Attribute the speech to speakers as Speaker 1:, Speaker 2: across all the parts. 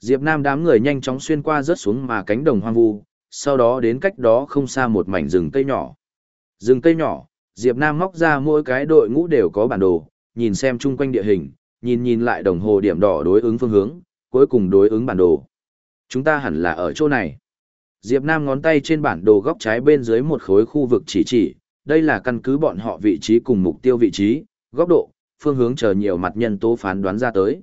Speaker 1: Diệp Nam đám người nhanh chóng xuyên qua rớt xuống mà cánh đồng hoang vu, sau đó đến cách đó không xa một mảnh rừng cây nhỏ. Rừng cây nhỏ, Diệp Nam móc ra mỗi cái đội ngũ đều có bản đồ, nhìn xem chung quanh địa hình, nhìn nhìn lại đồng hồ điểm đỏ đối ứng phương hướng, cuối cùng đối ứng bản đồ. Chúng ta hẳn là ở chỗ này. Diệp Nam ngón tay trên bản đồ góc trái bên dưới một khối khu vực chỉ chỉ, đây là căn cứ bọn họ vị trí cùng mục tiêu vị trí, góc độ, phương hướng chờ nhiều mặt nhân tố phán đoán ra tới.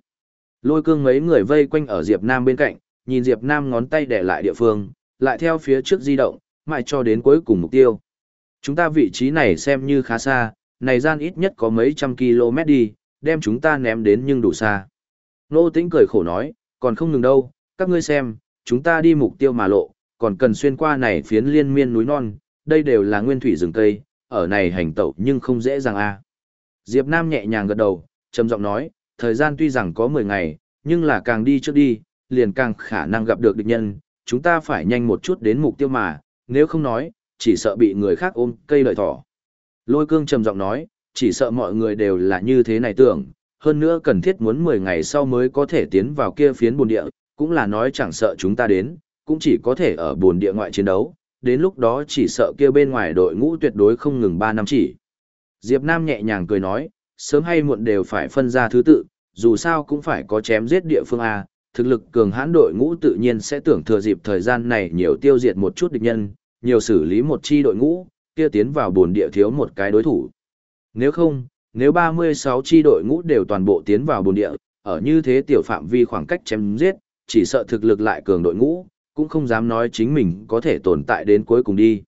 Speaker 1: Lôi cương mấy người vây quanh ở Diệp Nam bên cạnh, nhìn Diệp Nam ngón tay để lại địa phương, lại theo phía trước di động, mãi cho đến cuối cùng mục tiêu. Chúng ta vị trí này xem như khá xa, này gian ít nhất có mấy trăm km đi, đem chúng ta ném đến nhưng đủ xa. Nô tĩnh cười khổ nói, còn không ngừng đâu, các ngươi xem, chúng ta đi mục tiêu mà lộ, còn cần xuyên qua này phiến liên miên núi non, đây đều là nguyên thủy rừng cây, ở này hành tẩu nhưng không dễ dàng a. Diệp Nam nhẹ nhàng gật đầu, trầm giọng nói, thời gian tuy rằng có 10 ngày, nhưng là càng đi trước đi, liền càng khả năng gặp được địch nhân, chúng ta phải nhanh một chút đến mục tiêu mà, nếu không nói, chỉ sợ bị người khác ôm cây lợi thỏ. Lôi cương trầm giọng nói, chỉ sợ mọi người đều là như thế này tưởng, hơn nữa cần thiết muốn 10 ngày sau mới có thể tiến vào kia phiến bồn địa, cũng là nói chẳng sợ chúng ta đến, cũng chỉ có thể ở bồn địa ngoại chiến đấu, đến lúc đó chỉ sợ kia bên ngoài đội ngũ tuyệt đối không ngừng 3 năm chỉ. Diệp Nam nhẹ nhàng cười nói, sớm hay muộn đều phải phân ra thứ tự, dù sao cũng phải có chém giết địa phương A, thực lực cường hãn đội ngũ tự nhiên sẽ tưởng thừa dịp thời gian này nhiều tiêu diệt một chút địch nhân, nhiều xử lý một chi đội ngũ, kia tiến vào bồn địa thiếu một cái đối thủ. Nếu không, nếu 36 chi đội ngũ đều toàn bộ tiến vào bồn địa, ở như thế tiểu phạm vi khoảng cách chém giết, chỉ sợ thực lực lại cường đội ngũ, cũng không dám nói chính mình có thể tồn tại đến cuối cùng đi.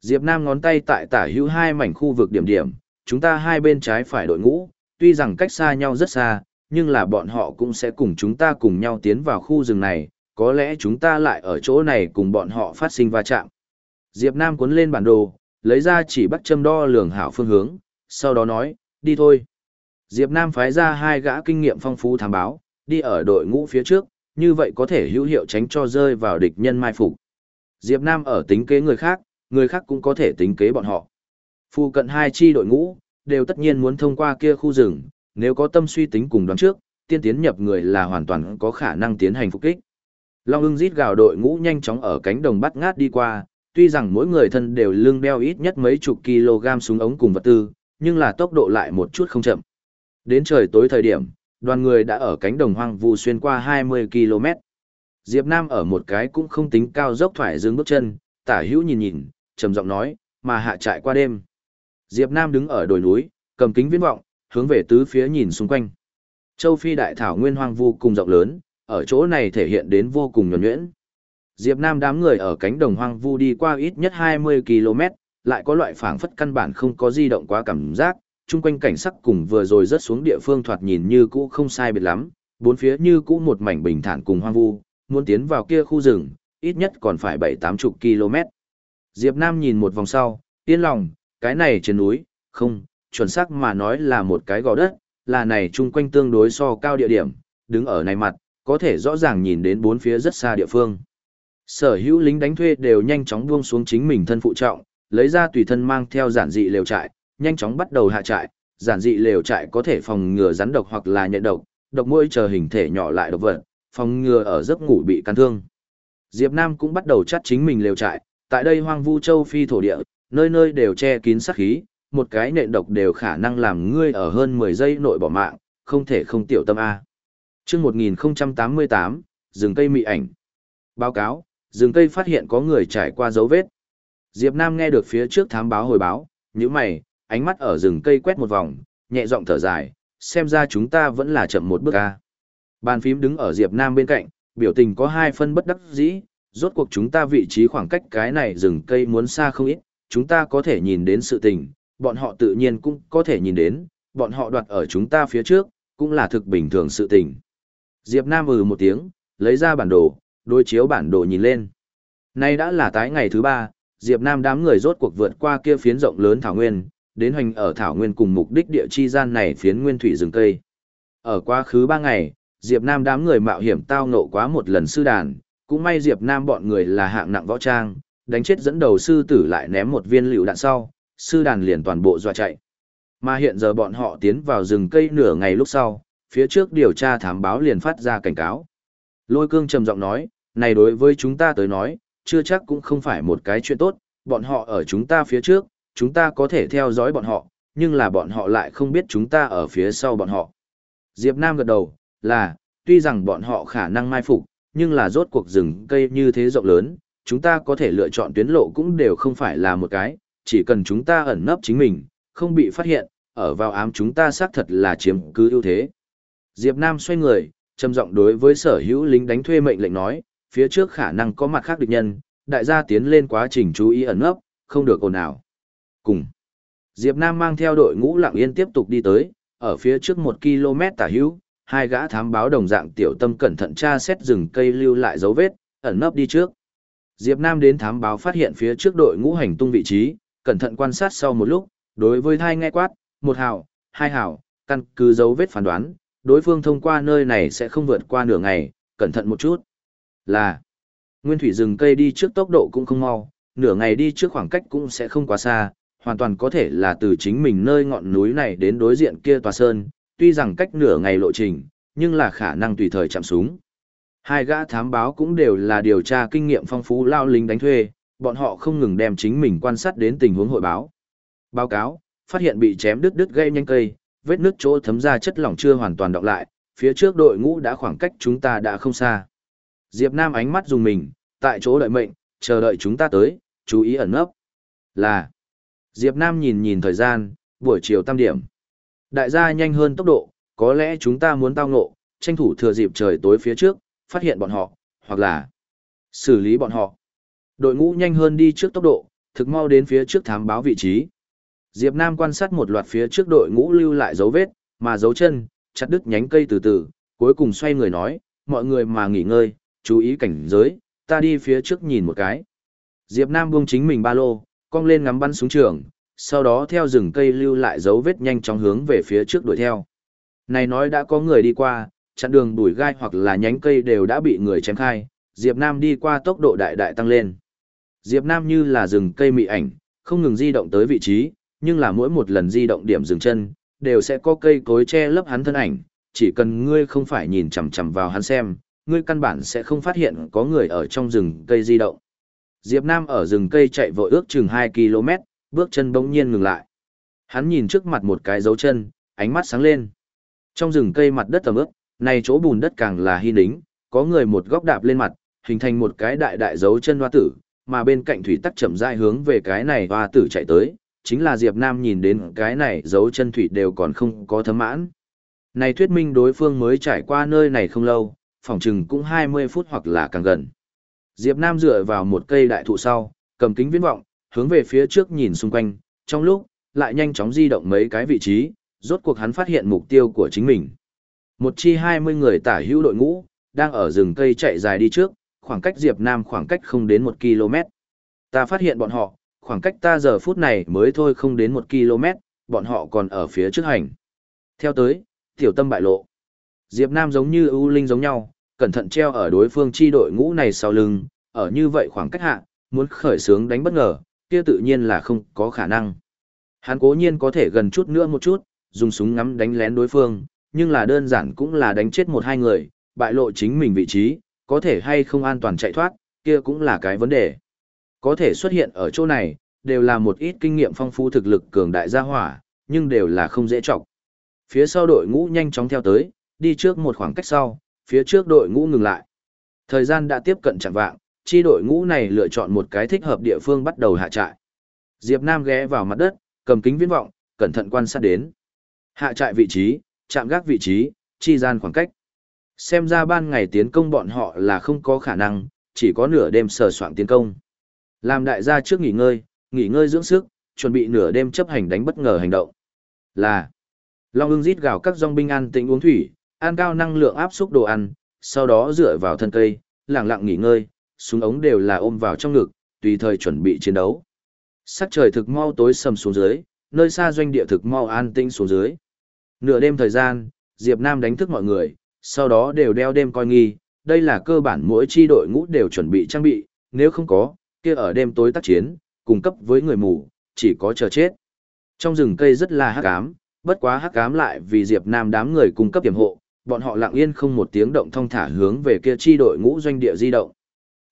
Speaker 1: Diệp Nam ngón tay tại tả hữu hai mảnh khu vực điểm điểm, chúng ta hai bên trái phải đội ngũ, tuy rằng cách xa nhau rất xa, nhưng là bọn họ cũng sẽ cùng chúng ta cùng nhau tiến vào khu rừng này, có lẽ chúng ta lại ở chỗ này cùng bọn họ phát sinh va chạm. Diệp Nam cuốn lên bản đồ, lấy ra chỉ bắt châm đo lường hảo phương hướng, sau đó nói, đi thôi. Diệp Nam phái ra hai gã kinh nghiệm phong phú thám báo, đi ở đội ngũ phía trước, như vậy có thể hữu hiệu tránh cho rơi vào địch nhân mai phục. Diệp Nam ở tính kế người khác, người khác cũng có thể tính kế bọn họ. Phu cận hai chi đội ngũ, đều tất nhiên muốn thông qua kia khu rừng, nếu có tâm suy tính cùng đoán trước, tiên tiến nhập người là hoàn toàn có khả năng tiến hành phục kích. Long ưng rít gào đội ngũ nhanh chóng ở cánh đồng bắt ngát đi qua, tuy rằng mỗi người thân đều lưng đeo ít nhất mấy chục kg súng ống cùng vật tư, nhưng là tốc độ lại một chút không chậm. Đến trời tối thời điểm, đoàn người đã ở cánh đồng hoang vu xuyên qua 20 km. Diệp Nam ở một cái cũng không tính cao dốc thoải dừng bước chân, tả hữu nhìn nhìn, trầm giọng nói, mà hạ trại qua đêm. Diệp Nam đứng ở đồi núi, cầm kính viễn vọng, hướng về tứ phía nhìn xung quanh. Châu Phi đại thảo nguyên hoang vu cùng rộng lớn, ở chỗ này thể hiện đến vô cùng nhuần nhuyễn. Diệp Nam đám người ở cánh đồng hoang vu đi qua ít nhất 20 km, lại có loại phảng phất căn bản không có di động quá cảm giác, chung quanh cảnh sắc cùng vừa rồi rớt xuống địa phương thoạt nhìn như cũ không sai biệt lắm, bốn phía như cũ một mảnh bình thản cùng hoang vu, muốn tiến vào kia khu rừng, ít nhất còn phải 7-80 km. Diệp Nam nhìn một vòng sau, yên lòng, cái này trên núi, không, chuẩn xác mà nói là một cái gò đất, là này chung quanh tương đối so cao địa điểm, đứng ở này mặt, có thể rõ ràng nhìn đến bốn phía rất xa địa phương. Sở hữu lính đánh thuê đều nhanh chóng buông xuống chính mình thân phụ trọng, lấy ra tùy thân mang theo giản dị lều trại, nhanh chóng bắt đầu hạ trại, giản dị lều trại có thể phòng ngừa rắn độc hoặc là nhện độc, độc mũi chờ hình thể nhỏ lại độc vật, phòng ngừa ở giấc ngủ bị cắn thương. Diệp Nam cũng bắt đầu chắt chính mình lều trại, tại đây hoang vu châu phi thổ địa, nơi nơi đều che kín sát khí, một cái nện độc đều khả năng làm ngươi ở hơn 10 giây nội bỏ mạng, không thể không tiểu tâm A. chương 1088, rừng cây mị ảnh. Báo cáo, rừng cây phát hiện có người trải qua dấu vết. Diệp Nam nghe được phía trước thám báo hồi báo, như mày, ánh mắt ở rừng cây quét một vòng, nhẹ giọng thở dài, xem ra chúng ta vẫn là chậm một bước A. Bàn phím đứng ở Diệp Nam bên cạnh, biểu tình có hai phân bất đắc dĩ, rốt cuộc chúng ta vị trí khoảng cách cái này rừng cây muốn xa không ít, chúng ta có thể nhìn đến sự tình, bọn họ tự nhiên cũng có thể nhìn đến, bọn họ đoạt ở chúng ta phía trước, cũng là thực bình thường sự tình. Diệp Nam ừ một tiếng, lấy ra bản đồ, đối chiếu bản đồ nhìn lên. Nay đã là tái ngày thứ ba, Diệp Nam đám người rốt cuộc vượt qua kia phiến rộng lớn thảo nguyên, đến hoành ở thảo nguyên cùng mục đích địa chi gian này phiến nguyên thủy rừng cây. Ở quá khứ ba ngày, Diệp Nam đám người mạo hiểm tao ngộ quá một lần sư đàn, cũng may Diệp Nam bọn người là hạng nặng võ trang, đánh chết dẫn đầu sư tử lại ném một viên lựu đạn sau, sư đàn liền toàn bộ dọa chạy. Mà hiện giờ bọn họ tiến vào rừng cây nửa ngày lúc sau, phía trước điều tra thám báo liền phát ra cảnh cáo. Lôi cương trầm giọng nói, này đối với chúng ta tới nói, chưa chắc cũng không phải một cái chuyện tốt, bọn họ ở chúng ta phía trước, chúng ta có thể theo dõi bọn họ, nhưng là bọn họ lại không biết chúng ta ở phía sau bọn họ. Diệp Nam gật đầu, là, tuy rằng bọn họ khả năng mai phục, nhưng là rốt cuộc rừng cây như thế rộng lớn, chúng ta có thể lựa chọn tuyến lộ cũng đều không phải là một cái, chỉ cần chúng ta ẩn nấp chính mình, không bị phát hiện, ở vào ám chúng ta xác thật là chiếm cứ ưu thế. Diệp Nam xoay người, trầm giọng đối với sở hữu lính đánh thuê mệnh lệnh nói, phía trước khả năng có mặt khác địch nhân, đại gia tiến lên quá trình chú ý ẩn nấp, không được ồn ào. Cùng. Diệp Nam mang theo đội ngũ lặng yên tiếp tục đi tới, ở phía trước một km tả hữu, hai gã thám báo đồng dạng tiểu tâm cẩn thận tra xét rừng cây lưu lại dấu vết, ẩn nấp đi trước. Diệp Nam đến thám báo phát hiện phía trước đội ngũ hành tung vị trí, cẩn thận quan sát sau một lúc, đối với thai nghe quát, một hào, hai hào, căn cứ dấu vết phán đoán, đối phương thông qua nơi này sẽ không vượt qua nửa ngày, cẩn thận một chút. Là, nguyên thủy rừng cây đi trước tốc độ cũng không mau, nửa ngày đi trước khoảng cách cũng sẽ không quá xa, hoàn toàn có thể là từ chính mình nơi ngọn núi này đến đối diện kia tòa sơn, tuy rằng cách nửa ngày lộ trình, nhưng là khả năng tùy thời chạm súng. Hai gã thám báo cũng đều là điều tra kinh nghiệm phong phú lao lính đánh thuê, bọn họ không ngừng đem chính mình quan sát đến tình huống hội báo. Báo cáo, phát hiện bị chém đứt đứt gây nhanh cây, vết nước chỗ thấm ra chất lỏng chưa hoàn toàn đọng lại, phía trước đội ngũ đã khoảng cách chúng ta đã không xa. Diệp Nam ánh mắt dùng mình, tại chỗ đợi mệnh, chờ đợi chúng ta tới, chú ý ẩn nấp. Là. Diệp Nam nhìn nhìn thời gian, buổi chiều tam điểm. Đại gia nhanh hơn tốc độ, có lẽ chúng ta muốn tao ngộ, tranh thủ thừa dịp trời tối phía trước, phát hiện bọn họ, hoặc là xử lý bọn họ. Đội ngũ nhanh hơn đi trước tốc độ, thực mau đến phía trước thám báo vị trí. Diệp Nam quan sát một loạt phía trước đội ngũ lưu lại dấu vết, mà dấu chân, chặt đứt nhánh cây từ từ, cuối cùng xoay người nói, mọi người mà nghỉ ngơi, chú ý cảnh giới, ta đi phía trước nhìn một cái. Diệp Nam buông chính mình ba lô, cong lên ngắm bắn súng trường, sau đó theo rừng cây lưu lại dấu vết nhanh chóng hướng về phía trước đuổi theo. Này nói đã có người đi qua, chặn đường bụi gai hoặc là nhánh cây đều đã bị người chém khai, Diệp Nam đi qua tốc độ đại đại tăng lên. Diệp Nam như là rừng cây mị ảnh, không ngừng di động tới vị trí, nhưng là mỗi một lần di động điểm dừng chân, đều sẽ có cây cối che lấp hắn thân ảnh, chỉ cần ngươi không phải nhìn chằm chằm vào hắn xem, ngươi căn bản sẽ không phát hiện có người ở trong rừng cây di động. Diệp Nam ở rừng cây chạy vội ước chừng 2 km, bước chân bỗng nhiên ngừng lại. Hắn nhìn trước mặt một cái dấu chân, ánh mắt sáng lên. Trong rừng cây mặt đất tầm ướp, này chỗ bùn đất càng là hy nính, có người một góc đạp lên mặt, hình thành một cái đại đại dấu chân hoa tử, mà bên cạnh thủy tắc chậm rãi hướng về cái này hoa tử chạy tới, chính là Diệp Nam nhìn đến cái này dấu chân thủy đều còn không có thấm mãn. Này thuyết minh đối phương mới trải qua nơi này không lâu, phỏng chừng cũng 20 phút hoặc là càng gần. Diệp Nam dựa vào một cây đại thụ sau, cầm kính viễn vọng, hướng về phía trước nhìn xung quanh, trong lúc, lại nhanh chóng di động mấy cái vị trí, rốt cuộc hắn phát hiện mục tiêu của chính mình. Một chi 20 người tả hữu đội ngũ, đang ở rừng cây chạy dài đi trước, khoảng cách Diệp Nam khoảng cách không đến 1 km. Ta phát hiện bọn họ, khoảng cách ta giờ phút này mới thôi không đến 1 km, bọn họ còn ở phía trước hành. Theo tới, tiểu tâm bại lộ. Diệp Nam giống như ưu linh giống nhau, cẩn thận treo ở đối phương chi đội ngũ này sau lưng, ở như vậy khoảng cách hạ, muốn khởi sướng đánh bất ngờ, kia tự nhiên là không có khả năng. Hắn cố nhiên có thể gần chút nữa một chút, dùng súng ngắm đánh lén đối phương, nhưng là đơn giản cũng là đánh chết một hai người, bại lộ chính mình vị trí, có thể hay không an toàn chạy thoát, kia cũng là cái vấn đề. Có thể xuất hiện ở chỗ này, đều là một ít kinh nghiệm phong phú thực lực cường đại gia hỏa, nhưng đều là không dễ trọng. Phía sau đội ngũ nhanh chóng theo tới, đi trước một khoảng cách sau, phía trước đội ngũ ngừng lại. Thời gian đã tiếp cận chẳng vạng, chi đội ngũ này lựa chọn một cái thích hợp địa phương bắt đầu hạ trại. Diệp Nam ghé vào mặt đất, cầm kính viễn vọng, cẩn thận quan sát đến. Hạ trại vị trí, chạm gác vị trí, chi gian khoảng cách. Xem ra ban ngày tiến công bọn họ là không có khả năng, chỉ có nửa đêm sờ soạn tiến công. Làm đại gia trước nghỉ ngơi, nghỉ ngơi dưỡng sức, chuẩn bị nửa đêm chấp hành đánh bất ngờ hành động. Là Long ưng rít gào các dòng binh ăn tĩnh uống thủy, ăn cao năng lượng áp xúc đồ ăn, sau đó dựa vào thân cây, lặng lặng nghỉ ngơi, súng ống đều là ôm vào trong ngực, tùy thời chuẩn bị chiến đấu. Sắc trời thực mau tối sầm xuống dưới, nơi xa doanh địa thực mau an tĩnh xuống dưới. Nửa đêm thời gian, Diệp Nam đánh thức mọi người, sau đó đều đeo đêm coi nghi, đây là cơ bản mỗi chi đội ngũ đều chuẩn bị trang bị, nếu không có, kia ở đêm tối tác chiến, cung cấp với người mù, chỉ có chờ chết. Trong rừng cây rất là hắc ám, bất quá hắc ám lại vì Diệp Nam đám người cung cấp tiềm hộ, bọn họ lặng yên không một tiếng động thong thả hướng về kia chi đội ngũ doanh địa di động.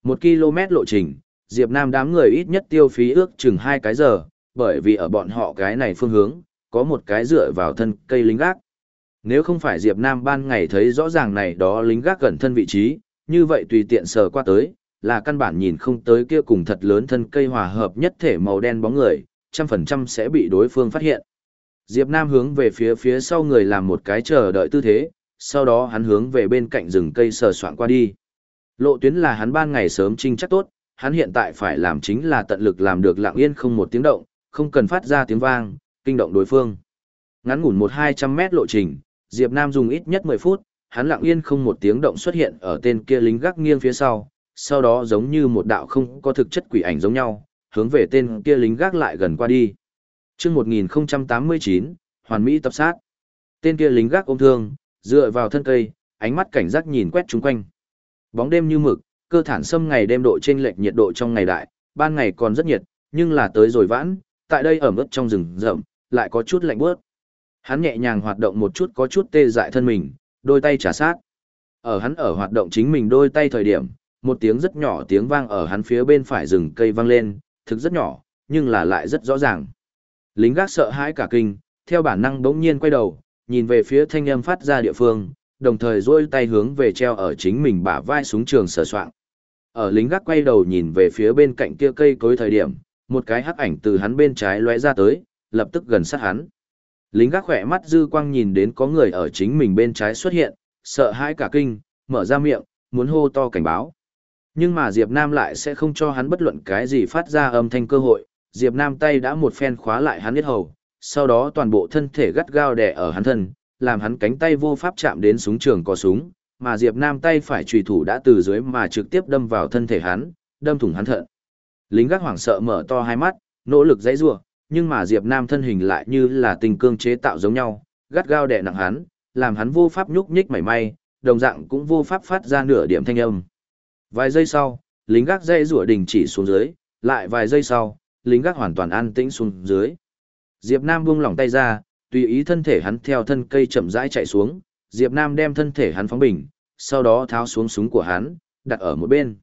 Speaker 1: Một km lộ trình, Diệp Nam đám người ít nhất tiêu phí ước chừng hai cái giờ, bởi vì ở bọn họ cái này phương hướng, có một cái dựa vào thân cây lính gác. Nếu không phải Diệp Nam ban ngày thấy rõ ràng này đó lính gác gần thân vị trí, như vậy tùy tiện sờ qua tới, là căn bản nhìn không tới kia cùng thật lớn thân cây hòa hợp nhất thể màu đen bóng người, trăm phần trăm sẽ bị đối phương phát hiện. Diệp Nam hướng về phía phía sau người làm một cái chờ đợi tư thế, sau đó hắn hướng về bên cạnh rừng cây sờ soạn qua đi. Lộ tuyến là hắn ban ngày sớm trinh chắc tốt, hắn hiện tại phải làm chính là tận lực làm được lặng yên không một tiếng động, không cần phát ra tiếng vang, kinh động đối phương. Ngắn ngủn một hai trăm mét lộ trình, Diệp Nam dùng ít nhất 10 phút, hắn lặng yên không một tiếng động xuất hiện ở tên kia lính gác nghiêng phía sau, sau đó giống như một đạo không có thực chất quỷ ảnh giống nhau, hướng về tên kia lính gác lại gần qua đi. Chương 1089, Hoàn Mỹ tập sát. Tên kia lính gác ôm thương, dựa vào thân cây, ánh mắt cảnh giác nhìn quét chung quanh. Bóng đêm như mực, cơ thản sâm ngày đêm độ chênh lệch nhiệt độ trong ngày đại, ban ngày còn rất nhiệt, nhưng là tới rồi vãn, tại đây ở mức trong rừng rậm, lại có chút lạnh bớt. Hắn nhẹ nhàng hoạt động một chút có chút tê dại thân mình, đôi tay trả sát. Ở hắn ở hoạt động chính mình đôi tay thời điểm, một tiếng rất nhỏ tiếng vang ở hắn phía bên phải rừng cây vang lên, thực rất nhỏ, nhưng là lại rất rõ ràng. Lính gác sợ hãi cả kinh, theo bản năng đống nhiên quay đầu, nhìn về phía thanh âm phát ra địa phương, đồng thời duỗi tay hướng về treo ở chính mình bả vai súng trường sờ soạn. Ở lính gác quay đầu nhìn về phía bên cạnh kia cây cối thời điểm, một cái hắc ảnh từ hắn bên trái lóe ra tới, lập tức gần sát hắn. Lính gác khỏe mắt dư quang nhìn đến có người ở chính mình bên trái xuất hiện, sợ hãi cả kinh, mở ra miệng, muốn hô to cảnh báo. Nhưng mà Diệp Nam lại sẽ không cho hắn bất luận cái gì phát ra âm thanh cơ hội, Diệp Nam tay đã một phen khóa lại hắn huyết hầu, sau đó toàn bộ thân thể gắt gao đè ở hắn thân, làm hắn cánh tay vô pháp chạm đến súng trường có súng, mà Diệp Nam tay phải chùy thủ đã từ dưới mà trực tiếp đâm vào thân thể hắn, đâm thủng hắn thận. Lính gác hoảng sợ mở to hai mắt, nỗ lực dãy rủa, nhưng mà Diệp Nam thân hình lại như là tình cương chế tạo giống nhau, gắt gao đè nặng hắn, làm hắn vô pháp nhúc nhích mảy may, đồng dạng cũng vô pháp phát ra nửa điểm thanh âm. Vài giây sau, lính gác dây rủa đình chỉ xuống dưới, lại vài giây sau, lính gác hoàn toàn an tĩnh xuống dưới. Diệp Nam buông lỏng tay ra, tùy ý thân thể hắn theo thân cây chậm rãi chạy xuống, Diệp Nam đem thân thể hắn phóng bình, sau đó tháo xuống súng của hắn, đặt ở một bên.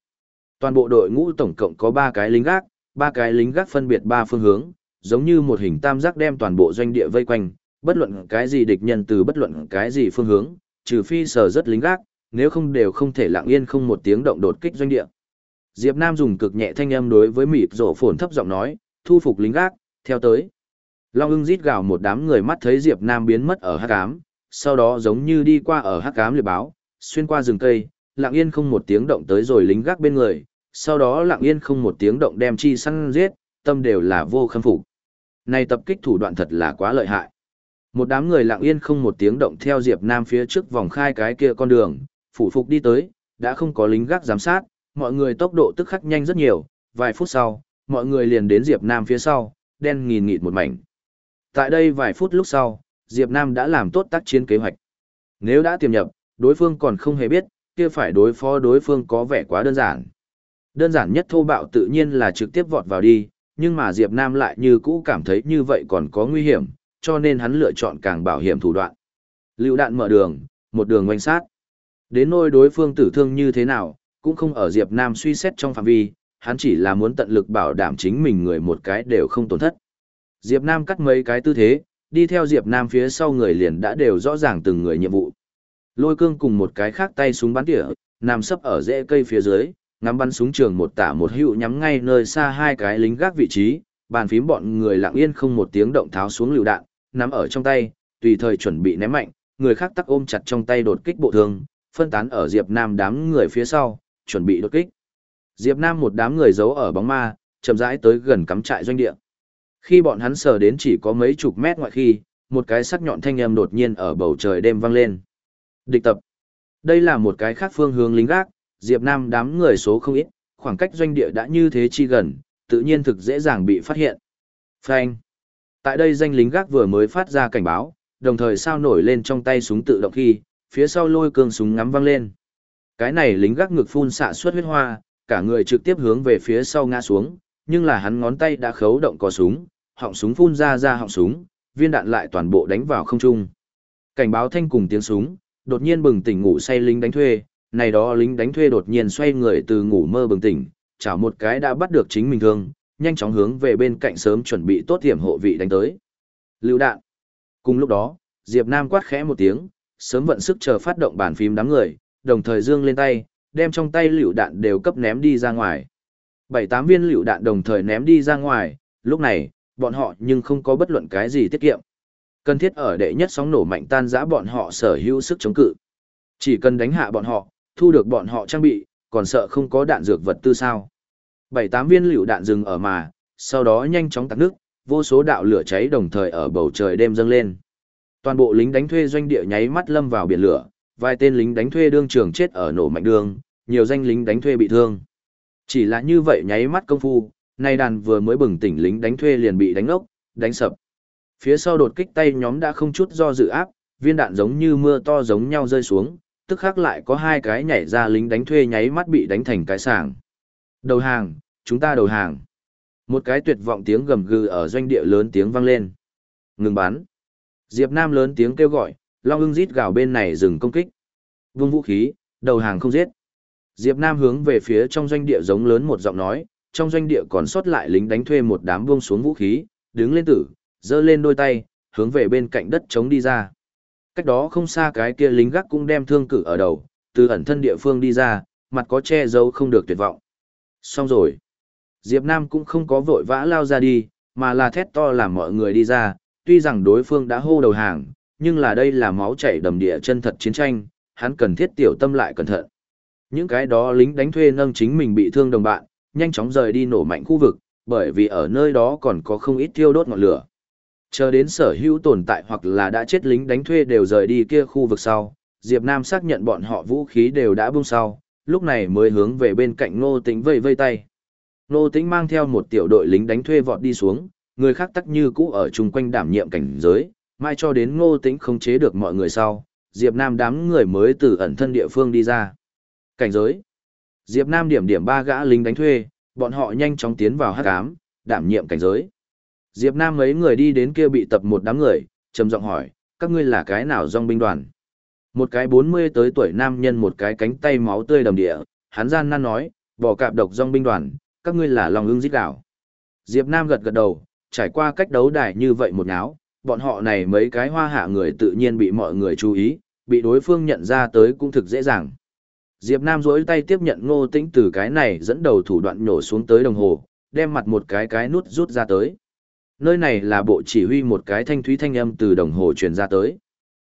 Speaker 1: Toàn bộ đội ngũ tổng cộng có 3 cái lính gác, ba cái lính gác phân biệt ba phương hướng, giống như một hình tam giác đem toàn bộ doanh địa vây quanh, bất luận cái gì địch nhân từ bất luận cái gì phương hướng, trừ phi sở rất lính gác, nếu không đều không thể lặng yên không một tiếng động đột kích doanh địa. Diệp Nam dùng cực nhẹ thanh âm đối với mịp rổ phồn thấp giọng nói, thu phục lính gác, theo tới. Long ưng rít gào một đám người mắt thấy Diệp Nam biến mất ở hắc ám, sau đó giống như đi qua ở hắc ám liệt báo, xuyên qua rừng cây, lặng yên không một tiếng động tới rồi lính gác bên người, sau đó lặng yên không một tiếng động đem chi săn giết, tâm đều là vô khâm phục. Này tập kích thủ đoạn thật là quá lợi hại. Một đám người lặng yên không một tiếng động theo Diệp Nam phía trước vòng khai cái kia con đường, phủ phục đi tới, đã không có lính gác giám sát, mọi người tốc độ tức khắc nhanh rất nhiều, vài phút sau, mọi người liền đến Diệp Nam phía sau, đen nghìn nghịt một mảnh. Tại đây vài phút lúc sau, Diệp Nam đã làm tốt tác chiến kế hoạch. Nếu đã tiềm nhập, đối phương còn không hề biết, kia phải đối phó đối phương có vẻ quá đơn giản. Đơn giản nhất thô bạo tự nhiên là trực tiếp vọt vào đi, nhưng mà Diệp Nam lại như cũ cảm thấy như vậy còn có nguy hiểm, cho nên hắn lựa chọn càng bảo hiểm thủ đoạn. Lưu đạn mở đường, một đường quanh sát. Đến nỗi đối phương tử thương như thế nào, cũng không ở Diệp Nam suy xét trong phạm vi, hắn chỉ là muốn tận lực bảo đảm chính mình người một cái đều không tổn thất. Diệp Nam cắt mấy cái tư thế, đi theo Diệp Nam phía sau người liền đã đều rõ ràng từng người nhiệm vụ. Lôi cương cùng một cái khác tay súng bắn tỉa, nằm sấp ở rễ cây phía dưới, ngắm bắn súng trường một tả một hữu nhắm ngay nơi xa hai cái lính gác vị trí, bàn phím bọn người lặng yên không một tiếng động tháo xuống lựu đạn, nắm ở trong tay, tùy thời chuẩn bị ném mạnh, người khác tắc ôm chặt trong tay đột kích bộ thương, phân tán ở Diệp Nam đám người phía sau, chuẩn bị đột kích. Diệp Nam một đám người giấu ở bóng ma, chậm rãi tới gần cắm trại doanh địa. Khi bọn hắn sờ đến chỉ có mấy chục mét ngoại khi, một cái sắc nhọn thanh âm đột nhiên ở bầu trời đêm vang lên. Địch tập. Đây là một cái khác phương hướng lính gác, Diệp Nam đám người số không ít, khoảng cách doanh địa đã như thế chi gần, tự nhiên thực dễ dàng bị phát hiện. Phanh. Tại đây danh lính gác vừa mới phát ra cảnh báo, đồng thời sao nổi lên trong tay súng tự động khi, phía sau lôi cương súng ngắm văng lên. Cái này lính gác ngực phun xạ suốt huyết hoa, cả người trực tiếp hướng về phía sau ngã xuống, nhưng là hắn ngón tay đã khấu động có súng, họng súng phun ra ra họng súng, viên đạn lại toàn bộ đánh vào không trung. Cảnh báo thanh cùng tiếng súng, đột nhiên bừng tỉnh ngủ say lính đánh thuê, này đó lính đánh thuê đột nhiên xoay người từ ngủ mơ bừng tỉnh, chảo một cái đã bắt được chính mình thương, nhanh chóng hướng về bên cạnh sớm chuẩn bị tốt tiệm hộ vị đánh tới. Lưu đạn. Cùng lúc đó, Diệp Nam quát khẽ một tiếng, sớm vận sức chờ phát động bàn phím đám người, đồng thời dương lên tay, đem trong tay liều đạn đều cấp ném đi ra ngoài. Bảy tám viên liều đạn đồng thời ném đi ra ngoài, lúc này, bọn họ nhưng không có bất luận cái gì tiết kiệm. Cần thiết ở đệ nhất sóng nổ mạnh tan rã bọn họ sở hữu sức chống cự. Chỉ cần đánh hạ bọn họ, thu được bọn họ trang bị, còn sợ không có đạn dược vật tư sao. Bảy tám viên liều đạn dừng ở mà, sau đó nhanh chóng tắt nước, vô số đạo lửa cháy đồng thời ở bầu trời đêm dâng lên. Toàn bộ lính đánh thuê doanh địa nháy mắt lâm vào biển lửa, vài tên lính đánh thuê đương trường chết ở nổ mạnh đường, nhiều danh lính đánh thuê bị thương. Chỉ là như vậy nháy mắt công phu, nay đàn vừa mới bừng tỉnh lính đánh thuê liền bị đánh ốc, đánh sập. Phía sau đột kích tay nhóm đã không chút do dự áp, viên đạn giống như mưa to giống nhau rơi xuống, tức khác lại có hai cái nhảy ra lính đánh thuê nháy mắt bị đánh thành cái sảng. Đầu hàng, chúng ta đầu hàng. Một cái tuyệt vọng tiếng gầm gừ ở doanh địa lớn tiếng vang lên. Ngừng bắn. Diệp Nam lớn tiếng kêu gọi, Long ưng rít gào bên này dừng công kích. Vung vũ khí, đầu hàng không giết. Diệp Nam hướng về phía trong doanh địa giống lớn một giọng nói, trong doanh địa còn sót lại lính đánh thuê một đám buông xuống vũ khí, đứng lên tử, giơ lên đôi tay, hướng về bên cạnh đất chống đi ra. Cách đó không xa cái kia lính gác cũng đem thương cử ở đầu, từ ẩn thân địa phương đi ra, mặt có che giấu không được tuyệt vọng. Xong rồi. Diệp Nam cũng không có vội vã lao ra đi, mà là thét to làm mọi người đi ra, tuy rằng đối phương đã hô đầu hàng, nhưng là đây là máu chảy đầm địa chân thật chiến tranh, hắn cần thiết tiểu tâm lại cẩn thận. Những cái đó lính đánh thuê nâng chính mình bị thương đồng bạn, nhanh chóng rời đi nổ mạnh khu vực, bởi vì ở nơi đó còn có không ít thiêu đốt ngọn lửa. Chờ đến sở hữu tồn tại hoặc là đã chết lính đánh thuê đều rời đi kia khu vực sau, Diệp Nam xác nhận bọn họ vũ khí đều đã bung sau, lúc này mới hướng về bên cạnh Ngô Tĩnh vây vây tay. Ngô Tĩnh mang theo một tiểu đội lính đánh thuê vọt đi xuống, người khác tắc như cũ ở chung quanh đảm nhiệm cảnh giới, mai cho đến Ngô Tĩnh không chế được mọi người sau, Diệp Nam đám người mới từ ẩn thân địa phương đi ra. Cảnh giới. Diệp Nam điểm điểm ba gã lính đánh thuê, bọn họ nhanh chóng tiến vào hắc ám, đảm nhiệm cảnh giới. Diệp Nam mấy người đi đến kia bị tập một đám người, trầm giọng hỏi, các ngươi là cái nào dòng binh đoàn? Một cái 40 tới tuổi nam nhân một cái cánh tay máu tươi đầm địa, hắn gian nan nói, bỏ cạp độc dòng binh đoàn, các ngươi là lòng ưng giết đảo. Diệp Nam gật gật đầu, trải qua cách đấu đài như vậy một náo, bọn họ này mấy cái hoa hạ người tự nhiên bị mọi người chú ý, bị đối phương nhận ra tới cũng thực dễ dàng. Diệp Nam duỗi tay tiếp nhận ngô tĩnh từ cái này dẫn đầu thủ đoạn nhổ xuống tới đồng hồ, đem mặt một cái cái nút rút ra tới. Nơi này là bộ chỉ huy một cái thanh thúy thanh âm từ đồng hồ truyền ra tới.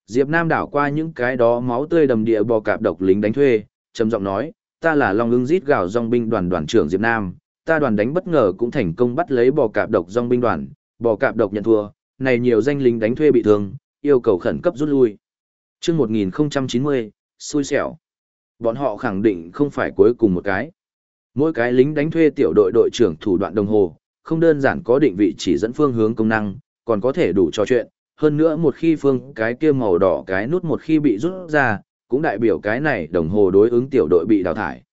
Speaker 1: Diệp Nam đảo qua những cái đó máu tươi đầm địa bò cạp độc lính đánh thuê, trầm giọng nói, ta là Long ưng rít gào dòng binh đoàn đoàn trưởng Diệp Nam, ta đoàn đánh bất ngờ cũng thành công bắt lấy bò cạp độc dòng binh đoàn, bò cạp độc nhận thua, này nhiều danh lính đánh thuê bị thương, yêu cầu khẩn cấp rút lui. Chương 1090, xui xẻo. Bọn họ khẳng định không phải cuối cùng một cái. Mỗi cái lính đánh thuê tiểu đội đội trưởng thủ đoạn đồng hồ, không đơn giản có định vị chỉ dẫn phương hướng công năng, còn có thể đủ trò chuyện. Hơn nữa một khi phương cái kia màu đỏ cái nút một khi bị rút ra, cũng đại biểu cái này đồng hồ đối ứng tiểu đội bị đào thải.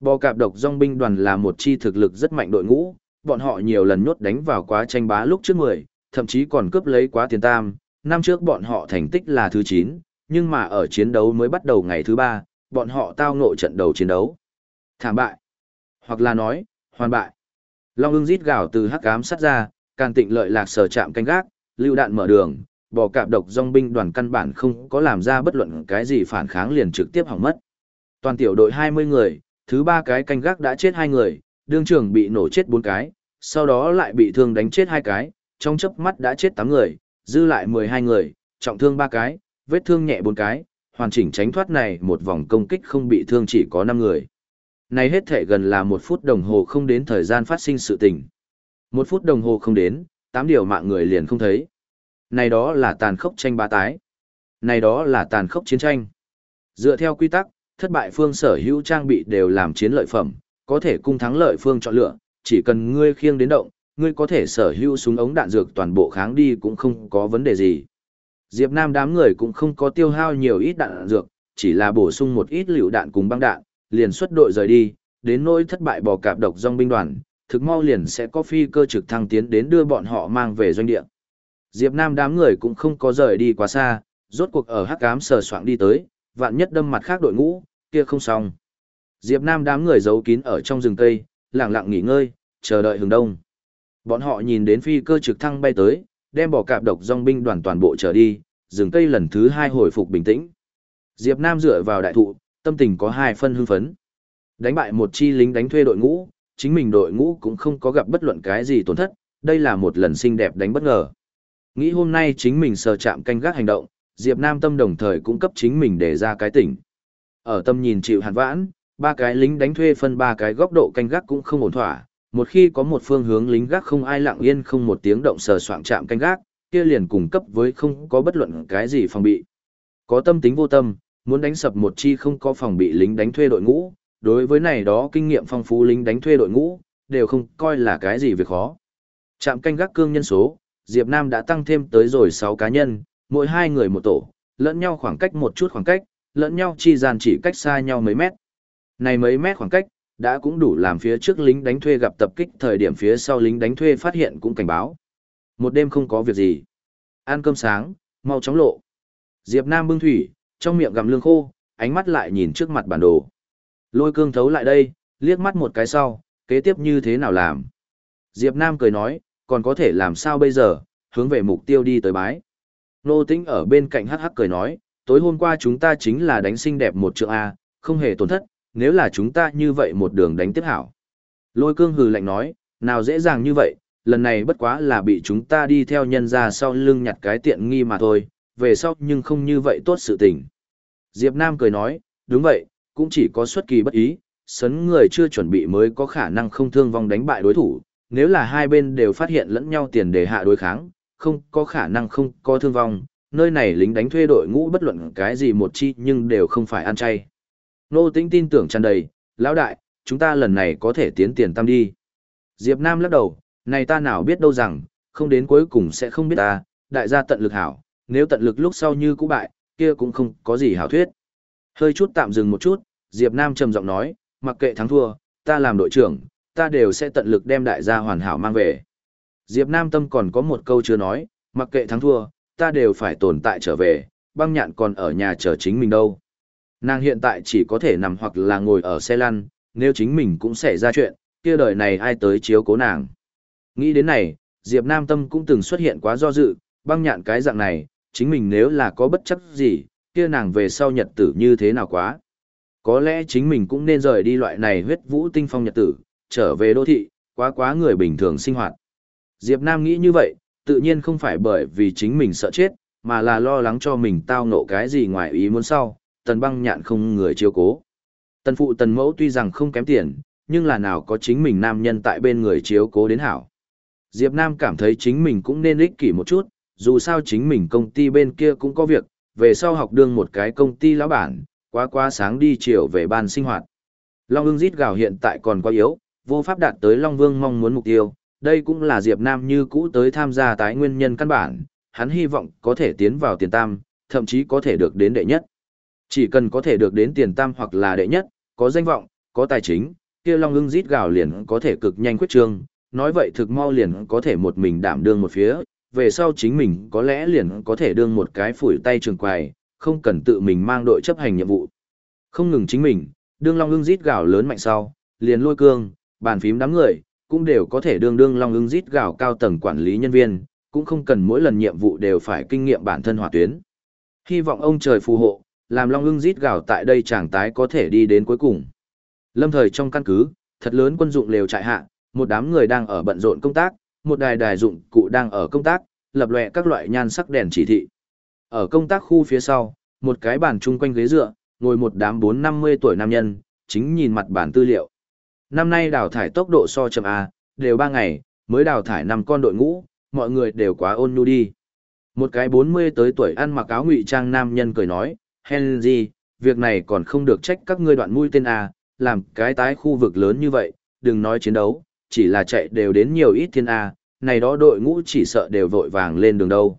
Speaker 1: Bò cạp độc dòng binh đoàn là một chi thực lực rất mạnh đội ngũ, bọn họ nhiều lần nhốt đánh vào quá tranh bá lúc trước 10, thậm chí còn cướp lấy quá tiền tam, năm trước bọn họ thành tích là thứ 9, nhưng mà ở chiến đấu mới bắt đầu ngày thứ 3, bọn họ tao ngộ trận đầu chiến đấu. Thảm bại, hoặc là nói, hoàn bại. Long ưng rít gào từ hắc ám sắt ra, càn tịnh lợi lạc sở chạm canh gác, lưu đạn mở đường, bò cạp độc dòng binh đoàn căn bản không có làm ra bất luận cái gì phản kháng liền trực tiếp hỏng mất. Toàn tiểu đội 20 người, thứ ba cái canh gác đã chết hai người, đương trưởng bị nổ chết bốn cái, sau đó lại bị thương đánh chết hai cái, trong chớp mắt đã chết 8 người, dư lại 12 người, trọng thương ba cái, vết thương nhẹ bốn cái, hoàn chỉnh tránh thoát này một vòng công kích không bị thương chỉ có 5 người. Này hết thể gần là một phút đồng hồ không đến thời gian phát sinh sự tình. Một phút đồng hồ không đến, tám điều mạng người liền không thấy. Này đó là tàn khốc tranh ba tái. Này đó là tàn khốc chiến tranh. Dựa theo quy tắc, thất bại phương sở hữu trang bị đều làm chiến lợi phẩm, có thể cung thắng lợi phương chọn lựa, chỉ cần ngươi khiêng đến động, ngươi có thể sở hữu súng ống đạn dược toàn bộ kháng đi cũng không có vấn đề gì. Diệp Nam đám người cũng không có tiêu hao nhiều ít đạn dược, chỉ là bổ sung một ít liều đạn cùng băng đạn, liền xuất đội rời đi, đến nỗi thất bại bò cạp độc dòng binh đoàn, thực mau liền sẽ có phi cơ trực thăng tiến đến đưa bọn họ mang về doanh địa. Diệp Nam đám người cũng không có rời đi quá xa, rốt cuộc ở hắc ám sờ soạng đi tới, vạn nhất đâm mặt khác đội ngũ, kia không xong. Diệp Nam đám người giấu kín ở trong rừng cây, lặng lặng nghỉ ngơi, chờ đợi hướng đông. Bọn họ nhìn đến phi cơ trực thăng bay tới, đem bỏ cạp độc dòng binh đoàn toàn bộ trở đi, rừng cây lần thứ hai hồi phục bình tĩnh. Diệp Nam dựa vào đại thụ, tâm tình có hai phân hưng phấn. Đánh bại một chi lính đánh thuê đội ngũ, chính mình đội ngũ cũng không có gặp bất luận cái gì tổn thất, đây là một lần xinh đẹp đánh bất ngờ. Nghĩ hôm nay chính mình sờ chạm canh gác hành động, Diệp Nam tâm đồng thời cũng cấp chính mình để ra cái tỉnh. Ở tâm nhìn chịu hàn vãn, ba cái lính đánh thuê phân ba cái góc độ canh gác cũng không ổn thỏa, một khi có một phương hướng lính gác không ai lặng yên không một tiếng động sờ soạng chạm canh gác, kia liền cùng cấp với không có bất luận cái gì phòng bị. Có tâm tính vô tâm, muốn đánh sập một chi không có phòng bị lính đánh thuê đội ngũ, đối với này đó kinh nghiệm phong phú lính đánh thuê đội ngũ, đều không coi là cái gì việc khó. Trạm canh gác cương nhân số, Diệp Nam đã tăng thêm tới rồi 6 cá nhân, mỗi hai người một tổ, lẫn nhau khoảng cách một chút khoảng cách, lẫn nhau chi gian chỉ cách xa nhau mấy mét. Này mấy mét khoảng cách, đã cũng đủ làm phía trước lính đánh thuê gặp tập kích thời điểm phía sau lính đánh thuê phát hiện cũng cảnh báo. Một đêm không có việc gì. Ăn cơm sáng, mau chóng lộ. Diệp Nam bưng thủy, trong miệng gặm lương khô, ánh mắt lại nhìn trước mặt bản đồ. Lôi cương thấu lại đây, liếc mắt một cái sau, kế tiếp như thế nào làm. Diệp Nam cười nói, còn có thể làm sao bây giờ, hướng về mục tiêu đi tới bái. Nô tĩnh ở bên cạnh hắc hắc cười nói, tối hôm qua chúng ta chính là đánh xinh đẹp một trượng A, không hề tổn thất, nếu là chúng ta như vậy một đường đánh tiếp hảo. Lôi cương hừ lạnh nói, nào dễ dàng như vậy, lần này bất quá là bị chúng ta đi theo nhân ra sau lưng nhặt cái tiện nghi mà thôi, về sau nhưng không như vậy tốt sự tình. Diệp Nam cười nói, đúng vậy, cũng chỉ có xuất kỳ bất ý, sấn người chưa chuẩn bị mới có khả năng không thương vong đánh bại đối thủ, nếu là hai bên đều phát hiện lẫn nhau tiền đề hạ đối kháng, không có khả năng không có thương vong, nơi này lính đánh thuê đội ngũ bất luận cái gì một chi nhưng đều không phải ăn chay. Nô tính tin tưởng tràn đầy, lão đại, chúng ta lần này có thể tiến tiền tam đi. Diệp Nam lắc đầu, này ta nào biết đâu rằng, không đến cuối cùng sẽ không biết ta, đại gia tận lực hảo, nếu tận lực lúc sau như cũ bại, kia cũng không có gì hảo thuyết. Hơi chút tạm dừng một chút, Diệp Nam trầm giọng nói, mặc kệ thắng thua, ta làm đội trưởng, ta đều sẽ tận lực đem đại gia hoàn hảo mang về. Diệp Nam tâm còn có một câu chưa nói, mặc kệ thắng thua, ta đều phải tồn tại trở về, băng nhạn còn ở nhà chờ chính mình đâu. Nàng hiện tại chỉ có thể nằm hoặc là ngồi ở xe lăn, nếu chính mình cũng xảy ra chuyện, kia đời này ai tới chiếu cố nàng. Nghĩ đến này, Diệp Nam Tâm cũng từng xuất hiện quá do dự, băng nhạn cái dạng này, chính mình nếu là có bất chấp gì, kia nàng về sau nhật tử như thế nào quá. Có lẽ chính mình cũng nên rời đi loại này huyết vũ tinh phong nhật tử, trở về đô thị, quá quá người bình thường sinh hoạt. Diệp Nam nghĩ như vậy, tự nhiên không phải bởi vì chính mình sợ chết, mà là lo lắng cho mình tao ngộ cái gì ngoài ý muốn sau, tần băng nhạn không người chiếu cố. Tần phụ tần mẫu tuy rằng không kém tiền, nhưng là nào có chính mình nam nhân tại bên người chiếu cố đến hảo. Diệp Nam cảm thấy chính mình cũng nên ích kỷ một chút, dù sao chính mình công ty bên kia cũng có việc, về sau học đương một cái công ty lão bản, quá quá sáng đi chiều về ban sinh hoạt. Long ưng rít gào hiện tại còn quá yếu, vô pháp đạt tới Long Vương mong muốn mục tiêu, đây cũng là Diệp Nam như cũ tới tham gia tái nguyên nhân căn bản, hắn hy vọng có thể tiến vào tiền tam, thậm chí có thể được đến đệ nhất. Chỉ cần có thể được đến tiền tam hoặc là đệ nhất, có danh vọng, có tài chính, kia Long ưng rít gào liền có thể cực nhanh quyết trương, nói vậy thực mau liền có thể một mình đảm đương một phía, về sau chính mình có lẽ liền có thể đương một cái phủi tay trường quài, không cần tự mình mang đội chấp hành nhiệm vụ. Không ngừng chính mình, đương Long ưng rít gào lớn mạnh sau, liền lôi cương, bàn phím đám người, cũng đều có thể đương đương Long ưng rít gào cao tầng quản lý nhân viên, cũng không cần mỗi lần nhiệm vụ đều phải kinh nghiệm bản thân hỏa tuyến. Hy vọng ông trời phù hộ, làm Long ưng rít gào tại đây chàng tái có thể đi đến cuối cùng. Lâm thời trong căn cứ, thật lớn quân dụng lều trại hạ, một đám người đang ở bận rộn công tác, một đài đài dụng cụ đang ở công tác, lập lòe các loại nhan sắc đèn chỉ thị. Ở công tác khu phía sau, một cái bàn chung quanh ghế dựa, ngồi một đám bốn năm mươi tuổi nam nhân, chính nhìn mặt bản tư liệu. Năm nay đào thải tốc độ so chậm A, đều ba ngày, mới đào thải năm con đội ngũ, mọi người đều quá ôn nhu đi. Một cái bốn mươi tới tuổi ăn mặc áo ngụy trang nam nhân cười nói, Henry, việc này còn không được trách các ngươi đoạn mũi tên A, làm cái tái khu vực lớn như vậy, đừng nói chiến đấu, chỉ là chạy đều đến nhiều ít thiên A, này đó đội ngũ chỉ sợ đều vội vàng lên đường đâu.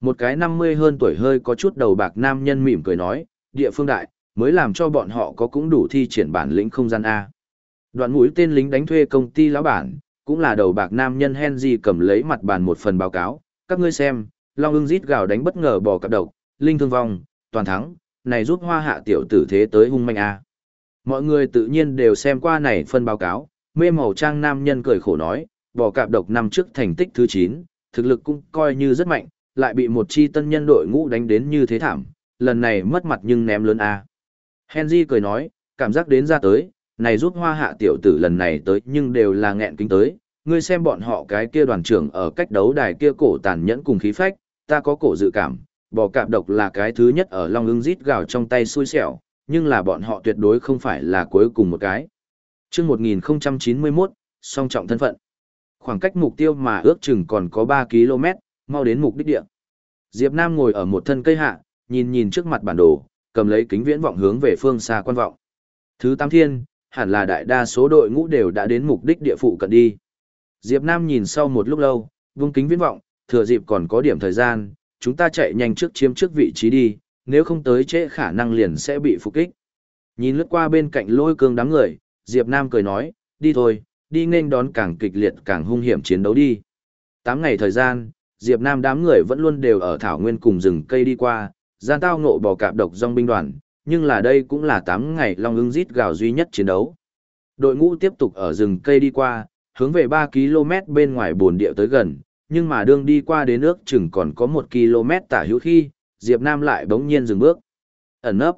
Speaker 1: Một cái năm mươi hơn tuổi hơi có chút đầu bạc nam nhân mỉm cười nói, địa phương đại, mới làm cho bọn họ có cũng đủ thi triển bản lĩnh không gian A. Đoạn mũi tên lính đánh thuê công ty lão bản, cũng là đầu bạc nam nhân Henry cầm lấy mặt bàn một phần báo cáo, các ngươi xem, Long ưng rít gào đánh bất ngờ bò cặp độc, linh thương vong, toàn thắng, này giúp hoa hạ tiểu tử thế tới hung manh a. Mọi người tự nhiên đều xem qua này phân báo cáo, mê màu trang nam nhân cười khổ nói, bỏ cạp độc năm trước thành tích thứ 9, thực lực cũng coi như rất mạnh, lại bị một chi tân nhân đội ngũ đánh đến như thế thảm, lần này mất mặt nhưng ném lớn a. Henry cười nói, cảm giác đến ra tới, này giúp hoa hạ tiểu tử lần này tới nhưng đều là nghẹn kính tới, ngươi xem bọn họ cái kia đoàn trưởng ở cách đấu đài kia cổ tàn nhẫn cùng khí phách, ta có cổ dự cảm, bò cạp độc là cái thứ nhất ở long ưng rít gào trong tay xui xẻo, nhưng là bọn họ tuyệt đối không phải là cuối cùng một cái. Trước 1091, song trọng thân phận. Khoảng cách mục tiêu mà ước chừng còn có 3 km, mau đến mục đích địa. Diệp Nam ngồi ở một thân cây hạ, nhìn nhìn trước mặt bản đồ, cầm lấy kính viễn vọng hướng về phương xa quan vọng. Thứ tám thiên, hẳn là đại đa số đội ngũ đều đã đến mục đích địa phụ cận đi. Diệp Nam nhìn sau một lúc lâu, vung kính viễn vọng, thừa dịp còn có điểm thời gian, chúng ta chạy nhanh trước chiếm trước vị trí đi, nếu không tới trễ khả năng liền sẽ bị phục kích. Nhìn lướt qua bên cạnh lôi cương đám người, Diệp Nam cười nói, đi thôi, đi nên đón càng kịch liệt càng hung hiểm chiến đấu đi. Tám ngày thời gian, Diệp Nam đám người vẫn luôn đều ở thảo nguyên cùng rừng cây đi qua, gian tao ngộ bò cạp độc dòng binh đoàn, nhưng là đây cũng là 8 ngày long ưng rít gào duy nhất chiến đấu. Đội ngũ tiếp tục ở rừng cây đi qua, hướng về 3 km bên ngoài bồn địa tới gần, nhưng mà đương đi qua đến nước chừng còn có 1 km tả hữu khi, Diệp Nam lại bỗng nhiên dừng bước. Ẩn ấp,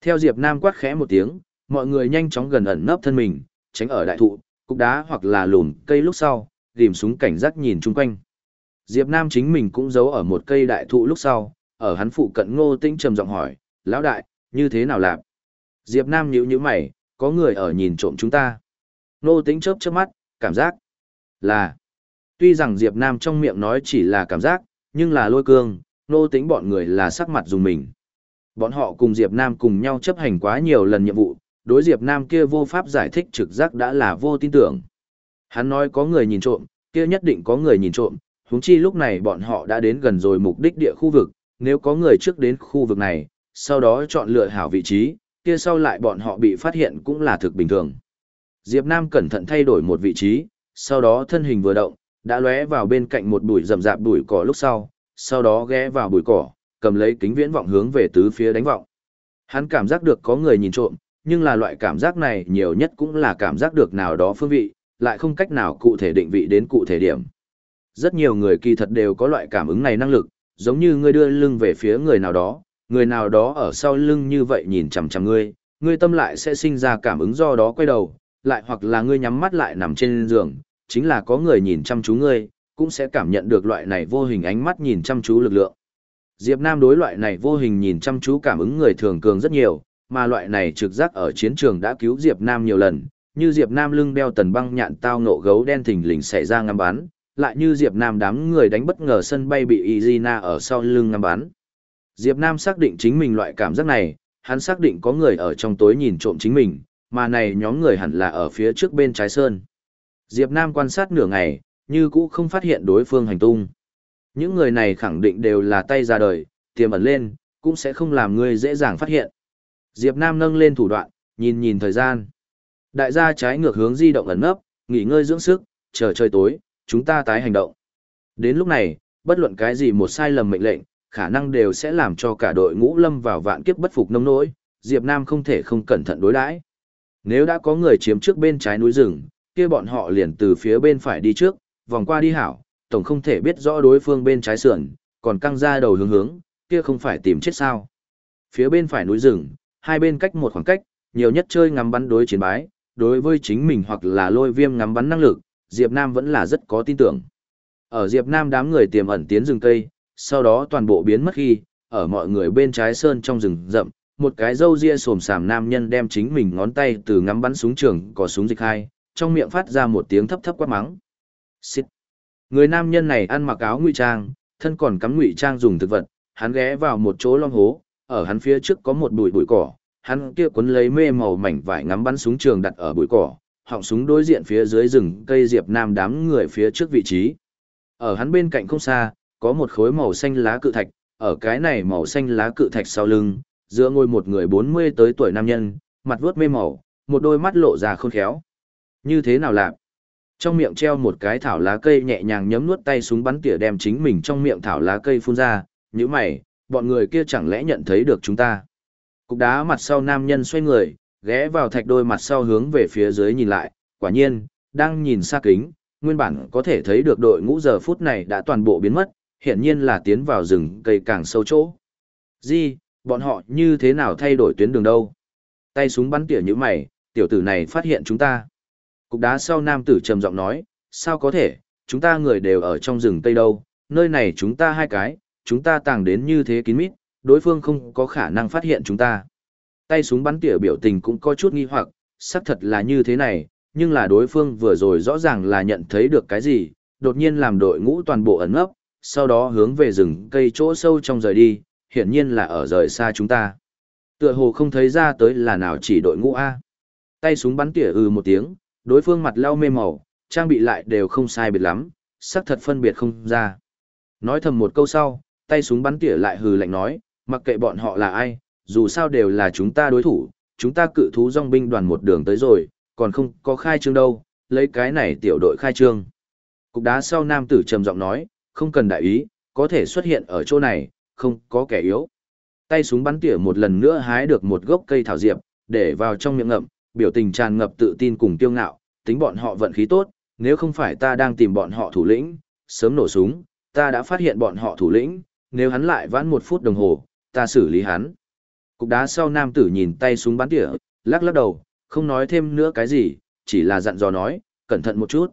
Speaker 1: Theo Diệp Nam quát khẽ một tiếng, mọi người nhanh chóng gần ẩn nấp thân mình, tránh ở đại thụ, cục đá hoặc là lùn cây lúc sau, tìm súng cảnh giác nhìn chung quanh. Diệp Nam chính mình cũng giấu ở một cây đại thụ lúc sau, ở hắn phụ cận Ngô Tĩnh trầm giọng hỏi, lão đại, như thế nào làm? Diệp Nam nhíu nhíu mày, có người ở nhìn trộm chúng ta. Ngô Tĩnh chớp chớp mắt, cảm giác là Tuy rằng Diệp Nam trong miệng nói chỉ là cảm giác, nhưng là lôi cương, Ngô Tĩnh bọn người là sắc mặt dùng mình. Bọn họ cùng Diệp Nam cùng nhau chấp hành quá nhiều lần nhiệm vụ, đối Diệp Nam kia vô pháp giải thích trực giác đã là vô tin tưởng. Hắn nói có người nhìn trộm, kia nhất định có người nhìn trộm, huống chi lúc này bọn họ đã đến gần rồi mục đích địa khu vực, nếu có người trước đến khu vực này, sau đó chọn lựa hảo vị trí, kia sau lại bọn họ bị phát hiện cũng là thực bình thường. Diệp Nam cẩn thận thay đổi một vị trí, sau đó thân hình vừa động, đã lóe vào bên cạnh một bụi rậm rạp bụi cỏ lúc sau, sau đó ghé vào bụi cỏ, cầm lấy kính viễn vọng hướng về tứ phía đánh vọng. Hắn cảm giác được có người nhìn trộm, nhưng là loại cảm giác này nhiều nhất cũng là cảm giác được nào đó phương vị, lại không cách nào cụ thể định vị đến cụ thể điểm. Rất nhiều người kỳ thật đều có loại cảm ứng này năng lực, giống như ngươi đưa lưng về phía người nào đó, người nào đó ở sau lưng như vậy nhìn chằm chằm ngươi, ngươi tâm lại sẽ sinh ra cảm ứng do đó quay đầu, lại hoặc là ngươi nhắm mắt lại nằm trên giường, chính là có người nhìn chăm chú ngươi, cũng sẽ cảm nhận được loại này vô hình ánh mắt nhìn chăm chú lực lượng. Diệp Nam đối loại này vô hình nhìn chăm chú cảm ứng người thường cường rất nhiều, mà loại này trực giác ở chiến trường đã cứu Diệp Nam nhiều lần, như Diệp Nam lưng đeo tần băng nhạn tao nộ gấu đen thình lình xảy ra ngắm bắn, lại như Diệp Nam đám người đánh bất ngờ sân bay bị Izina ở sau lưng ngắm bắn. Diệp Nam xác định chính mình loại cảm giác này, hắn xác định có người ở trong tối nhìn trộm chính mình, mà này nhóm người hẳn là ở phía trước bên trái sơn. Diệp Nam quan sát nửa ngày, như cũ không phát hiện đối phương hành tung. Những người này khẳng định đều là tay ra đời, tiềm ẩn lên, cũng sẽ không làm người dễ dàng phát hiện. Diệp Nam nâng lên thủ đoạn, nhìn nhìn thời gian. Đại gia trái ngược hướng di động ẩn nấp, nghỉ ngơi dưỡng sức, chờ trời tối, chúng ta tái hành động. Đến lúc này, bất luận cái gì một sai lầm mệnh lệnh, khả năng đều sẽ làm cho cả đội ngũ lâm vào vạn kiếp bất phục nông nỗi, Diệp Nam không thể không cẩn thận đối đãi. Nếu đã có người chiếm trước bên trái núi rừng, kia bọn họ liền từ phía bên phải đi trước, vòng qua đi hảo, tổng không thể biết rõ đối phương bên trái sườn, còn căng ra đầu hướng hướng, kia không phải tìm chết sao. Phía bên phải núi rừng, hai bên cách một khoảng cách, nhiều nhất chơi ngắm bắn đối chiến bái, đối với chính mình hoặc là lôi viêm ngắm bắn năng lực, Diệp Nam vẫn là rất có tin tưởng. Ở Diệp Nam đám người tiềm ẩn tiến rừng cây, sau đó toàn bộ biến mất khi, ở mọi người bên trái sơn trong rừng rậm, một cái râu ria sồm sàm nam nhân đem chính mình ngón tay từ ngắm bắn súng trường có súng dịch hai, trong miệng phát ra một tiếng thấp thấp quát mắng. Xịt. Người nam nhân này ăn mặc áo ngụy trang, thân còn cắm ngụy trang dùng thực vật, hắn ghé vào một chỗ long hố, ở hắn phía trước có một bụi bụi cỏ, hắn kia cuốn lấy mê màu mảnh vải ngắm bắn súng trường đặt ở bụi cỏ, họng súng đối diện phía dưới rừng cây diệp nam đám người phía trước vị trí. Ở hắn bên cạnh không xa, có một khối màu xanh lá cự thạch, ở cái này màu xanh lá cự thạch sau lưng, giữa ngôi một người 40 tới tuổi nam nhân, mặt vuốt mê màu, một đôi mắt lộ ra khôn khéo. Như thế nào làm Trong miệng treo một cái thảo lá cây nhẹ nhàng nhấm nuốt tay súng bắn tỉa đem chính mình trong miệng thảo lá cây phun ra, như mày, bọn người kia chẳng lẽ nhận thấy được chúng ta. Cục đá mặt sau nam nhân xoay người, ghé vào thạch đôi mặt sau hướng về phía dưới nhìn lại, quả nhiên, đang nhìn xa kính, nguyên bản có thể thấy được đội ngũ giờ phút này đã toàn bộ biến mất, hiện nhiên là tiến vào rừng cây càng sâu chỗ. Di, bọn họ như thế nào thay đổi tuyến đường đâu? Tay súng bắn tỉa như mày, tiểu tử này phát hiện chúng ta. Cục đá sau nam tử trầm giọng nói, sao có thể, chúng ta người đều ở trong rừng Tây đâu, nơi này chúng ta hai cái, chúng ta tàng đến như thế kín mít, đối phương không có khả năng phát hiện chúng ta. Tay súng bắn tỉa biểu tình cũng có chút nghi hoặc, xác thật là như thế này, nhưng là đối phương vừa rồi rõ ràng là nhận thấy được cái gì, đột nhiên làm đội ngũ toàn bộ ẩn ấp, sau đó hướng về rừng cây chỗ sâu trong rời đi, hiển nhiên là ở rời xa chúng ta. Tựa hồ không thấy ra tới là nào chỉ đội ngũ A. Tay súng bắn tỉa ừ một tiếng, đối phương mặt lau mê màu, trang bị lại đều không sai biệt lắm, xác thật phân biệt không ra. Nói thầm một câu sau, tay súng bắn tỉa lại hừ lạnh nói, mặc kệ bọn họ là ai, dù sao đều là chúng ta đối thủ, chúng ta cự thú dòng binh đoàn một đường tới rồi, còn không có khai trương đâu, lấy cái này tiểu đội khai trương. Cục đá sau nam tử trầm giọng nói, không cần đại ý, có thể xuất hiện ở chỗ này, không có kẻ yếu. Tay súng bắn tỉa một lần nữa hái được một gốc cây thảo diệp, để vào trong miệng ngậm, biểu tình tràn ngập tự tin cùng tiêu ngạo, tính bọn họ vận khí tốt, nếu không phải ta đang tìm bọn họ thủ lĩnh, sớm nổ súng, ta đã phát hiện bọn họ thủ lĩnh, nếu hắn lại vãn một phút đồng hồ, ta xử lý hắn. Cục đá sau nam tử nhìn tay súng bắn tỉa, lắc lắc đầu, không nói thêm nữa cái gì, chỉ là dặn dò nói, cẩn thận một chút.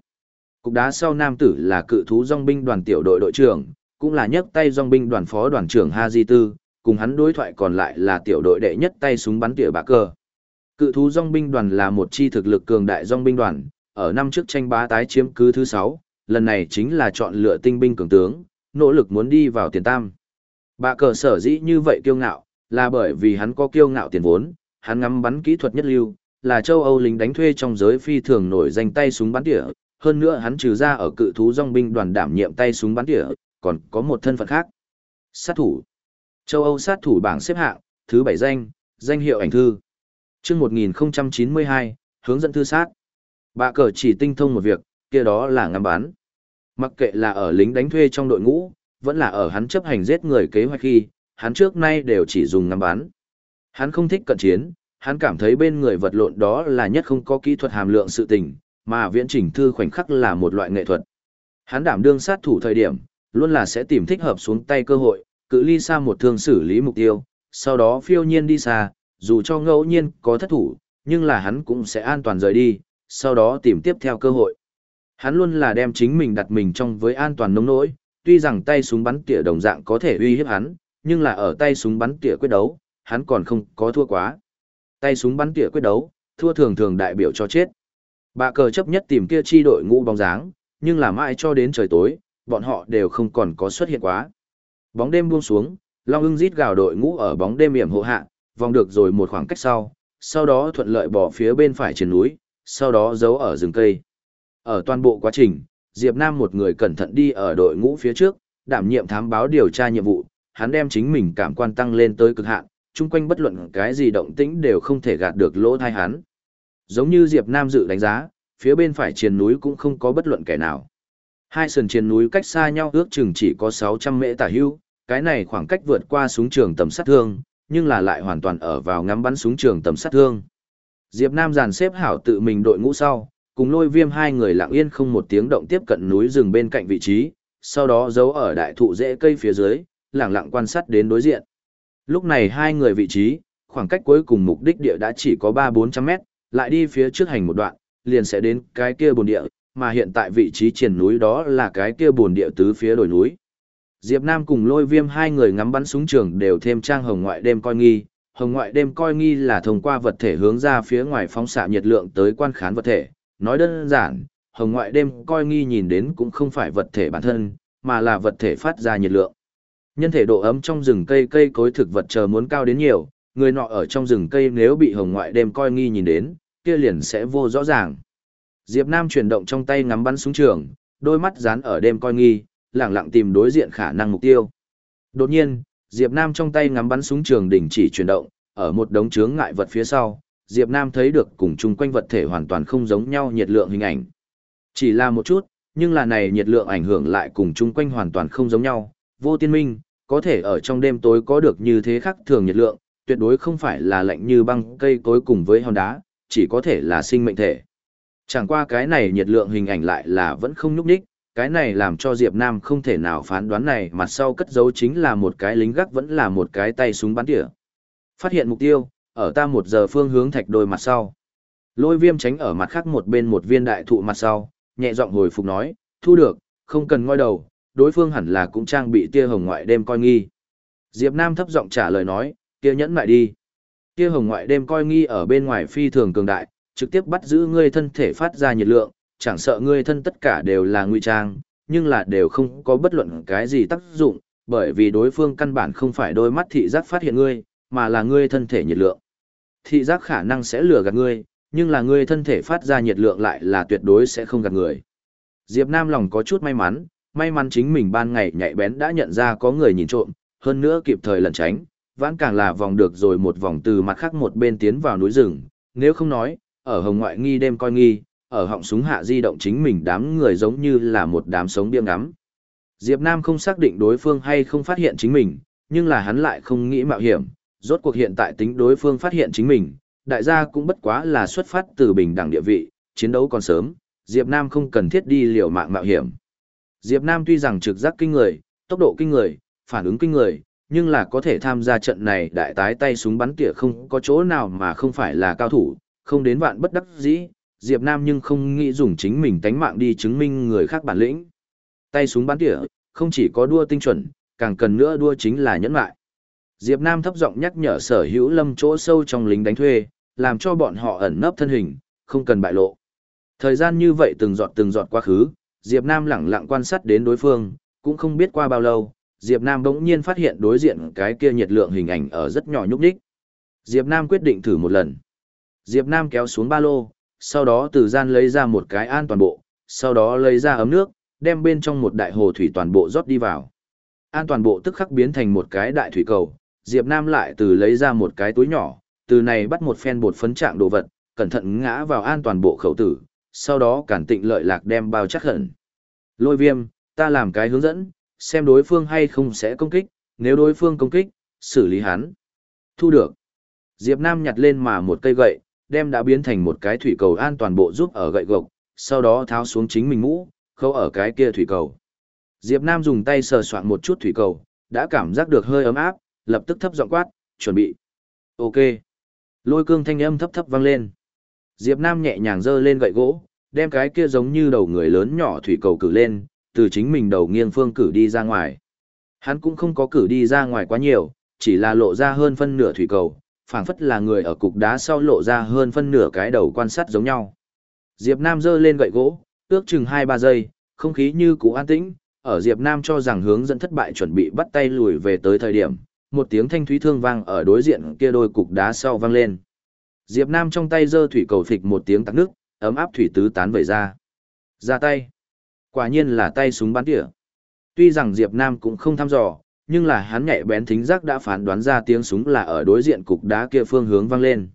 Speaker 1: Cục đá sau nam tử là cự thú dòng binh đoàn tiểu đội đội trưởng, cũng là nhấc tay dòng binh đoàn phó đoàn trưởng Ha Di Tư, cùng hắn đối thoại còn lại là tiểu đội đệ nhất tay súng bắn tỉa bạc cờ. Cự thú dòng binh đoàn là một chi thực lực cường đại dòng binh đoàn, ở năm trước tranh bá tái chiếm cứ thứ 6, lần này chính là chọn lựa tinh binh cường tướng, nỗ lực muốn đi vào tiền tam. Bạ cờ sở dĩ như vậy kiêu ngạo, là bởi vì hắn có kiêu ngạo tiền vốn, hắn ngắm bắn kỹ thuật nhất lưu, là châu Âu lính đánh thuê trong giới phi thường nổi danh tay súng bắn tỉa, hơn nữa hắn trừ ra ở cự thú dòng binh đoàn đảm nhiệm tay súng bắn tỉa, còn có một thân phận khác. Sát thủ. Châu Âu sát thủ bảng xếp hạng, thứ bảy danh, danh hiệu ảnh thư. chương 1092, hướng dẫn thư sát. Bạ cờ chỉ tinh thông một việc, kia đó là ngắm bắn. Mặc kệ là ở lính đánh thuê trong đội ngũ, vẫn là ở hắn chấp hành giết người kế hoạch khi, hắn trước nay đều chỉ dùng ngắm bắn. Hắn không thích cận chiến, hắn cảm thấy bên người vật lộn đó là nhất không có kỹ thuật hàm lượng sự tình, mà viễn chỉnh thư khoảnh khắc là một loại nghệ thuật. Hắn đảm đương sát thủ thời điểm, luôn là sẽ tìm thích hợp xuống tay cơ hội, cự ly xa một thương xử lý mục tiêu, sau đó phiêu nhiên đi xa, dù cho ngẫu nhiên có thất thủ, nhưng là hắn cũng sẽ an toàn rời đi, sau đó tìm tiếp theo cơ hội. Hắn luôn là đem chính mình đặt mình trong với an toàn nông nỗi, tuy rằng tay súng bắn tỉa đồng dạng có thể uy hiếp hắn, nhưng là ở tay súng bắn tỉa quyết đấu, hắn còn không có thua quá. Tay súng bắn tỉa quyết đấu, thua thường thường đại biểu cho chết. Bạ cờ chấp nhất tìm kia chi đội ngũ bóng dáng, nhưng là mãi cho đến trời tối, bọn họ đều không còn có xuất hiện quá. Bóng đêm buông xuống, Long ưng rít gào đội ngũ ở bóng đêm hiểm hộ hạ, vòng được rồi một khoảng cách sau, sau đó thuận lợi bỏ phía bên phải trên núi, sau đó giấu ở rừng cây. Ở toàn bộ quá trình, Diệp Nam một người cẩn thận đi ở đội ngũ phía trước, đảm nhiệm thám báo điều tra nhiệm vụ, hắn đem chính mình cảm quan tăng lên tới cực hạn, chung quanh bất luận cái gì động tĩnh đều không thể gạt được lỗ thai hắn. Giống như Diệp Nam dự đánh giá, phía bên phải triền núi cũng không có bất luận kẻ nào. Hai sườn triền núi cách xa nhau ước chừng chỉ có 600 mễ tả hưu, cái này khoảng cách vượt qua súng trường tầm sát thương, nhưng là lại hoàn toàn ở vào ngắm bắn súng trường tầm sát thương. Diệp Nam dàn xếp hảo tự mình đội ngũ sau, cùng lôi viêm hai người lặng yên không một tiếng động tiếp cận núi rừng bên cạnh vị trí, sau đó giấu ở đại thụ rễ cây phía dưới, lặng lặng quan sát đến đối diện. Lúc này hai người vị trí, khoảng cách cuối cùng mục đích địa đã chỉ có 3-400 mét, lại đi phía trước hành một đoạn, liền sẽ đến cái kia bồn địa, mà hiện tại vị trí triển núi đó là cái kia bồn địa tứ phía đồi núi. Diệp Nam cùng lôi viêm hai người ngắm bắn súng trường đều thêm trang hồng ngoại đêm coi nghi. Hồng ngoại đêm coi nghi là thông qua vật thể hướng ra phía ngoài phóng xạ nhiệt lượng tới quan khán vật thể. Nói đơn giản, hồng ngoại đêm coi nghi nhìn đến cũng không phải vật thể bản thân, mà là vật thể phát ra nhiệt lượng. Nhân thể độ ấm trong rừng cây cây cối thực vật chờ muốn cao đến nhiều, người nọ ở trong rừng cây nếu bị hồng ngoại đêm coi nghi nhìn đến, kia liền sẽ vô rõ ràng. Diệp Nam chuyển động trong tay ngắm bắn súng trường, đôi mắt dán ở đêm coi nghi, lặng lặng tìm đối diện khả năng mục tiêu. Đột nhiên, Diệp Nam trong tay ngắm bắn súng trường đình chỉ chuyển động, ở một đống chướng ngại vật phía sau, Diệp Nam thấy được cùng chung quanh vật thể hoàn toàn không giống nhau nhiệt lượng hình ảnh. Chỉ là một chút, nhưng là này nhiệt lượng ảnh hưởng lại cùng chung quanh hoàn toàn không giống nhau. Vô tiên minh, có thể ở trong đêm tối có được như thế khác thường nhiệt lượng, tuyệt đối không phải là lạnh như băng cây cối cùng với hòn đá, chỉ có thể là sinh mệnh thể. Chẳng qua cái này nhiệt lượng hình ảnh lại là vẫn không nhúc nhích, cái này làm cho Diệp Nam không thể nào phán đoán này mặt sau cất giấu chính là một cái lính gác vẫn là một cái tay súng bắn tỉa. Phát hiện mục tiêu, ở ta một giờ phương hướng thạch đôi mặt sau. Lôi viêm tránh ở mặt khác một bên một viên đại thụ mặt sau, nhẹ giọng hồi phục nói, thu được, không cần ngoi đầu, đối phương hẳn là cũng trang bị tia hồng ngoại đêm coi nghi. Diệp Nam thấp giọng trả lời nói, kia nhẫn lại đi. Tia hồng ngoại đêm coi nghi ở bên ngoài phi thường cường đại, trực tiếp bắt giữ ngươi thân thể phát ra nhiệt lượng, chẳng sợ ngươi thân tất cả đều là nguy trang, nhưng là đều không có bất luận cái gì tác dụng, bởi vì đối phương căn bản không phải đôi mắt thị giác phát hiện ngươi, mà là ngươi thân thể nhiệt lượng. Thị giác khả năng sẽ lừa gạt ngươi, nhưng là ngươi thân thể phát ra nhiệt lượng lại là tuyệt đối sẽ không gạt người. Diệp Nam lòng có chút may mắn, may mắn chính mình ban ngày nhạy bén đã nhận ra có người nhìn trộm, hơn nữa kịp thời lẩn tránh, vãn càng là vòng được rồi một vòng từ mặt khác một bên tiến vào núi rừng, nếu không nói, ở hồng ngoại nghi đêm coi nghi, ở họng súng hạ di động chính mình đám người giống như là một đám sống biếng ngắm. Diệp Nam không xác định đối phương hay không phát hiện chính mình, nhưng là hắn lại không nghĩ mạo hiểm, rốt cuộc hiện tại tính đối phương phát hiện chính mình, đại gia cũng bất quá là xuất phát từ bình đẳng địa vị, chiến đấu còn sớm, Diệp Nam không cần thiết đi liều mạng mạo hiểm. Diệp Nam tuy rằng trực giác kinh người, tốc độ kinh người, phản ứng kinh người, nhưng là có thể tham gia trận này đại tái tay súng bắn tỉa không có chỗ nào mà không phải là cao thủ, không đến vạn bất đắc dĩ, Diệp Nam nhưng không nghĩ dùng chính mình tánh mạng đi chứng minh người khác bản lĩnh. Tay súng bắn tỉa, không chỉ có đua tinh chuẩn, càng cần nữa đua chính là nhẫn lại. Diệp Nam thấp giọng nhắc nhở sở hữu lâm chỗ sâu trong lính đánh thuê, làm cho bọn họ ẩn nấp thân hình, không cần bại lộ. Thời gian như vậy từng giọt từng giọt quá khứ, Diệp Nam lặng lặng quan sát đến đối phương, cũng không biết qua bao lâu, Diệp Nam bỗng nhiên phát hiện đối diện cái kia nhiệt lượng hình ảnh ở rất nhỏ nhúc nhích. Diệp Nam quyết định thử một lần. Diệp Nam kéo xuống ba lô, sau đó từ gian lấy ra một cái an toàn bộ, sau đó lấy ra ấm nước, đem bên trong một đại hồ thủy toàn bộ rót đi vào. An toàn bộ tức khắc biến thành một cái đại thủy cầu, Diệp Nam lại từ lấy ra một cái túi nhỏ, từ này bắt một phen bột phấn trạng đồ vật, cẩn thận ngã vào an toàn bộ khẩu tử, sau đó cản tịnh lợi lạc đem bao chắc hẳn. Lôi viêm, ta làm cái hướng dẫn, xem đối phương hay không sẽ công kích, nếu đối phương công kích, xử lý hắn. Thu được. Diệp Nam nhặt lên mà một cây gậy, đem đã biến thành một cái thủy cầu an toàn bộ giúp ở gậy gộc, sau đó tháo xuống chính mình mũ, khâu ở cái kia thủy cầu. Diệp Nam dùng tay sờ soạn một chút thủy cầu, đã cảm giác được hơi ấm áp, lập tức thấp giọng quát, chuẩn bị. Ok. Lôi cương thanh âm thấp thấp vang lên. Diệp Nam nhẹ nhàng giơ lên gậy gỗ, đem cái kia giống như đầu người lớn nhỏ thủy cầu cử lên, từ chính mình đầu nghiêng phương cử đi ra ngoài. Hắn cũng không có cử đi ra ngoài quá nhiều, chỉ là lộ ra hơn phân nửa thủy cầu, phảng phất là người ở cục đá sau lộ ra hơn phân nửa cái đầu quan sát giống nhau. Diệp Nam giơ lên gậy gỗ, ước chừng 2-3 giây, không khí như cũ an tĩnh, ở Diệp Nam cho rằng hướng dẫn thất bại chuẩn bị bắt tay lùi về tới thời điểm, một tiếng thanh thúy thương vang ở đối diện kia đôi cục đá sau vang lên. Diệp Nam trong tay giơ thủy cầu phịch một tiếng tắc nước, ấm áp thủy tứ tán vẩy ra. Ra tay. Quả nhiên là tay súng bắn tỉa. Tuy rằng Diệp Nam cũng không thăm dò, nhưng là hắn nhạy bén thính giác đã phán đoán ra tiếng súng là ở đối diện cục đá kia phương hướng vang lên.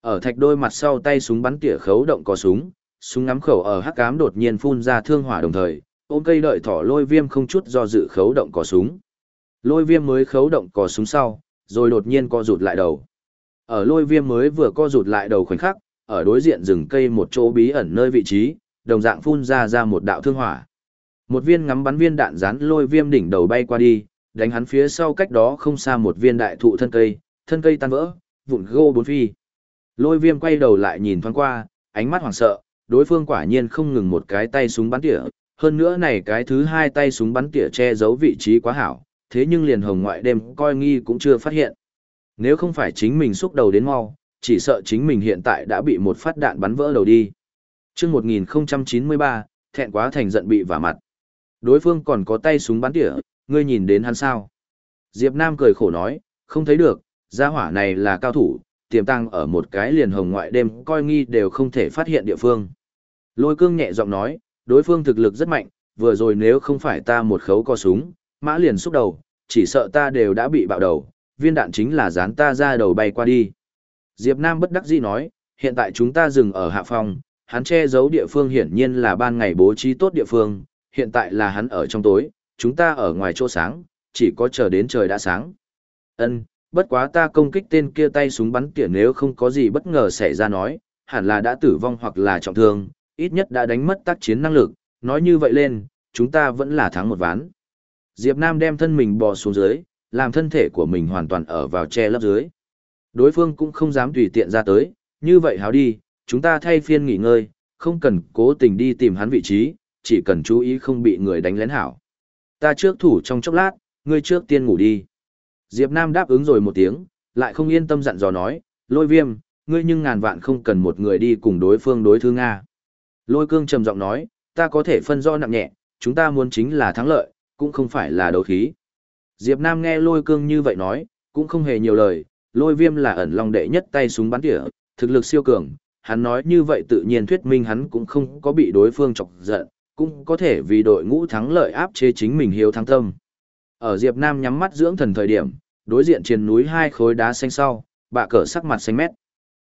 Speaker 1: Ở thạch đôi mặt sau tay súng bắn tỉa khấu động có súng, súng ngắm khẩu ở hắc ám đột nhiên phun ra thương hỏa đồng thời, ôm cây đợi thỏ lôi viêm không chút do dự khấu động có súng. Lôi viêm mới khấu động cò súng sau, rồi đột nhiên co rụt lại đầu. Ở lôi viêm mới vừa co rụt lại đầu khoảnh khắc, ở đối diện rừng cây một chỗ bí ẩn nơi vị trí, đồng dạng phun ra ra một đạo thương hỏa. Một viên ngắm bắn viên đạn dán lôi viêm đỉnh đầu bay qua đi, đánh hắn phía sau cách đó không xa một viên đại thụ thân cây, thân cây tan vỡ, vụn gô bốn phi. Lôi viêm quay đầu lại nhìn thoáng qua, ánh mắt hoảng sợ, đối phương quả nhiên không ngừng một cái tay súng bắn tỉa, hơn nữa này cái thứ hai tay súng bắn tỉa che giấu vị trí quá hảo, thế nhưng liền hồng ngoại đêm coi nghi cũng chưa phát hiện. Nếu không phải chính mình xúc đầu đến mau, chỉ sợ chính mình hiện tại đã bị một phát đạn bắn vỡ đầu đi. Trước 1093, thẹn quá thành giận bị vả mặt. Đối phương còn có tay súng bắn tỉa, ngươi nhìn đến hắn sao? Diệp Nam cười khổ nói, không thấy được, gia hỏa này là cao thủ, tiềm tăng ở một cái liền hồng ngoại đêm coi nghi đều không thể phát hiện địa phương. Lôi cương nhẹ giọng nói, đối phương thực lực rất mạnh, vừa rồi nếu không phải ta một khấu co súng, mã liền xúc đầu, chỉ sợ ta đều đã bị bạo đầu, viên đạn chính là dán ta ra đầu bay qua đi. Diệp Nam bất đắc dĩ nói, hiện tại chúng ta dừng ở hạ phòng, hắn che giấu địa phương hiển nhiên là ban ngày bố trí tốt địa phương, hiện tại là hắn ở trong tối, chúng ta ở ngoài chỗ sáng, chỉ có chờ đến trời đã sáng. Ân, bất quá ta công kích tên kia tay súng bắn tỉa nếu không có gì bất ngờ xảy ra nói, hẳn là đã tử vong hoặc là trọng thương, ít nhất đã đánh mất tác chiến năng lực, nói như vậy lên, chúng ta vẫn là thắng một ván. Diệp Nam đem thân mình bò xuống dưới, làm thân thể của mình hoàn toàn ở vào che lấp dưới. Đối phương cũng không dám tùy tiện ra tới, như vậy háo đi, chúng ta thay phiên nghỉ ngơi, không cần cố tình đi tìm hắn vị trí, chỉ cần chú ý không bị người đánh lén hảo. Ta trước thủ trong chốc lát, ngươi trước tiên ngủ đi. Diệp Nam đáp ứng rồi một tiếng, lại không yên tâm dặn dò nói, lôi viêm, ngươi nhưng ngàn vạn không cần một người đi cùng đối phương đối thư Nga. Lôi cương trầm giọng nói, ta có thể phân rõ nặng nhẹ, chúng ta muốn chính là thắng lợi, cũng không phải là đấu khí. Diệp Nam nghe lôi cương như vậy nói, cũng không hề nhiều lời, lôi viêm là ẩn long đệ nhất tay súng bắn tỉa, thực lực siêu cường, hắn nói như vậy tự nhiên thuyết minh hắn cũng không có bị đối phương chọc giận, cũng có thể vì đội ngũ thắng lợi áp chế chính mình hiếu thắng tâm. Ở Diệp Nam nhắm mắt dưỡng thần thời điểm, đối diện trên núi hai khối đá xanh sau, bạ cờ sắc mặt xanh mét.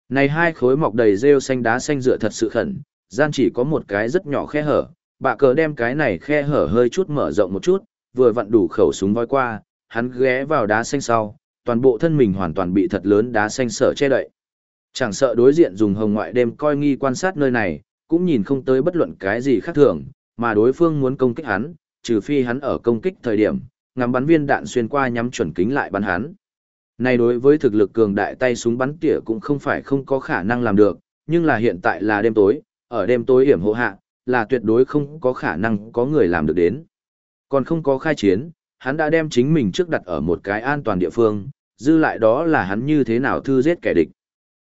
Speaker 1: Này hai khối mọc đầy rêu xanh đá xanh dựa thật sự khẩn, gian chỉ có một cái rất nhỏ khe hở, bạ cờ đem cái này khe hở hơi chút mở rộng một chút, vừa vặn đủ khẩu súng voi qua, hắn ghé vào đá xanh sau, toàn bộ thân mình hoàn toàn bị thật lớn đá xanh sở che đậy. Chẳng sợ đối diện dùng hồng ngoại đêm coi nghi quan sát nơi này, cũng nhìn không tới bất luận cái gì khác thường, mà đối phương muốn công kích hắn, trừ phi hắn ở công kích thời điểm, ngắm bắn viên đạn xuyên qua nhắm chuẩn kính lại bắn hắn. Này đối với thực lực cường đại tay súng bắn tỉa cũng không phải không có khả năng làm được, nhưng là hiện tại là đêm tối, ở đêm tối hiểm hộ hạ, là tuyệt đối không có khả năng có người làm được đến. Còn không có khai chiến, hắn đã đem chính mình trước đặt ở một cái an toàn địa phương, dư lại đó là hắn như thế nào thư giết kẻ địch.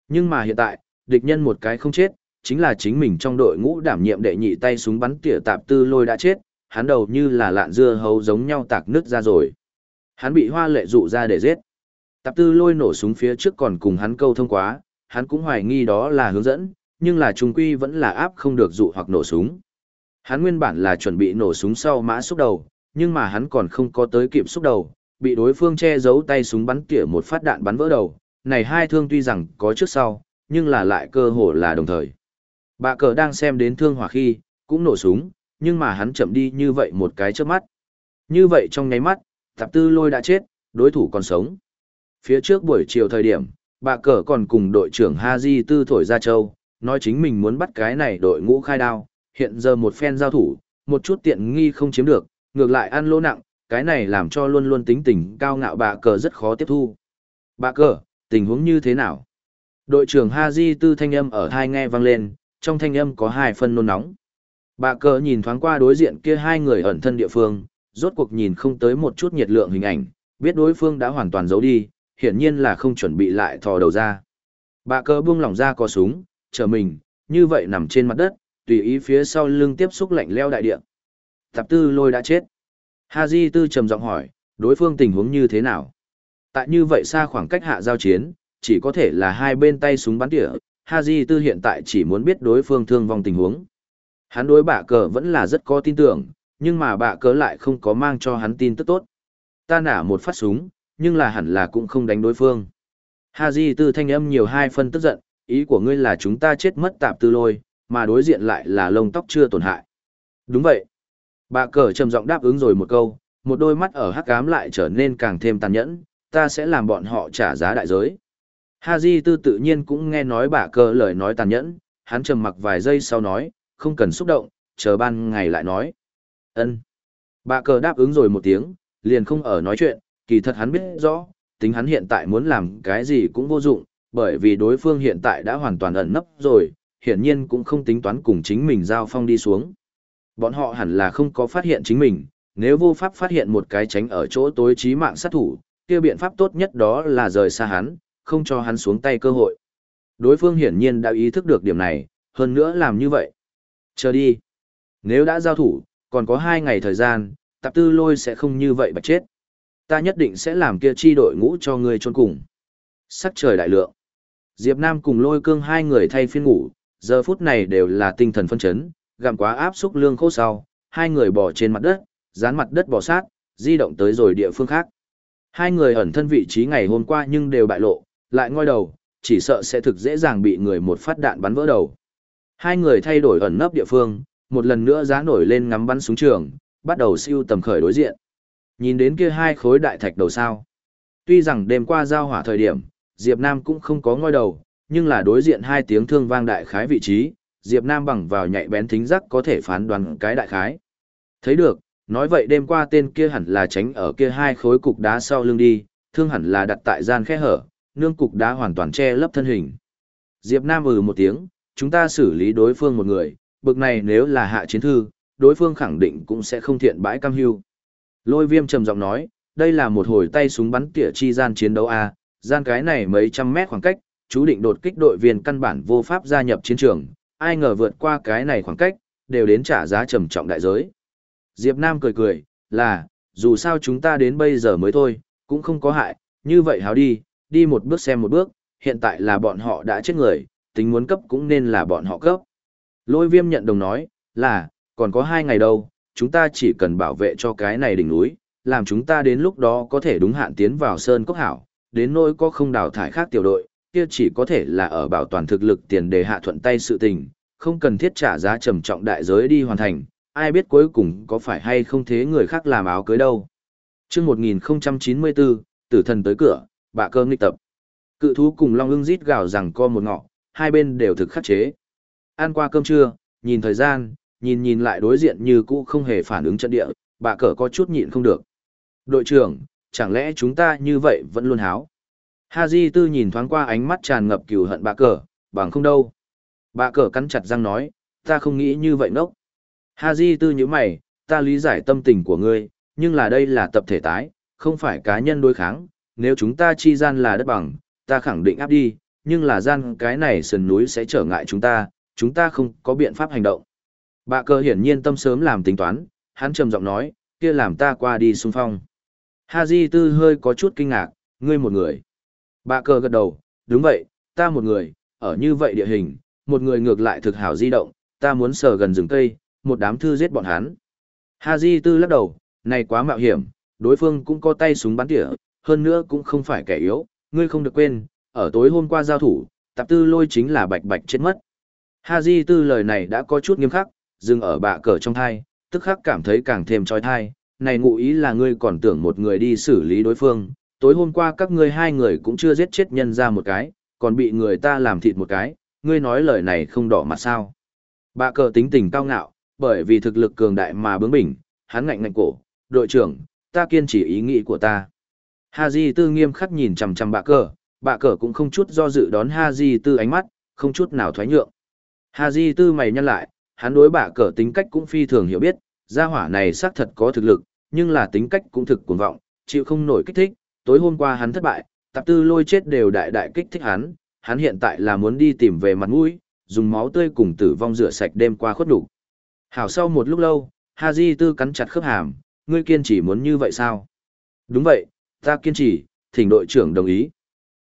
Speaker 1: Nhưng mà hiện tại, địch nhân một cái không chết, chính là chính mình trong đội ngũ đảm nhiệm đệ nhị tay súng bắn tỉa tạp tư lôi đã chết, hắn đầu như là lạn dưa hấu giống nhau tạc nứt ra rồi. Hắn bị hoa lệ dụ ra để giết. Tạp tư lôi nổ súng phía trước còn cùng hắn câu thông quá, hắn cũng hoài nghi đó là hướng dẫn, nhưng là trung quy vẫn là áp không được dụ hoặc nổ súng. Hắn nguyên bản là chuẩn bị nổ súng sau mã xúc đầu, nhưng mà hắn còn không có tới kịp xúc đầu, bị đối phương che giấu tay súng bắn tỉa một phát đạn bắn vỡ đầu. Này hai thương tuy rằng có trước sau, nhưng là lại cơ hồ là đồng thời. Bà cờ đang xem đến thương hỏa khi, cũng nổ súng, nhưng mà hắn chậm đi như vậy một cái trước mắt. Như vậy trong nháy mắt, tạp tư lôi đã chết, đối thủ còn sống. Phía trước buổi chiều thời điểm, bà cờ còn cùng đội trưởng Haji Tư thổi ra châu, nói chính mình muốn bắt cái này đội ngũ khai đao, hiện giờ một phen giao thủ, một chút tiện nghi không chiếm được, ngược lại ăn lỗ nặng, cái này làm cho luôn luôn tính tình cao ngạo bà cờ rất khó tiếp thu. Bà cờ, tình huống như thế nào? Đội trưởng Haji Tư thanh âm ở hai nghe vang lên, trong thanh âm có hai phân nôn nóng. Bà cờ nhìn thoáng qua đối diện kia hai người ẩn thân địa phương, rốt cuộc nhìn không tới một chút nhiệt lượng hình ảnh, biết đối phương đã hoàn toàn giấu đi, hiển nhiên là không chuẩn bị lại thò đầu ra. Bà cờ buông lỏng ra có súng, chờ mình, như vậy nằm trên mặt đất, tùy ý phía sau lưng tiếp xúc lạnh leo đại địa. Tạp tư lôi đã chết. Haji tư trầm giọng hỏi, đối phương tình huống như thế nào? Tại như vậy xa khoảng cách hạ giao chiến, chỉ có thể là hai bên tay súng bắn tỉa, Haji tư hiện tại chỉ muốn biết đối phương thương vong tình huống. Hắn đối bạ cờ vẫn là rất có tin tưởng, nhưng mà bạ cờ lại không có mang cho hắn tin tức tốt. Ta nả một phát súng, nhưng là hẳn là cũng không đánh đối phương. Haji tư thanh âm nhiều hai phân tức giận, ý của ngươi là chúng ta chết mất tạp tư lôi, mà đối diện lại là lông tóc chưa tổn hại. Đúng vậy. Bà cờ trầm giọng đáp ứng rồi một câu, một đôi mắt ở hắc ám lại trở nên càng thêm tàn nhẫn, ta sẽ làm bọn họ trả giá đại giới. Haji tư tự nhiên cũng nghe nói bà cờ lời nói tàn nhẫn, hắn trầm mặc vài giây sau nói, không cần xúc động, chờ ban ngày lại nói. Ân. Bà cờ đáp ứng rồi một tiếng, liền không ở nói chuyện, kỳ thật hắn biết rõ, tính hắn hiện tại muốn làm cái gì cũng vô dụng, bởi vì đối phương hiện tại đã hoàn toàn ẩn nấp rồi, hiển nhiên cũng không tính toán cùng chính mình giao phong đi xuống. Bọn họ hẳn là không có phát hiện chính mình, nếu vô pháp phát hiện một cái tránh ở chỗ tối trí mạng sát thủ, kia biện pháp tốt nhất đó là rời xa hắn, không cho hắn xuống tay cơ hội. Đối phương hiển nhiên đã ý thức được điểm này, hơn nữa làm như vậy. Chờ đi. Nếu đã giao thủ, còn có hai ngày thời gian, tạp tư lôi sẽ không như vậy mà chết. Ta nhất định sẽ làm kia chi đội ngũ cho ngươi trôn cùng. Sắc trời đại lượng. Diệp Nam cùng lôi cương hai người thay phiên ngủ, giờ phút này đều là tinh thần phân chấn, gặm quá áp xúc lương khô sau, hai người bò trên mặt đất, dán mặt đất bò sát, di động tới rồi địa phương khác. Hai người ẩn thân vị trí ngày hôm qua nhưng đều bại lộ, lại ngoi đầu, chỉ sợ sẽ thực dễ dàng bị người một phát đạn bắn vỡ đầu. Hai người thay đổi ẩn nấp địa phương, một lần nữa giá nổi lên ngắm bắn súng trường, bắt đầu siêu tầm khởi đối diện. Nhìn đến kia hai khối đại thạch đầu sao. Tuy rằng đêm qua giao hỏa thời điểm, Diệp Nam cũng không có ngoi đầu, nhưng là đối diện hai tiếng thương vang đại khái vị trí, Diệp Nam bằng vào nhạy bén thính giác có thể phán đoán cái đại khái. Thấy được, nói vậy đêm qua tên kia hẳn là tránh ở kia hai khối cục đá sau lưng đi, thương hẳn là đặt tại gian khe hở, nương cục đá hoàn toàn che lấp thân hình. Diệp Nam ừ một tiếng, chúng ta xử lý đối phương một người, bực này nếu là hạ chiến thư, đối phương khẳng định cũng sẽ không thiện bãi cam hưu. Lôi viêm trầm giọng nói, đây là một hồi tay súng bắn tỉa chi gian chiến đấu A, gian cái này mấy trăm mét khoảng cách, chú định đột kích đội viên căn bản vô pháp gia nhập chiến trường, ai ngờ vượt qua cái này khoảng cách, đều đến trả giá trầm trọng đại giới. Diệp Nam cười cười, là, dù sao chúng ta đến bây giờ mới thôi, cũng không có hại, như vậy háo đi, đi một bước xem một bước, hiện tại là bọn họ đã chết người, tính muốn cấp cũng nên là bọn họ cấp. Lôi viêm nhận đồng nói, là, còn có hai ngày đâu, chúng ta chỉ cần bảo vệ cho cái này đỉnh núi, làm chúng ta đến lúc đó có thể đúng hạn tiến vào sơn cốc hảo, đến nỗi có không đào thải khác tiểu đội, kia chỉ có thể là ở bảo toàn thực lực tiền đề hạ thuận tay sự tình, không cần thiết trả giá trầm trọng đại giới đi hoàn thành, ai biết cuối cùng có phải hay không thế người khác làm áo cưới đâu. Trước 1094, tử thần tới cửa, bạ cơ nghịch tập. Cự thú cùng Long ưng rít gào rằng co một ngọ, hai bên đều thực khắc chế. Ăn qua cơm trưa, nhìn thời gian, nhìn nhìn lại đối diện như cũ không hề phản ứng trận địa, bạ cờ có chút nhịn không được. Đội trưởng, chẳng lẽ chúng ta như vậy vẫn luôn háo? Ha Di tư nhìn thoáng qua ánh mắt tràn ngập cừu hận bạ cờ, bằng không đâu. Bạ cờ cắn chặt răng nói, ta không nghĩ như vậy ngốc. di tư như mày, ta lý giải tâm tình của ngươi, nhưng là đây là tập thể tái, không phải cá nhân đối kháng, nếu chúng ta chi gian là đất bằng, ta khẳng định áp đi, nhưng là gian cái này sườn núi sẽ trở ngại chúng ta, chúng ta không có biện pháp hành động. Bạ cờ hiển nhiên tâm sớm làm tính toán, hắn trầm giọng nói, kia làm ta qua đi xung phong. Haji tư hơi có chút kinh ngạc, ngươi một người. Bạ cờ gật đầu, đúng vậy, ta một người, ở như vậy địa hình, một người ngược lại thực hảo di động, ta muốn sờ gần rừng cây, một đám thư giết bọn hắn. Haji tư lắc đầu, này quá mạo hiểm, đối phương cũng có tay súng bắn tỉa, hơn nữa cũng không phải kẻ yếu, ngươi không được quên, ở tối hôm qua giao thủ, tạp tư lôi chính là bạch bạch chết mất. Haji tư lời này đã có chút nghiêm khắc, dừng ở bạ cờ trong thai, tức khắc cảm thấy càng thêm trói thai, này ngụ ý là ngươi còn tưởng một người đi xử lý đối phương, tối hôm qua các ngươi hai người cũng chưa giết chết nhân ra một cái, còn bị người ta làm thịt một cái, ngươi nói lời này không đỏ mặt sao. Bạ cờ tính tình cao ngạo, bởi vì thực lực cường đại mà bướng bỉnh, hắn ngạnh ngạnh cổ, đội trưởng, ta kiên trì ý nghĩ của ta. Haji tư nghiêm khắc nhìn chằm chằm bạ cờ, bạ cờ cũng không chút do dự đón Haji tư ánh mắt, không chút nào thoái nhượng. Haji tư mày nhăn lại, hắn đối bạ cờ tính cách cũng phi thường hiểu biết, gia hỏa này xác thật có thực lực, nhưng là tính cách cũng thực cuồng vọng, chịu không nổi kích thích, tối hôm qua hắn thất bại, tạp tư lôi chết đều đại đại kích thích hắn, hắn hiện tại là muốn đi tìm về mặt mũi, dùng máu tươi cùng tử vong rửa sạch đêm qua khuất đủ. Hảo sau một lúc lâu, Haji tư cắn chặt khớp hàm, ngươi kiên trì muốn như vậy sao? Đúng vậy, ta kiên trì, thỉnh đội trưởng đồng ý.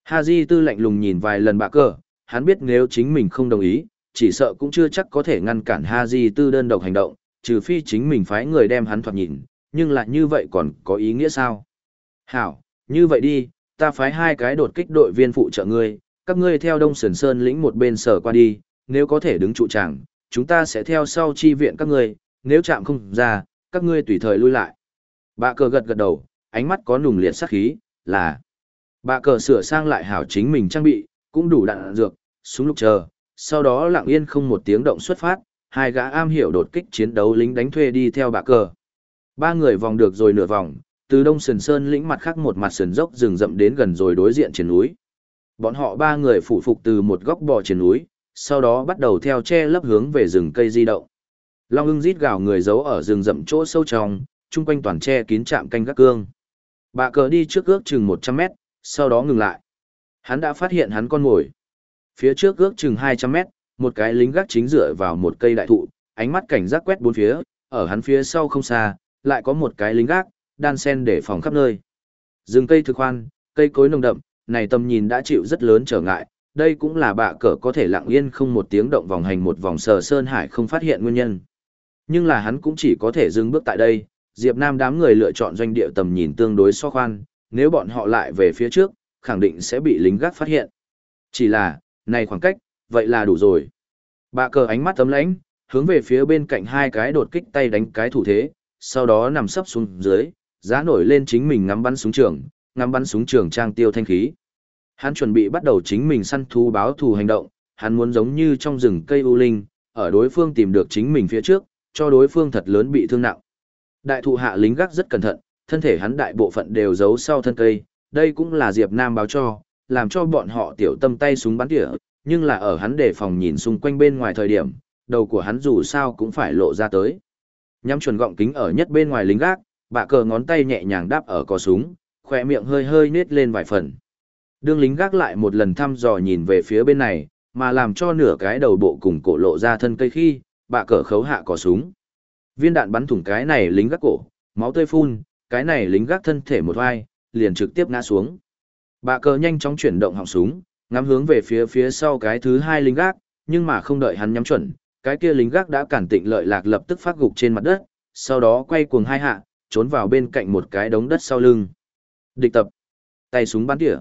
Speaker 1: Haji tư lạnh lùng nhìn vài lần bạ cờ, hắn biết nếu chính mình không đồng ý, chỉ sợ cũng chưa chắc có thể ngăn cản Haji tư đơn độc hành động, trừ phi chính mình phái người đem hắn thoạt nhìn, nhưng lại như vậy còn có ý nghĩa sao? Hảo, như vậy đi, ta phái hai cái đột kích đội viên phụ trợ ngươi, các ngươi theo Đông Sườn Sơn lĩnh một bên sở qua đi, nếu có thể đứng trụ chẳng, chúng ta sẽ theo sau chi viện các ngươi, nếu chạm không ra, các ngươi tùy thời lui lại. Bạ cờ gật gật đầu, ánh mắt có nùng liệt sát khí, là Bạ cờ sửa sang lại hảo chính mình trang bị, cũng đủ đạn dược, súng lục chờ, sau đó lặng yên không một tiếng động xuất phát, hai gã am hiểu đột kích chiến đấu lính đánh thuê đi theo bạ cờ. Ba người vòng được rồi nửa vòng, từ đông sườn sơn lĩnh mặt khác một mặt sườn dốc rừng rậm đến gần rồi đối diện trên núi. Bọn họ ba người phủ phục từ một góc bò trên núi, sau đó bắt đầu theo che lấp hướng về rừng cây di động. Long ưng rít gào người giấu ở rừng rậm chỗ sâu trong, chung quanh toàn che kín chạm canh gác cương. Bạ cờ đi trước ước chừng 100 mét, sau đó ngừng lại. Hắn đã phát hiện hắn con mồi. Phía trước ước chừng 200 mét, một cái lính gác chính dựa vào một cây đại thụ, ánh mắt cảnh giác quét bốn phía, ở hắn phía sau không xa, lại có một cái lính gác, đan sen để phòng khắp nơi. Rừng cây thực khoan, cây cối nồng đậm, này tầm nhìn đã chịu rất lớn trở ngại, đây cũng là bạ cờ có thể lặng yên không một tiếng động vòng hành một vòng sờ sơn hải không phát hiện nguyên nhân. Nhưng là hắn cũng chỉ có thể dừng bước tại đây, Diệp Nam đám người lựa chọn doanh địa tầm nhìn tương đối so khoan, nếu bọn họ lại về phía trước, khẳng định sẽ bị lính gác phát hiện. Chỉ là, này khoảng cách, vậy là đủ rồi. Bạ cờ ánh mắt tấm lãnh, hướng về phía bên cạnh hai cái đột kích tay đánh cái thủ thế, sau đó nằm sấp xuống dưới, giá nổi lên chính mình ngắm bắn súng trường, ngắm bắn súng trường trang tiêu thanh khí. Hắn chuẩn bị bắt đầu chính mình săn thú báo thù hành động, hắn muốn giống như trong rừng cây u linh, ở đối phương tìm được chính mình phía trước, cho đối phương thật lớn bị thương nặng. Đại thụ hạ lính gác rất cẩn thận, thân thể hắn đại bộ phận đều giấu sau thân cây, đây cũng là Diệp Nam báo cho, làm cho bọn họ tiểu tâm tay súng bắn tỉa, nhưng là ở hắn đề phòng nhìn xung quanh bên ngoài thời điểm, đầu của hắn dù sao cũng phải lộ ra tới. Nhắm chuẩn gọng kính ở nhất bên ngoài lính gác, bạ cờ ngón tay nhẹ nhàng đáp ở cò súng, khỏe miệng hơi hơi nết lên vài phần. Đương lính gác lại một lần thăm dò nhìn về phía bên này, mà làm cho nửa cái đầu bộ cùng cổ lộ ra thân cây khi, bạ cờ khấu hạ cò súng. Viên đạn bắn thủng cái này lính gác cổ, máu tươi phun, cái này lính gác thân thể một vai, liền trực tiếp ngã xuống. Bạ cờ nhanh chóng chuyển động họng súng, ngắm hướng về phía phía sau cái thứ hai lính gác, nhưng mà không đợi hắn nhắm chuẩn, cái kia lính gác đã cản tịnh lợi lạc lập tức phát gục trên mặt đất, sau đó quay cuồng hai hạ, trốn vào bên cạnh một cái đống đất sau lưng. Địch tập, tay súng bắn tỉa.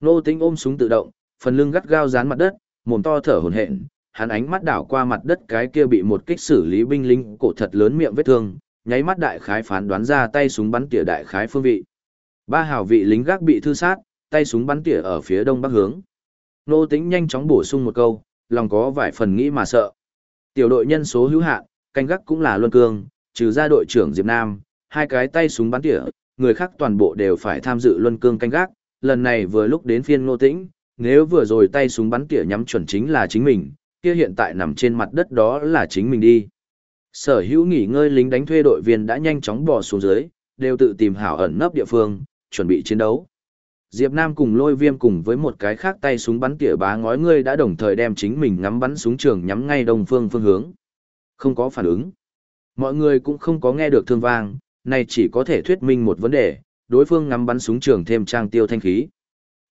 Speaker 1: Nô Tĩnh ôm súng tự động, phần lưng gắt gao dán mặt đất, mồm to thở hổn hển, hắn ánh mắt đảo qua mặt đất cái kia bị một kích xử lý binh lính cổ thật lớn miệng vết thương, nháy mắt đại khái phán đoán ra tay súng bắn tỉa đại khái phương vị. Ba hào vị lính gác bị thư sát, tay súng bắn tỉa ở phía đông bắc hướng. Nô Tĩnh nhanh chóng bổ sung một câu, lòng có vài phần nghĩ mà sợ. Tiểu đội nhân số hữu hạn, canh gác cũng là luân cương, trừ ra đội trưởng Diệp Nam, hai cái tay súng bắn tỉa, người khác toàn bộ đều phải tham dự luân cương canh gác, lần này vừa lúc đến phiên Nô Tĩnh, nếu vừa rồi tay súng bắn tỉa nhắm chuẩn chính là chính mình, kia hiện tại nằm trên mặt đất đó là chính mình đi. Sở hữu nghỉ ngơi lính đánh thuê đội viên đã nhanh chóng bò xuống dưới, đều tự tìm hảo ẩn nấp địa phương, chuẩn bị chiến đấu. Diệp Nam cùng lôi viêm cùng với một cái khác tay súng bắn tỉa bá ngói ngươi đã đồng thời đem chính mình ngắm bắn súng trường nhắm ngay đông phương phương hướng. Không có phản ứng. Mọi người cũng không có nghe được thương vang, này chỉ có thể thuyết minh một vấn đề, đối phương ngắm bắn súng trường thêm trang tiêu thanh khí.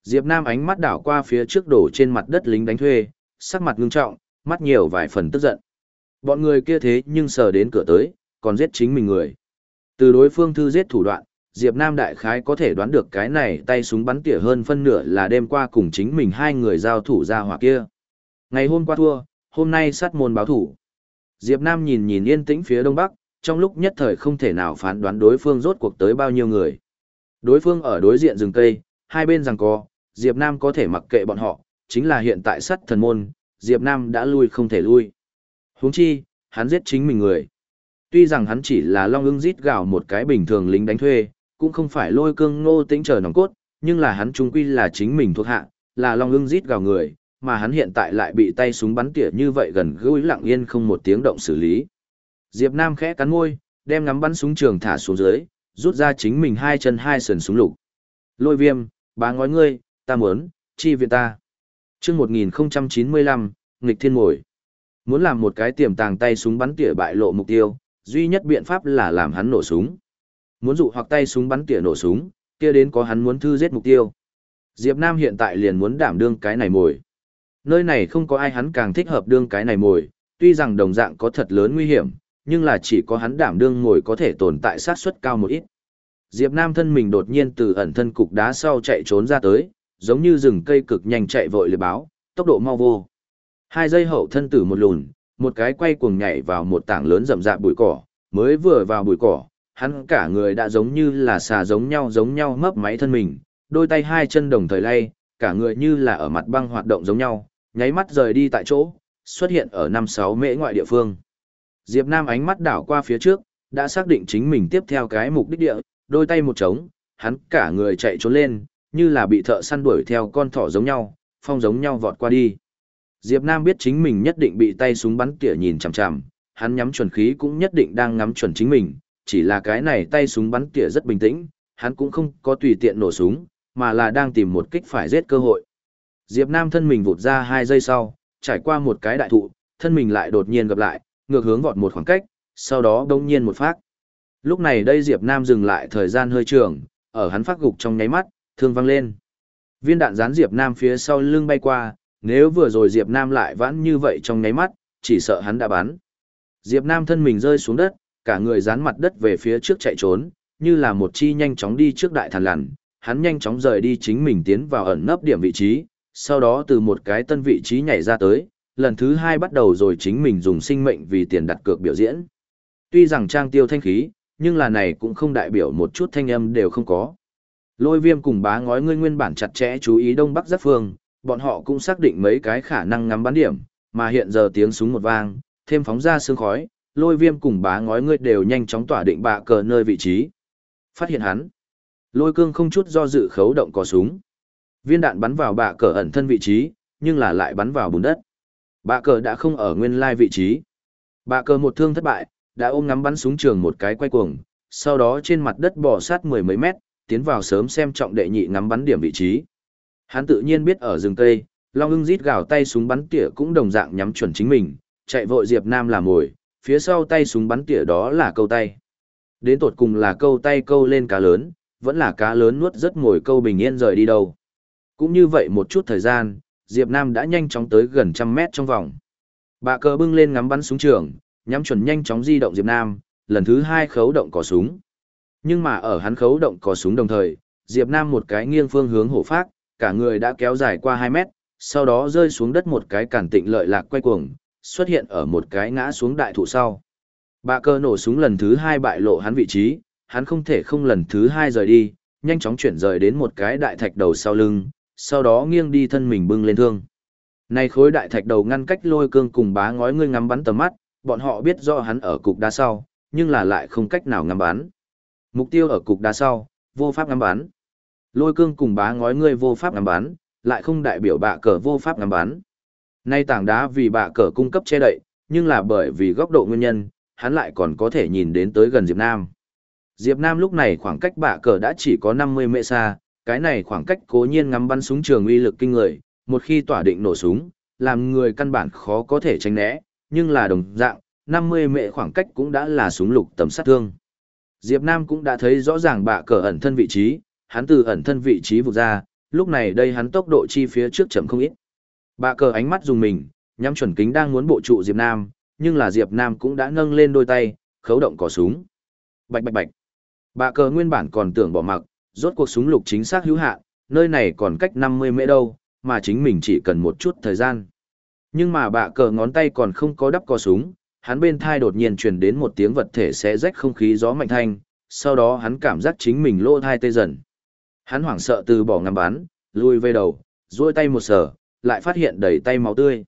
Speaker 1: Diệp Nam ánh mắt đảo qua phía trước đổ trên mặt đất lính đánh thuê, sắc mặt ngưng trọng, mắt nhiều vài phần tức giận. Bọn người kia thế nhưng sờ đến cửa tới, còn giết chính mình người. Từ đối phương thư giết thủ đoạn, Diệp Nam đại khái có thể đoán được cái này tay súng bắn tỉa hơn phân nửa là đêm qua cùng chính mình hai người giao thủ ra hỏa kia. Ngày hôm qua thua, hôm nay sát môn báo thủ. Diệp Nam nhìn nhìn yên tĩnh phía đông bắc, trong lúc nhất thời không thể nào phán đoán đối phương rốt cuộc tới bao nhiêu người. Đối phương ở đối diện rừng cây, hai bên rằng co, Diệp Nam có thể mặc kệ bọn họ, chính là hiện tại sắt thần môn, Diệp Nam đã lui không thể lui. Huống chi, hắn giết chính mình người. Tuy rằng hắn chỉ là long ưng rít gào một cái bình thường lính đánh thuê, cũng không phải lôi cương ngô tĩnh chờ nòng cốt, nhưng là hắn trung quy là chính mình thuộc hạ, là long ưng rít gào người, mà hắn hiện tại lại bị tay súng bắn tỉa như vậy gần gũi lặng yên không một tiếng động xử lý. Diệp Nam khẽ cắn môi, đem ngắm bắn súng trường thả xuống dưới, rút ra chính mình hai chân hai sườn súng lục. Lôi viêm, bá ngói ngươi, ta muốn, chi viện ta. Trước 1095, nghịch thiên mồi. Muốn làm một cái tiềm tàng tay súng bắn tỉa bại lộ mục tiêu, duy nhất biện pháp là làm hắn nổ súng. Muốn dụ hoặc tay súng bắn tỉa nổ súng, kia đến có hắn muốn thư giết mục tiêu. Diệp Nam hiện tại liền muốn đảm đương cái này mồi. Nơi này không có ai hắn càng thích hợp đương cái này mồi, tuy rằng đồng dạng có thật lớn nguy hiểm, nhưng là chỉ có hắn đảm đương mồi có thể tồn tại sát suất cao một ít. Diệp Nam thân mình đột nhiên từ ẩn thân cục đá sau chạy trốn ra tới, giống như rừng cây cực nhanh chạy vội liệp báo, tốc độ mau vô. Hai giây hậu thân tử một lùn, một cái quay cuồng nhảy vào một tảng lớn rậm rạp bụi cỏ, mới vừa vào bụi cỏ, hắn cả người đã giống như là xà giống nhau giống nhau mấp máy thân mình, đôi tay hai chân đồng thời lay, cả người như là ở mặt băng hoạt động giống nhau, nháy mắt rời đi tại chỗ, xuất hiện ở năm sáu mễ ngoại địa phương. Diệp Nam ánh mắt đảo qua phía trước, đã xác định chính mình tiếp theo cái mục đích địa, đôi tay một trống, hắn cả người chạy trốn lên, như là bị thợ săn đuổi theo con thỏ giống nhau, phong giống nhau vọt qua đi. Diệp Nam biết chính mình nhất định bị tay súng bắn tỉa nhìn chằm chằm, hắn nhắm chuẩn khí cũng nhất định đang ngắm chuẩn chính mình, chỉ là cái này tay súng bắn tỉa rất bình tĩnh, hắn cũng không có tùy tiện nổ súng, mà là đang tìm một kích phải giết cơ hội. Diệp Nam thân mình vụt ra hai giây sau, trải qua một cái đại thụ, thân mình lại đột nhiên gặp lại, ngược hướng vọt một khoảng cách, sau đó đông nhiên một phát. Lúc này đây Diệp Nam dừng lại thời gian hơi trường, ở hắn phát gục trong nháy mắt, thương văng lên. Viên đạn dán Diệp Nam phía sau lưng bay qua, nếu vừa rồi Diệp Nam lại vãn như vậy trong nháy mắt, chỉ sợ hắn đã bắn. Diệp Nam thân mình rơi xuống đất, cả người dán mặt đất về phía trước chạy trốn, như là một chi nhanh chóng đi trước đại thần lằn, hắn nhanh chóng rời đi chính mình tiến vào ẩn nấp điểm vị trí, sau đó từ một cái tân vị trí nhảy ra tới, lần thứ hai bắt đầu rồi chính mình dùng sinh mệnh vì tiền đặt cược biểu diễn. Tuy rằng trang tiêu thanh khí, nhưng là này cũng không đại biểu một chút thanh âm đều không có. Lôi viêm cùng bá ngói ngươi nguyên bản chặt chẽ chú ý đông bắc giáp phương, bọn họ cũng xác định mấy cái khả năng ngắm bắn điểm, mà hiện giờ tiếng súng một vang, thêm phóng ra sương khói, lôi viêm cùng bá ngói ngươi đều nhanh chóng tỏa định bạ cờ nơi vị trí. Phát hiện hắn. Lôi cương không chút do dự khấu động cò súng. Viên đạn bắn vào bạ cờ ẩn thân vị trí, nhưng là lại bắn vào bùn đất. Bạ cờ đã không ở nguyên lai vị trí. Bạ cờ một thương thất bại, đã ôm ngắm bắn súng trường một cái quay cuồng, sau đó trên mặt đất bò sát mười mấy mét, tiến vào sớm xem trọng đệ nhị ngắm bắn điểm vị trí. Hắn tự nhiên biết ở rừng cây, Long ưng rít gào tay súng bắn tỉa cũng đồng dạng nhắm chuẩn chính mình, chạy vội Diệp Nam làm mồi, phía sau tay súng bắn tỉa đó là câu tay. Đến tột cùng là câu tay câu lên cá lớn, vẫn là cá lớn nuốt rất ngồi câu bình yên rời đi đâu. Cũng như vậy một chút thời gian, Diệp Nam đã nhanh chóng tới gần trăm mét trong vòng. Bạ cờ bưng lên ngắm bắn súng trường, nhắm chuẩn nhanh chóng di động Diệp Nam, lần thứ hai khấu động cò súng. Nhưng mà ở hắn khấu động cò súng đồng thời, Diệp Nam một cái nghiêng phương hướng hổ phát, cả người đã kéo dài qua 2 mét, sau đó rơi xuống đất một cái cản tịnh lợi lạc quay cuồng, xuất hiện ở một cái ngã xuống đại thụ sau. Bạ cơ nổ súng lần thứ hai bại lộ hắn vị trí, hắn không thể không lần thứ hai rời đi, nhanh chóng chuyển rời đến một cái đại thạch đầu sau lưng, sau đó nghiêng đi thân mình bưng lên thương. Này khối đại thạch đầu ngăn cách lôi cương cùng bá ngói ngươi ngắm bắn tầm mắt, bọn họ biết rõ hắn ở cục đá sau, nhưng là lại không cách nào ngắm bắn. Mục tiêu ở cục đá sau, vô pháp ngắm bắn. Lôi cương cùng bá ngói ngươi vô pháp ngắm bắn, lại không đại biểu bạ cờ vô pháp ngắm bắn. Nay tảng đá vì bạ cờ cung cấp che đậy, nhưng là bởi vì góc độ nguyên nhân, hắn lại còn có thể nhìn đến tới gần Diệp Nam. Diệp Nam lúc này khoảng cách bạ cờ đã chỉ có 50 mệ xa, cái này khoảng cách cố nhiên ngắm bắn súng trường uy lực kinh người, một khi tỏa định nổ súng, làm người căn bản khó có thể tránh né, nhưng là đồng dạng, 50 mệ khoảng cách cũng đã là súng lục tầm sát thương. Diệp Nam cũng đã thấy rõ ràng bạ cờ ẩn thân vị trí, hắn từ ẩn thân vị trí vụt ra, lúc này đây hắn tốc độ chi phía trước chậm không ít. Bà cờ ánh mắt dùng mình, nhắm chuẩn kính đang muốn bộ trụ Diệp Nam, nhưng là Diệp Nam cũng đã nâng lên đôi tay, khấu động cò súng. Bạch bạch bạch. bà cờ nguyên bản còn tưởng bỏ mặc, rốt cuộc súng lục chính xác hữu hạn, nơi này còn cách 50 mễ đâu, mà chính mình chỉ cần một chút thời gian. Nhưng mà bà cờ ngón tay còn không có đắp cò súng, hắn bên thai đột nhiên truyền đến một tiếng vật thể xé rách không khí gió mạnh thanh, sau đó hắn cảm giác chính mình lỗ thai tê dần. Hắn hoảng sợ từ bỏ ngắm bắn, lùi về đầu, duỗi tay một sở, lại phát hiện đầy tay máu tươi.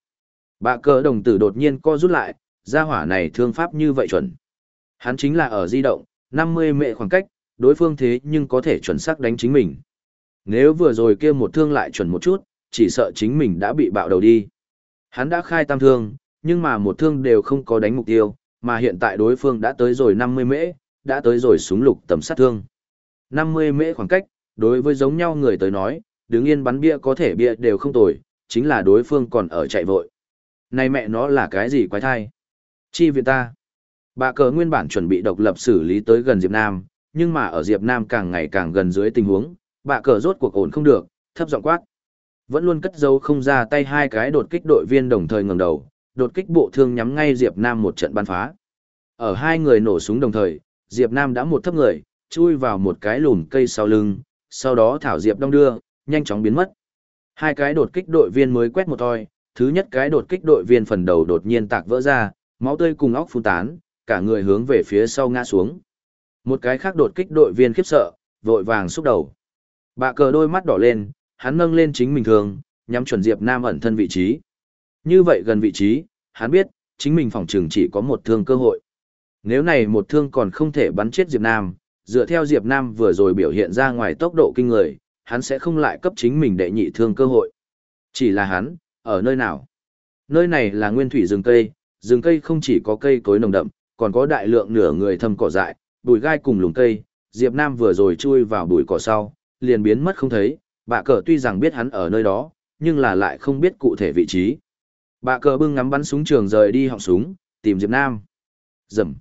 Speaker 1: Bạ cờ đồng tử đột nhiên co rút lại, ra hỏa này thương pháp như vậy chuẩn. Hắn chính là ở di động, 50 mệ khoảng cách, đối phương thế nhưng có thể chuẩn xác đánh chính mình. Nếu vừa rồi kia một thương lại chuẩn một chút, chỉ sợ chính mình đã bị bạo đầu đi. Hắn đã khai tam thương, nhưng mà một thương đều không có đánh mục tiêu, mà hiện tại đối phương đã tới rồi 50 mễ, đã tới rồi súng lục tầm sát thương. 50 mễ khoảng cách, đối với giống nhau người tới nói, đứng yên bắn bia có thể bia đều không tồi, chính là đối phương còn ở chạy vội. Này mẹ nó là cái gì quái thai? Chi viện ta? Bà cờ nguyên bản chuẩn bị độc lập xử lý tới gần Diệp Nam, nhưng mà ở Diệp Nam càng ngày càng gần dưới tình huống, bà cờ rốt cuộc ổn không được, thấp giọng quát. Vẫn luôn cất dấu không ra tay hai cái đột kích đội viên đồng thời ngẩng đầu, đột kích bộ thương nhắm ngay Diệp Nam một trận bắn phá. Ở hai người nổ súng đồng thời, Diệp Nam đã một thấp người, chui vào một cái lùm cây sau lưng, sau đó thảo Diệp đông đưa, nhanh chóng biến mất. Hai cái đột kích đội viên mới quét một thôi, thứ nhất cái đột kích đội viên phần đầu đột nhiên tạc vỡ ra, máu tươi cùng óc phun tán, cả người hướng về phía sau ngã xuống. Một cái khác đột kích đội viên khiếp sợ, vội vàng xúc đầu. Bạ cờ đôi mắt đỏ lên, hắn nâng lên chính mình thường, nhắm chuẩn Diệp Nam ẩn thân vị trí. Như vậy gần vị trí, hắn biết, chính mình phòng trường chỉ có một thương cơ hội. Nếu này một thương còn không thể bắn chết Diệp Nam, dựa theo Diệp Nam vừa rồi biểu hiện ra ngoài tốc độ kinh người, hắn sẽ không lại cấp chính mình đệ nhị thương cơ hội. Chỉ là hắn, ở nơi nào? Nơi này là nguyên thủy rừng cây, rừng cây không chỉ có cây cối nồng đậm, còn có đại lượng nửa người thâm cỏ dại, bụi gai cùng lùng cây. Diệp Nam vừa rồi chui vào bụi cỏ sau, liền biến mất không thấy, bạ cờ tuy rằng biết hắn ở nơi đó, nhưng là lại không biết cụ thể vị trí. Bạ cờ bưng ngắm bắn súng trường rời đi họng súng, tìm Diệp Nam. Rầm.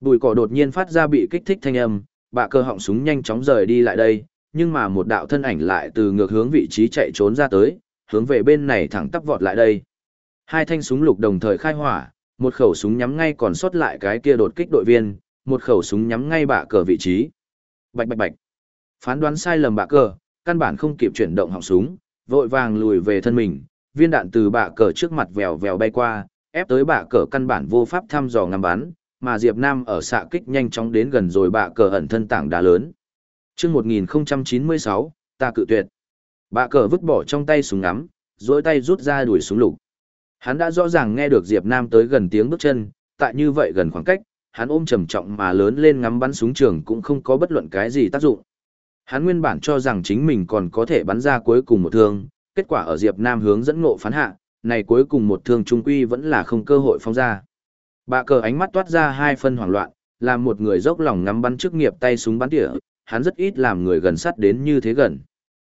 Speaker 1: Bụi cỏ đột nhiên phát ra bị kích thích thanh âm, bạ cờ họng súng nhanh chóng rời đi lại đây, nhưng mà một đạo thân ảnh lại từ ngược hướng vị trí chạy trốn ra tới, hướng về bên này thẳng tắp vọt lại đây. Hai thanh súng lục đồng thời khai hỏa, một khẩu súng nhắm ngay còn sót lại cái kia đột kích đội viên, một khẩu súng nhắm ngay bạ cờ vị trí. Bạch bạch bạch. Phán đoán sai lầm bạ cờ, căn bản không kịp chuyển động họng súng, vội vàng lùi về thân mình, viên đạn từ bạ cờ trước mặt vèo vèo bay qua, ép tới bạ cờ căn bản vô pháp thăm dò ngắm bắn, mà Diệp Nam ở xạ kích nhanh chóng đến gần rồi bạ cờ ẩn thân tảng đá lớn chương 1096, ta cự tuyệt. Bạ cờ vứt bỏ trong tay súng ngắm, dối tay rút ra đuổi súng lục. Hắn đã rõ ràng nghe được Diệp Nam tới gần tiếng bước chân, tại như vậy gần khoảng cách, hắn ôm trầm trọng mà lớn lên ngắm bắn súng trường cũng không có bất luận cái gì tác dụng. Hắn nguyên bản cho rằng chính mình còn có thể bắn ra cuối cùng một thương, kết quả ở Diệp Nam hướng dẫn ngộ phán hạ, này cuối cùng một thương trung quy vẫn là không cơ hội phóng ra. Bạ cờ ánh mắt toát ra hai phân hoảng loạn, làm một người dốc lòng ngắm bắn chức nghiệp tay súng bắn tỉa, hắn rất ít làm người gần sát đến như thế gần.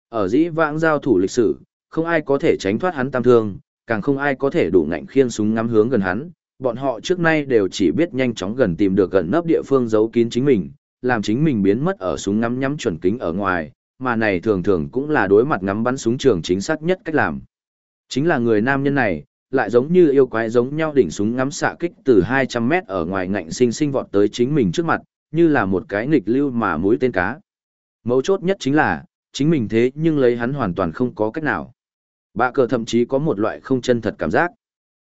Speaker 1: Ở dĩ vãng giao thủ lịch sử, không ai có thể tránh thoát hắn tam thương, càng không ai có thể đủ ngạnh khiên súng ngắm hướng gần hắn, bọn họ trước nay đều chỉ biết nhanh chóng gần tìm được gần nấp địa phương giấu kín chính mình, làm chính mình biến mất ở súng ngắm nhắm chuẩn kính ở ngoài, mà này thường thường cũng là đối mặt ngắm bắn súng trường chính xác nhất cách làm. Chính là người nam nhân này, lại giống như yêu quái giống nhau đỉnh súng ngắm xạ kích từ 200 mét ở ngoài ngạnh sinh sinh vọt tới chính mình trước mặt, như là một cái nghịch lưu mà mũi tên cá. Mấu chốt nhất chính là, chính mình thế nhưng lấy hắn hoàn toàn không có cách nào. Bạ cờ thậm chí có một loại không chân thật cảm giác.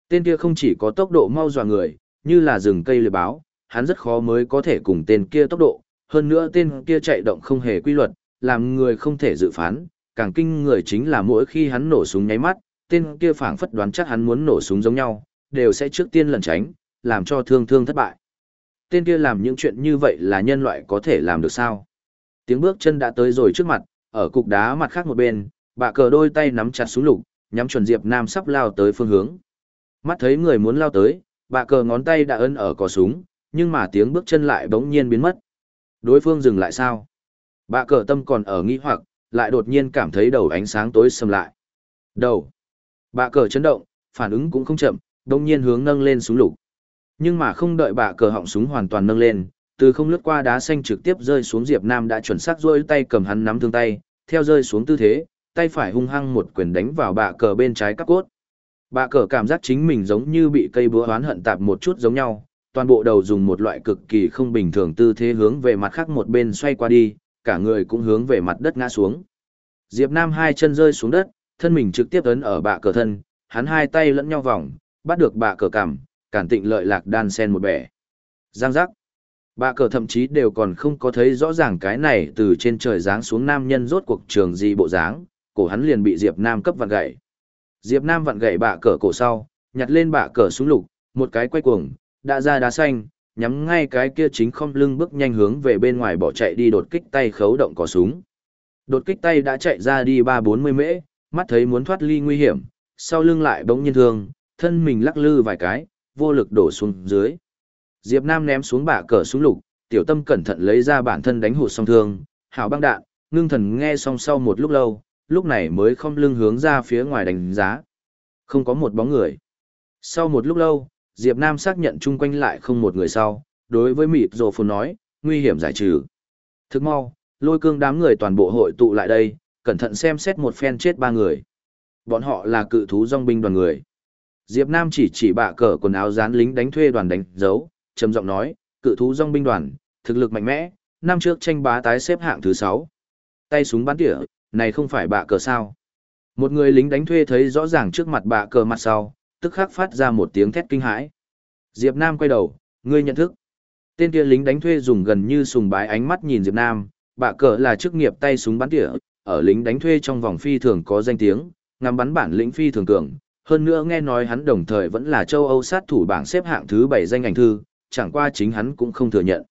Speaker 1: Tên kia không chỉ có tốc độ mau dọa người, như là rừng cây lười báo, hắn rất khó mới có thể cùng tên kia tốc độ, hơn nữa tên kia chạy động không hề quy luật, làm người không thể dự phán, càng kinh người chính là mỗi khi hắn nổ súng nháy mắt, tên kia phảng phất đoán chắc hắn muốn nổ súng giống nhau, đều sẽ trước tiên lẩn tránh, làm cho thương thương thất bại. Tên kia làm những chuyện như vậy là nhân loại có thể làm được sao? Tiếng bước chân đã tới rồi trước mặt, ở cục đá mặt khác một bên, bà cờ đôi tay nắm chặt súng lục, nhắm chuẩn Diệp Nam sắp lao tới phương hướng. Mắt thấy người muốn lao tới, bà cờ ngón tay đã ấn ở cò súng, nhưng mà tiếng bước chân lại bỗng nhiên biến mất. Đối phương dừng lại sao? Bà cờ tâm còn ở nghi hoặc, lại đột nhiên cảm thấy đầu ánh sáng tối sầm lại. Đầu. Bà cờ chấn động, phản ứng cũng không chậm, đồng nhiên hướng nâng lên súng lục. Nhưng mà không đợi bạ cờ họng súng hoàn toàn nâng lên, từ không lướt qua đá xanh trực tiếp rơi xuống Diệp Nam đã chuẩn xác rôi tay cầm hắn nắm thương tay, theo rơi xuống tư thế, tay phải hung hăng một quyền đánh vào bạ cờ bên trái cắp cốt. Bạ cờ cảm giác chính mình giống như bị cây búa hoán hận tạp một chút giống nhau, toàn bộ đầu dùng một loại cực kỳ không bình thường tư thế hướng về mặt khác một bên xoay qua đi, cả người cũng hướng về mặt đất ngã xuống. Diệp Nam hai chân rơi xuống đất, thân mình trực tiếp ấn ở bạ cờ thân, hắn hai tay lẫn nhau vòng, bắt được bạ cờ cằm, cản tịnh lợi lạc đan sen một bẻ. Giang giác. Bạ cờ thậm chí đều còn không có thấy rõ ràng cái này từ trên trời giáng xuống nam nhân rốt cuộc trường gì bộ dáng, cổ hắn liền bị Diệp Nam cấp vặn gãy. Diệp Nam vặn gãy bạ cờ cổ sau, nhặt lên bạ cờ xuống lục, một cái quay cuồng, đã ra đá xanh, nhắm ngay cái kia chính không lưng bước nhanh hướng về bên ngoài bỏ chạy đi đột kích tay khấu động cò súng. Đột kích tay đã chạy ra đi ba bốn mươi mễ, mắt thấy muốn thoát ly nguy hiểm, sau lưng lại bỗng nhiên thương, thân mình lắc lư vài cái, vô lực đổ xuống dưới. Diệp Nam ném xuống bả cờ xuống lục, tiểu tâm cẩn thận lấy ra bản thân đánh hụt song thương, hảo băng đạn, ngưng thần nghe xong sau một lúc lâu, lúc này mới không lưng hướng ra phía ngoài đánh giá. Không có một bóng người. Sau một lúc lâu, Diệp Nam xác nhận chung quanh lại không một người sau, đối với mịt rồ phồn nói, nguy hiểm giải trừ. Thức mau, lôi cương đám người toàn bộ hội tụ lại đây, cẩn thận xem xét một phen chết ba người. Bọn họ là cự thú dòng binh đoàn người. Diệp Nam chỉ chỉ bạ cờ quần áo dán lính đánh thuê đoàn đánh dấu, trầm giọng nói, cự thú dòng binh đoàn, thực lực mạnh mẽ, năm trước tranh bá tái xếp hạng thứ 6. Tay súng bắn tỉa, này không phải bạ cờ sao. Một người lính đánh thuê thấy rõ ràng trước mặt bạ cờ mặt sau, tức khắc phát ra một tiếng thét kinh hãi. Diệp Nam quay đầu, ngươi nhận thức. Tên kia lính đánh thuê dùng gần như sùng bái ánh mắt nhìn Diệp Nam, bạ cờ là chức nghiệp tay súng bắn tỉa, ở lính đánh thuê trong vòng phi thường có danh tiếng, ngắm bắn bản lĩnh phi thường cường. Hơn nữa nghe nói hắn đồng thời vẫn là châu Âu sát thủ bảng xếp hạng thứ 7 danh ảnh thư, chẳng qua chính hắn cũng không thừa nhận.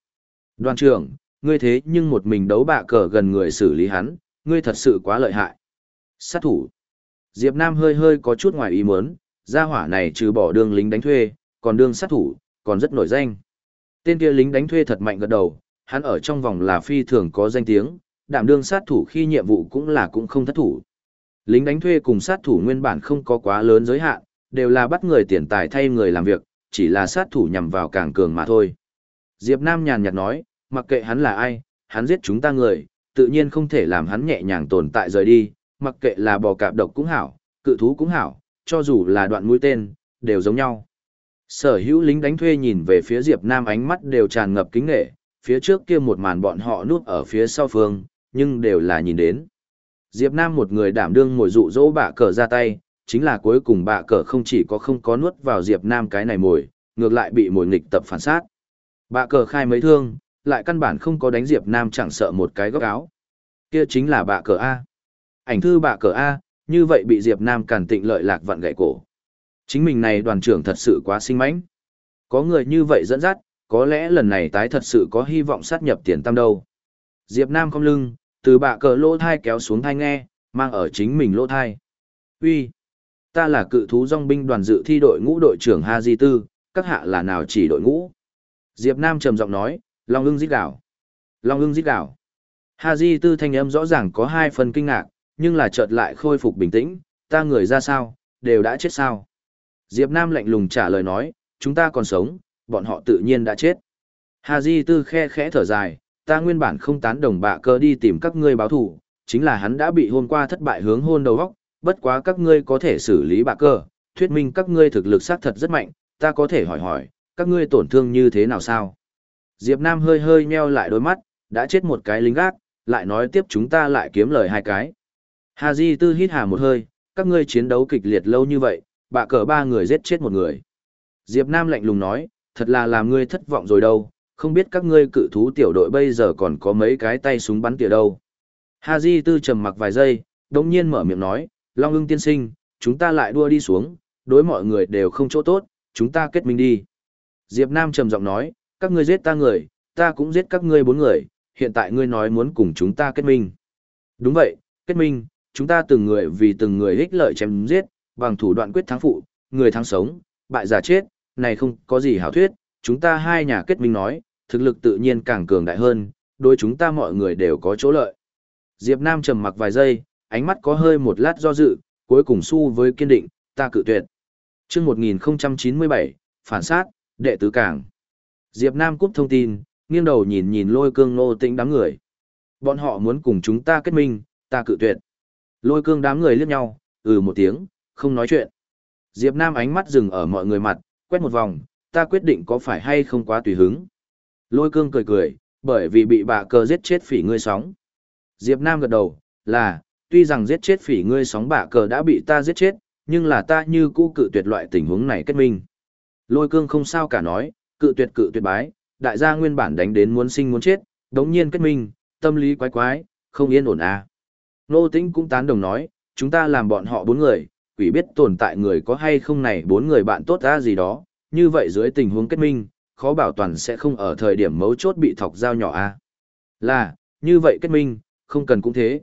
Speaker 1: Đoàn trưởng, ngươi thế nhưng một mình đấu bạ cờ gần người xử lý hắn, ngươi thật sự quá lợi hại. Sát thủ. Diệp Nam hơi hơi có chút ngoài ý muốn, gia hỏa này trừ bỏ đường lính đánh thuê, còn đương sát thủ, còn rất nổi danh. Tên kia lính đánh thuê thật mạnh gật đầu, hắn ở trong vòng là phi thường có danh tiếng, đảm đương sát thủ khi nhiệm vụ cũng là cũng không thất thủ. Lính đánh thuê cùng sát thủ nguyên bản không có quá lớn giới hạn, đều là bắt người tiền tài thay người làm việc, chỉ là sát thủ nhằm vào càng cường mà thôi. Diệp Nam nhàn nhạt nói, mặc kệ hắn là ai, hắn giết chúng ta người, tự nhiên không thể làm hắn nhẹ nhàng tồn tại rời đi, mặc kệ là bò cạp độc cũng hảo, cự thú cũng hảo, cho dù là đoạn mũi tên, đều giống nhau. Sở hữu lính đánh thuê nhìn về phía Diệp Nam ánh mắt đều tràn ngập kính nghệ, phía trước kia một màn bọn họ núp ở phía sau phương, nhưng đều là nhìn đến. Diệp Nam một người đảm đương mồi dụ dỗ bạ cờ ra tay, chính là cuối cùng bạ cờ không chỉ có không có nuốt vào Diệp Nam cái này mồi, ngược lại bị mồi nghịch tập phản sát. Bạ cờ khai mấy thương, lại căn bản không có đánh Diệp Nam chẳng sợ một cái góc áo. Kia chính là bạ cờ A. Ảnh thư bạ cờ A, như vậy bị Diệp Nam càn tịnh lợi lạc vặn gãy cổ. Chính mình này đoàn trưởng thật sự quá sinh mãnh. Có người như vậy dẫn dắt, có lẽ lần này tái thật sự có hy vọng sát nhập tiền tam đâu. Diệp Nam không lưng, từ bạ cờ lỗ thai kéo xuống thai nghe, mang ở chính mình lỗ thai. Uy, ta là cự thú dong binh đoàn dự thi đội ngũ đội trưởng Ha Di Tư, các hạ là nào chỉ đội ngũ. Diệp Nam trầm giọng nói, Long ưng giết đảo. Long ưng giết đảo. Ha Di Tư thanh âm rõ ràng có hai phần kinh ngạc, nhưng là chợt lại khôi phục bình tĩnh, ta người ra sao, đều đã chết sao. Diệp Nam lạnh lùng trả lời nói, chúng ta còn sống, bọn họ tự nhiên đã chết. Ha Di Tư khe khẽ thở dài, ta nguyên bản không tán đồng bạ cơ đi tìm các ngươi báo thù, chính là hắn đã bị hôm qua thất bại hướng hôn đầu góc, bất quá các ngươi có thể xử lý bạ cơ, thuyết minh các ngươi thực lực xác thật rất mạnh, ta có thể hỏi hỏi, các ngươi tổn thương như thế nào sao? Diệp Nam hơi hơi nheo lại đôi mắt, đã chết một cái lính gác, lại nói tiếp chúng ta lại kiếm lời hai cái. Hà Di Tư hít hà một hơi, các ngươi chiến đấu kịch liệt lâu như vậy, bạ cờ ba người giết chết một người. Diệp Nam lạnh lùng nói, thật là làm ngươi thất vọng rồi đâu, không biết các ngươi cự thú tiểu đội bây giờ còn có mấy cái tay súng bắn tỉa đâu. Hà Di Tư trầm mặc vài giây, đống nhiên mở miệng nói, Long ưng tiên sinh, chúng ta lại đua đi xuống, đối mọi người đều không chỗ tốt, chúng ta kết minh đi. Diệp Nam trầm giọng nói, các ngươi giết ta người, ta cũng giết các ngươi bốn người, hiện tại ngươi nói muốn cùng chúng ta kết minh. Đúng vậy, kết minh, chúng ta từng người vì từng người ích lợi chém giết, bằng thủ đoạn quyết thắng phụ, người thắng sống, bại giả chết, này không có gì hảo thuyết, chúng ta hai nhà kết minh nói, thực lực tự nhiên càng cường đại hơn, đôi chúng ta mọi người đều có chỗ lợi. Diệp Nam trầm mặc vài giây, ánh mắt có hơi một lát do dự, cuối cùng su với kiên định, ta cự tuyệt. Trước 1097, phản sát, đệ tứ cảng. Diệp Nam cúp thông tin, nghiêng đầu nhìn nhìn lôi cương nô tĩnh đám người. Bọn họ muốn cùng chúng ta kết minh, ta cự tuyệt. Lôi cương đám người liếc nhau, ừ một tiếng, không nói chuyện. Diệp Nam ánh mắt dừng ở mọi người mặt, quét một vòng, ta quyết định có phải hay không quá tùy hứng. Lôi cương cười cười, bởi vì bị bà cờ giết chết phỉ ngươi sóng. Diệp Nam gật đầu, là, tuy rằng giết chết phỉ ngươi sóng bà cờ đã bị ta giết chết, nhưng là ta như cũ cự tuyệt loại tình huống này kết minh. Lôi cương không sao cả nói, cự tuyệt cự tuyệt bái, đại gia nguyên bản đánh đến muốn sinh muốn chết, đống nhiên kết minh, tâm lý quái quái, không yên ổn à. Nô tĩnh cũng tán đồng nói, chúng ta làm bọn họ bốn người, quỷ biết tồn tại người có hay không này bốn người bạn tốt ra gì đó, như vậy dưới tình huống kết minh, khó bảo toàn sẽ không ở thời điểm mấu chốt bị thọc dao nhỏ a. À. Là, như vậy kết minh, không cần cũng thế.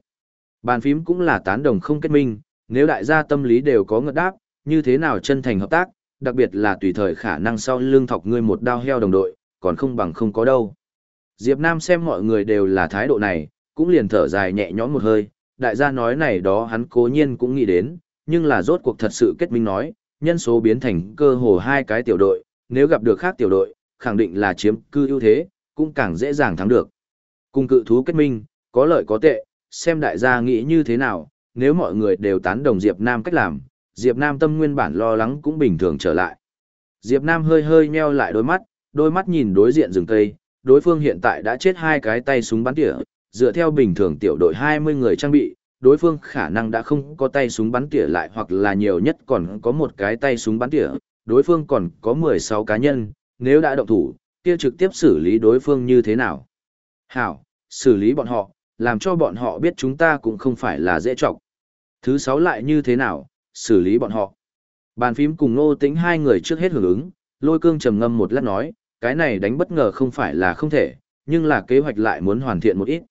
Speaker 1: Bàn phím cũng là tán đồng không kết minh, nếu đại gia tâm lý đều có ngợt đáp, như thế nào chân thành hợp tác, đặc biệt là tùy thời khả năng sau lưng thọc ngươi một đao heo đồng đội, còn không bằng không có đâu. Diệp Nam xem mọi người đều là thái độ này, cũng liền thở dài nhẹ nhõm một hơi, đại gia nói này đó hắn cố nhiên cũng nghĩ đến, nhưng là rốt cuộc thật sự kết minh nói, nhân số biến thành cơ hồ hai cái tiểu đội, nếu gặp được khác tiểu đội, khẳng định là chiếm cư ưu thế, cũng càng dễ dàng thắng được. Cùng cự thú kết minh, có lợi có tệ, xem đại gia nghĩ như thế nào, nếu mọi người đều tán đồng Diệp Nam cách làm, Diệp Nam tâm nguyên bản lo lắng cũng bình thường trở lại. Diệp Nam hơi hơi nheo lại đôi mắt, đôi mắt nhìn đối diện rừng cây, đối phương hiện tại đã chết hai cái tay súng bắn tỉa, dựa theo bình thường tiểu đội 20 người trang bị, đối phương khả năng đã không có tay súng bắn tỉa lại hoặc là nhiều nhất còn có một cái tay súng bắn tỉa, đối phương còn có 16 cá nhân, nếu đã động thủ, kia trực tiếp xử lý đối phương như thế nào. Hảo, xử lý bọn họ, làm cho bọn họ biết chúng ta cũng không phải là dễ trọng. Thứ sáu lại như thế nào, xử lý bọn họ. Bàn phím cùng nô tính hai người trước hết hưởng ứng, lôi cương trầm ngâm một lát nói, cái này đánh bất ngờ không phải là không thể, nhưng là kế hoạch lại muốn hoàn thiện một ít.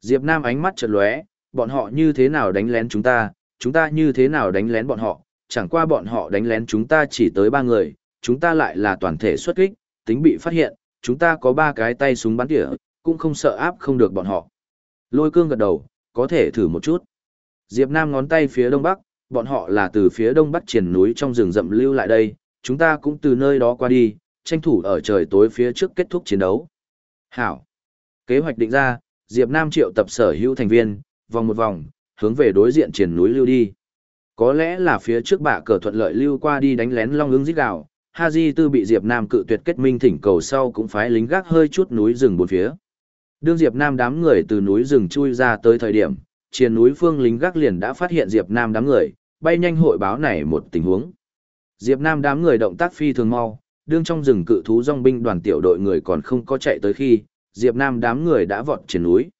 Speaker 1: Diệp Nam ánh mắt chợt lóe, bọn họ như thế nào đánh lén chúng ta, chúng ta như thế nào đánh lén bọn họ, chẳng qua bọn họ đánh lén chúng ta chỉ tới ba người, chúng ta lại là toàn thể xuất kích, tính bị phát hiện, chúng ta có ba cái tay súng bắn tỉa, cũng không sợ áp không được bọn họ. Lôi cương gật đầu, có thể thử một chút. Diệp Nam ngón tay phía đông bắc, bọn họ là từ phía đông bắc triển núi trong rừng rậm lưu lại đây, chúng ta cũng từ nơi đó qua đi, tranh thủ ở trời tối phía trước kết thúc chiến đấu. Hảo. Kế hoạch định ra, Diệp Nam triệu tập sở hữu thành viên, vòng một vòng, hướng về đối diện triển núi lưu đi. Có lẽ là phía trước bạ cờ thuận lợi lưu qua đi đánh lén long ứng giết gạo, Haji Tư bị Diệp Nam cự tuyệt kết minh thỉnh cầu sau cũng phái lính gác hơi chút núi rừng bốn phía. Đương Diệp Nam đám người từ núi rừng chui ra tới thời điểm, trên núi phương lính gác liền đã phát hiện Diệp Nam đám người, bay nhanh hội báo này một tình huống. Diệp Nam đám người động tác phi thường mau, đương trong rừng cự thú dòng binh đoàn tiểu đội người còn không có chạy tới khi, Diệp Nam đám người đã vọt trên núi.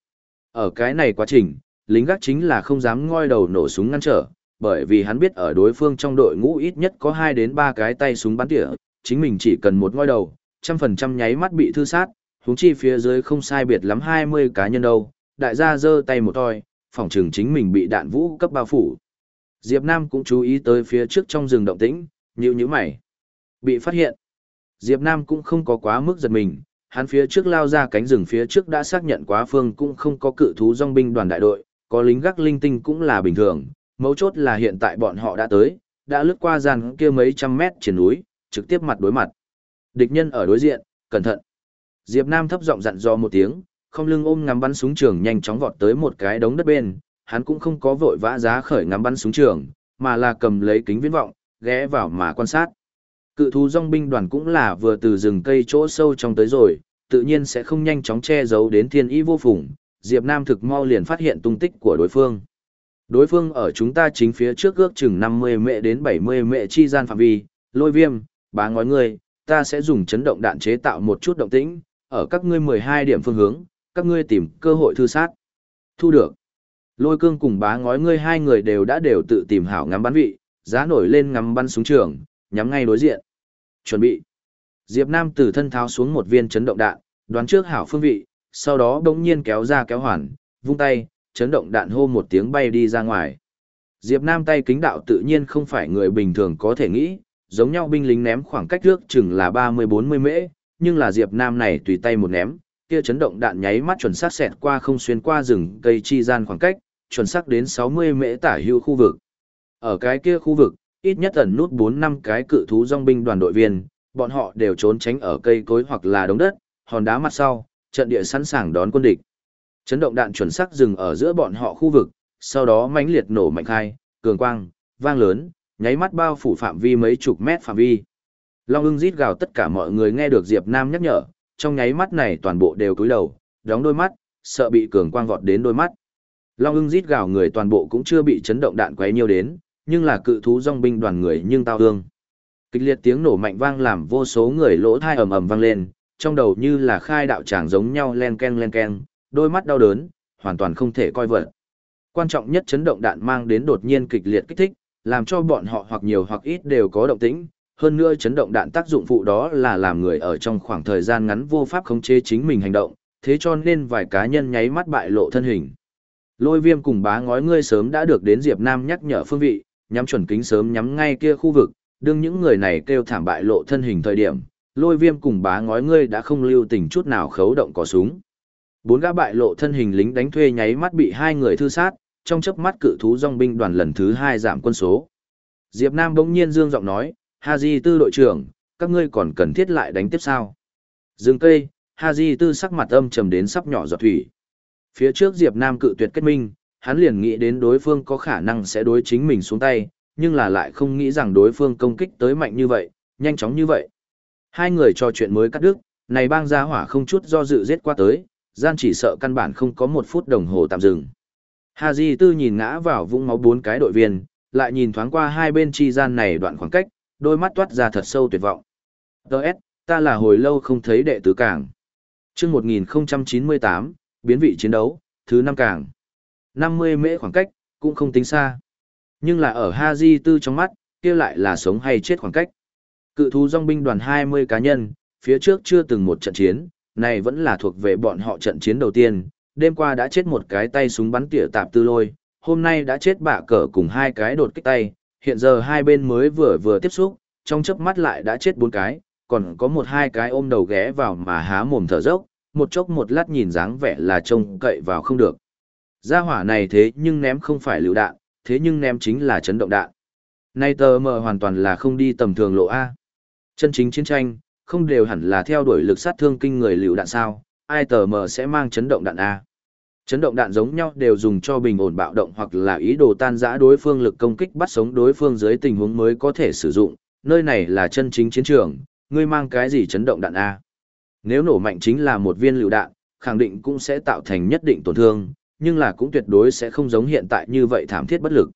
Speaker 1: Ở cái này quá trình, lính gác chính là không dám ngoi đầu nổ súng ngăn trở, bởi vì hắn biết ở đối phương trong đội ngũ ít nhất có 2 đến 3 cái tay súng bắn tỉa, chính mình chỉ cần một ngôi đầu, trăm phần trăm nháy mắt bị thư sát, huống chi phía dưới không sai biệt lắm 20 cá nhân đâu, đại gia giơ tay một toi, phòng trường chính mình bị đạn vũ cấp bao phủ. Diệp Nam cũng chú ý tới phía trước trong rừng động tĩnh, nhíu nhíu mày. Bị phát hiện. Diệp Nam cũng không có quá mức giật mình, hắn phía trước lao ra cánh rừng phía trước đã xác nhận quá phương cũng không có cự thú dòng binh đoàn đại đội, có lính gác linh tinh cũng là bình thường, mấu chốt là hiện tại bọn họ đã tới, đã lướt qua gian kia mấy trăm mét trên núi, trực tiếp mặt đối mặt. Địch nhân ở đối diện, cẩn thận. Diệp Nam thấp giọng dặn dò một tiếng, không lưng ôm ngắm bắn súng trường nhanh chóng vọt tới một cái đống đất bên, hắn cũng không có vội vã giá khởi ngắm bắn súng trường, mà là cầm lấy kính viễn vọng, ghé vào mà quan sát. Cự thú dòng binh đoàn cũng là vừa từ rừng cây chỗ sâu trong tới rồi, tự nhiên sẽ không nhanh chóng che giấu đến thiên y vô phùng, Diệp Nam thực mau liền phát hiện tung tích của đối phương. Đối phương ở chúng ta chính phía trước ước chừng 50 mệ đến 70 mệ chi gian phạm vi, lôi viêm, bá ngói người, ta sẽ dùng chấn động đạn chế tạo một chút động tĩnh, ở các ngươi 12 điểm phương hướng, các ngươi tìm cơ hội thư sát. Thu được. Lôi cương cùng bá ngói ngươi hai người đều đã đều tự tìm hảo ngắm bắn vị, giá nổi lên ngắm bắn súng trường, nhắm ngay đối diện. Chuẩn bị. Diệp Nam từ thân tháo xuống một viên chấn động đạn, đoán trước hảo phương vị, sau đó đống nhiên kéo ra kéo hoàn, vung tay, chấn động đạn hô một tiếng bay đi ra ngoài. Diệp Nam tay kính đạo tự nhiên không phải người bình thường có thể nghĩ, giống nhau binh lính ném khoảng cách trước chừng là 30-40 mễ, nhưng là Diệp Nam này tùy tay một ném, kia chấn động đạn nháy mắt chuẩn xác xẹt qua không xuyên qua rừng cây chi gian khoảng cách, chuẩn xác đến 60 mễ tả hữu khu vực. Ở cái kia khu vực, ít nhất ẩn nút 4 năm cái cự thú dòng binh đoàn đội viên, bọn họ đều trốn tránh ở cây cối hoặc là đống đất, hòn đá mặt sau, trận địa sẵn sàng đón quân địch. Chấn động đạn chuẩn xác dừng ở giữa bọn họ khu vực, sau đó mãnh liệt nổ mạnh khai, cường quang, vang lớn, nháy mắt bao phủ phạm vi mấy chục mét phạm vi. Long ưng rít gào tất cả mọi người nghe được Diệp Nam nhắc nhở, trong nháy mắt này toàn bộ đều cúi đầu, đóng đôi mắt, sợ bị cường quang vọt đến đôi mắt. Long ưng rít gào người toàn bộ cũng chưa bị chấn động đạn quấy nhiều đến, nhưng là cự thú dòng binh đoàn người nhưng tao thương. Kịch liệt tiếng nổ mạnh vang làm vô số người lỗ thai ầm ầm vang lên, trong đầu như là khai đạo tràng giống nhau len ken len ken, đôi mắt đau đớn, hoàn toàn không thể coi vật. Quan trọng nhất chấn động đạn mang đến đột nhiên kịch liệt kích thích, làm cho bọn họ hoặc nhiều hoặc ít đều có động tĩnh. Hơn nữa chấn động đạn tác dụng phụ đó là làm người ở trong khoảng thời gian ngắn vô pháp khống chế chính mình hành động, thế cho nên vài cá nhân nháy mắt bại lộ thân hình. Lôi viêm cùng bá ngói ngươi sớm đã được đến Diệp Nam nhắc nhở phương vị, nhắm chuẩn kính sớm nhắm ngay kia khu vực, đương những người này kêu thảm bại lộ thân hình thời điểm, lôi viêm cùng bá ngói ngươi đã không lưu tình chút nào khấu động cò súng. Bốn gã bại lộ thân hình lính đánh thuê nháy mắt bị hai người thư sát, trong chớp mắt cự thú dòng binh đoàn lần thứ hai giảm quân số. Diệp Nam bỗng nhiên dương giọng nói, Haji tư đội trưởng, các ngươi còn cần thiết lại đánh tiếp sao? Dừng cây, di tư sắc mặt âm trầm đến sắp nhỏ giọt thủy. Phía trước Diệp Nam cự tuyệt kết minh, hắn liền nghĩ đến đối phương có khả năng sẽ đối chính mình xuống tay, nhưng là lại không nghĩ rằng đối phương công kích tới mạnh như vậy, nhanh chóng như vậy. Hai người trò chuyện mới cắt đứt, này bang gia hỏa không chút do dự giết qua tới, gian chỉ sợ căn bản không có một phút đồng hồ tạm dừng. Hà Di Tư nhìn ngã vào vũng máu bốn cái đội viên, lại nhìn thoáng qua hai bên chi gian này đoạn khoảng cách, đôi mắt toát ra thật sâu tuyệt vọng. Đợt, ta là hồi lâu không thấy đệ tứ cảng. chương 1098, biến vị chiến đấu, thứ năm cảng. 50 mễ khoảng cách, cũng không tính xa. Nhưng là ở Ha Di Tư trong mắt, kia lại là sống hay chết khoảng cách. Cự thú dòng binh đoàn 20 cá nhân, phía trước chưa từng một trận chiến, này vẫn là thuộc về bọn họ trận chiến đầu tiên. Đêm qua đã chết một cái tay súng bắn tỉa tạp tư lôi, hôm nay đã chết bạ cờ cùng hai cái đột kích tay, hiện giờ hai bên mới vừa vừa tiếp xúc, trong chớp mắt lại đã chết bốn cái, còn có một hai cái ôm đầu ghé vào mà há mồm thở dốc, một chốc một lát nhìn dáng vẻ là trông cậy vào không được. Gia hỏa này thế nhưng ném không phải lựu đạn, thế nhưng ném chính là chấn động đạn. Nay tờ mờ hoàn toàn là không đi tầm thường lộ A. Chân chính chiến tranh, không đều hẳn là theo đuổi lực sát thương kinh người lựu đạn sao, ai tờ mờ sẽ mang chấn động đạn A. Chấn động đạn giống nhau đều dùng cho bình ổn bạo động hoặc là ý đồ tan rã đối phương lực công kích bắt sống đối phương dưới tình huống mới có thể sử dụng, nơi này là chân chính chiến trường, ngươi mang cái gì chấn động đạn A. Nếu nổ mạnh chính là một viên lựu đạn, khẳng định cũng sẽ tạo thành nhất định tổn thương, nhưng là cũng tuyệt đối sẽ không giống hiện tại như vậy thảm thiết bất lực.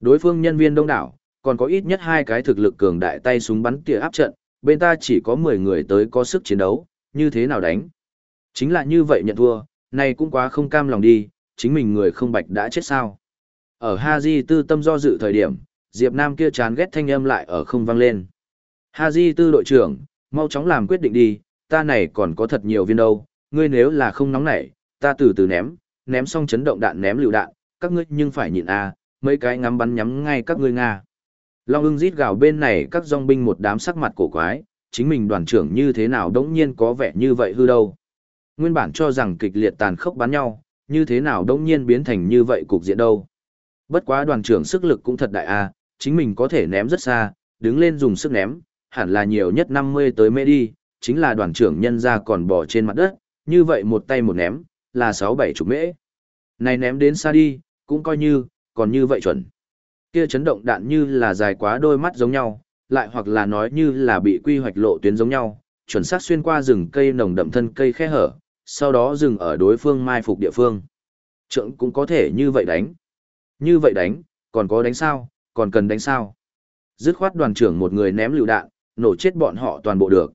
Speaker 1: Đối phương nhân viên đông đảo, còn có ít nhất hai cái thực lực cường đại tay súng bắn tỉa áp trận, bên ta chỉ có 10 người tới có sức chiến đấu, như thế nào đánh? Chính là như vậy nhận thua, này cũng quá không cam lòng đi, chính mình người không bạch đã chết sao. Ở Ha Di tư tâm do dự thời điểm, Diệp Nam kia chán ghét thanh âm lại ở không vang lên. Ha Di tư đội trưởng, mau chóng làm quyết định đi, ta này còn có thật nhiều viên đâu, ngươi nếu là không nóng nảy, ta từ từ ném, ném xong chấn động đạn ném lựu đạn, các ngươi nhưng phải nhịn a, mấy cái ngắm bắn nhắm ngay các ngươi nga. Long ưng rít gào bên này các dòng binh một đám sắc mặt cổ quái, chính mình đoàn trưởng như thế nào đống nhiên có vẻ như vậy hư đâu. Nguyên bản cho rằng kịch liệt tàn khốc bắn nhau, như thế nào đống nhiên biến thành như vậy cục diện đâu. Bất quá đoàn trưởng sức lực cũng thật đại a, chính mình có thể ném rất xa, đứng lên dùng sức ném, hẳn là nhiều nhất 50 tới mê đi, chính là đoàn trưởng nhân ra còn bỏ trên mặt đất, như vậy một tay một ném, là 6-7 chục mễ. Này ném đến xa đi, cũng coi như, còn như vậy chuẩn. Kia chấn động đạn như là dài quá đôi mắt giống nhau, lại hoặc là nói như là bị quy hoạch lộ tuyến giống nhau, chuẩn xác xuyên qua rừng cây nồng đậm thân cây khe hở, sau đó dừng ở đối phương mai phục địa phương. Trượng cũng có thể như vậy đánh. Như vậy đánh, còn có đánh sao, còn cần đánh sao. Dứt khoát đoàn trưởng một người ném lựu đạn, nổ chết bọn họ toàn bộ được.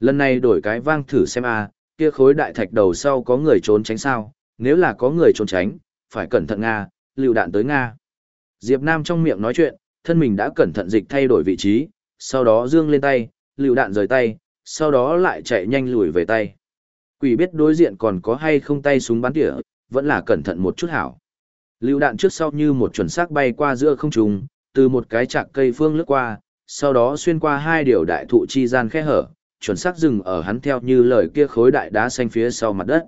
Speaker 1: Lần này đổi cái vang thử xem a, kia khối đại thạch đầu sau có người trốn tránh sao, nếu là có người trốn tránh, phải cẩn thận Nga, lựu đạn tới Nga. Diệp Nam trong miệng nói chuyện, thân mình đã cẩn thận dịch thay đổi vị trí, sau đó dương lên tay, lựu đạn rời tay, sau đó lại chạy nhanh lùi về tay. Quỷ biết đối diện còn có hay không tay súng bắn tỉa, vẫn là cẩn thận một chút hảo. Lựu đạn trước sau như một chuẩn xác bay qua giữa không trung, từ một cái chạc cây phương lướt qua, sau đó xuyên qua hai điều đại thụ chi gian khe hở, chuẩn xác dừng ở hắn theo như lời kia khối đại đá xanh phía sau mặt đất.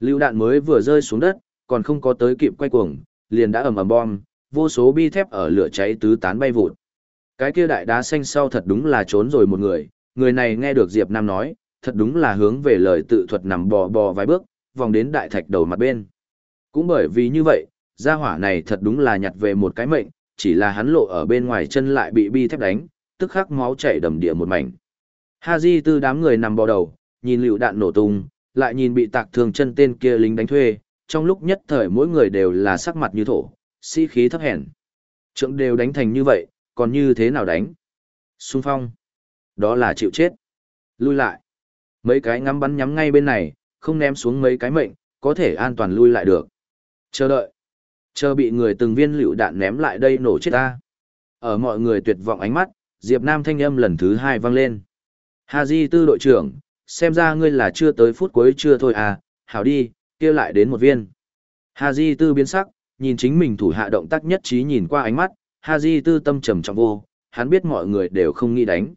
Speaker 1: Lưu đạn mới vừa rơi xuống đất, còn không có tới kịp quay cuồng, liền đã ầm ầm bom, vô số bi thép ở lửa cháy tứ tán bay vụt. Cái kia đại đá xanh sau thật đúng là trốn rồi một người, người này nghe được Diệp Nam nói, thật đúng là hướng về lời tự thuật nằm bò bò vài bước, vòng đến đại thạch đầu mặt bên. Cũng bởi vì như vậy, gia hỏa này thật đúng là nhặt về một cái mệnh, chỉ là hắn lộ ở bên ngoài chân lại bị bi thép đánh, tức khắc máu chảy đầm địa một mảnh. Ha Di tư đám người nằm bò đầu, nhìn lựu đạn nổ tung, lại nhìn bị tạc thương chân tên kia lính đánh thuê, trong lúc nhất thời mỗi người đều là sắc mặt như thổ, sĩ khí thấp hèn. Trượng đều đánh thành như vậy, còn như thế nào đánh? Xung phong. Đó là chịu chết. Lui lại. Mấy cái ngắm bắn nhắm ngay bên này, không ném xuống mấy cái mệnh, có thể an toàn lui lại được. Chờ đợi. Chờ bị người từng viên lựu đạn ném lại đây nổ chết ta. Ở mọi người tuyệt vọng ánh mắt, Diệp Nam thanh âm lần thứ hai vang lên. Hà Di tư đội trưởng, xem ra ngươi là chưa tới phút cuối chưa thôi à, hảo đi, kia lại đến một viên. Hà Di tư biến sắc, nhìn chính mình thủ hạ động tác nhất trí nhìn qua ánh mắt, Haji tư tâm trầm trọng vô, hắn biết mọi người đều không nghĩ đánh.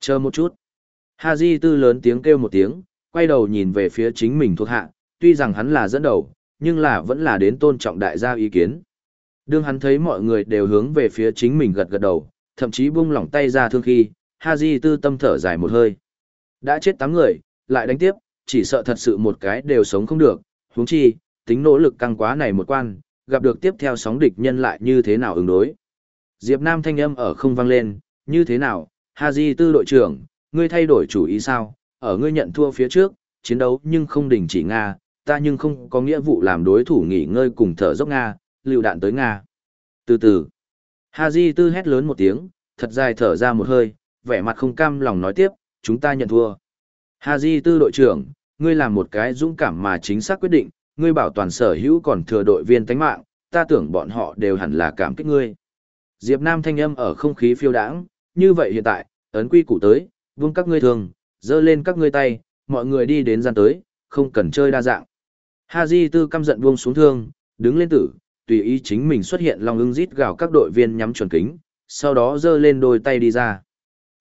Speaker 1: Chờ một chút. Haji tư lớn tiếng kêu một tiếng, quay đầu nhìn về phía chính mình thuộc hạ, tuy rằng hắn là dẫn đầu, nhưng là vẫn là đến tôn trọng đại gia ý kiến. Đương hắn thấy mọi người đều hướng về phía chính mình gật gật đầu, thậm chí buông lỏng tay ra thương khi, Haji tư tâm thở dài một hơi. Đã chết 8 người, lại đánh tiếp, chỉ sợ thật sự một cái đều sống không được, huống chi, tính nỗ lực căng quá này một quan, gặp được tiếp theo sóng địch nhân lại như thế nào ứng đối. Diệp Nam thanh âm ở không vang lên, như thế nào, Haji tư đội trưởng, ngươi thay đổi chủ ý sao, ở ngươi nhận thua phía trước, chiến đấu nhưng không đình chỉ Nga, ta nhưng không có nghĩa vụ làm đối thủ nghỉ ngơi cùng thở dốc Nga, lưu đạn tới Nga. Từ từ, Haji tư hét lớn một tiếng, thật dài thở ra một hơi, vẻ mặt không cam lòng nói tiếp, chúng ta nhận thua. Haji tư đội trưởng, ngươi làm một cái dũng cảm mà chính xác quyết định, ngươi bảo toàn sở hữu còn thừa đội viên tánh mạng, ta tưởng bọn họ đều hẳn là cảm kích ngươi. Diệp Nam thanh âm ở không khí phiêu đãng, như vậy hiện tại, ấn quy củ tới, vung các ngươi thường, dơ lên các ngươi tay, mọi người đi đến gian tới, không cần chơi đa dạng. Haji tư căm giận buông xuống thương, đứng lên tử, tùy ý chính mình xuất hiện lòng ưng rít gào các đội viên nhắm chuẩn kính, sau đó dơ lên đôi tay đi ra.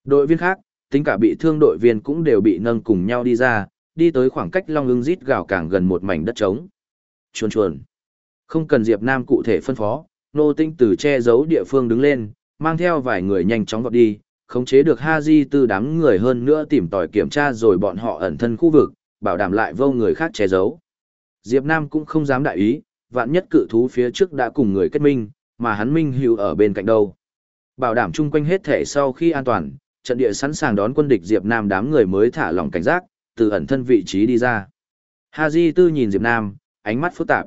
Speaker 1: Đội viên khác, tính cả bị thương đội viên cũng đều bị nâng cùng nhau đi ra, đi tới khoảng cách long ưng rít gào càng gần một mảnh đất trống. Chuồn chuồn. Không cần Diệp Nam cụ thể phân phó, nô tinh từ che giấu địa phương đứng lên, mang theo vài người nhanh chóng vọt đi, khống chế được Ha Di Tư đám người hơn nữa tìm tòi kiểm tra rồi bọn họ ẩn thân khu vực, bảo đảm lại vô người khác che giấu. Diệp Nam cũng không dám đại ý, vạn nhất cự thú phía trước đã cùng người kết minh, mà hắn minh hữu ở bên cạnh đâu. Bảo đảm chung quanh hết thể sau khi an toàn, trận địa sẵn sàng đón quân địch Diệp Nam đám người mới thả lỏng cảnh giác, từ ẩn thân vị trí đi ra. Ha Di Tư nhìn Diệp Nam, ánh mắt phức tạp.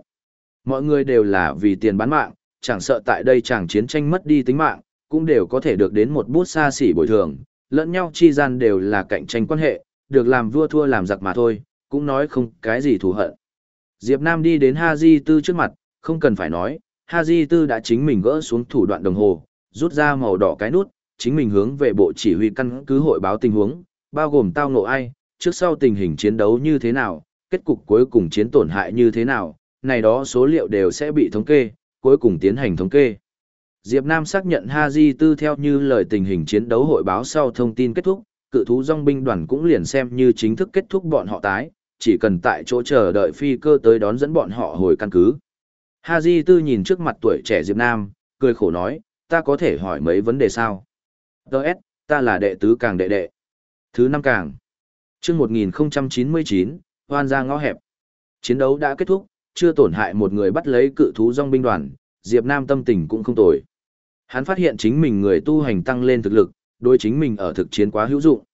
Speaker 1: Mọi người đều là vì tiền bán mạng, chẳng sợ tại đây chẳng chiến tranh mất đi tính mạng, cũng đều có thể được đến một bút xa xỉ bồi thường, lẫn nhau chi gian đều là cạnh tranh quan hệ, được làm vua thua làm giặc mà thôi, cũng nói không cái gì thù hận. Diệp Nam đi đến Ha Di Tư trước mặt, không cần phải nói, Ha Di Tư đã chính mình gỡ xuống thủ đoạn đồng hồ, rút ra màu đỏ cái nút, chính mình hướng về bộ chỉ huy căn cứ hội báo tình huống, bao gồm tao ngộ ai, trước sau tình hình chiến đấu như thế nào, kết cục cuối cùng chiến tổn hại như thế nào, này đó số liệu đều sẽ bị thống kê, cuối cùng tiến hành thống kê. Diệp Nam xác nhận Haji Tư theo như lời tình hình chiến đấu hội báo sau thông tin kết thúc, cự thú dòng binh đoàn cũng liền xem như chính thức kết thúc bọn họ tái, chỉ cần tại chỗ chờ đợi phi cơ tới đón dẫn bọn họ hồi căn cứ. Haji Tư nhìn trước mặt tuổi trẻ Diệp Nam, cười khổ nói, ta có thể hỏi mấy vấn đề sao? Đợt, ta là đệ tứ càng đệ đệ. Thứ năm càng. Trước 1099, hoan ra ngõ hẹp. Chiến đấu đã kết thúc, chưa tổn hại một người bắt lấy cự thú dòng binh đoàn, Diệp Nam tâm tình cũng không tồi. Hắn phát hiện chính mình người tu hành tăng lên thực lực, đối chính mình ở thực chiến quá hữu dụng.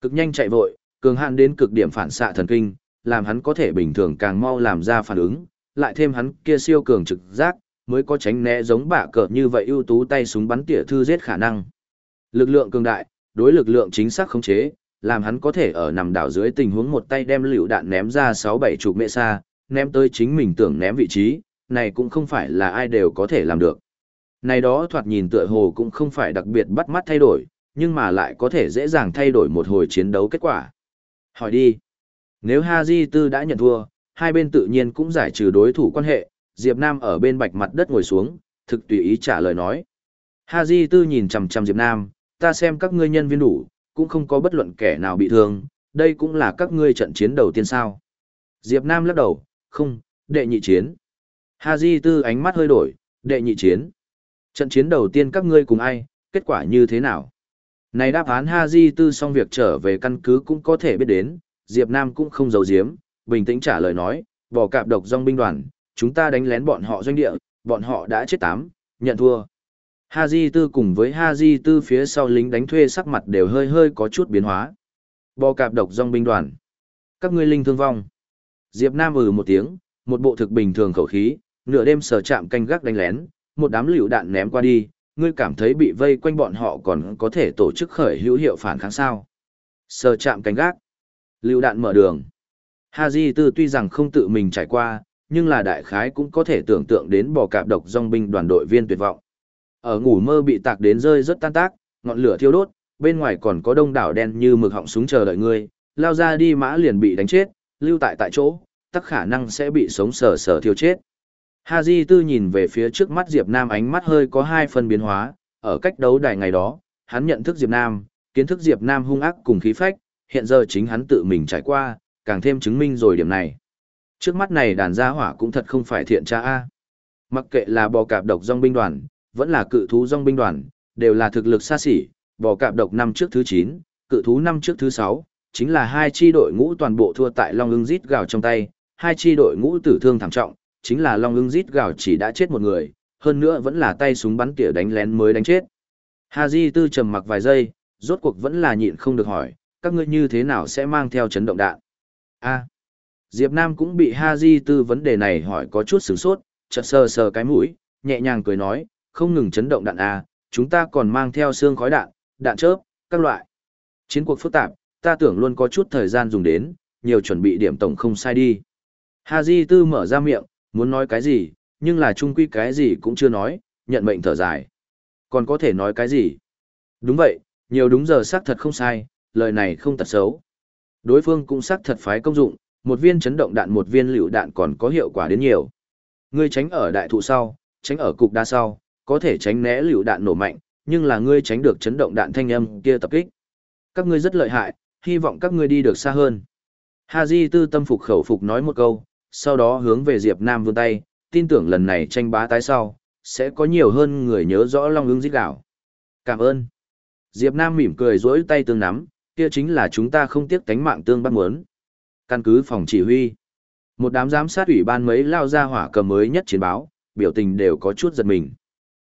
Speaker 1: Cực nhanh chạy vội, cường hạn đến cực điểm phản xạ thần kinh, làm hắn có thể bình thường càng mau làm ra phản ứng, lại thêm hắn kia siêu cường trực giác, mới có tránh né giống bạ cờ như vậy ưu tú tay súng bắn tỉa thư giết khả năng. Lực lượng cường đại, đối lực lượng chính xác khống chế, làm hắn có thể ở nằm đảo dưới tình huống một tay đem liều đạn ném ra 6-7 chục mệ xa, ném tới chính mình tưởng ném vị trí, này cũng không phải là ai đều có thể làm được. Này đó thoạt nhìn tựa hồ cũng không phải đặc biệt bắt mắt thay đổi, nhưng mà lại có thể dễ dàng thay đổi một hồi chiến đấu kết quả. Hỏi đi. Nếu Haji Tư đã nhận thua, hai bên tự nhiên cũng giải trừ đối thủ quan hệ, Diệp Nam ở bên bạch mặt đất ngồi xuống, thực tùy ý trả lời nói. Haji Tư nhìn chằm chằm Diệp Nam, ta xem các ngươi nhân viên đủ, cũng không có bất luận kẻ nào bị thương, đây cũng là các ngươi trận chiến đầu tiên sao. Diệp Nam lắc đầu, không, đệ nhị chiến. Haji Tư ánh mắt hơi đổi, đệ nhị chiến. Trận chiến đầu tiên các ngươi cùng ai, kết quả như thế nào? Này đáp án Haji Tư xong việc trở về căn cứ cũng có thể biết đến, Diệp Nam cũng không giấu giếm, bình tĩnh trả lời nói, bỏ cạp độc dòng binh đoàn, chúng ta đánh lén bọn họ doanh địa, bọn họ đã chết tám, nhận thua. Haji Tư cùng với Haji Tư phía sau lính đánh thuê sắc mặt đều hơi hơi có chút biến hóa. Bò cạp độc dòng binh đoàn. Các ngươi linh thương vong. Diệp Nam ừ một tiếng, một bộ thực bình thường khẩu khí, nửa đêm sờ chạm canh gác đánh lén, một đám liều đạn ném qua đi, ngươi cảm thấy bị vây quanh bọn họ còn có thể tổ chức khởi hữu hiệu phản kháng sao. Sờ chạm canh gác. Liều đạn mở đường. Haji Tư tuy rằng không tự mình trải qua, nhưng là đại khái cũng có thể tưởng tượng đến bò cạp độc dòng binh đoàn đội viên tuyệt vọng. Ở ngủ mơ bị tạc đến rơi rất tan tác, ngọn lửa thiêu đốt, bên ngoài còn có đông đảo đen như mực họng súng chờ đợi ngươi, lao ra đi mã liền bị đánh chết, lưu tại tại chỗ, tắc khả năng sẽ bị sống sờ sờ thiêu chết. Haji Tư nhìn về phía trước mắt Diệp Nam ánh mắt hơi có hai phần biến hóa, ở cách đấu đài ngày đó, hắn nhận thức Diệp Nam, kiến thức Diệp Nam hung ác cùng khí phách, hiện giờ chính hắn tự mình trải qua, càng thêm chứng minh rồi điểm này. Trước mắt này đàn gia hỏa cũng thật không phải thiện tra A. Mặc kệ là bò cạp độc dòng binh đoàn, vẫn là cự thú dòng binh đoàn, đều là thực lực xa xỉ, bò cạp độc năm trước thứ 9, cự thú năm trước thứ 6, chính là hai chi đội ngũ toàn bộ thua tại Long ưng rít gào trong tay, hai chi đội ngũ tử thương thảm trọng, chính là Long ưng rít gào chỉ đã chết một người, hơn nữa vẫn là tay súng bắn tỉa đánh lén mới đánh chết. Haji tư trầm mặc vài giây, rốt cuộc vẫn là nhịn không được hỏi, các ngươi như thế nào sẽ mang theo chấn động đạn? A. Diệp Nam cũng bị Haji tư vấn đề này hỏi có chút sửng sốt, chợt sờ sờ cái mũi, nhẹ nhàng cười nói, không ngừng chấn động đạn A, chúng ta còn mang theo xương khói đạn, đạn chớp, các loại. Chiến cuộc phức tạp, ta tưởng luôn có chút thời gian dùng đến, nhiều chuẩn bị điểm tổng không sai đi. Haji tư mở ra miệng, muốn nói cái gì, nhưng là trung quy cái gì cũng chưa nói, nhận mệnh thở dài. Còn có thể nói cái gì? Đúng vậy, nhiều đúng giờ xác thật không sai, lời này không tật xấu. Đối phương cũng xác thật phái công dụng, một viên chấn động đạn một viên lựu đạn còn có hiệu quả đến nhiều. Ngươi tránh ở đại thụ sau, tránh ở cục đa sau, có thể tránh né lựu đạn nổ mạnh, nhưng là ngươi tránh được chấn động đạn thanh âm kia tập kích. Các ngươi rất lợi hại, hy vọng các ngươi đi được xa hơn. Haji tư tâm phục khẩu phục nói một câu, sau đó hướng về Diệp Nam vươn tay, tin tưởng lần này tranh bá tái sau, sẽ có nhiều hơn người nhớ rõ Long ứng giết đảo. Cảm ơn. Diệp Nam mỉm cười duỗi tay tương nắm, kia chính là chúng ta không tiếc tánh mạng tương bắt muốn. Căn cứ phòng chỉ huy. Một đám giám sát ủy ban mấy lao ra hỏa cầm mới nhất chiến báo, biểu tình đều có chút giật mình.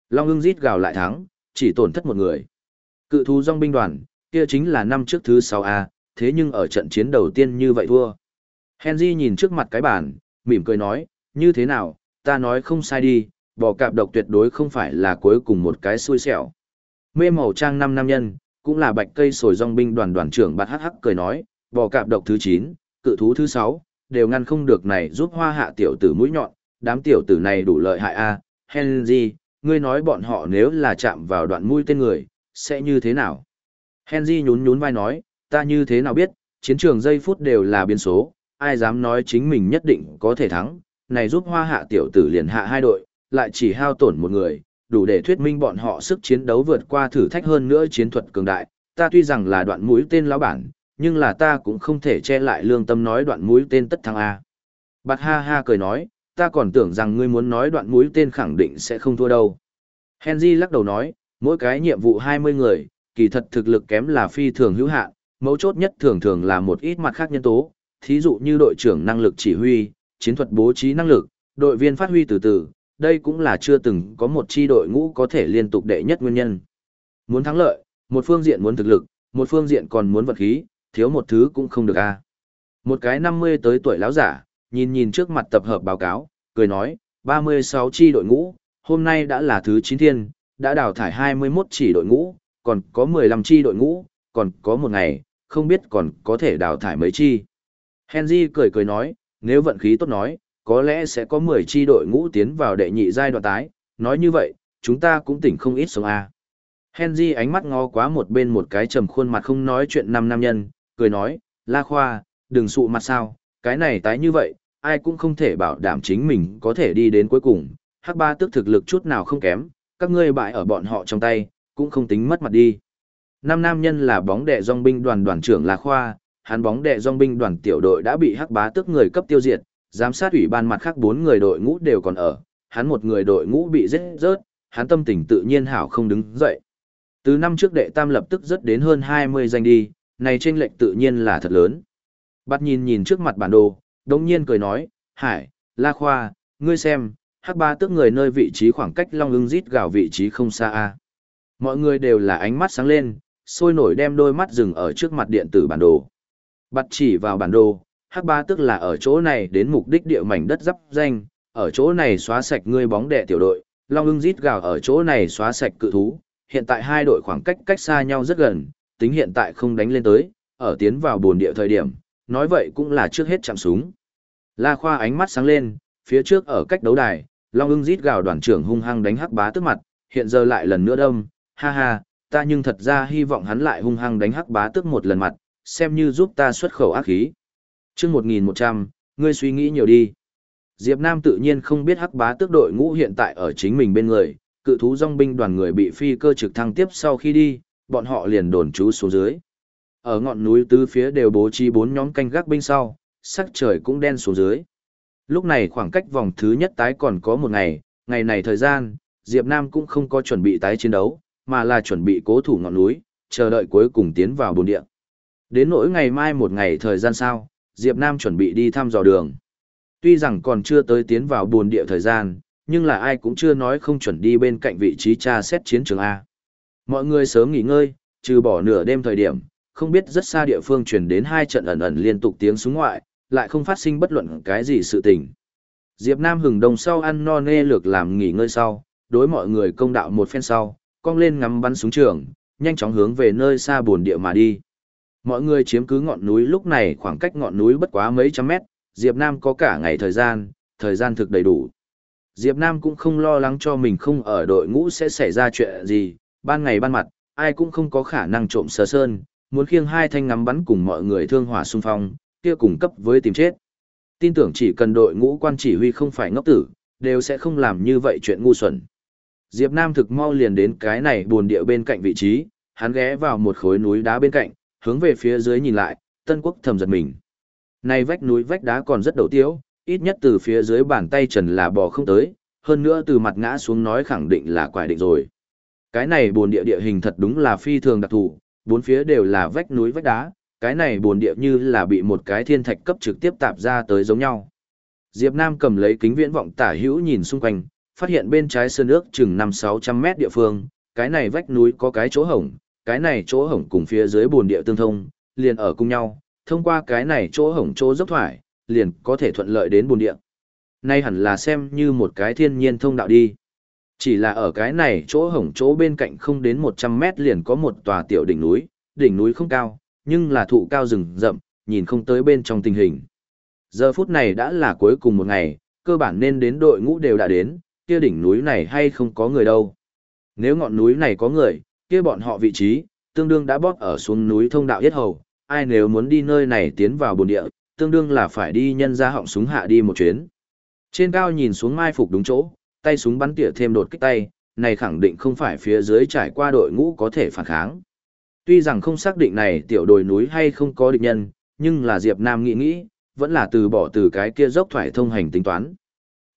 Speaker 1: Long ưng rít gào lại thắng, chỉ tổn thất một người. Cự thú dòng binh đoàn, kia chính là năm trước thứ 6A, thế nhưng ở trận chiến đầu tiên như vậy thua. Henry nhìn trước mặt cái bàn, mỉm cười nói, như thế nào, ta nói không sai đi, bò cạp độc tuyệt đối không phải là cuối cùng một cái xui xẻo. Mê màu trang năm nam nhân, cũng là bạch cây sồi dòng binh đoàn đoàn trưởng bạt hắc hắc cười nói, bò cạp độc thứ 9, cự thú thứ sáu, đều ngăn không được này giúp hoa hạ tiểu tử mũi nhọn, đám tiểu tử này đủ lợi hại a Henry, ngươi nói bọn họ nếu là chạm vào đoạn mũi tên người, sẽ như thế nào? Henry nhún nhún vai nói, ta như thế nào biết, chiến trường giây phút đều là biến số, ai dám nói chính mình nhất định có thể thắng, này giúp hoa hạ tiểu tử liền hạ hai đội, lại chỉ hao tổn một người, đủ để thuyết minh bọn họ sức chiến đấu vượt qua thử thách hơn nữa chiến thuật cường đại, ta tuy rằng là đoạn mũi tên lão bản, nhưng là ta cũng không thể che lại lương tâm nói đoạn mũi tên tất thắng A. Bạc ha ha cười nói, ta còn tưởng rằng ngươi muốn nói đoạn mũi tên khẳng định sẽ không thua đâu. Henry lắc đầu nói, mỗi cái nhiệm vụ 20 người, kỳ thật thực lực kém là phi thường hữu hạn, mấu chốt nhất thường thường là một ít mặt khác nhân tố, thí dụ như đội trưởng năng lực chỉ huy, chiến thuật bố trí năng lực, đội viên phát huy từ từ, đây cũng là chưa từng có một chi đội ngũ có thể liên tục đệ nhất nguyên nhân. Muốn thắng lợi, một phương diện muốn thực lực, một phương diện còn muốn vật khí, thiếu một thứ cũng không được a. Một cái 50 tới tuổi lão giả, nhìn nhìn trước mặt tập hợp báo cáo, cười nói, 36 chi đội ngũ, hôm nay đã là thứ 9 thiên, đã đào thải 21 chỉ đội ngũ, còn có 15 chi đội ngũ, còn có một ngày, không biết còn có thể đào thải mấy chi. Henry cười cười nói, nếu vận khí tốt nói, có lẽ sẽ có 10 chi đội ngũ tiến vào đệ nhị giai đoạn tái, nói như vậy, chúng ta cũng tỉnh không ít sống A. Henry ánh mắt ngó quá một bên một cái trầm khuôn mặt không nói chuyện năm nam nhân, cười nói, La Khoa, đừng sụ mặt sao, cái này tái như vậy, ai cũng không thể bảo đảm chính mình có thể đi đến cuối cùng, hắc ba tức thực lực chút nào không kém, các ngươi bại ở bọn họ trong tay, cũng không tính mất mặt đi. Năm nam nhân là bóng đệ dòng binh đoàn đoàn trưởng La Khoa, hắn bóng đệ dòng binh đoàn tiểu đội đã bị hắc bá tức người cấp tiêu diệt, giám sát ủy ban mặt khác bốn người đội ngũ đều còn ở, hắn một người đội ngũ bị giết rớt, hắn tâm tình tự nhiên hảo không đứng dậy. Từ năm trước đệ tam lập tức rất đến hơn 20 danh đi, này chênh lệch tự nhiên là thật lớn. Bắt nhìn nhìn trước mặt bản đồ, đồng nhiên cười nói, Hải, La Khoa, ngươi xem, hắc ba tức người nơi vị trí khoảng cách long ưng rít gào vị trí không xa a Mọi người đều là ánh mắt sáng lên, sôi nổi đem đôi mắt dừng ở trước mặt điện tử bản đồ. Bắt chỉ vào bản đồ, hắc ba tức là ở chỗ này đến mục đích địa mảnh đất dắp danh, ở chỗ này xóa sạch ngươi bóng đệ tiểu đội, long ưng rít gào ở chỗ này xóa sạch cự thú, hiện tại hai đội khoảng cách cách xa nhau rất gần, tính hiện tại không đánh lên tới, ở tiến vào bồn địa thời điểm, nói vậy cũng là trước hết chạm súng. La Khoa ánh mắt sáng lên, phía trước ở cách đấu đài, Long ưng rít gào đoàn trưởng hung hăng đánh hắc bá tức mặt, hiện giờ lại lần nữa đâm, ha ha, ta nhưng thật ra hy vọng hắn lại hung hăng đánh hắc bá tức một lần mặt, xem như giúp ta xuất khẩu ác khí. Trước 1100, ngươi suy nghĩ nhiều đi. Diệp Nam tự nhiên không biết hắc bá tước đội ngũ hiện tại ở chính mình bên người, cự thú dòng binh đoàn người bị phi cơ trực thăng tiếp sau khi đi, bọn họ liền đồn trú xuống dưới. Ở ngọn núi tứ phía đều bố trí bốn nhóm canh gác binh sau, sắc trời cũng đen xuống dưới. Lúc này khoảng cách vòng thứ nhất tái còn có một ngày, ngày này thời gian, Diệp Nam cũng không có chuẩn bị tái chiến đấu, mà là chuẩn bị cố thủ ngọn núi, chờ đợi cuối cùng tiến vào bồn địa. Đến nỗi ngày mai một ngày thời gian sau, Diệp Nam chuẩn bị đi thăm dò đường. Tuy rằng còn chưa tới tiến vào bồn địa thời gian, nhưng là ai cũng chưa nói không chuẩn đi bên cạnh vị trí tra xét chiến trường A. Mọi người sớm nghỉ ngơi, trừ bỏ nửa đêm thời điểm, không biết rất xa địa phương truyền đến hai trận ẩn ẩn liên tục tiếng súng ngoại, lại không phát sinh bất luận cái gì sự tình. Diệp Nam hừng đồng sau ăn no nê lược làm nghỉ ngơi sau, đối mọi người công đạo một phen sau, cong lên ngắm bắn súng trường, nhanh chóng hướng về nơi xa buồn địa mà đi. Mọi người chiếm cứ ngọn núi lúc này khoảng cách ngọn núi bất quá mấy trăm mét, Diệp Nam có cả ngày thời gian, thời gian thực đầy đủ. Diệp Nam cũng không lo lắng cho mình không ở đội ngũ sẽ xảy ra chuyện gì, ban ngày ban mặt, ai cũng không có khả năng trộm sờ sơn, muốn khiêng hai thanh ngắm bắn cùng mọi người thương hỏa xung phong, kia cùng cấp với tìm chết. Tin tưởng chỉ cần đội ngũ quan chỉ huy không phải ngốc tử, đều sẽ không làm như vậy chuyện ngu xuẩn. Diệp Nam thực mau liền đến cái này buồn địa bên cạnh vị trí, hắn ghé vào một khối núi đá bên cạnh, hướng về phía dưới nhìn lại, Tân Quốc thầm giật mình. Này vách núi vách đá còn rất đầu tiếu, ít nhất từ phía dưới bàn tay trần là bò không tới, hơn nữa từ mặt ngã xuống nói khẳng định là quải định rồi. Cái này buồn địa địa hình thật đúng là phi thường đặc thù, bốn phía đều là vách núi vách đá, cái này buồn địa như là bị một cái thiên thạch cấp trực tiếp tạp ra tới giống nhau. Diệp Nam cầm lấy kính viễn vọng tả hữu nhìn xung quanh, phát hiện bên trái sơn nước chừng 5-600 mét địa phương, cái này vách núi có cái chỗ hổng, cái này chỗ hổng cùng phía dưới buồn địa tương thông, liền ở cùng nhau, thông qua cái này chỗ hổng chỗ dốc thoải, liền có thể thuận lợi đến buồn địa. Nay hẳn là xem như một cái thiên nhiên thông đạo đi. Chỉ là ở cái này chỗ hổng chỗ bên cạnh không đến 100 mét liền có một tòa tiểu đỉnh núi, đỉnh núi không cao, nhưng là thụ cao rừng rậm, nhìn không tới bên trong tình hình. Giờ phút này đã là cuối cùng một ngày, cơ bản nên đến đội ngũ đều đã đến, kia đỉnh núi này hay không có người đâu. Nếu ngọn núi này có người, kia bọn họ vị trí, tương đương đã bóp ở xuống núi thông đạo yết hầu, ai nếu muốn đi nơi này tiến vào bồn địa, tương đương là phải đi nhân ra họng súng hạ đi một chuyến. Trên cao nhìn xuống mai phục đúng chỗ, tay súng bắn tỉa thêm đột kích tay, này khẳng định không phải phía dưới trải qua đội ngũ có thể phản kháng. Tuy rằng không xác định này tiểu đồi núi hay không có địch nhân, nhưng là Diệp Nam nghĩ nghĩ, vẫn là từ bỏ từ cái kia dốc thoải thông hành tính toán.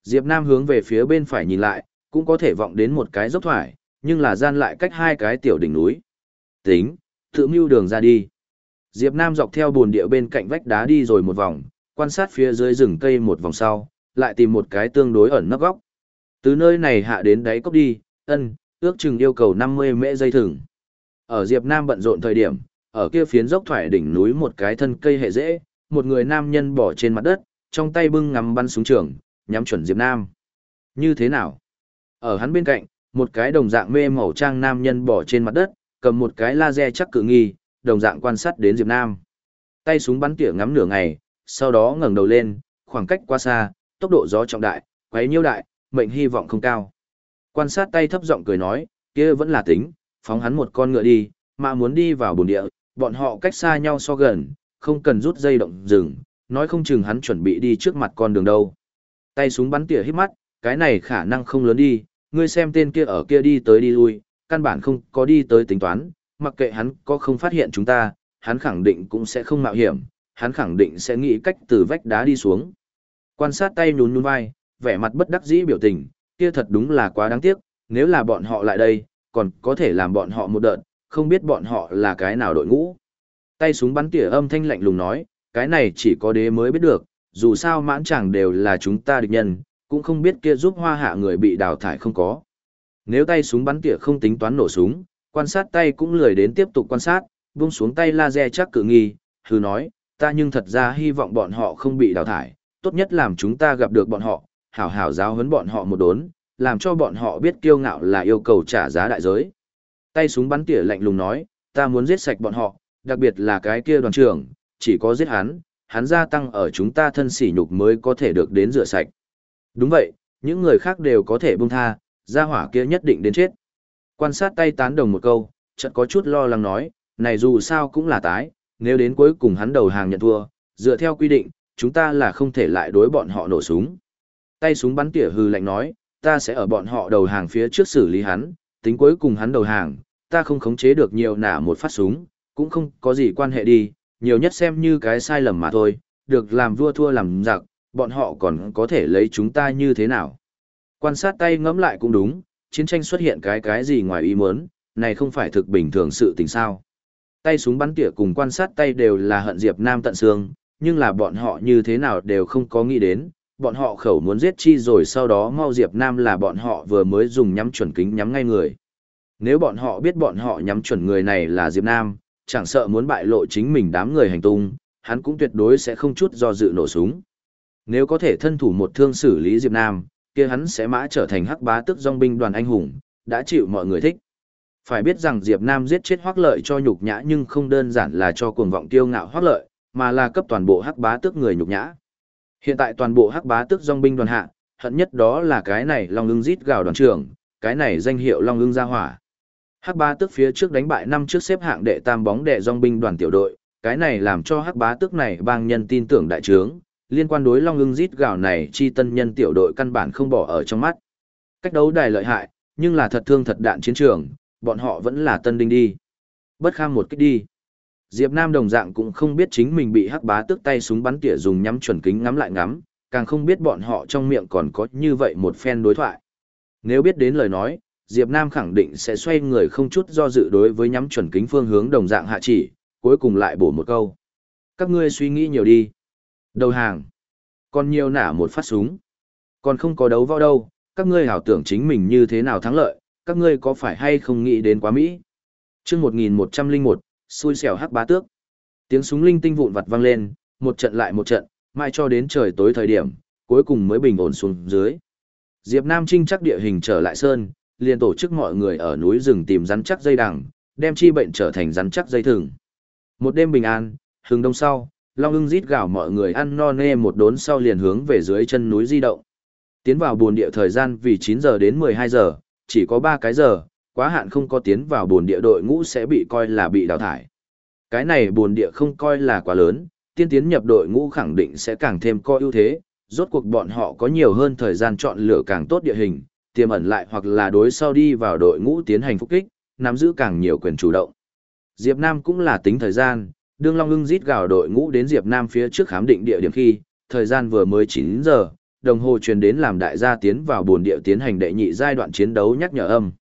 Speaker 1: Diệp Nam hướng về phía bên phải nhìn lại, cũng có thể vọng đến một cái dốc thoải, nhưng là gian lại cách hai cái tiểu đỉnh núi. Tính, tự mưu đường ra đi. Diệp Nam dọc theo buồn địa bên cạnh vách đá đi rồi một vòng, quan sát phía dưới rừng cây một vòng sau, lại tìm một cái tương đối ẩn nấp góc. Từ nơi này hạ đến đáy cốc đi, ân, ước chừng yêu cầu 50 mễ dây thừng. Ở Diệp Nam bận rộn thời điểm, ở kia phiến dốc thoải đỉnh núi một cái thân cây hệ dễ, một người nam nhân bỏ trên mặt đất, trong tay bưng ngắm bắn súng trường, nhắm chuẩn Diệp Nam. Như thế nào? Ở hắn bên cạnh, một cái đồng dạng mê màu trang nam nhân bỏ trên mặt đất, cầm một cái laser chắc cự nghi, đồng dạng quan sát đến Diệp Nam. Tay súng bắn tỉa ngắm nửa ngày, sau đó ngẩng đầu lên, khoảng cách quá xa, tốc độ gió trọng đại, quấy nhiêu đại, mệnh hy vọng không cao. Quan sát tay thấp giọng cười nói, kia vẫn là tính, phóng hắn một con ngựa đi, mà muốn đi vào bồn địa, bọn họ cách xa nhau so gần, không cần rút dây động dừng, nói không chừng hắn chuẩn bị đi trước mặt con đường đâu. Tay súng bắn tỉa hít mắt, cái này khả năng không lớn đi, ngươi xem tên kia ở kia đi tới đi lui, căn bản không có đi tới tính toán, mặc kệ hắn có không phát hiện chúng ta, hắn khẳng định cũng sẽ không mạo hiểm, hắn khẳng định sẽ nghĩ cách từ vách đá đi xuống. Quan sát tay nhún nhún vai, vẻ mặt bất đắc dĩ biểu tình, kia thật đúng là quá đáng tiếc, nếu là bọn họ lại đây, còn có thể làm bọn họ một đợt, không biết bọn họ là cái nào đội ngũ. Tay súng bắn tỉa âm thanh lạnh lùng nói, cái này chỉ có đế mới biết được, dù sao mãn chẳng đều là chúng ta địch nhân, cũng không biết kia giúp hoa hạ người bị đào thải không có. Nếu tay súng bắn tỉa không tính toán nổ súng, quan sát tay cũng lười đến tiếp tục quan sát, buông xuống tay laser chắc cự nghi, hừ nói, ta nhưng thật ra hy vọng bọn họ không bị đào thải, tốt nhất làm chúng ta gặp được bọn họ, hảo hảo giáo huấn bọn họ một đốn, làm cho bọn họ biết kiêu ngạo là yêu cầu trả giá đại giới. Tay súng bắn tỉa lạnh lùng nói, ta muốn giết sạch bọn họ, đặc biệt là cái kia đoàn trưởng, chỉ có giết hắn, hắn gia tăng ở chúng ta thân sỉ nhục mới có thể được đến rửa sạch. Đúng vậy, những người khác đều có thể buông tha, gia hỏa kia nhất định đến chết. Quan sát tay tán đồng một câu, chợt có chút lo lắng nói, này dù sao cũng là tái, nếu đến cuối cùng hắn đầu hàng nhận thua, dựa theo quy định, chúng ta là không thể lại đối bọn họ nổ súng. Tay súng bắn tỉa hư lạnh nói, ta sẽ ở bọn họ đầu hàng phía trước xử lý hắn, tính cuối cùng hắn đầu hàng, ta không khống chế được nhiều nả một phát súng, cũng không có gì quan hệ đi, nhiều nhất xem như cái sai lầm mà thôi, được làm vua thua làm giặc, bọn họ còn có thể lấy chúng ta như thế nào. Quan sát tay ngẫm lại cũng đúng, chiến tranh xuất hiện cái cái gì ngoài ý muốn, này không phải thực bình thường sự tình sao. Tay súng bắn tỉa cùng quan sát tay đều là hận Diệp Nam tận xương, nhưng là bọn họ như thế nào đều không có nghĩ đến, bọn họ khẩu muốn giết chi rồi sau đó mau Diệp Nam là bọn họ vừa mới dùng nhắm chuẩn kính nhắm ngay người. Nếu bọn họ biết bọn họ nhắm chuẩn người này là Diệp Nam, chẳng sợ muốn bại lộ chính mình đám người hành tung, hắn cũng tuyệt đối sẽ không chút do dự nổ súng. Nếu có thể thân thủ một thương xử lý Diệp Nam, kia hắn sẽ mã trở thành hắc bá tức dòng binh đoàn anh hùng, đã chịu mọi người thích. Phải biết rằng Diệp Nam giết chết hoác lợi cho nhục nhã nhưng không đơn giản là cho cuồng vọng tiêu ngạo hoác lợi, mà là cấp toàn bộ hắc bá tước người nhục nhã. Hiện tại toàn bộ hắc bá tước dòng binh đoàn hạ, hận nhất đó là cái này Long ưng rít gào đoàn trưởng, cái này danh hiệu Long ưng gia hỏa. Hắc bá tước phía trước đánh bại năm trước xếp hạng đệ tam bóng đệ dòng binh đoàn tiểu đội, cái này làm cho hắc bá tước này bang nhân tin tưởng đại trướng, liên quan đối Long ưng rít gào này chi tân nhân tiểu đội căn bản không bỏ ở trong mắt. Cách đấu đài lợi hại, nhưng là thật thương thật đạn chiến trường, bọn họ vẫn là tân đinh đi. Bất kham một kích đi. Diệp Nam đồng dạng cũng không biết chính mình bị hắc bá tước tay súng bắn tỉa dùng nhắm chuẩn kính ngắm lại ngắm, càng không biết bọn họ trong miệng còn có như vậy một phen đối thoại. Nếu biết đến lời nói, Diệp Nam khẳng định sẽ xoay người không chút do dự đối với nhắm chuẩn kính phương hướng đồng dạng hạ chỉ, cuối cùng lại bổ một câu. Các ngươi suy nghĩ nhiều đi. Đầu hàng. Còn nhiều nả một phát súng. Còn không có đấu võ đâu, các ngươi hảo tưởng chính mình như thế nào thắng lợi, các ngươi có phải hay không nghĩ đến quá Mỹ. Trước 1101, xui xẻo hắc bá tước. Tiếng súng linh tinh vụn vặt vang lên, một trận lại một trận, mai cho đến trời tối thời điểm, cuối cùng mới bình ổn xuống dưới. Diệp Nam trinh chắc địa hình trở lại sơn, liền tổ chức mọi người ở núi rừng tìm rắn chắc dây đằng, đem chi bệnh trở thành rắn chắc dây thừng. Một đêm bình an, hừng đông sau, long ưng rít gào mọi người ăn no nê một đốn sau liền hướng về dưới chân núi di động. Tiến vào buồn địa thời gian vì 9 giờ đến 12 giờ, chỉ có 3 cái giờ, quá hạn không có tiến vào buồn địa đội ngũ sẽ bị coi là bị đào thải. Cái này buồn địa không coi là quá lớn, tiên tiến nhập đội ngũ khẳng định sẽ càng thêm có ưu thế, rốt cuộc bọn họ có nhiều hơn thời gian chọn lựa càng tốt địa hình, tiềm ẩn lại hoặc là đối sau đi vào đội ngũ tiến hành phục kích, nắm giữ càng nhiều quyền chủ động. Diệp Nam cũng là tính thời gian, đương Long ưng rít gào đội ngũ đến Diệp Nam phía trước khám định địa điểm khi, thời gian vừa mới 9 giờ, đồng hồ truyền đến làm đại gia tiến vào buồn địa tiến hành đệ nhị giai đoạn chiến đấu nhắc nhở âm.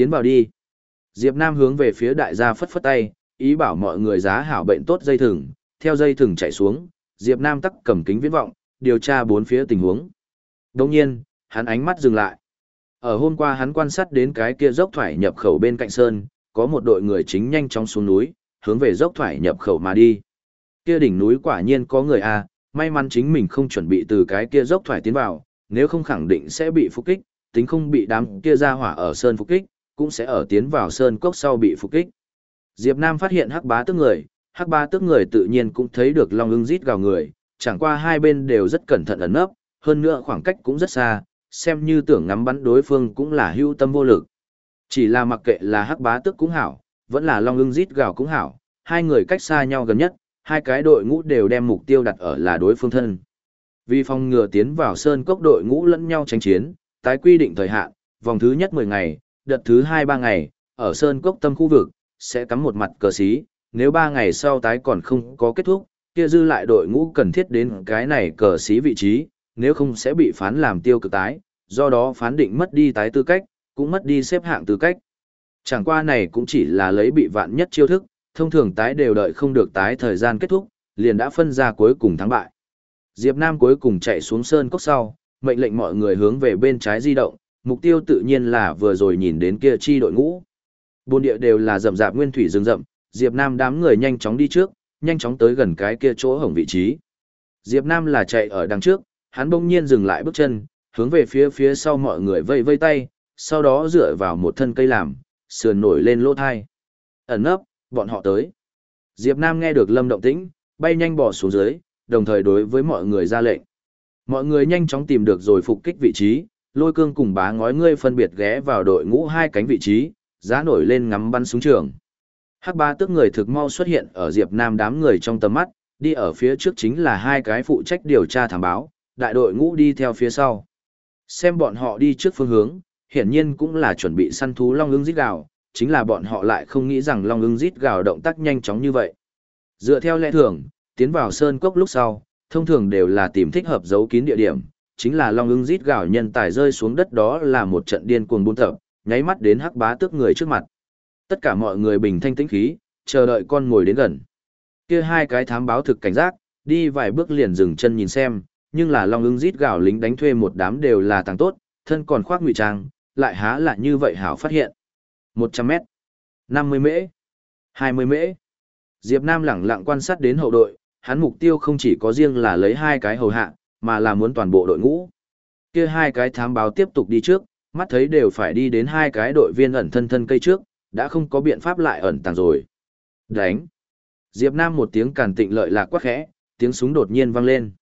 Speaker 1: Tiến vào đi. Diệp Nam hướng về phía đại gia phất phất tay, ý bảo mọi người giá hảo bệnh tốt dây thừng, theo dây thừng chạy xuống, Diệp Nam tắc cầm kính viễn vọng, điều tra bốn phía tình huống. Đồng nhiên, hắn ánh mắt dừng lại. Ở hôm qua hắn quan sát đến cái kia dốc thoải nhập khẩu bên cạnh sơn, có một đội người chính nhanh chóng xuống núi, hướng về dốc thoải nhập khẩu mà đi. Kia đỉnh núi quả nhiên có người a, may mắn chính mình không chuẩn bị từ cái kia dốc thoải tiến vào, nếu không khẳng định sẽ bị phục kích, tính không bị đám kia ra hỏa ở sơn phục kích, cũng sẽ ở tiến vào sơn cốc sau bị phục kích. Diệp Nam phát hiện hắc bá tức người, hắc bá tức người tự nhiên cũng thấy được long ưng rít gào người, chẳng qua hai bên đều rất cẩn thận ẩn nấp, hơn nữa khoảng cách cũng rất xa, xem như tưởng ngắm bắn đối phương cũng là hưu tâm vô lực. Chỉ là mặc kệ là hắc bá tức cũng hảo, vẫn là long ưng rít gào cũng hảo, hai người cách xa nhau gần nhất, hai cái đội ngũ đều đem mục tiêu đặt ở là đối phương thân. Vì phòng ngừa tiến vào sơn cốc đội ngũ lẫn nhau tranh chiến, tái quy định thời hạn, vòng thứ nhất 10 ngày, đợt thứ 2-3 ngày, ở sơn cốc tâm khu vực, sẽ cắm một mặt cờ xí, nếu 3 ngày sau tái còn không có kết thúc, kia dư lại đội ngũ cần thiết đến cái này cờ xí vị trí, nếu không sẽ bị phán làm tiêu cực tái, do đó phán định mất đi tái tư cách, cũng mất đi xếp hạng tư cách. Chẳng qua này cũng chỉ là lấy bị vạn nhất chiêu thức, thông thường tái đều đợi không được tái thời gian kết thúc, liền đã phân ra cuối cùng thắng bại. Diệp Nam cuối cùng chạy xuống sơn cốc sau, mệnh lệnh mọi người hướng về bên trái di động, mục tiêu tự nhiên là vừa rồi nhìn đến kia chi đội ngũ. Bốn địa đều là rậm rạp nguyên thủy rừng rậm, Diệp Nam đám người nhanh chóng đi trước, nhanh chóng tới gần cái kia chỗ hổng vị trí. Diệp Nam là chạy ở đằng trước, hắn bỗng nhiên dừng lại bước chân, hướng về phía phía sau mọi người vây vây tay, sau đó dựa vào một thân cây làm, sườn nổi lên lỗ thai. Ẩn nấp, bọn họ tới. Diệp Nam nghe được lâm động tĩnh, bay nhanh bỏ xuống dưới, đồng thời đối với mọi người ra lệnh. Mọi người nhanh chóng tìm được rồi phục kích vị trí, lôi cương cùng bá ngói ngươi phân biệt ghé vào đội ngũ hai cánh vị trí, giá nổi lên ngắm bắn súng trường. Hắc ba tước người thực mau xuất hiện ở Diệp Nam đám người trong tầm mắt, đi ở phía trước chính là hai cái phụ trách điều tra thảm báo, đại đội ngũ đi theo phía sau. Xem bọn họ đi trước phương hướng, hiển nhiên cũng là chuẩn bị săn thú long ưng rít gào, chính là bọn họ lại không nghĩ rằng long ưng rít gào động tác nhanh chóng như vậy. Dựa theo lẽ thường, tiến vào sơn cốc lúc sau, thông thường đều là tìm thích hợp giấu kín địa điểm, chính là long ưng rít gào nhân tài rơi xuống đất đó là một trận điên cuồng buôn tập, nháy mắt đến hắc bá tước người trước mặt. Tất cả mọi người bình thanh tĩnh khí, chờ đợi con ngồi đến gần. Kia hai cái thám báo thực cảnh giác, đi vài bước liền dừng chân nhìn xem, nhưng là long ưng rít gào lính đánh thuê một đám đều là tàng tốt, thân còn khoác ngụy trang, lại há là như vậy hảo phát hiện. 100 mét, 50 mễ, 20 mễ. Diệp Nam lẳng lặng quan sát đến hậu đội, hắn mục tiêu không chỉ có riêng là lấy hai cái hầu hạ, mà là muốn toàn bộ đội ngũ. Kia hai cái thám báo tiếp tục đi trước, mắt thấy đều phải đi đến hai cái đội viên ẩn thân thân cây trước, đã không có biện pháp lại ẩn tàng rồi. Đánh. Diệp Nam một tiếng càn tịnh lợi lạc quá khẽ, tiếng súng đột nhiên vang lên.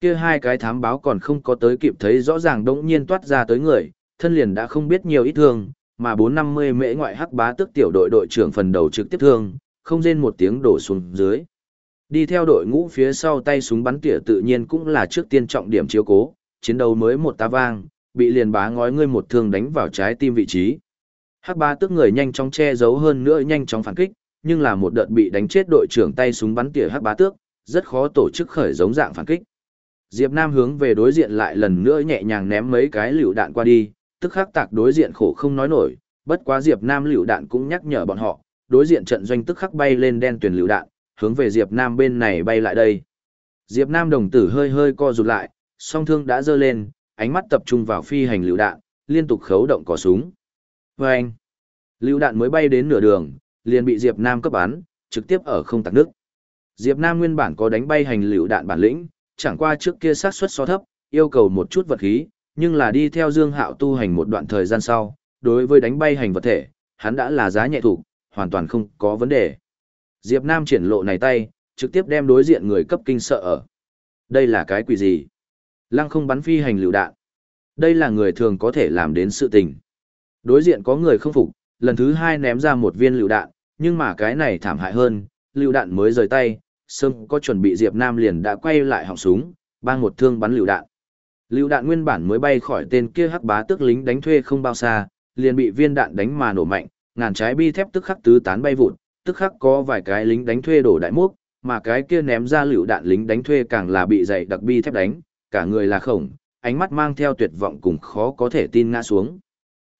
Speaker 1: Kia hai cái thám báo còn không có tới kịp thấy rõ ràng đống nhiên toát ra tới người, thân liền đã không biết nhiều ít thương, mà 450 mễ ngoại hắc bá tức tiểu đội đội trưởng phần đầu trực tiếp thương, không rên một tiếng đổ xuống dưới. Đi theo đội ngũ phía sau tay súng bắn tỉa tự nhiên cũng là trước tiên trọng điểm chiếu cố, chiến đấu mới một tá vang, bị liền bá ngói ngươi một thương đánh vào trái tim vị trí. Hắc bá tức người nhanh chóng che giấu hơn nữa nhanh chóng phản kích, nhưng là một đợt bị đánh chết đội trưởng tay súng bắn tỉa hắc bá tước, rất khó tổ chức khởi giống dạng phản kích. Diệp Nam hướng về đối diện lại lần nữa nhẹ nhàng ném mấy cái liều đạn qua đi, tức khắc tạc đối diện khổ không nói nổi, bất quá Diệp Nam liều đạn cũng nhắc nhở bọn họ, đối diện trận doanh tức khắc bay lên đen tuyển liều đạn, hướng về Diệp Nam bên này bay lại đây. Diệp Nam đồng tử hơi hơi co rụt lại, song thương đã giơ lên, ánh mắt tập trung vào phi hành liều đạn, liên tục khấu động cò súng. Vâng! anh, đạn mới bay đến nửa đường, liền bị Diệp Nam cấp bắn, trực tiếp ở không tạc nước. Diệp Nam nguyên bản có đánh bay hành liều đạn bản lĩnh, chẳng qua trước kia sát suất so thấp, yêu cầu một chút vật khí, nhưng là đi theo Dương Hạo tu hành một đoạn thời gian sau, đối với đánh bay hành vật thể, hắn đã là giá nhẹ thủ, hoàn toàn không có vấn đề. Diệp Nam triển lộ này tay, trực tiếp đem đối diện người cấp kinh sợ ở. Đây là cái quỷ gì? Lăng không bắn phi hành lựu đạn. Đây là người thường có thể làm đến sự tình. Đối diện có người không phục, lần thứ hai ném ra một viên lựu đạn, nhưng mà cái này thảm hại hơn, lựu đạn mới rời tay, sớm có chuẩn bị Diệp Nam liền đã quay lại họng súng, bang một thương bắn lựu đạn. Lựu đạn nguyên bản mới bay khỏi tên kia hắc bá tước lính đánh thuê không bao xa, liền bị viên đạn đánh mà nổ mạnh, ngàn trái bi thép tức khắc tứ tán bay vụt, tức khắc có vài cái lính đánh thuê đổ đại múc, mà cái kia ném ra lựu đạn lính đánh thuê càng là bị dày đặc bi thép đánh, cả người là khổng, ánh mắt mang theo tuyệt vọng cùng khó có thể tin ngã xuống.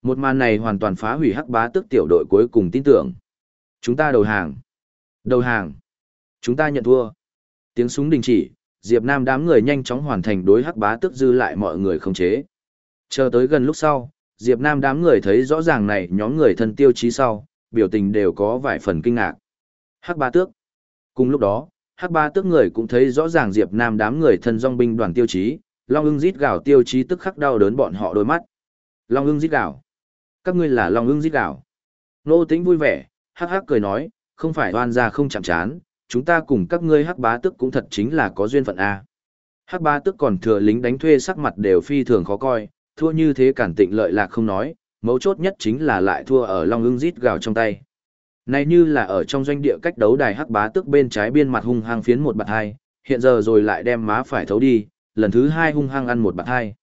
Speaker 1: Một màn này hoàn toàn phá hủy hắc bá tước tiểu đội cuối cùng tin tưởng. Chúng ta đầu hàng. Đầu hàng. Chúng ta nhận thua. Tiếng súng đình chỉ, Diệp Nam đám người nhanh chóng hoàn thành đối hắc bá tước dư lại mọi người không chế. Chờ tới gần lúc sau, Diệp Nam đám người thấy rõ ràng này nhóm người thân tiêu chí sau, biểu tình đều có vài phần kinh ngạc. Hắc bá tước. Cùng lúc đó, hắc bá tước người cũng thấy rõ ràng Diệp Nam đám người thân dòng binh đoàn tiêu chí, Long ưng rít gào tiêu chí tức khắc đau đớn bọn họ đôi mắt. Long ưng rít gào. Các ngươi là Long ưng rít gào. Nô Tĩnh vui vẻ, hắc hắc cười nói, không phải oan gia không chạm chán, chúng ta cùng các ngươi hắc bá tước cũng thật chính là có duyên phận a. Hắc bá tước còn thừa lính đánh thuê sắc mặt đều phi thường khó coi, thua như thế cản tịnh lợi lạc không nói, mấu chốt nhất chính là lại thua ở Long ưng rít gào trong tay. Này như là ở trong doanh địa cách đấu đài hắc bá tức bên trái biên mặt hung hăng phiến một bạt hai, hiện giờ rồi lại đem má phải thấu đi, lần thứ hai hung hăng ăn một bạt hai.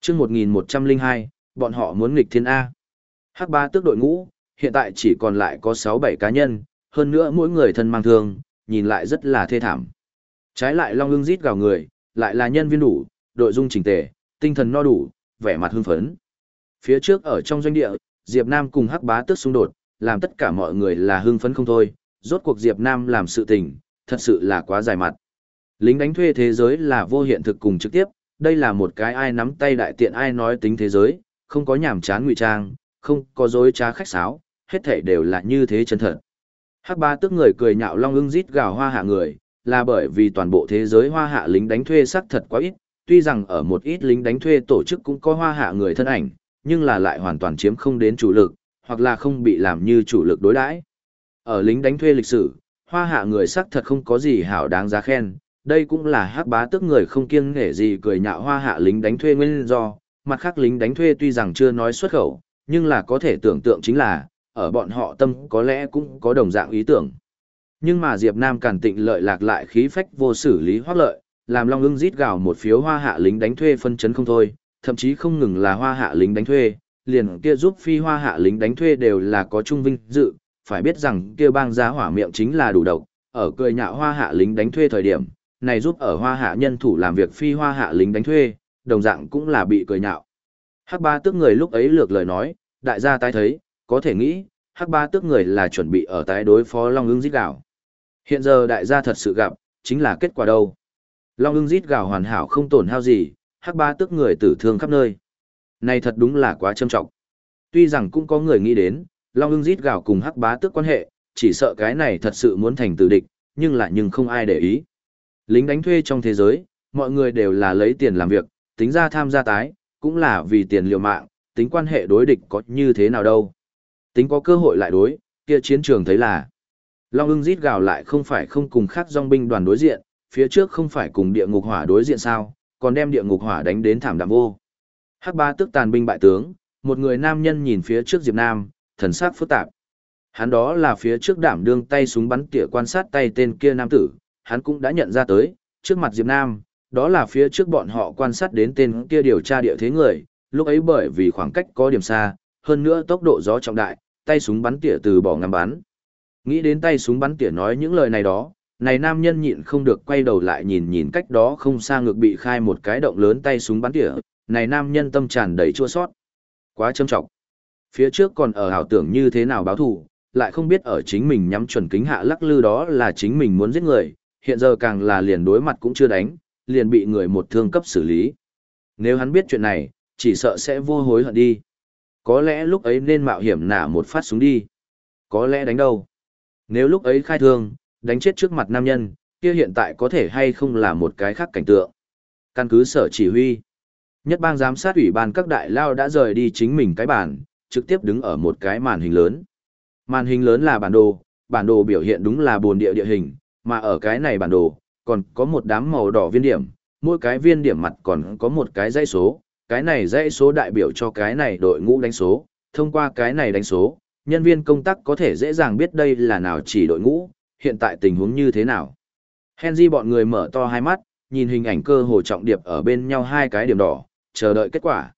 Speaker 1: chương 1102, bọn họ muốn nghịch thiên A. Hắc bá tức đội ngũ, hiện tại chỉ còn lại có 6-7 cá nhân, hơn nữa mỗi người thân mang thương, nhìn lại rất là thê thảm. Trái lại Long ưng rít gào người, lại là nhân viên đủ, đội dung chỉnh tề, tinh thần no đủ, vẻ mặt hưng phấn. Phía trước ở trong doanh địa, Diệp Nam cùng Hắc Bá tức xung đột, làm tất cả mọi người là hưng phấn không thôi, rốt cuộc Diệp Nam làm sự tình, thật sự là quá dài mặt. Lính đánh thuê thế giới là vô hiện thực cùng trực tiếp, đây là một cái ai nắm tay đại tiện ai nói tính thế giới, không có nhảm chán ngụy trang, không có dối trá khách sáo, hết thảy đều là như thế chân thật. Hắc ba tức người cười nhạo long ưng rít gào hoa hạ người, là bởi vì toàn bộ thế giới hoa hạ lính đánh thuê sắc thật quá ít, tuy rằng ở một ít lính đánh thuê tổ chức cũng có hoa hạ người thân ảnh, nhưng là lại hoàn toàn chiếm không đến chủ lực, hoặc là không bị làm như chủ lực đối đãi. Ở lính đánh thuê lịch sử, hoa hạ người sắc thật không có gì hảo đáng giá khen, đây cũng là hắc bá tức người không kiêng nể gì cười nhạo hoa hạ lính đánh thuê nguyên do, mặt khác lính đánh thuê tuy rằng chưa nói xuất khẩu, nhưng là có thể tưởng tượng chính là, ở bọn họ tâm có lẽ cũng có đồng dạng ý tưởng. Nhưng mà Diệp Nam càn tịnh lợi lạc lại khí phách vô xử lý hoác lợi, làm Long ưng rít gào một phiếu hoa hạ lính đánh thuê phân chấn không thôi, thậm chí không ngừng là hoa hạ lính đánh thuê, liền kia giúp phi hoa hạ lính đánh thuê đều là có trung vinh dự, phải biết rằng kia bang giá hỏa miệng chính là đủ độc, ở cười nhạo hoa hạ lính đánh thuê thời điểm, này giúp ở hoa hạ nhân thủ làm việc phi hoa hạ lính đánh thuê, đồng dạng cũng là bị cười nhạo. Hắc ba tức người lúc ấy lược lời nói, đại gia tái thấy, có thể nghĩ, hắc ba tước người là chuẩn bị ở tái đối phó Long ưng giết gạo. Hiện giờ đại gia thật sự gặp, chính là kết quả đâu. Long ưng giết gạo hoàn hảo không tổn hao gì, hắc ba tước người tử thương khắp nơi. Này thật đúng là quá trâm trọng. Tuy rằng cũng có người nghĩ đến, Long ưng rít gạo cùng hắc bá tước quan hệ, chỉ sợ cái này thật sự muốn thành tử địch, nhưng lại nhưng không ai để ý. Lính đánh thuê trong thế giới, mọi người đều là lấy tiền làm việc, tính ra tham gia tái, cũng là vì tiền liều mạng, tính quan hệ đối địch có như thế nào đâu. Tính có cơ hội lại đối, kia chiến trường thấy là. Long ưng rít gào lại không phải không cùng khác dòng binh đoàn đối diện, phía trước không phải cùng địa ngục hỏa đối diện sao, còn đem địa ngục hỏa đánh đến thảm đạm vô. Hắc ba tức tàn binh bại tướng, một người nam nhân nhìn phía trước Diệp Nam, thần sắc phức tạp. Hắn đó là phía trước đảm đương tay súng bắn tỉa quan sát tay tên kia nam tử, hắn cũng đã nhận ra tới, trước mặt Diệp Nam, đó là phía trước bọn họ quan sát đến tên kia điều tra địa thế người, lúc ấy bởi vì khoảng cách có điểm xa, hơn nữa tốc độ gió trọng đại, tay súng bắn tỉa từ bỏ ngắm bắn. Nghĩ đến tay súng bắn tỉa nói những lời này đó, này nam nhân nhịn không được quay đầu lại nhìn nhìn cách đó không xa ngược bị khai một cái động lớn tay súng bắn tỉa, này nam nhân tâm tràn đầy chua sót. Quá trâm trọng. Phía trước còn ở ảo tưởng như thế nào báo thù, lại không biết ở chính mình nhắm chuẩn kính hạ lắc lư đó là chính mình muốn giết người, hiện giờ càng là liền đối mặt cũng chưa đánh, liền bị người một thương cấp xử lý. Nếu hắn biết chuyện này, chỉ sợ sẽ vô hối hận đi. Có lẽ lúc ấy nên mạo hiểm nả một phát súng đi. Có lẽ đánh đâu. Nếu lúc ấy khai thương, đánh chết trước mặt nam nhân, kia hiện tại có thể hay không là một cái khác cảnh tượng. Căn cứ sở chỉ huy. Nhất bang giám sát ủy ban các đại lao đã rời đi chính mình cái bản, trực tiếp đứng ở một cái màn hình lớn. Màn hình lớn là bản đồ, bản đồ biểu hiện đúng là bồn địa địa hình, Mà ở cái này bản đồ, còn có một đám màu đỏ viên điểm, mỗi cái viên điểm mặt còn có một cái dãy số, cái này dãy số đại biểu cho cái này đội ngũ đánh số, thông qua cái này đánh số, nhân viên công tác có thể dễ dàng biết đây là nào chỉ đội ngũ, hiện tại tình huống như thế nào. Henry bọn người mở to hai mắt, nhìn hình ảnh cơ hồ trọng điệp ở bên nhau hai cái điểm đỏ, chờ đợi kết quả.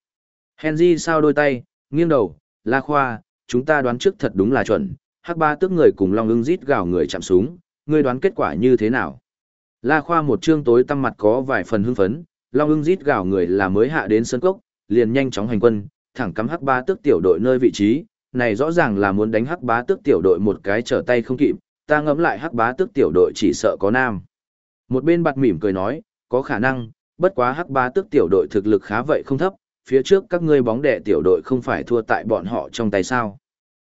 Speaker 1: Henry sao đôi tay, nghiêng đầu, La Khoa, chúng ta đoán trước thật đúng là chuẩn, hắc ba tức người cùng long ưng rít gào người chạm súng, ngươi đoán kết quả như thế nào? La Khoa một trương tối tăm mặt có vài phần hưng phấn, long ưng rít gào người là mới hạ đến sân cốc, liền nhanh chóng hành quân, thẳng cắm hắc ba tước tiểu đội nơi vị trí, này rõ ràng là muốn đánh hắc bá tước tiểu đội một cái trở tay không kịp, ta ngẫm lại hắc bá tước tiểu đội chỉ sợ có nam. Một bên bạt mỉm cười nói, có khả năng, bất quá hắc bá tước tiểu đội thực lực khá vậy không thấp, phía trước các ngươi bóng đẻ tiểu đội không phải thua tại bọn họ trong tay sao.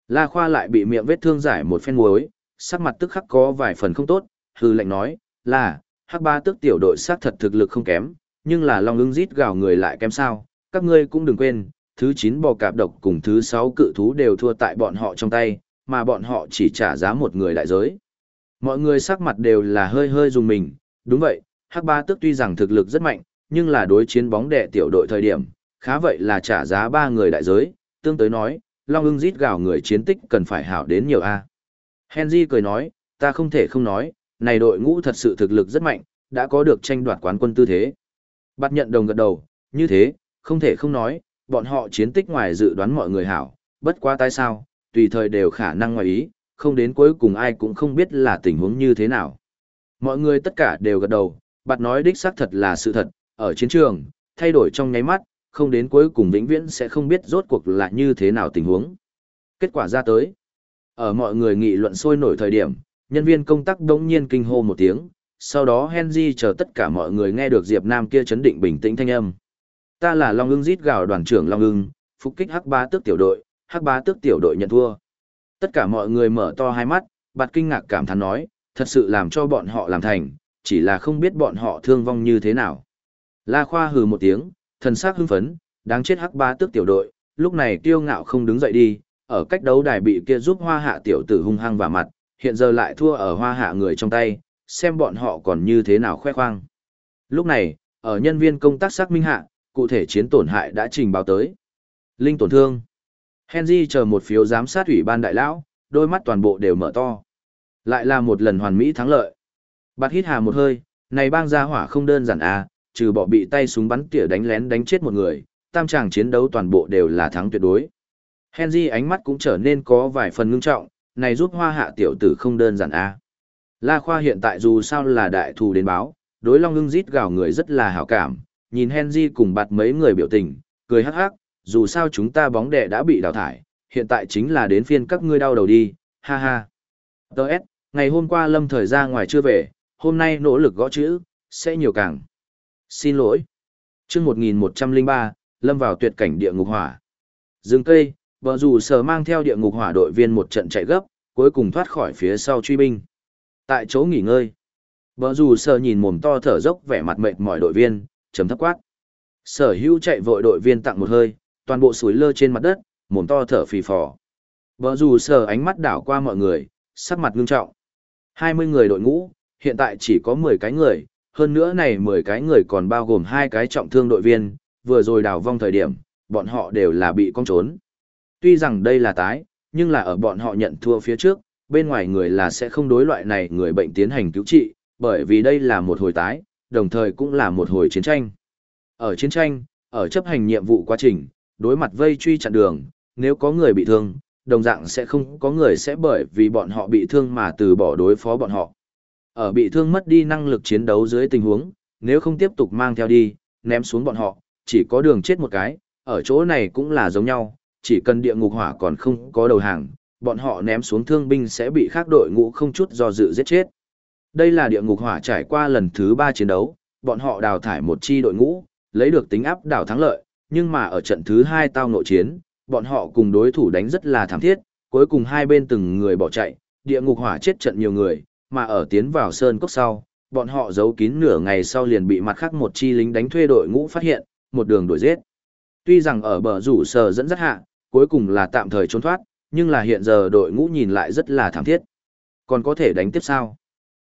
Speaker 1: La Khoa lại bị miệng vết thương giải một phen muối, sắc mặt tức khắc có vài phần không tốt, hư lệnh nói, là, hắc bá tước tiểu đội xác thật thực lực không kém, nhưng là long ưng rít gào người lại kém sao, các ngươi cũng đừng quên, thứ 9 bò cạp độc cùng thứ 6 cự thú đều thua tại bọn họ trong tay, mà bọn họ chỉ trả giá một người đại giới. Mọi người sắc mặt đều là hơi hơi dùng mình, đúng vậy, Hắc Ba Tước tuy rằng thực lực rất mạnh, nhưng là đối chiến bóng đẻ tiểu đội thời điểm, khá vậy là trả giá ba người đại giới, tương tới nói, Long ưng rít gào người chiến tích cần phải hảo đến nhiều a. Henry cười nói, ta không thể không nói, này đội ngũ thật sự thực lực rất mạnh, đã có được tranh đoạt quán quân tư thế. Bắt nhận đồng gật đầu, như thế, không thể không nói, bọn họ chiến tích ngoài dự đoán mọi người hảo, bất quá tại sao, tùy thời đều khả năng ngoài ý, không đến cuối cùng ai cũng không biết là tình huống như thế nào. Mọi người tất cả đều gật đầu, bạn nói đích xác thật là sự thật, ở chiến trường, thay đổi trong nháy mắt, không đến cuối cùng vĩnh viễn sẽ không biết rốt cuộc là như thế nào tình huống. Kết quả ra tới. Ở mọi người nghị luận sôi nổi thời điểm, nhân viên công tác đống nhiên kinh hô một tiếng, sau đó Henry chờ tất cả mọi người nghe được Diệp Nam kia chấn định bình tĩnh thanh âm. Ta là Long ưng rít gào đoàn trưởng Long ưng, phục kích hắc ba tước tiểu đội, hắc bá tước tiểu đội nhận thua. Tất cả mọi người mở to hai mắt, bạt kinh ngạc cảm thán nói, thật sự làm cho bọn họ làm thành, chỉ là không biết bọn họ thương vong như thế nào. La Khoa hừ một tiếng, thần sắc hưng phấn, đáng chết hắc bá tước tiểu đội, lúc này kiêu ngạo không đứng dậy đi, ở cách đấu đài bị kia giúp hoa hạ tiểu tử hung hăng vào mặt, hiện giờ lại thua ở hoa hạ người trong tay, xem bọn họ còn như thế nào khoe khoang. Lúc này, ở nhân viên công tác xác minh hạ, cụ thể chiến tổn hại đã trình báo tới. Linh tổn thương. Henry chờ một phiếu giám sát ủy ban đại lão, đôi mắt toàn bộ đều mở to. Lại là một lần hoàn mỹ thắng lợi. Bạt hít hà một hơi, này bang gia hỏa không đơn giản à, trừ bỏ bị tay súng bắn tỉa đánh lén đánh chết một người, tam tràng chiến đấu toàn bộ đều là thắng tuyệt đối. Henry ánh mắt cũng trở nên có vài phần ngưng trọng, này giúp hoa hạ tiểu tử không đơn giản à. La Khoa hiện tại dù sao là đại thù đến báo, đối long ưng rít gào người rất là hảo cảm, nhìn Henry cùng bạt mấy người biểu tình, cười hắc hắc, dù sao chúng ta bóng đẻ đã bị đào thải, hiện tại chính là đến phiên các ngươi đau đầu đi, ha ha. Đợt, ngày hôm qua lâm thời ra ngoài chưa về, hôm nay nỗ lực gõ chữ, sẽ nhiều càng. Xin lỗi. chương 1103, lâm vào tuyệt cảnh địa ngục hỏa. Dừng cây, vợ dù sở mang theo địa ngục hỏa đội viên một trận chạy gấp, cuối cùng thoát khỏi phía sau truy binh. Tại chỗ nghỉ ngơi, vợ dù sở nhìn mồm to thở dốc vẻ mặt mệt mỏi đội viên, chấm thấp quát. Sở hữu chạy vội đội viên tặng một hơi, toàn bộ suối lơ trên mặt đất, mồm to thở phì phò. Bờ dù sở ánh mắt đảo qua mọi người, sắc mặt ngưng trọng. 20 người đội ngũ, hiện tại chỉ có 10 cái người, hơn nữa này 10 cái người còn bao gồm hai cái trọng thương đội viên, vừa rồi đào vong thời điểm, bọn họ đều là bị con trốn. Tuy rằng đây là tái, nhưng là ở bọn họ nhận thua phía trước, bên ngoài người là sẽ không đối loại này người bệnh tiến hành cứu trị, bởi vì đây là một hồi tái, đồng thời cũng là một hồi chiến tranh. Ở chiến tranh, ở chấp hành nhiệm vụ quá trình, đối mặt vây truy chặn đường, nếu có người bị thương, đồng dạng sẽ không có người sẽ bởi vì bọn họ bị thương mà từ bỏ đối phó bọn họ. Ở bị thương mất đi năng lực chiến đấu dưới tình huống, nếu không tiếp tục mang theo đi, ném xuống bọn họ, chỉ có đường chết một cái, ở chỗ này cũng là giống nhau, chỉ cần địa ngục hỏa còn không có đầu hàng, bọn họ ném xuống thương binh sẽ bị khác đội ngũ không chút do dự giết chết. Đây là địa ngục hỏa trải qua lần thứ ba chiến đấu, bọn họ đào thải một chi đội ngũ, lấy được tính áp đảo thắng lợi, nhưng mà ở trận thứ hai tao nội chiến, bọn họ cùng đối thủ đánh rất là thảm thiết, cuối cùng hai bên từng người bỏ chạy, địa ngục hỏa chết trận nhiều người, mà ở tiến vào sơn cốc sau, bọn họ giấu kín nửa ngày sau liền bị mặt khác một chi lính đánh thuê đội ngũ phát hiện, một đường đuổi giết. Tuy rằng ở bờ rủ sờ dẫn rất hạ, cuối cùng là tạm thời trốn thoát, nhưng là hiện giờ đội ngũ nhìn lại rất là thảm thiết. Còn có thể đánh tiếp sao?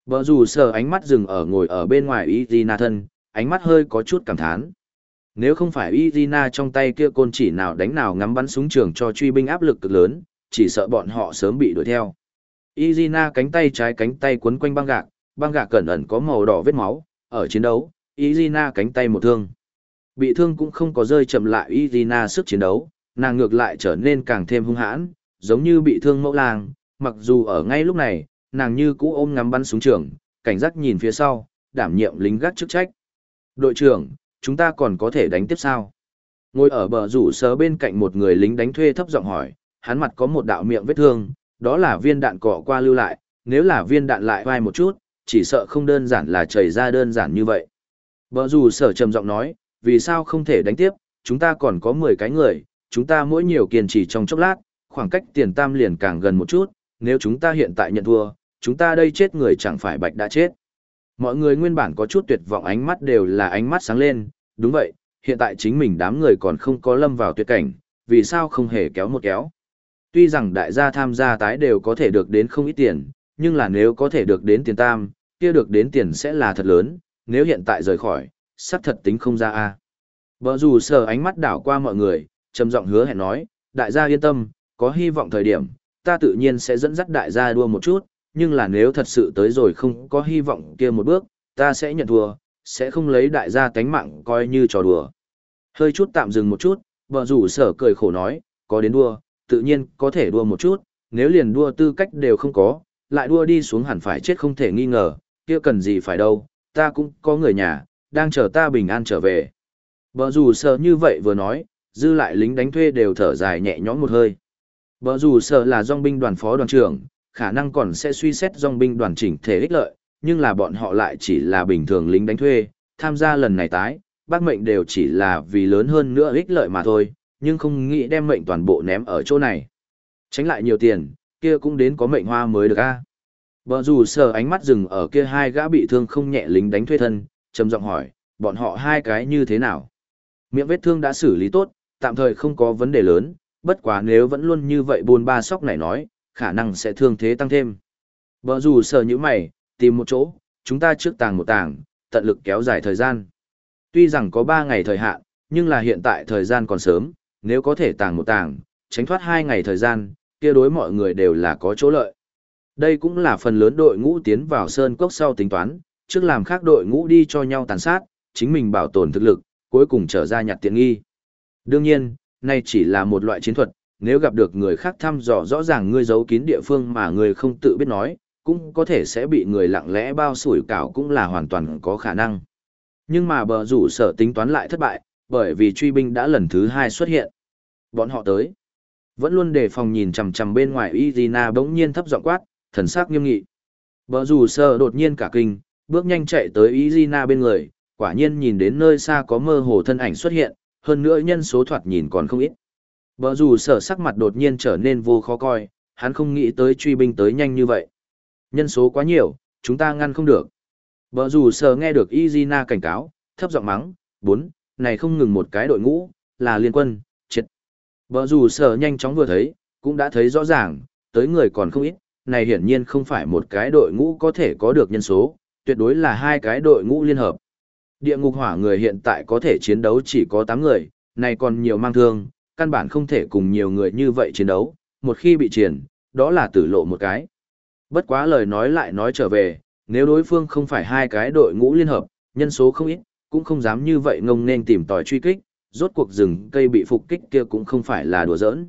Speaker 1: Bờ rủ sở ánh mắt dừng ở ngồi ở bên ngoài Izina thân, ánh mắt hơi có chút cảm thán. Nếu không phải Izina trong tay kia côn chỉ nào đánh nào ngắm bắn súng trường cho truy binh áp lực cực lớn, chỉ sợ bọn họ sớm bị đuổi theo. Izina cánh tay trái cánh tay quấn quanh băng gạc, băng gạc cẩn ẩn có màu đỏ vết máu, ở chiến đấu, Izina cánh tay một thương. Bị thương cũng không có rơi chậm lại Izina sức chiến đấu, nàng ngược lại trở nên càng thêm hung hãn, giống như bị thương mẫu làng, mặc dù ở ngay lúc này, nàng như cũ ôm ngắm bắn súng trường, cảnh giác nhìn phía sau, đảm nhiệm lính gác chức trách. Đội trưởng, chúng ta còn có thể đánh tiếp sao? Ngồi ở bờ rủ sớ bên cạnh một người lính đánh thuê thấp giọng hỏi, hắn mặt có một đạo miệng vết thương, đó là viên đạn cọ qua lưu lại, nếu là viên đạn lại vai một chút, chỉ sợ không đơn giản là chảy ra đơn giản như vậy. Bờ rủ sở trầm giọng nói, vì sao không thể đánh tiếp, chúng ta còn có 10 cái người, chúng ta mỗi nhiều kiên trì trong chốc lát, khoảng cách tiền tam liền càng gần một chút, nếu chúng ta hiện tại nhận thua, chúng ta đây chết người chẳng phải bạch đã chết. Mọi người nguyên bản có chút tuyệt vọng ánh mắt đều là ánh mắt sáng lên, đúng vậy, hiện tại chính mình đám người còn không có lâm vào tuyệt cảnh, vì sao không hề kéo một kéo. Tuy rằng đại gia tham gia tái đều có thể được đến không ít tiền, nhưng là nếu có thể được đến tiền tam, kia được đến tiền sẽ là thật lớn, nếu hiện tại rời khỏi, sắp thật tính không ra a. Bờ dù sờ ánh mắt đảo qua mọi người, trầm giọng hứa hẹn nói, đại gia yên tâm, có hy vọng thời điểm, ta tự nhiên sẽ dẫn dắt đại gia đua một chút, nhưng là nếu thật sự tới rồi không có hy vọng kia một bước, ta sẽ nhận thua, sẽ không lấy đại gia tánh mạng coi như trò đùa. Hơi chút tạm dừng một chút, vợ rủ sở cười khổ nói, có đến đua, tự nhiên có thể đua một chút, nếu liền đua tư cách đều không có, lại đua đi xuống hẳn phải chết không thể nghi ngờ, kia cần gì phải đâu, ta cũng có người nhà, đang chờ ta bình an trở về. bờ rủ sở như vậy vừa nói, dư lại lính đánh thuê đều thở dài nhẹ nhõm một hơi. bờ rủ sở là dòng binh đoàn phó đoàn trưởng, khả năng còn sẽ suy xét dòng binh đoàn chỉnh thể ích lợi, nhưng là bọn họ lại chỉ là bình thường lính đánh thuê, tham gia lần này tái, bác mệnh đều chỉ là vì lớn hơn nữa ích lợi mà thôi, nhưng không nghĩ đem mệnh toàn bộ ném ở chỗ này. Tránh lại nhiều tiền, kia cũng đến có mệnh hoa mới được a. Bờ dù sờ ánh mắt dừng ở kia hai gã bị thương không nhẹ lính đánh thuê thân, trầm giọng hỏi, bọn họ hai cái như thế nào? Miệng vết thương đã xử lý tốt, tạm thời không có vấn đề lớn, bất quá nếu vẫn luôn như vậy buồn ba sóc này nói, khả năng sẽ thương thế tăng thêm. Bờ dù sờ như mày, tìm một chỗ, chúng ta trước tàng một tàng, tận lực kéo dài thời gian. Tuy rằng có 3 ngày thời hạn, nhưng là hiện tại thời gian còn sớm, nếu có thể tàng một tàng, tránh thoát 2 ngày thời gian, kia đối mọi người đều là có chỗ lợi. Đây cũng là phần lớn đội ngũ tiến vào sơn cốc sau tính toán, trước làm khác đội ngũ đi cho nhau tàn sát, chính mình bảo tồn thực lực, cuối cùng trở ra nhặt tiện nghi. Đương nhiên, nay chỉ là một loại chiến thuật, nếu gặp được người khác thăm dò rõ ràng ngươi giấu kín địa phương mà người không tự biết nói, cũng có thể sẽ bị người lặng lẽ bao sủi cảo cũng là hoàn toàn có khả năng. Nhưng mà bờ rủ sở tính toán lại thất bại, bởi vì truy binh đã lần thứ hai xuất hiện. Bọn họ tới. Vẫn luôn đề phòng nhìn chằm chằm bên ngoài Izina bỗng nhiên thấp giọng quát, thần sắc nghiêm nghị. Bờ rủ sở đột nhiên cả kinh, bước nhanh chạy tới Izina bên người, quả nhiên nhìn đến nơi xa có mơ hồ thân ảnh xuất hiện, hơn nữa nhân số thoạt nhìn còn không ít. Bờ rủ sở sắc mặt đột nhiên trở nên vô khó coi, hắn không nghĩ tới truy binh tới nhanh như vậy. Nhân số quá nhiều, chúng ta ngăn không được. Bờ rủ sở nghe được Izina cảnh cáo, thấp giọng mắng, bốn, này không ngừng một cái đội ngũ, là liên quân, chết. Bờ rủ sở nhanh chóng vừa thấy, cũng đã thấy rõ ràng, tới người còn không ít, này hiển nhiên không phải một cái đội ngũ có thể có được nhân số, tuyệt đối là hai cái đội ngũ liên hợp. Địa ngục hỏa người hiện tại có thể chiến đấu chỉ có 8 người, này còn nhiều mang thương, căn bản không thể cùng nhiều người như vậy chiến đấu, một khi bị triển, đó là tử lộ một cái. Bất quá lời nói lại nói trở về, nếu đối phương không phải hai cái đội ngũ liên hợp, nhân số không ít, cũng không dám như vậy ngông nên tìm tòi truy kích, rốt cuộc rừng cây bị phục kích kia cũng không phải là đùa giỡn.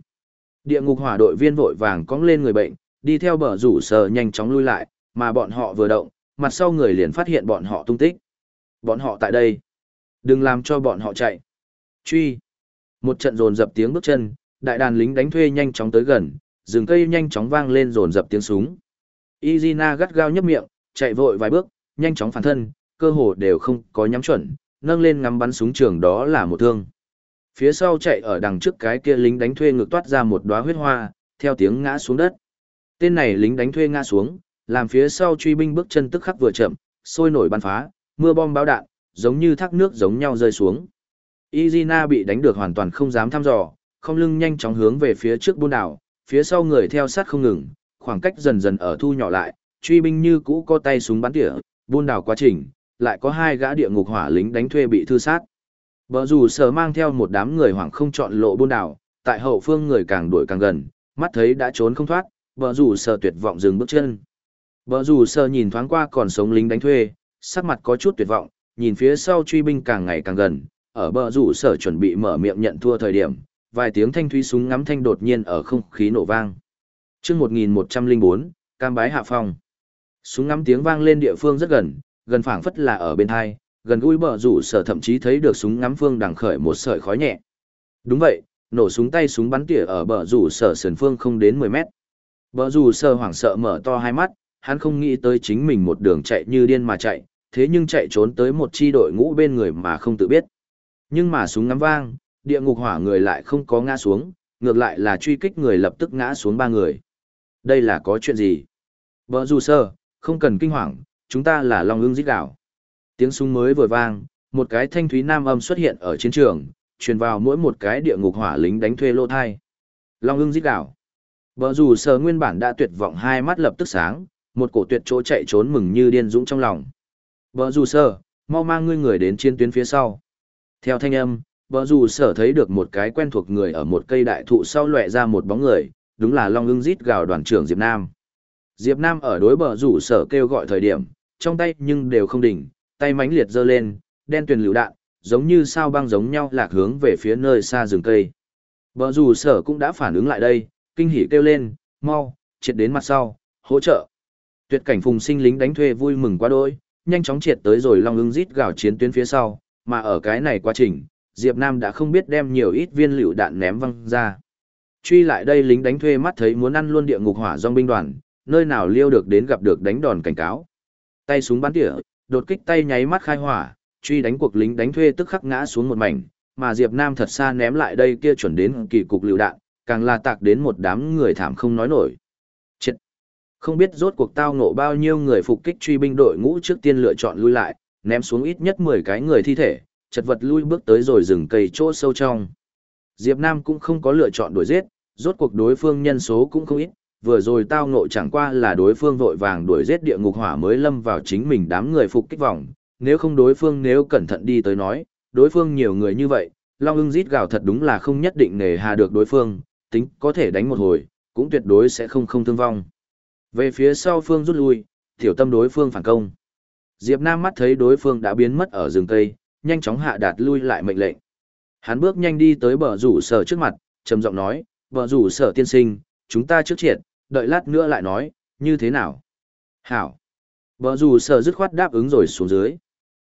Speaker 1: Địa ngục hỏa đội viên vội vàng cong lên người bệnh, đi theo bờ rủ sờ nhanh chóng lui lại, mà bọn họ vừa động, mặt sau người liền phát hiện bọn họ tung tích. Bọn họ tại đây. Đừng làm cho bọn họ chạy. Truy. Một trận rồn dập tiếng bước chân, đại đàn lính đánh thuê nhanh chóng tới gần, rừng cây nhanh chóng vang lên rồn dập tiếng súng. Izina gắt gao nhấp miệng, chạy vội vài bước, nhanh chóng phản thân, cơ hồ đều không có nhắm chuẩn, nâng lên ngắm bắn súng trường đó là một thương. Phía sau chạy ở đằng trước cái kia lính đánh thuê ngược toát ra một đóa huyết hoa, theo tiếng ngã xuống đất. Tên này lính đánh thuê ngã xuống, làm phía sau truy binh bước chân tức khắc vừa chậm, sôi nổi bắn phá, mưa bom báo đạn, giống như thác nước giống nhau rơi xuống. Izina bị đánh được hoàn toàn không dám thăm dò, không lưng nhanh chóng hướng về phía trước buôn đảo, phía sau người theo sát không ngừng, khoảng cách dần dần ở thu nhỏ lại, truy binh như cũ có tay súng bắn tỉa, buôn đảo quá trình, lại có hai gã địa ngục hỏa lính đánh thuê bị thư sát. Bờ rủ sở mang theo một đám người hoảng không chọn lộ buôn đảo, tại hậu phương người càng đuổi càng gần, mắt thấy đã trốn không thoát, bờ rủ sở tuyệt vọng dừng bước chân. Bờ rủ sở nhìn thoáng qua còn sống lính đánh thuê, sắc mặt có chút tuyệt vọng, nhìn phía sau truy binh càng ngày càng gần, ở bờ rủ sở chuẩn bị mở miệng nhận thua thời điểm, vài tiếng thanh thúy súng ngắm thanh đột nhiên ở không khí nổ vang. Trước 1104, cam bái hạ phong. Súng ngắm tiếng vang lên địa phương rất gần, gần phảng phất là ở bên hai, gần gũi bờ rủ sở thậm chí thấy được súng ngắm phương đằng khởi một sợi khói nhẹ. Đúng vậy, nổ súng tay súng bắn tỉa ở bờ rủ sở sườn phương không đến 10 mét. Bờ rủ sở hoảng sợ mở to hai mắt, hắn không nghĩ tới chính mình một đường chạy như điên mà chạy, thế nhưng chạy trốn tới một chi đội ngũ bên người mà không tự biết. Nhưng mà súng ngắm vang, địa ngục hỏa người lại không có ngã xuống, ngược lại là truy kích người lập tức ngã xuống ba người. Đây là có chuyện gì? Bờ dù sơ, không cần kinh hoàng, chúng ta là Long ưng giết đảo. Tiếng súng mới vừa vang, một cái thanh thúy nam âm xuất hiện ở chiến trường, truyền vào mỗi một cái địa ngục hỏa lính đánh thuê lô thai. Long ưng giết đảo. Bờ dù sơ nguyên bản đã tuyệt vọng hai mắt lập tức sáng, một cổ tuyệt chỗ chạy trốn mừng như điên dũng trong lòng. Bờ dù sơ, mau mang ngươi người đến chiến tuyến phía sau. Theo thanh âm, bờ rủ sở thấy được một cái quen thuộc người ở một cây đại thụ sau lệ ra một bóng người, đúng là Long ưng rít gào đoàn trưởng Diệp Nam. Diệp Nam ở đối bờ rủ sở kêu gọi thời điểm, trong tay nhưng đều không đỉnh, tay mãnh liệt giơ lên, đen tuyền lựu đạn, giống như sao băng giống nhau lạc hướng về phía nơi xa rừng cây. Bờ rủ sở cũng đã phản ứng lại đây, kinh hỉ kêu lên, mau, triệt đến mặt sau, hỗ trợ. Tuyệt cảnh phùng sinh lính đánh thuê vui mừng quá đôi, nhanh chóng triệt tới rồi long ưng rít gào chiến tuyến phía sau, mà ở cái này quá trình, Diệp Nam đã không biết đem nhiều ít viên lựu đạn ném văng ra. Truy lại đây lính đánh thuê mắt thấy muốn ăn luôn địa ngục hỏa dòng binh đoàn, nơi nào liêu được đến gặp được đánh đòn cảnh cáo. Tay súng bắn tỉa, đột kích tay nháy mắt khai hỏa, truy đánh cuộc lính đánh thuê tức khắc ngã xuống một mảnh, mà Diệp Nam thật xa ném lại đây kia chuẩn đến kỳ cục lựu đạn, càng là tạc đến một đám người thảm không nói nổi. Chết! Không biết rốt cuộc tao ngộ bao nhiêu người phục kích truy binh đội ngũ trước tiên lựa chọn lui lại, ném xuống ít nhất 10 cái người thi thể, chật vật lui bước tới rồi rừng cây chỗ sâu trong. Diệp Nam cũng không có lựa chọn đuổi giết, rốt cuộc đối phương nhân số cũng không ít, vừa rồi tao ngộ chẳng qua là đối phương vội vàng đuổi giết địa ngục hỏa mới lâm vào chính mình đám người phục kích vòng, nếu không đối phương nếu cẩn thận đi tới nói, đối phương nhiều người như vậy, Long ưng rít gào thật đúng là không nhất định nề hà được đối phương, tính có thể đánh một hồi, cũng tuyệt đối sẽ không không thương vong. Về phía sau phương rút lui, tiểu tâm đối phương phản công. Diệp Nam mắt thấy đối phương đã biến mất ở rừng cây, nhanh chóng hạ đạt lui lại mệnh lệnh. Hắn bước nhanh đi tới bờ rủ sở trước mặt, trầm giọng nói, bờ rủ sở tiên sinh, chúng ta trước triệt, đợi lát nữa lại nói, như thế nào? Hảo. Bờ rủ sở dứt khoát đáp ứng rồi xuống dưới.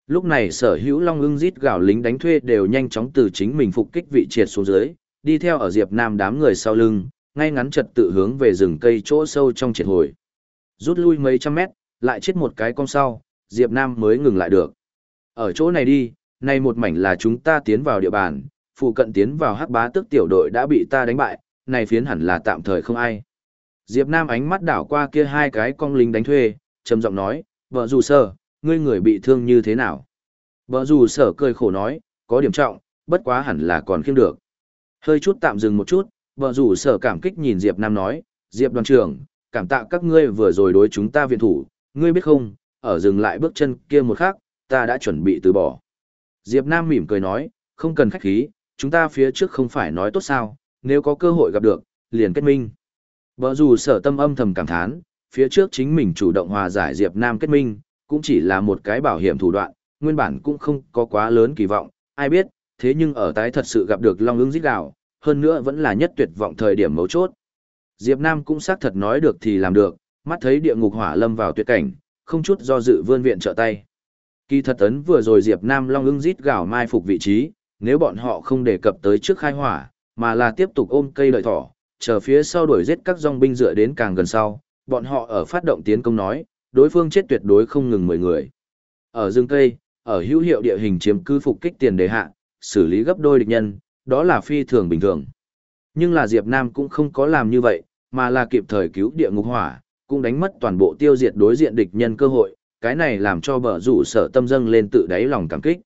Speaker 1: Lúc này sở hữu long ưng rít gào lính đánh thuê đều nhanh chóng từ chính mình phục kích vị triệt xuống dưới, đi theo ở Diệp Nam đám người sau lưng, ngay ngắn trật tự hướng về rừng cây chỗ sâu trong triệt hồi. Rút lui mấy trăm mét, lại chết một cái con sau, Diệp Nam mới ngừng lại được. Ở chỗ này đi, nay một mảnh là chúng ta tiến vào địa bàn, phụ cận tiến vào hắc bá tức tiểu đội đã bị ta đánh bại, này phiến hẳn là tạm thời không ai. Diệp Nam ánh mắt đảo qua kia hai cái con lính đánh thuê, trầm giọng nói, vợ dù sở, ngươi người bị thương như thế nào? Vợ dù sở cười khổ nói, có điểm trọng, bất quá hẳn là còn khiêm được. Hơi chút tạm dừng một chút, vợ dù sở cảm kích nhìn Diệp Nam nói, Diệp đoàn trưởng, cảm tạ các ngươi vừa rồi đối chúng ta viện thủ, ngươi biết không, ở dừng lại bước chân kia một khắc, ta đã chuẩn bị từ bỏ. Diệp Nam mỉm cười nói, không cần khách khí, chúng ta phía trước không phải nói tốt sao, nếu có cơ hội gặp được, liền kết minh. Bở dù sở tâm âm thầm cảm thán, phía trước chính mình chủ động hòa giải Diệp Nam kết minh, cũng chỉ là một cái bảo hiểm thủ đoạn, nguyên bản cũng không có quá lớn kỳ vọng, ai biết, thế nhưng ở tái thật sự gặp được Long ứng giết gạo, hơn nữa vẫn là nhất tuyệt vọng thời điểm mấu chốt. Diệp Nam cũng xác thật nói được thì làm được, mắt thấy địa ngục hỏa lâm vào tuyệt cảnh, không chút do dự vươn viện trợ tay. Kỳ thật ấn vừa rồi Diệp Nam Long ưng rít gào mai phục vị trí, nếu bọn họ không đề cập tới trước khai hỏa, mà là tiếp tục ôm cây lợi thỏ, chờ phía sau đuổi giết các dòng binh dựa đến càng gần sau, bọn họ ở phát động tiến công nói, đối phương chết tuyệt đối không ngừng 10 người. Ở rừng cây, ở hữu hiệu địa hình chiếm cứ phục kích tiền đề hạ, xử lý gấp đôi địch nhân, đó là phi thường bình thường. Nhưng là Diệp Nam cũng không có làm như vậy, mà là kịp thời cứu địa ngục hỏa, cũng đánh mất toàn bộ tiêu diệt đối diện địch nhân cơ hội, cái này làm cho bờ rủ sở tâm dâng lên tự đáy lòng cảm kích.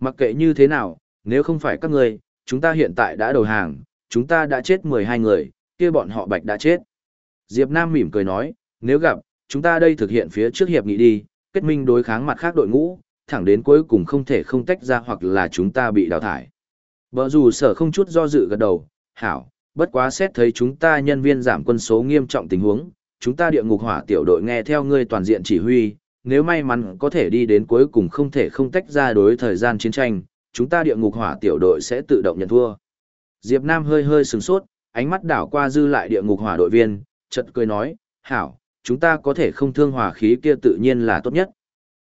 Speaker 1: Mặc kệ như thế nào, nếu không phải các ngươi, chúng ta hiện tại đã đầu hàng, chúng ta đã chết 12 người, kia bọn họ bạch đã chết. Diệp Nam mỉm cười nói, nếu gặp, chúng ta đây thực hiện phía trước hiệp nghị đi, kết minh đối kháng mặt khác đội ngũ, thẳng đến cuối cùng không thể không tách ra hoặc là chúng ta bị đào thải. Bờ rủ sở không chút do dự gật đầu, hảo, bất quá xét thấy chúng ta nhân viên giảm quân số nghiêm trọng tình huống, chúng ta địa ngục hỏa tiểu đội nghe theo ngươi toàn diện chỉ huy, nếu may mắn có thể đi đến cuối cùng không thể không tách ra đối thời gian chiến tranh, chúng ta địa ngục hỏa tiểu đội sẽ tự động nhận thua. Diệp Nam hơi hơi sừng sốt, ánh mắt đảo qua dư lại địa ngục hỏa đội viên, chợt cười nói, hảo, chúng ta có thể không thương hỏa khí kia tự nhiên là tốt nhất.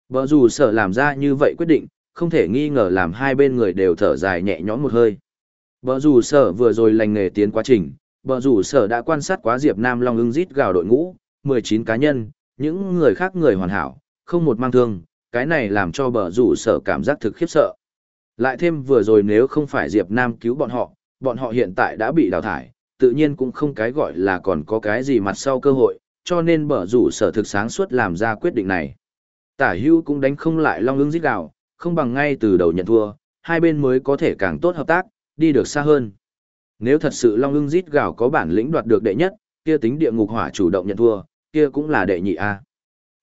Speaker 1: Bờ dù sở làm ra như vậy quyết định, không thể nghi ngờ làm hai bên người đều thở dài nhẹ nhõm một hơi. Bờ dù sở vừa rồi lành nghề tiến quá trình, bờ rủ sở đã quan sát quá Diệp Nam Long ưng rít gào đội ngũ, 19 cá nhân, những người khác người hoàn hảo, không một mang thương, cái này làm cho bờ rủ sở cảm giác thực khiếp sợ. Lại thêm vừa rồi nếu không phải Diệp Nam cứu bọn họ, bọn họ hiện tại đã bị đào thải, tự nhiên cũng không cái gọi là còn có cái gì mặt sau cơ hội, cho nên bờ rủ sở thực sáng suốt làm ra quyết định này. Tả hưu cũng đánh không lại Long ưng rít gào, không bằng ngay từ đầu nhận thua, hai bên mới có thể càng tốt hợp tác, đi được xa hơn. Nếu thật sự Long ưng rít gào có bản lĩnh đoạt được đệ nhất, kia tính địa ngục hỏa chủ động nhận thua, kia cũng là đệ nhị A.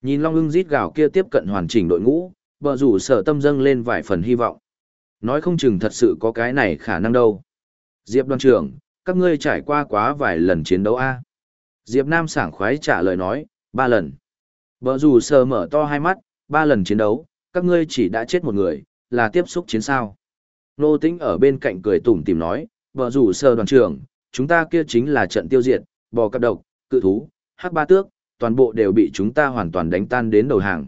Speaker 1: Nhìn Long ưng rít gào kia tiếp cận hoàn chỉnh đội ngũ, bờ rủ sở tâm dâng lên vài phần hy vọng. Nói không chừng thật sự có cái này khả năng đâu. Diệp đoàn trưởng, các ngươi trải qua quá vài lần chiến đấu A. Diệp Nam sảng khoái trả lời nói, ba lần. Bờ rủ sở mở to hai mắt, ba lần chiến đấu, các ngươi chỉ đã chết một người, là tiếp xúc chiến sao. Nô Tĩnh ở bên cạnh cười tủm tỉm nói, Bờ rủ sơ đoàn trưởng, chúng ta kia chính là trận tiêu diệt, bò cạp độc, cự thú, hắc ba tước, toàn bộ đều bị chúng ta hoàn toàn đánh tan đến đầu hàng.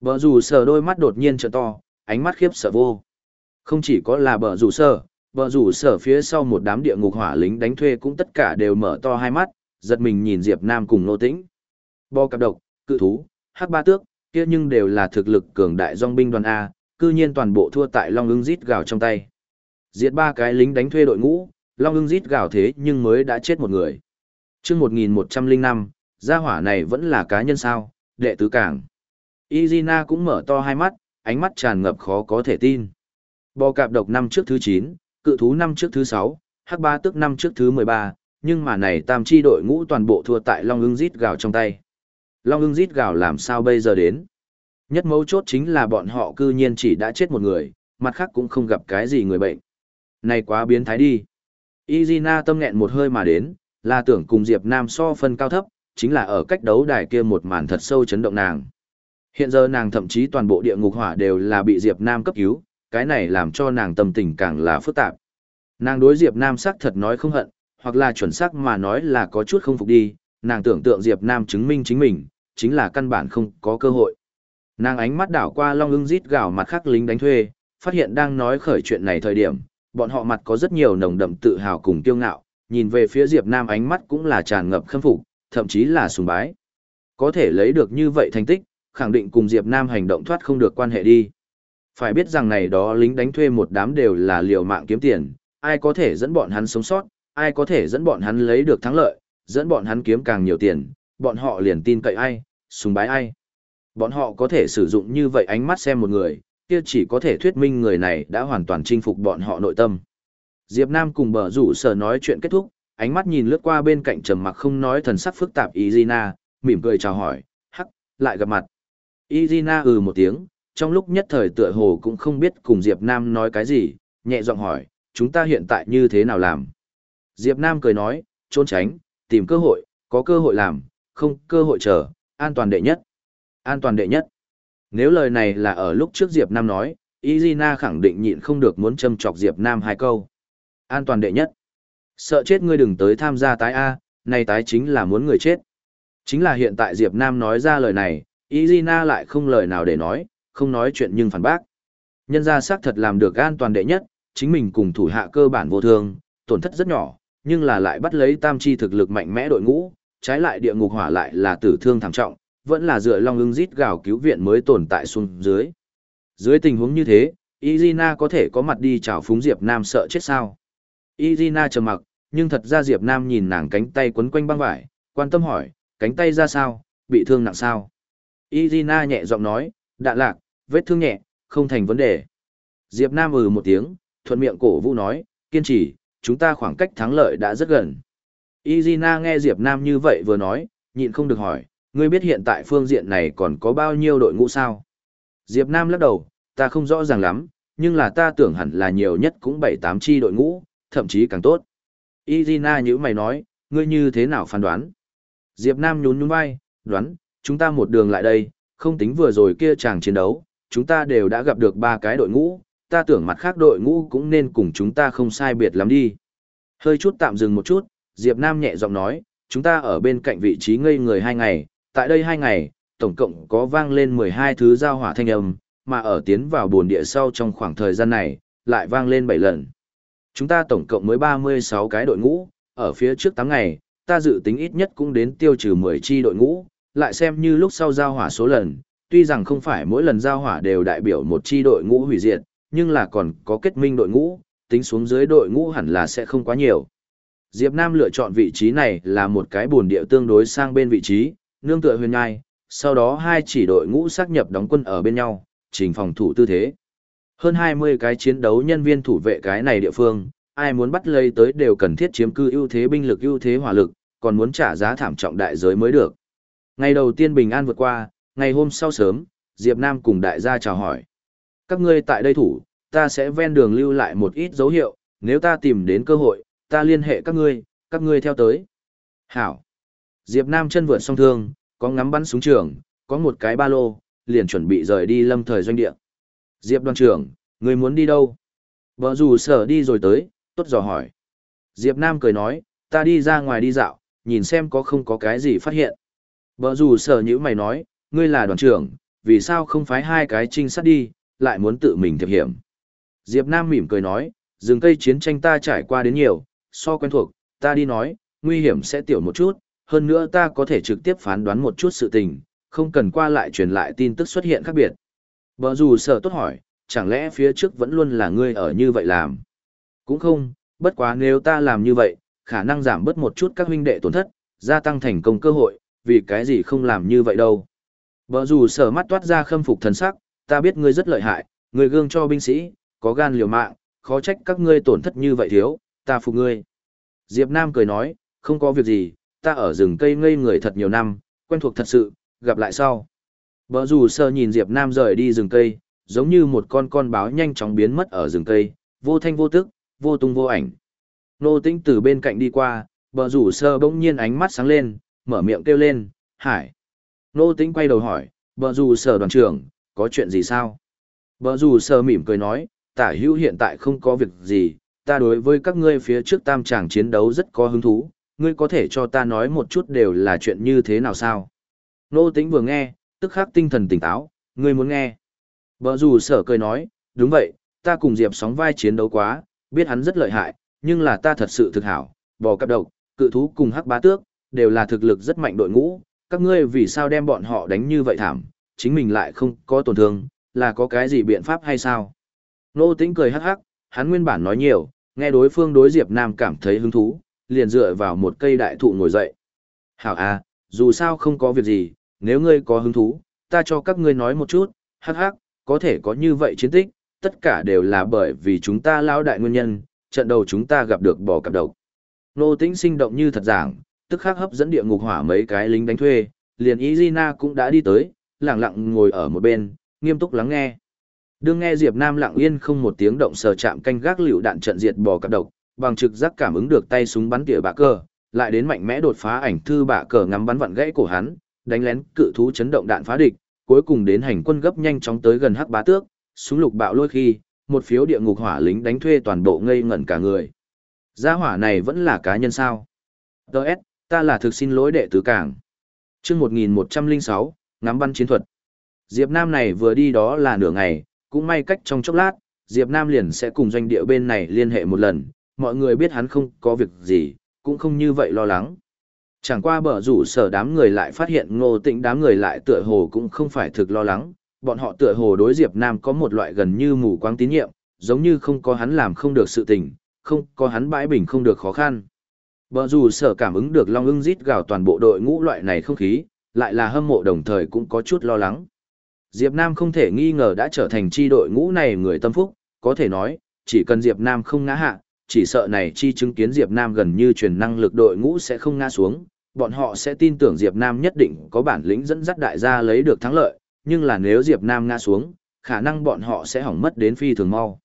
Speaker 1: Bờ rủ sờ đôi mắt đột nhiên trợ to, ánh mắt khiếp sợ vô. Không chỉ có là bờ rủ sờ, bờ rủ sở phía sau một đám địa ngục hỏa lính đánh thuê cũng tất cả đều mở to hai mắt, giật mình nhìn Diệp Nam cùng nô tĩnh. Bò cạp độc, cự thú, hắc ba tước, kia nhưng đều là thực lực cường đại dòng binh đoàn A, cư nhiên toàn bộ thua tại Long ưng rít gào trong tay. Diệt ba cái lính đánh thuê đội ngũ, Long ưng rít gào thế nhưng mới đã chết một người. chương 1105, gia hỏa này vẫn là cá nhân sao, đệ tứ cảng. Izina cũng mở to hai mắt, ánh mắt tràn ngập khó có thể tin. Bò cạp độc năm trước thứ 9, cự thú năm trước thứ 6, hắc ba tức năm trước thứ 13, nhưng mà này tam chi đội ngũ toàn bộ thua tại Long ưng rít gào trong tay. Long ưng rít gào làm sao bây giờ đến? Nhất mấu chốt chính là bọn họ cư nhiên chỉ đã chết một người, mặt khác cũng không gặp cái gì người bệnh. Này quá biến thái đi. Izina tâm nghẹn một hơi mà đến, là tưởng cùng Diệp Nam so phân cao thấp, chính là ở cách đấu đài kia một màn thật sâu chấn động nàng. Hiện giờ nàng thậm chí toàn bộ địa ngục hỏa đều là bị Diệp Nam cấp cứu, cái này làm cho nàng tâm tình càng là phức tạp. Nàng đối Diệp Nam sắc thật nói không hận, hoặc là chuẩn xác mà nói là có chút không phục đi, nàng tưởng tượng Diệp Nam chứng minh chính mình, chính là căn bản không có cơ hội. Nàng ánh mắt đảo qua long ưng rít gào mặt khắc lính đánh thuê, phát hiện đang nói khởi chuyện này thời điểm, bọn họ mặt có rất nhiều nồng đậm tự hào cùng kiêu ngạo, nhìn về phía Diệp Nam ánh mắt cũng là tràn ngập khâm phục, thậm chí là sùng bái. Có thể lấy được như vậy thành tích, khẳng định cùng Diệp Nam hành động thoát không được quan hệ đi. Phải biết rằng này đó lính đánh thuê một đám đều là liều mạng kiếm tiền, ai có thể dẫn bọn hắn sống sót, ai có thể dẫn bọn hắn lấy được thắng lợi, dẫn bọn hắn kiếm càng nhiều tiền, bọn họ liền tin cậy ai, sùng bái ai. Bọn họ có thể sử dụng như vậy ánh mắt xem một người, kia chỉ có thể thuyết minh người này đã hoàn toàn chinh phục bọn họ nội tâm. Diệp Nam cùng bờ rủ sở nói chuyện kết thúc, ánh mắt nhìn lướt qua bên cạnh trầm mặc không nói thần sắc phức tạp Izina, mỉm cười chào hỏi, hắc, lại gặp mặt. Izina ừ một tiếng, trong lúc nhất thời tựa hồ cũng không biết cùng Diệp Nam nói cái gì, nhẹ giọng hỏi, chúng ta hiện tại như thế nào làm? Diệp Nam cười nói, trốn tránh, tìm cơ hội, có cơ hội làm, không cơ hội chờ, an toàn đệ nhất. An toàn đệ nhất. Nếu lời này là ở lúc trước Diệp Nam nói, Izina khẳng định nhịn không được muốn châm chọc Diệp Nam hai câu. An toàn đệ nhất. Sợ chết ngươi đừng tới tham gia tái A, này tái chính là muốn người chết. Chính là hiện tại Diệp Nam nói ra lời này, Izina lại không lời nào để nói, không nói chuyện nhưng phản bác. Nhân gia xác thật làm được an toàn đệ nhất, chính mình cùng thủ hạ cơ bản vô thương, tổn thất rất nhỏ, nhưng là lại bắt lấy tam chi thực lực mạnh mẽ đội ngũ, trái lại địa ngục hỏa lại là tử thương thảm trọng, vẫn là dựa long ưng rít gào cứu viện mới tồn tại xuống dưới. Dưới tình huống như thế, Izina có thể có mặt đi chào phúng Diệp Nam sợ chết sao. Izina trầm mặc, nhưng thật ra Diệp Nam nhìn nàng cánh tay quấn quanh băng vải, quan tâm hỏi, cánh tay ra sao, bị thương nặng sao. Izina nhẹ giọng nói, đạn lạc, vết thương nhẹ, không thành vấn đề. Diệp Nam ừ một tiếng, thuận miệng cổ vũ nói, kiên trì, chúng ta khoảng cách thắng lợi đã rất gần. Izina nghe Diệp Nam như vậy vừa nói, nhịn không được hỏi, Ngươi biết hiện tại phương diện này còn có bao nhiêu đội ngũ sao? Diệp Nam lắc đầu, ta không rõ ràng lắm, nhưng là ta tưởng hẳn là nhiều nhất cũng 7-8 chi đội ngũ, thậm chí càng tốt. Irina như mày nói, ngươi như thế nào phán đoán? Diệp Nam nhún nhún vai, đoán, chúng ta một đường lại đây, không tính vừa rồi kia chàng chiến đấu, chúng ta đều đã gặp được ba cái đội ngũ, ta tưởng mặt khác đội ngũ cũng nên cùng chúng ta không sai biệt lắm đi. Hơi chút tạm dừng một chút, Diệp Nam nhẹ giọng nói, chúng ta ở bên cạnh vị trí ngây người hai ngày, tại đây hai ngày, tổng cộng có vang lên 12 thứ giao hỏa thanh âm, mà ở tiến vào buồn địa sau trong khoảng thời gian này, lại vang lên 7 lần. Chúng ta tổng cộng mới 36 cái đội ngũ, ở phía trước 8 ngày, ta dự tính ít nhất cũng đến tiêu trừ 10 chi đội ngũ, lại xem như lúc sau giao hỏa số lần, tuy rằng không phải mỗi lần giao hỏa đều đại biểu một chi đội ngũ hủy diệt, nhưng là còn có kết minh đội ngũ, tính xuống dưới đội ngũ hẳn là sẽ không quá nhiều. Diệp Nam lựa chọn vị trí này là một cái buồn địa tương đối sang bên vị trí, nương tựa huyền nhai, sau đó hai chỉ đội ngũ xác nhập đóng quân ở bên nhau, trình phòng thủ tư thế. Hơn 20 cái chiến đấu nhân viên thủ vệ cái này địa phương, ai muốn bắt lấy tới đều cần thiết chiếm cư ưu thế binh lực ưu thế hỏa lực, còn muốn trả giá thảm trọng đại giới mới được. Ngày đầu tiên bình an vượt qua, ngày hôm sau sớm, Diệp Nam cùng đại gia chào hỏi. Các ngươi tại đây thủ, ta sẽ ven đường lưu lại một ít dấu hiệu, nếu ta tìm đến cơ hội, ta liên hệ các ngươi, các ngươi theo tới. Hảo. Diệp Nam chân vượt song thương, có ngắm bắn súng trường, có một cái ba lô, liền chuẩn bị rời đi lâm thời doanh địa. Diệp đoàn trưởng, người muốn đi đâu? Vợ dù sở đi rồi tới, tốt dò hỏi. Diệp Nam cười nói, ta đi ra ngoài đi dạo, nhìn xem có không có cái gì phát hiện. Vợ dù sở nhữ mày nói, ngươi là đoàn trưởng, vì sao không phái hai cái trinh sát đi, lại muốn tự mình thiệp hiểm. Diệp Nam mỉm cười nói, rừng cây chiến tranh ta trải qua đến nhiều, so quen thuộc, ta đi nói, nguy hiểm sẽ tiểu một chút, hơn nữa ta có thể trực tiếp phán đoán một chút sự tình, không cần qua lại truyền lại tin tức xuất hiện khác biệt. Bờ dù sở tốt hỏi, chẳng lẽ phía trước vẫn luôn là ngươi ở như vậy làm? Cũng không, bất quá nếu ta làm như vậy, khả năng giảm bớt một chút các huynh đệ tổn thất, gia tăng thành công cơ hội, vì cái gì không làm như vậy đâu. Bờ dù sở mắt toát ra khâm phục thần sắc, ta biết ngươi rất lợi hại, ngươi gương cho binh sĩ, có gan liều mạng, khó trách các ngươi tổn thất như vậy thiếu, ta phục ngươi. Diệp Nam cười nói, không có việc gì, ta ở rừng cây ngây người thật nhiều năm, quen thuộc thật sự, gặp lại sau. Bờ rủ sơ nhìn Diệp Nam rời đi rừng cây, giống như một con con báo nhanh chóng biến mất ở rừng cây, vô thanh vô tức, vô tung vô ảnh. Nô tĩnh từ bên cạnh đi qua, bờ rủ sơ bỗng nhiên ánh mắt sáng lên, mở miệng kêu lên, hải. Nô tĩnh quay đầu hỏi, bờ rủ sơ đoàn trưởng, có chuyện gì sao? Bờ rủ sơ mỉm cười nói, tả hữu hiện tại không có việc gì, ta đối với các ngươi phía trước tam tràng chiến đấu rất có hứng thú, ngươi có thể cho ta nói một chút đều là chuyện như thế nào sao? Nô tĩnh vừa nghe, tức khắc tinh thần tỉnh táo, ngươi muốn nghe. Bờ rủ sở cười nói, đúng vậy, ta cùng Diệp sóng vai chiến đấu quá, biết hắn rất lợi hại, nhưng là ta thật sự thực hảo, bò cặp độc, cự thú cùng hắc bá tước, đều là thực lực rất mạnh đội ngũ, các ngươi vì sao đem bọn họ đánh như vậy thảm, chính mình lại không có tổn thương, là có cái gì biện pháp hay sao? Nô tĩnh cười hắc hắc, hắn nguyên bản nói nhiều, nghe đối phương đối Diệp Nam cảm thấy hứng thú, liền dựa vào một cây đại thụ ngồi dậy. Hảo à, dù sao không có việc gì, nếu ngươi có hứng thú, ta cho các ngươi nói một chút, hắc hắc, có thể có như vậy chiến tích, tất cả đều là bởi vì chúng ta lao đại nguyên nhân, trận đầu chúng ta gặp được bò cặp độc. Nô tĩnh sinh động như thật giảng, tức khắc hấp dẫn địa ngục hỏa mấy cái lính đánh thuê, liền Izina cũng đã đi tới, lặng lặng ngồi ở một bên, nghiêm túc lắng nghe. Đương nghe Diệp Nam lặng yên không một tiếng động sờ chạm canh gác liều đạn trận diệt bò cặp độc, bằng trực giác cảm ứng được tay súng bắn tỉa bạ cờ, lại đến mạnh mẽ đột phá ảnh thư bạ cờ ngắm bắn vặn gãy cổ hắn, đánh lén cự thú chấn động đạn phá địch, cuối cùng đến hành quân gấp nhanh chóng tới gần hắc bá tước, súng lục bạo lôi khi, một phiếu địa ngục hỏa lính đánh thuê toàn bộ ngây ngẩn cả người. Gia hỏa này vẫn là cá nhân sao? Đợt, ta là thực xin lỗi đệ tứ cảng. Trước 1106, ngắm bắn chiến thuật. Diệp Nam này vừa đi đó là nửa ngày, cũng may cách trong chốc lát, Diệp Nam liền sẽ cùng doanh địa bên này liên hệ một lần, mọi người biết hắn không có việc gì, cũng không như vậy lo lắng. Chẳng qua bờ rủ sở đám người lại phát hiện ngô tĩnh đám người lại tựa hồ cũng không phải thực lo lắng, bọn họ tựa hồ đối Diệp Nam có một loại gần như mù quáng tín nhiệm, giống như không có hắn làm không được sự tình, không có hắn bãi bình không được khó khăn. Bờ rủ sở cảm ứng được long ưng rít gào toàn bộ đội ngũ loại này không khí, lại là hâm mộ đồng thời cũng có chút lo lắng. Diệp Nam không thể nghi ngờ đã trở thành chi đội ngũ này người tâm phúc, có thể nói, chỉ cần Diệp Nam không ngã hạ, chỉ sợ này chi chứng kiến Diệp Nam gần như truyền năng lực đội ngũ sẽ không ngã xuống, bọn họ sẽ tin tưởng Diệp Nam nhất định có bản lĩnh dẫn dắt đại gia lấy được thắng lợi, nhưng là nếu Diệp Nam ngã xuống, khả năng bọn họ sẽ hỏng mất đến phi thường mau.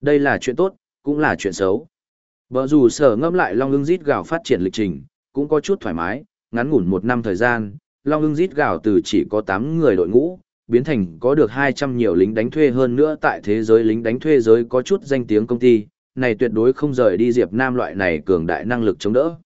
Speaker 1: Đây là chuyện tốt, cũng là chuyện xấu. Bờ dù sở ngâm lại Long ưng rít gào phát triển lịch trình, cũng có chút thoải mái, ngắn ngủn một năm thời gian, Long ưng rít gào từ chỉ có 8 người đội ngũ, biến thành có được 200 nhiều lính đánh thuê hơn nữa tại thế giới lính đánh thuê giới có chút danh tiếng công ty, này tuyệt đối không rời đi Diệp Nam loại này cường đại năng lực chống đỡ.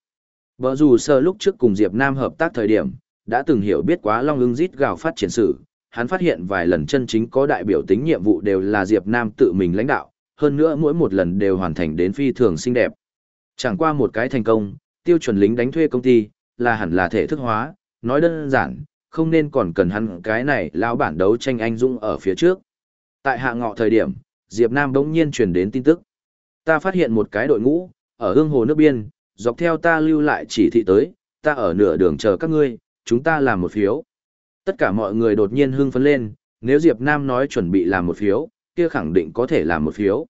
Speaker 1: Bờ dù sơ lúc trước cùng Diệp Nam hợp tác thời điểm, đã từng hiểu biết quá Long ưng rít gào phát triển sự, hắn phát hiện vài lần chân chính có đại biểu tính nhiệm vụ đều là Diệp Nam tự mình lãnh đạo, hơn nữa mỗi một lần đều hoàn thành đến phi thường xinh đẹp. Chẳng qua một cái thành công, tiêu chuẩn lính đánh thuê công ty, là hẳn là thể thức hóa, nói đơn giản, không nên còn cần hắn cái này lão bản đấu tranh anh dũng ở phía trước. Tại hạ ngọ thời điểm, Diệp Nam đống nhiên truyền đến tin tức. Ta phát hiện một cái đội ngũ, ở hương hồ nước biên, dọc theo ta lưu lại chỉ thị tới, ta ở nửa đường chờ các ngươi, chúng ta làm một phiếu. Tất cả mọi người đột nhiên hưng phấn lên, nếu Diệp Nam nói chuẩn bị làm một phiếu, kia khẳng định có thể làm một phiếu.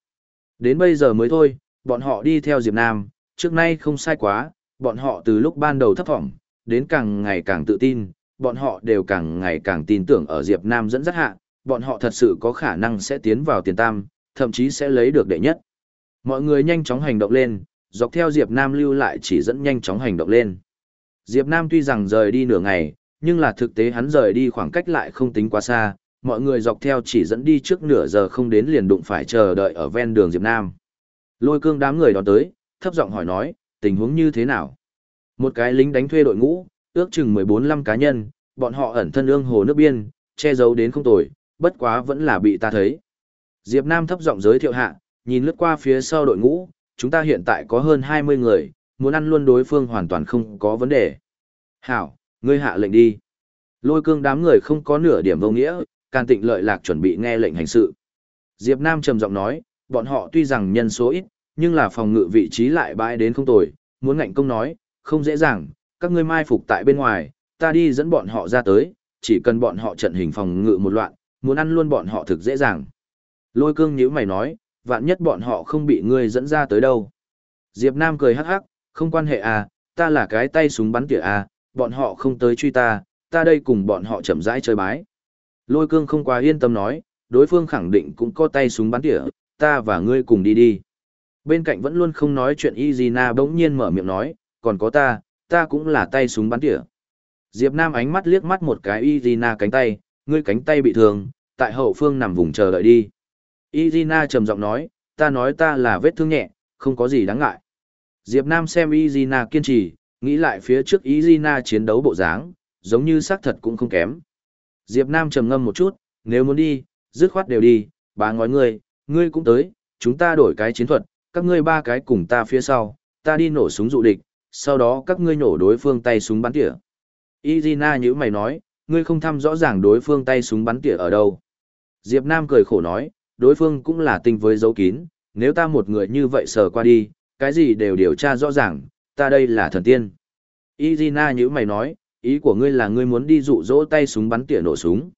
Speaker 1: Đến bây giờ mới thôi, bọn họ đi theo Diệp Nam, trước nay không sai quá, bọn họ từ lúc ban đầu thấp thỏm, đến càng ngày càng tự tin, bọn họ đều càng ngày càng tin tưởng ở Diệp Nam dẫn dắt hạ, bọn họ thật sự có khả năng sẽ tiến vào tiền tam, thậm chí sẽ lấy được đệ nhất. Mọi người nhanh chóng hành động lên, dọc theo Diệp Nam lưu lại chỉ dẫn nhanh chóng hành động lên. Diệp Nam tuy rằng rời đi nửa ngày, nhưng là thực tế hắn rời đi khoảng cách lại không tính quá xa, mọi người dọc theo chỉ dẫn đi trước nửa giờ không đến liền đụng phải chờ đợi ở ven đường Diệp Nam. Lôi cương đám người đó tới, thấp giọng hỏi nói, tình huống như thế nào? Một cái lính đánh thuê đội ngũ, ước chừng 14-15 cá nhân, bọn họ ẩn thân ương hồ nước biên, che giấu đến không tồi, bất quá vẫn là bị ta thấy. Diệp Nam thấp giọng giới thiệu hạ, nhìn lướt qua phía sau đội ngũ, chúng ta hiện tại có hơn 20 người, muốn ăn luôn đối phương hoàn toàn không có vấn đề. Hảo, ngươi hạ lệnh đi. Lôi cương đám người không có nửa điểm vô nghĩa, can tịnh lợi lạc chuẩn bị nghe lệnh hành sự. Diệp Nam trầm giọng nói, bọn họ tuy rằng nhân số ít, nhưng là phòng ngự vị trí lại bãi đến không tồi, muốn ngạnh công nói, không dễ dàng, các ngươi mai phục tại bên ngoài, ta đi dẫn bọn họ ra tới, chỉ cần bọn họ trận hình phòng ngự một loạn, muốn ăn luôn bọn họ thực dễ dàng. Lôi cương nhíu mày nói, vạn nhất bọn họ không bị ngươi dẫn ra tới đâu. Diệp Nam cười hắc hắc, không quan hệ à, ta là cái tay súng bắn tỉa à, bọn họ không tới truy ta, ta đây cùng bọn họ chậm rãi chơi bái. Lôi cương không quá yên tâm nói, đối phương khẳng định cũng có tay súng bắn tỉa, ta và ngươi cùng đi đi. Bên cạnh vẫn luôn không nói chuyện Izina bỗng nhiên mở miệng nói, còn có ta, ta cũng là tay súng bắn tỉa. Diệp Nam ánh mắt liếc mắt một cái Izina cánh tay, ngươi cánh tay bị thương, tại hậu phương nằm vùng chờ đợi đi. Izina trầm giọng nói, ta nói ta là vết thương nhẹ, không có gì đáng ngại. Diệp Nam xem Izina kiên trì, nghĩ lại phía trước Izina chiến đấu bộ dáng, giống như xác thật cũng không kém. Diệp Nam trầm ngâm một chút, nếu muốn đi, dứt khoát đều đi, bà ngói ngươi, ngươi cũng tới, chúng ta đổi cái chiến thuật, các ngươi ba cái cùng ta phía sau, ta đi nổ súng dụ địch, sau đó các ngươi nổ đối phương tay súng bắn tỉa. Izina như mày nói, ngươi không thăm rõ ràng đối phương tay súng bắn tỉa ở đâu. Diệp Nam cười khổ nói, đối phương cũng là tinh với dấu kín, nếu ta một người như vậy sờ qua đi, cái gì đều điều tra rõ ràng, ta đây là thần tiên. Izina như mày nói, ý của ngươi là ngươi muốn đi dụ dỗ tay súng bắn tỉa nổ súng.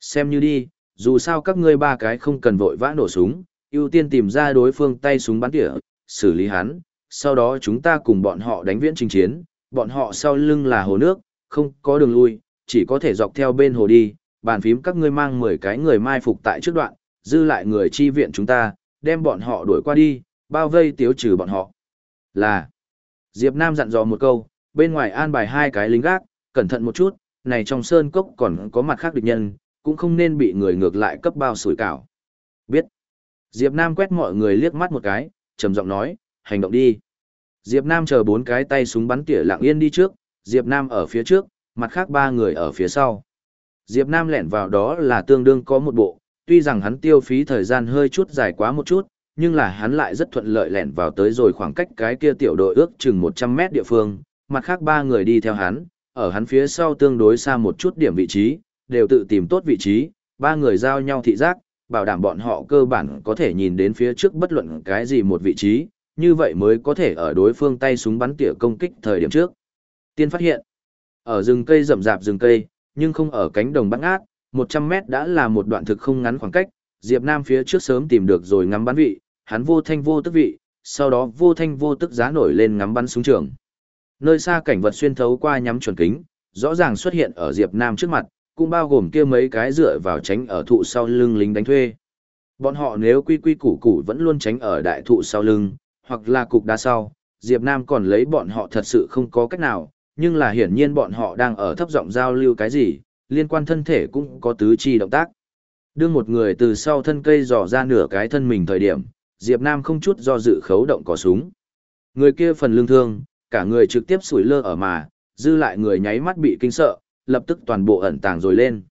Speaker 1: Xem như đi, dù sao các ngươi ba cái không cần vội vã nổ súng, ưu tiên tìm ra đối phương tay súng bắn tỉa, xử lý hắn, sau đó chúng ta cùng bọn họ đánh viễn trình chiến, bọn họ sau lưng là hồ nước, không có đường lui, chỉ có thể dọc theo bên hồ đi, bàn phím các ngươi mang 10 cái người mai phục tại trước đoạn, dư lại người chi viện chúng ta, đem bọn họ đuổi qua đi, bao vây tiếu trừ bọn họ. Là, Diệp Nam dặn dò một câu, bên ngoài an bài hai cái lính gác, cẩn thận một chút, này trong sơn cốc còn có mặt khác địch nhân, cũng không nên bị người ngược lại cấp bao sủi cảo. Biết. Diệp Nam quét mọi người liếc mắt một cái, trầm giọng nói, hành động đi. Diệp Nam chờ bốn cái tay súng bắn tỉa lặng yên đi trước, Diệp Nam ở phía trước, mặt khác ba người ở phía sau. Diệp Nam lẻn vào đó là tương đương có một bộ, tuy rằng hắn tiêu phí thời gian hơi chút dài quá một chút, nhưng là hắn lại rất thuận lợi lẻn vào tới rồi khoảng cách cái kia tiểu đội ước chừng 100 mét địa phương, mặt khác ba người đi theo hắn, ở hắn phía sau tương đối xa một chút điểm vị trí, đều tự tìm tốt vị trí, ba người giao nhau thị giác, bảo đảm bọn họ cơ bản có thể nhìn đến phía trước bất luận cái gì một vị trí, như vậy mới có thể ở đối phương tay súng bắn tỉa công kích thời điểm trước. Tiên phát hiện, ở rừng cây rậm rạp rừng cây, nhưng không ở cánh đồng bắt ngát, 100 mét đã là một đoạn thực không ngắn khoảng cách, Diệp Nam phía trước sớm tìm được rồi ngắm bắn vị, hắn vô thanh vô tức vị, sau đó vô thanh vô tức giá nổi lên ngắm bắn súng trường. Nơi xa cảnh vật xuyên thấu qua nhắm chuẩn kính, rõ ràng xuất hiện ở Diệp Nam trước mặt, cũng bao gồm kia mấy cái dựa vào tránh ở thụ sau lưng lính đánh thuê. Bọn họ nếu quy quy củ củ vẫn luôn tránh ở đại thụ sau lưng, hoặc là cục đá sau, Diệp Nam còn lấy bọn họ thật sự không có cách nào, nhưng là hiển nhiên bọn họ đang ở thấp giọng giao lưu cái gì, liên quan thân thể cũng có tứ chi động tác. Đưa một người từ sau thân cây dò ra nửa cái thân mình thời điểm, Diệp Nam không chút do dự khấu động cò súng. Người kia phần lương thương, cả người trực tiếp sủi lơ ở mà, dư lại người nháy mắt bị kinh sợ, lập tức toàn bộ ẩn tàng rồi lên.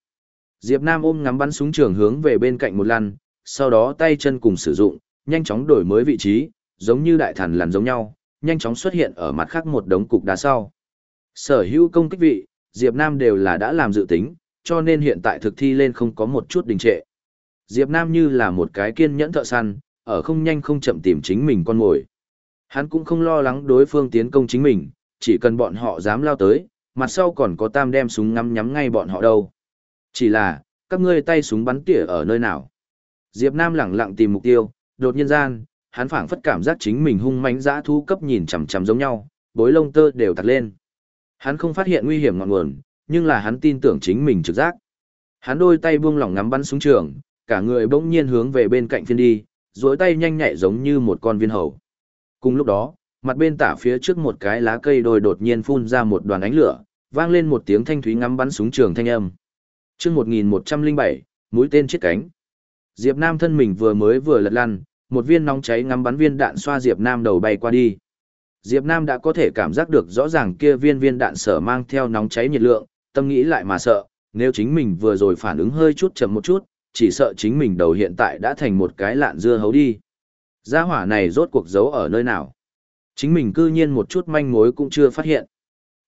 Speaker 1: Diệp Nam ôm ngắm bắn súng trường hướng về bên cạnh một lần, sau đó tay chân cùng sử dụng, nhanh chóng đổi mới vị trí, giống như đại thần lằn giống nhau, nhanh chóng xuất hiện ở mặt khác một đống cục đá sau. Sở hữu công kích vị, Diệp Nam đều là đã làm dự tính, cho nên hiện tại thực thi lên không có một chút đình trệ. Diệp Nam như là một cái kiên nhẫn thợ săn, ở không nhanh không chậm tìm chính mình con mồi. Hắn cũng không lo lắng đối phương tiến công chính mình, chỉ cần bọn họ dám lao tới, mặt sau còn có tam đem súng ngắm nhắm ngay bọn họ đâu. Chỉ là, các ngươi tay súng bắn tỉa ở nơi nào. Diệp Nam lẳng lặng tìm mục tiêu, đột nhiên gian, hắn phảng phất cảm giác chính mình hung mãnh dã thu cấp nhìn chằm chằm giống nhau, bối lông tơ đều tạt lên. Hắn không phát hiện nguy hiểm ngọn nguồn, nhưng là hắn tin tưởng chính mình trực giác. Hắn đôi tay buông lỏng ngắm bắn súng trường, cả người bỗng nhiên hướng về bên cạnh phiên đi, duỗi tay nhanh nhạy giống như một con viên hầu. Cùng lúc đó, mặt bên tả phía trước một cái lá cây đồi đột nhiên phun ra một đoàn ánh lửa, vang lên một tiếng thanh thúy ngắm bắn súng trường thanh âm. Chương 1107, mũi tên chiếc cánh. Diệp Nam thân mình vừa mới vừa lật lăn, một viên nóng cháy ngắm bắn viên đạn xoa Diệp Nam đầu bay qua đi. Diệp Nam đã có thể cảm giác được rõ ràng kia viên viên đạn sở mang theo nóng cháy nhiệt lượng, tâm nghĩ lại mà sợ, nếu chính mình vừa rồi phản ứng hơi chút chậm một chút, chỉ sợ chính mình đầu hiện tại đã thành một cái lạn dưa hấu đi. Gia hỏa này rốt cuộc giấu ở nơi nào? Chính mình cư nhiên một chút manh mối cũng chưa phát hiện.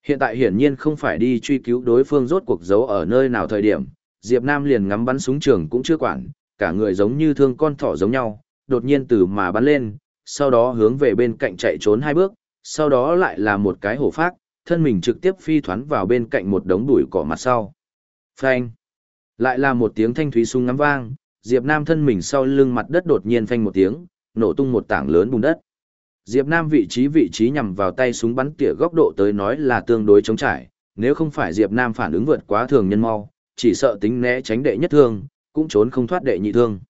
Speaker 1: Hiện tại hiển nhiên không phải đi truy cứu đối phương rốt cuộc giấu ở nơi nào thời điểm, Diệp Nam liền ngắm bắn súng trường cũng chưa quản, cả người giống như thương con thỏ giống nhau, đột nhiên từ mà bắn lên, sau đó hướng về bên cạnh chạy trốn hai bước, sau đó lại là một cái hổ phát, thân mình trực tiếp phi thoán vào bên cạnh một đống bụi cỏ mặt sau. Phanh! Lại là một tiếng thanh thúy sung ngắm vang, Diệp Nam thân mình sau lưng mặt đất đột nhiên phanh một tiếng, nổ tung một tảng lớn bùn đất. Diệp Nam vị trí vị trí nhằm vào tay súng bắn tỉa góc độ tới nói là tương đối chống trải, nếu không phải Diệp Nam phản ứng vượt quá thường nhân mau, chỉ sợ tính né tránh đệ nhất thương, cũng trốn không thoát đệ nhị thương.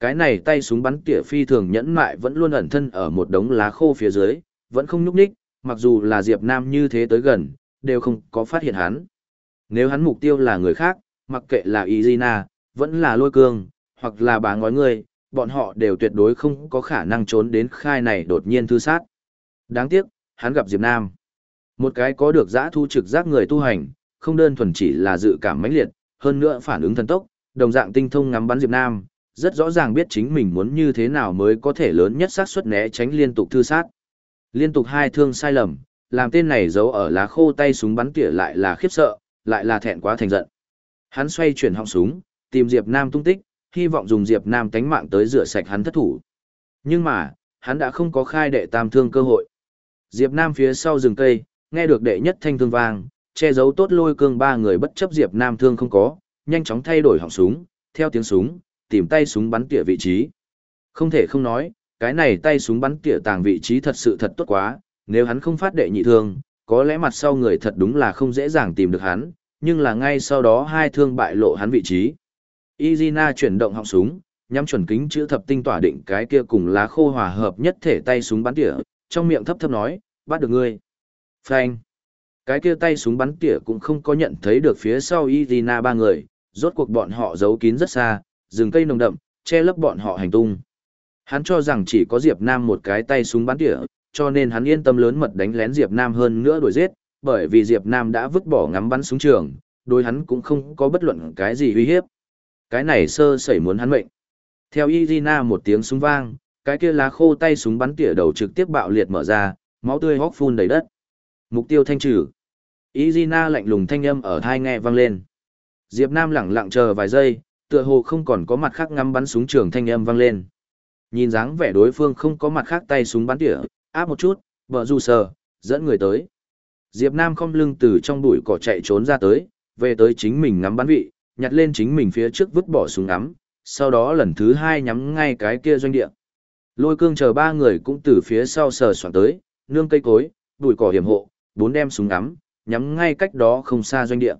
Speaker 1: Cái này tay súng bắn tỉa phi thường nhẫn mại vẫn luôn ẩn thân ở một đống lá khô phía dưới, vẫn không nhúc nhích, mặc dù là Diệp Nam như thế tới gần, đều không có phát hiện hắn. Nếu hắn mục tiêu là người khác, mặc kệ là Izina, vẫn là lôi cương, hoặc là bà ngói người, bọn họ đều tuyệt đối không có khả năng trốn đến khai này đột nhiên thư sát. Đáng tiếc, hắn gặp Diệp Nam. Một cái có được giã thu trực giác người tu hành, không đơn thuần chỉ là dự cảm mãnh liệt, hơn nữa phản ứng thần tốc, đồng dạng tinh thông ngắm bắn Diệp Nam, rất rõ ràng biết chính mình muốn như thế nào mới có thể lớn nhất xác suất né tránh liên tục thư sát. Liên tục hai thương sai lầm, làm tên này giấu ở lá khô tay súng bắn tỉa lại là khiếp sợ, lại là thẹn quá thành giận. Hắn xoay chuyển họng súng, tìm Diệp Nam tung tích, hy vọng dùng Diệp Nam tánh mạng tới rửa sạch hắn thất thủ. Nhưng mà, hắn đã không có khai đệ tam thương cơ hội. Diệp Nam phía sau rừng cây, nghe được đệ nhất thanh thương vang, che giấu tốt lôi cương ba người bất chấp Diệp Nam thương không có, nhanh chóng thay đổi họng súng, theo tiếng súng, tìm tay súng bắn tỉa vị trí. Không thể không nói, cái này tay súng bắn tỉa tàng vị trí thật sự thật tốt quá, nếu hắn không phát đệ nhị thương, có lẽ mặt sau người thật đúng là không dễ dàng tìm được hắn, nhưng là ngay sau đó hai thương bại lộ hắn vị trí. Izina chuyển động họng súng, nhắm chuẩn kính chữ thập tinh tỏa định cái kia cùng lá khô hòa hợp nhất thể tay súng bắn tỉa, trong miệng thấp thấp nói, bắt được ngươi. Phanh. Cái kia tay súng bắn tỉa cũng không có nhận thấy được phía sau Izina ba người, rốt cuộc bọn họ giấu kín rất xa, rừng cây nồng đậm, che lấp bọn họ hành tung. Hắn cho rằng chỉ có Diệp Nam một cái tay súng bắn tỉa, cho nên hắn yên tâm lớn mật đánh lén Diệp Nam hơn nữa đuổi giết, bởi vì Diệp Nam đã vứt bỏ ngắm bắn súng trường, đối hắn cũng không có bất luận cái gì uy hiếp. Cái này sơ sẩy muốn hắn mệnh. Theo Izina một tiếng súng vang, cái kia lá khô tay súng bắn tỉa đầu trực tiếp bạo liệt mở ra, máu tươi hốc phun đầy đất. Mục tiêu thanh trừ. Izina lạnh lùng thanh âm ở thai nghe vang lên. Diệp Nam lặng lặng chờ vài giây, tựa hồ không còn có mặt khác ngắm bắn súng trường thanh âm vang lên. Nhìn dáng vẻ đối phương không có mặt khác tay súng bắn tỉa, áp một chút, vợ dù sờ, dẫn người tới. Diệp Nam không lưng từ trong bụi cỏ chạy trốn ra tới, về tới chính mình ngắm bắn vị, nhặt lên chính mình phía trước vứt bỏ súng ngắm, sau đó lần thứ hai nhắm ngay cái kia doanh địa. Lôi cương chờ ba người cũng từ phía sau sờ soạn tới, nương cây cối, bụi cỏ hiểm hộ, bốn đem súng ngắm, nhắm ngay cách đó không xa doanh địa.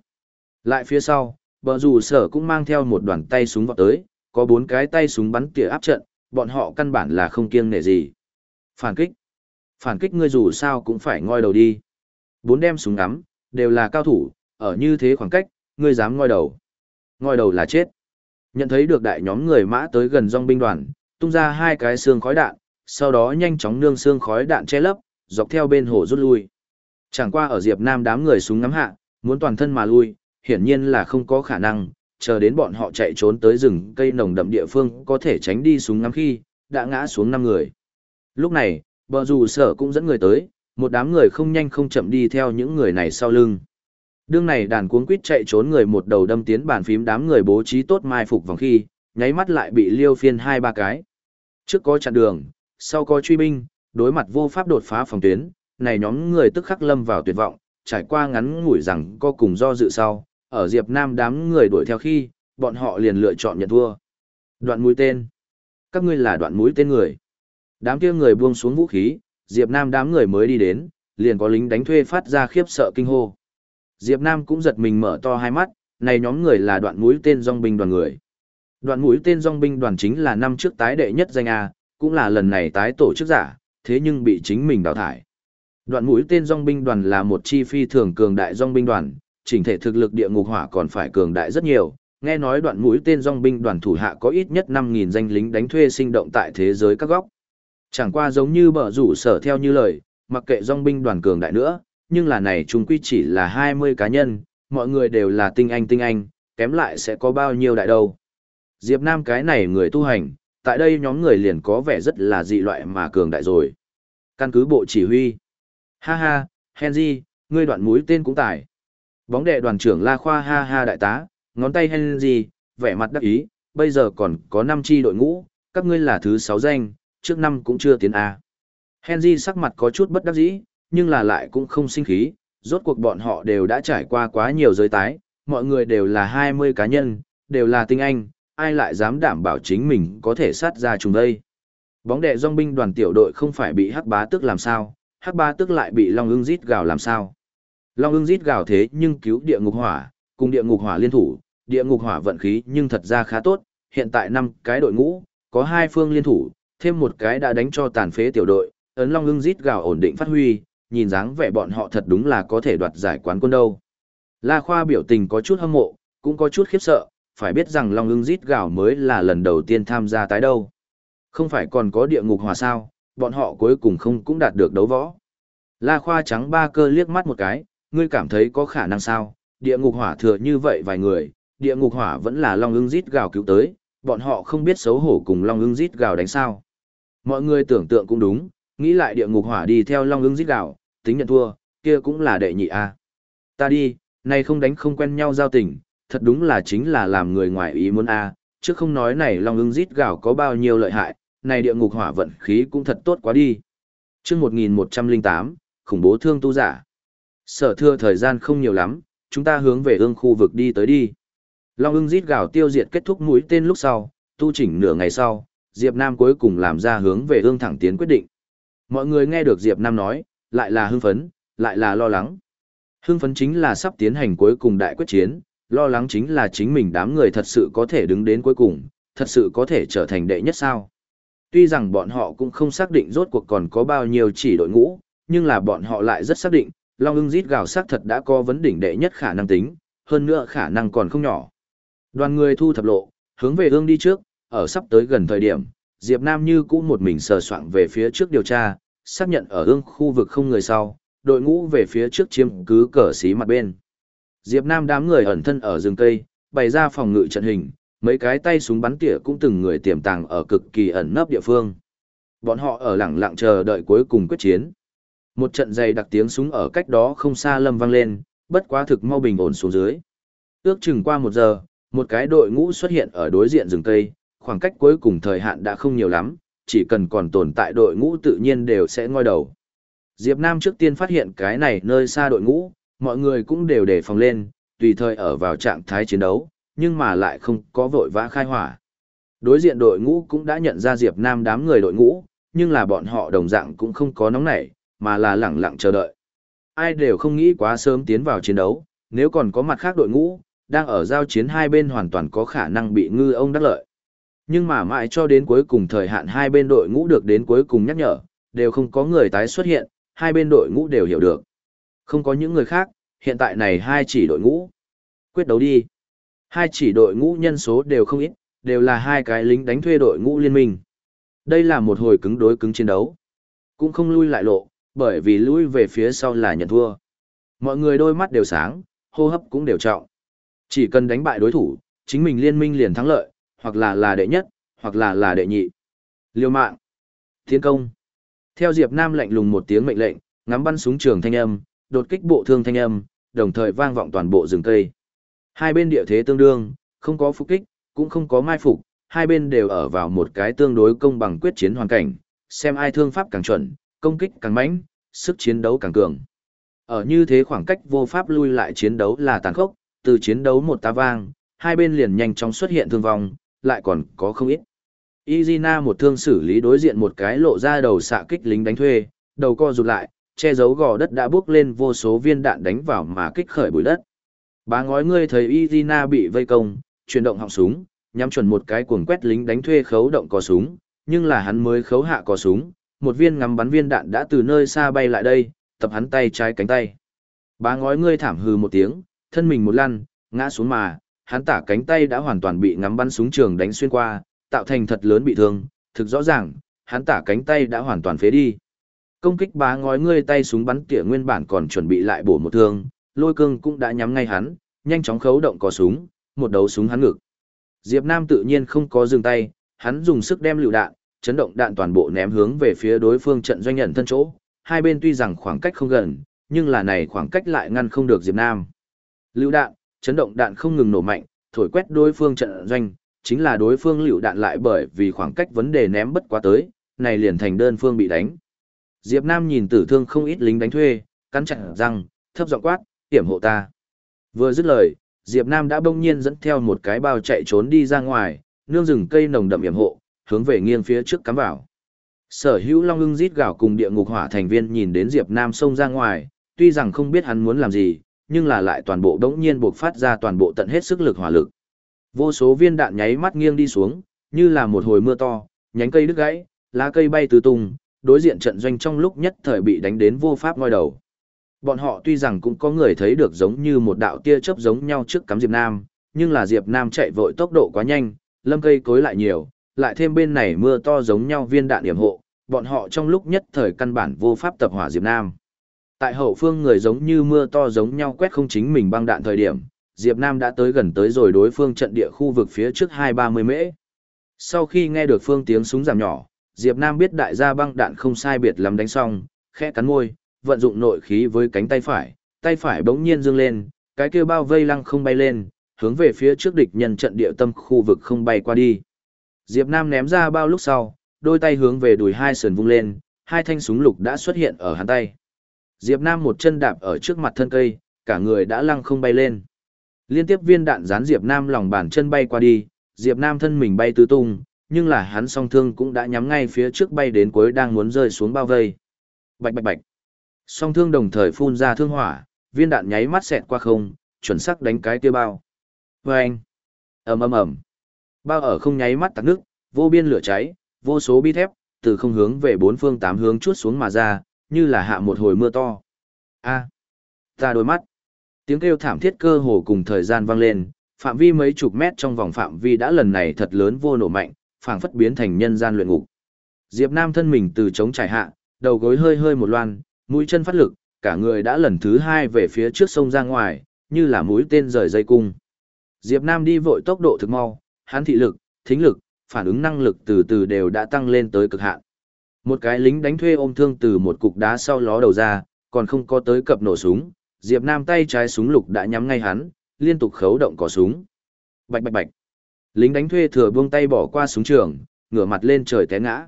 Speaker 1: Lại phía sau, bờ rủ sở cũng mang theo một đoàn tay súng vào tới, có bốn cái tay súng bắn tỉa áp trận, bọn họ căn bản là không kiêng nể gì. Phản kích. Phản kích ngươi dù sao cũng phải ngoi đầu đi. Bốn đem súng ngắm, đều là cao thủ, ở như thế khoảng cách, ngươi dám ngoi đầu. Ngoi đầu là chết. Nhận thấy được đại nhóm người mã tới gần dòng binh đoàn, tung ra hai cái xương khói đạn, sau đó nhanh chóng nương xương khói đạn che lấp, dọc theo bên hồ rút lui. Chẳng qua ở Diệp Nam đám người súng ngắm hạ, muốn toàn thân mà lui, hiển nhiên là không có khả năng, chờ đến bọn họ chạy trốn tới rừng cây nồng đậm địa phương có thể tránh đi súng ngắm khi, đã ngã xuống năm người. Lúc này, bờ rủ sở cũng dẫn người tới, một đám người không nhanh không chậm đi theo những người này sau lưng. Đương này đàn cuống quýt chạy trốn người một đầu đâm tiến bàn phím đám người bố trí tốt mai phục vòng khi, nháy mắt lại bị liêu phiên hai ba cái. Trước có chặn đường, sau có truy binh, đối mặt vô pháp đột phá phòng tuyến, này nhóm người tức khắc lâm vào tuyệt vọng, trải qua ngắn ngủi rằng có cùng do dự sau, ở Diệp Nam đám người đuổi theo khi, bọn họ liền lựa chọn nhận thua. Đoạn mũi tên. Các ngươi là đoạn mũi tên người. Đám kia người buông xuống vũ khí, Diệp Nam đám người mới đi đến, liền có lính đánh thuê phát ra khiếp sợ kinh hô. Diệp Nam cũng giật mình mở to hai mắt, này nhóm người là đoạn mũi tên dòng binh đoàn người. Đoạn mũi tên dòng binh đoàn chính là năm trước tái đệ nhất danh A, cũng là lần này tái tổ chức giả, thế nhưng bị chính mình đào thải. Đoạn mũi tên dòng binh đoàn là một chi phi thường cường đại dòng binh đoàn, chỉnh thể thực lực địa ngục hỏa còn phải cường đại rất nhiều. Nghe nói đoạn mũi tên dòng binh đoàn thủ hạ có ít nhất 5.000 danh lính đánh thuê sinh động tại thế giới các góc. Chẳng qua giống như bờ rủ sở theo như lời, mặc kệ dòng binh đoàn cường đại nữa, nhưng là này chúng quy chỉ là 20 cá nhân, mọi người đều là tinh anh tinh anh, kém lại sẽ có bao nhiêu đại đâu. Diệp Nam cái này người tu hành, tại đây nhóm người liền có vẻ rất là dị loại mà cường đại rồi. Căn cứ bộ chỉ huy. Ha ha, Henry, ngươi đoạn mũi tên cũng tài. Bóng đệ đoàn trưởng La Khoa ha ha đại tá, ngón tay Henry, vẻ mặt đắc ý, bây giờ còn có 5 chi đội ngũ, các ngươi là thứ 6 danh, trước năm cũng chưa tiến A. Henry sắc mặt có chút bất đắc dĩ, nhưng là lại cũng không sinh khí, rốt cuộc bọn họ đều đã trải qua quá nhiều giới tái, mọi người đều là 20 cá nhân, đều là tinh anh, ai lại dám đảm bảo chính mình có thể sát ra chúng đây. Bóng đệ dòng binh đoàn tiểu đội không phải bị hắc bá tức làm sao, hắc bá tức lại bị long ưng rít gào làm sao. Long ưng rít gào thế nhưng cứu địa ngục hỏa, cùng địa ngục hỏa liên thủ, địa ngục hỏa vận khí nhưng thật ra khá tốt, hiện tại năm cái đội ngũ, có hai phương liên thủ, thêm một cái đã đánh cho tàn phế tiểu đội, ấn long ưng rít gào ổn định phát huy, nhìn dáng vẻ bọn họ thật đúng là có thể đoạt giải quán quân đâu. La Khoa biểu tình có chút hâm mộ, cũng có chút khiếp sợ, phải biết rằng Long ưng rít gào mới là lần đầu tiên tham gia tái đâu. Không phải còn có địa ngục hỏa sao, bọn họ cuối cùng không cũng đạt được đấu võ. La Khoa trắng ba cơ liếc mắt một cái, ngươi cảm thấy có khả năng sao, địa ngục hỏa thừa như vậy vài người, địa ngục hỏa vẫn là Long ưng rít gào cứu tới, bọn họ không biết xấu hổ cùng Long ưng rít gào đánh sao. Mọi người tưởng tượng cũng đúng, nghĩ lại địa ngục hỏa đi theo Long ưng rít gào, tính nhận thua, kia cũng là đệ nhị a. Ta đi, nay không đánh không quen nhau giao tình, thật đúng là chính là làm người ngoài ý muốn a, chứ không nói này long ưng rít gào có bao nhiêu lợi hại, này địa ngục hỏa vận khí cũng thật tốt quá đi. Chương 1108, khủng bố thương tu giả. Sở thưa thời gian không nhiều lắm, chúng ta hướng về ương khu vực đi tới đi. Long ưng rít gào tiêu diệt kết thúc mũi tên lúc sau, tu chỉnh nửa ngày sau, Diệp Nam cuối cùng làm ra hướng về ương thẳng tiến quyết định. Mọi người nghe được Diệp Nam nói, lại là hưng phấn, lại là lo lắng. Hưng phấn chính là sắp tiến hành cuối cùng đại quyết chiến, lo lắng chính là chính mình đám người thật sự có thể đứng đến cuối cùng, thật sự có thể trở thành đệ nhất sao. Tuy rằng bọn họ cũng không xác định rốt cuộc còn có bao nhiêu chỉ đội ngũ, nhưng là bọn họ lại rất xác định, Long ưng rít gào xác thật đã có vấn đỉnh đệ nhất khả năng tính, hơn nữa khả năng còn không nhỏ. Đoàn người thu thập lộ, hướng về ương đi trước, ở sắp tới gần thời điểm, Diệp Nam như cũ một mình sờ soạng về phía trước điều tra, xác nhận ở ương khu vực không người sau, đội ngũ về phía trước chiếm cứ cờ xí mặt bên. Diệp Nam đám người ẩn thân ở rừng cây, bày ra phòng ngự trận hình, mấy cái tay súng bắn tỉa cũng từng người tiềm tàng ở cực kỳ ẩn nấp địa phương. Bọn họ ở lặng lặng chờ đợi cuối cùng quyết chiến. Một trận dày đặc tiếng súng ở cách đó không xa lâm vang lên, bất quá thực mau bình ổn xuống dưới. Ước chừng qua một giờ, một cái đội ngũ xuất hiện ở đối diện rừng cây, khoảng cách cuối cùng thời hạn đã không nhiều lắm, chỉ cần còn tồn tại đội ngũ tự nhiên đều sẽ ngoi đầu. Diệp Nam trước tiên phát hiện cái này nơi xa đội ngũ, mọi người cũng đều đề phòng lên, tùy thời ở vào trạng thái chiến đấu, nhưng mà lại không có vội vã khai hỏa. Đối diện đội ngũ cũng đã nhận ra Diệp Nam đám người đội ngũ, nhưng là bọn họ đồng dạng cũng không có nóng nảy, mà là lẳng lặng chờ đợi. ai đều không nghĩ quá sớm tiến vào chiến đấu, nếu còn có mặt khác đội ngũ, đang ở giao chiến hai bên hoàn toàn có khả năng bị ngư ông đắc lợi. Nhưng mà mãi cho đến cuối cùng thời hạn hai bên đội ngũ được đến cuối cùng nhắc nhở, đều không có người tái xuất hiện, hai bên đội ngũ đều hiểu được. Không có những người khác, hiện tại này hai chỉ đội ngũ. Quyết đấu đi. Hai chỉ đội ngũ nhân số đều không ít, đều là hai cái lính đánh thuê đội ngũ liên minh. Đây là một hồi cứng đối cứng chiến đấu. Cũng không lui lại lộ, bởi vì lui về phía sau là nhận thua. Mọi người đôi mắt đều sáng, hô hấp cũng đều trọng. Chỉ cần đánh bại đối thủ, chính mình liên minh liền thắng lợi, hoặc là là đệ nhất, hoặc là là đệ nhị. Liêu mạng. Tiến công. Theo Diệp Nam lạnh lùng một tiếng mệnh lệnh, ngắm bắn súng trường thanh âm, đột kích bộ thương thanh âm, đồng thời vang vọng toàn bộ rừng cây. Hai bên địa thế tương đương, không có phục kích, cũng không có mai phục, hai bên đều ở vào một cái tương đối công bằng quyết chiến hoàn cảnh, xem ai thương pháp càng chuẩn, công kích càng mãnh, sức chiến đấu càng cường. Ở như thế khoảng cách vô pháp lui lại chiến đấu là tàn khốc, từ chiến đấu một tá vang, hai bên liền nhanh chóng xuất hiện thương vong, lại còn có không ít. Izina một thương xử lý đối diện một cái lộ ra đầu xạ kích lính đánh thuê, đầu co rụt lại, che giấu gò đất đã bước lên vô số viên đạn đánh vào mà kích khởi bụi đất. Bá ngói ngươi thấy Izina bị vây công, chuyển động họng súng, nhắm chuẩn một cái cuồng quét lính đánh thuê khấu động có súng, nhưng là hắn mới khấu hạ có súng, một viên ngắm bắn viên đạn đã từ nơi xa bay lại đây, tập hắn tay trái cánh tay. Bá ngói ngươi thảm hừ một tiếng, thân mình một lăn, ngã xuống mà, hắn tả cánh tay đã hoàn toàn bị ngắm bắn súng trường đánh xuyên qua, tạo thành thật lớn bị thương, thực rõ ràng, hắn tả cánh tay đã hoàn toàn phế đi. Công kích bá ngói ngươi tay súng bắn tỉa nguyên bản còn chuẩn bị lại bổ một thương, lôi cương cũng đã nhắm ngay hắn, nhanh chóng khấu động có súng, một đấu súng hắn ngực. Diệp Nam tự nhiên không có dừng tay, hắn dùng sức đem lựu đạn, chấn động đạn toàn bộ ném hướng về phía đối phương trận doanh nhận thân chỗ. Hai bên tuy rằng khoảng cách không gần, nhưng là này khoảng cách lại ngăn không được Diệp Nam. Lưu đạn, chấn động đạn không ngừng nổ mạnh, thổi quét đối phương trận doanh, chính là đối phương lưu đạn lại bởi vì khoảng cách vấn đề ném bất quá tới, này liền thành đơn phương bị đánh. Diệp Nam nhìn tử thương không ít lính đánh thuê, cắn chặt răng, thấp giọng quát, "Tiểm hộ ta." Vừa dứt lời, Diệp Nam đã bỗng nhiên dẫn theo một cái bao chạy trốn đi ra ngoài, nương rừng cây nồng đậm yểm hộ, hướng về nghiêng phía trước cắm vào. Sở hữu Long ưng rít gào cùng địa ngục hỏa thành viên nhìn đến Diệp Nam xông ra ngoài, tuy rằng không biết hắn muốn làm gì, nhưng là lại toàn bộ đống nhiên buộc phát ra toàn bộ tận hết sức lực hỏa lực. Vô số viên đạn nháy mắt nghiêng đi xuống, như là một hồi mưa to, nhánh cây đứt gãy, lá cây bay tứ tung, đối diện trận doanh trong lúc nhất thời bị đánh đến vô pháp ngoi đầu. Bọn họ tuy rằng cũng có người thấy được giống như một đạo tia chớp giống nhau trước cắm Diệp Nam, nhưng là Diệp Nam chạy vội tốc độ quá nhanh, lâm cây cối lại nhiều, lại thêm bên này mưa to giống nhau viên đạn điểm hộ, bọn họ trong lúc nhất thời căn bản vô pháp tập hỏa Diệp Nam. Tại hậu phương người giống như mưa to giống nhau quét không chính mình băng đạn thời điểm, Diệp Nam đã tới gần tới rồi đối phương trận địa khu vực phía trước 230 mễ. Sau khi nghe được phương tiếng súng giảm nhỏ, Diệp Nam biết đại gia băng đạn không sai biệt lắm đánh xong, khẽ cắn môi, vận dụng nội khí với cánh tay phải, tay phải bỗng nhiên dương lên, cái kia bao vây lăng không bay lên, hướng về phía trước địch nhân trận địa tâm khu vực không bay qua đi. Diệp Nam ném ra bao lúc sau, đôi tay hướng về đùi hai sườn vung lên, hai thanh súng lục đã xuất hiện ở hắn tay. Diệp Nam một chân đạp ở trước mặt thân cây, cả người đã lăng không bay lên. Liên tiếp viên đạn dán Diệp Nam lòng bàn chân bay qua đi, Diệp Nam thân mình bay tứ tung, nhưng là hắn song thương cũng đã nhắm ngay phía trước bay đến cuối đang muốn rơi xuống bao vây. Bạch bạch bạch. Song thương đồng thời phun ra thương hỏa, viên đạn nháy mắt xẹt qua không, chuẩn xác đánh cái kia bao. Vâng! ầm ầm ầm Bao ở không nháy mắt tắc nước, vô biên lửa cháy, vô số bi thép, từ không hướng về bốn phương tám hướng chuốt xuống mà ra, như là hạ một hồi mưa to. A, ta đôi mắt. Tiếng kêu thảm thiết cơ hồ cùng thời gian vang lên, phạm vi mấy chục mét trong vòng phạm vi đã lần này thật lớn vô nổ mạnh, phảng phất biến thành nhân gian luyện ngục. Diệp Nam thân mình từ chống trải hạ, đầu gối hơi hơi một loan, mũi chân phát lực, cả người đã lần thứ hai về phía trước sông ra ngoài, như là mũi tên rời dây cung. Diệp Nam đi vội tốc độ thực mau, hắn thị lực, thính lực, phản ứng năng lực từ từ đều đã tăng lên tới cực hạn. Một cái lính đánh thuê ôm thương từ một cục đá sau ló đầu ra, còn không có tới cập nổ súng, Diệp Nam tay trái súng lục đã nhắm ngay hắn, liên tục khấu động cò súng. Bạch bạch bạch. Lính đánh thuê thừa buông tay bỏ qua súng trường, ngửa mặt lên trời té ngã.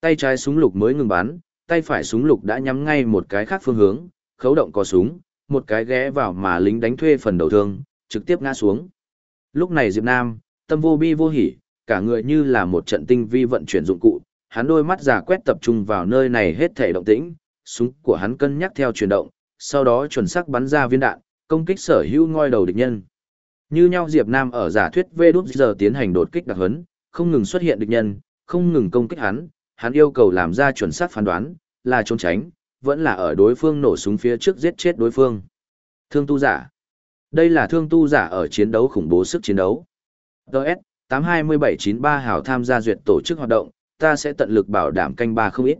Speaker 1: Tay trái súng lục mới ngừng bắn, tay phải súng lục đã nhắm ngay một cái khác phương hướng, khấu động cò súng, một cái ghé vào mà lính đánh thuê phần đầu thương, trực tiếp ngã xuống. Lúc này Diệp Nam, tâm vô bi vô hỉ, cả người như là một trận tinh vi vận chuyển dụng cụ, hắn đôi mắt giả quét tập trung vào nơi này hết thể động tĩnh, súng của hắn cân nhắc theo chuyển động, sau đó chuẩn xác bắn ra viên đạn, công kích sở hữu ngôi đầu địch nhân. Như nhau Diệp Nam ở giả thuyết V đút giờ tiến hành đột kích đặc huấn, không ngừng xuất hiện địch nhân, không ngừng công kích hắn, hắn yêu cầu làm ra chuẩn xác phán đoán, là trốn tránh, vẫn là ở đối phương nổ súng phía trước giết chết đối phương. Thương tu giả. Đây là thương tu giả ở chiến đấu khủng bố sức chiến đấu. DS, 827793 hảo tham gia duyệt tổ chức hoạt động, ta sẽ tận lực bảo đảm canh ba không ít.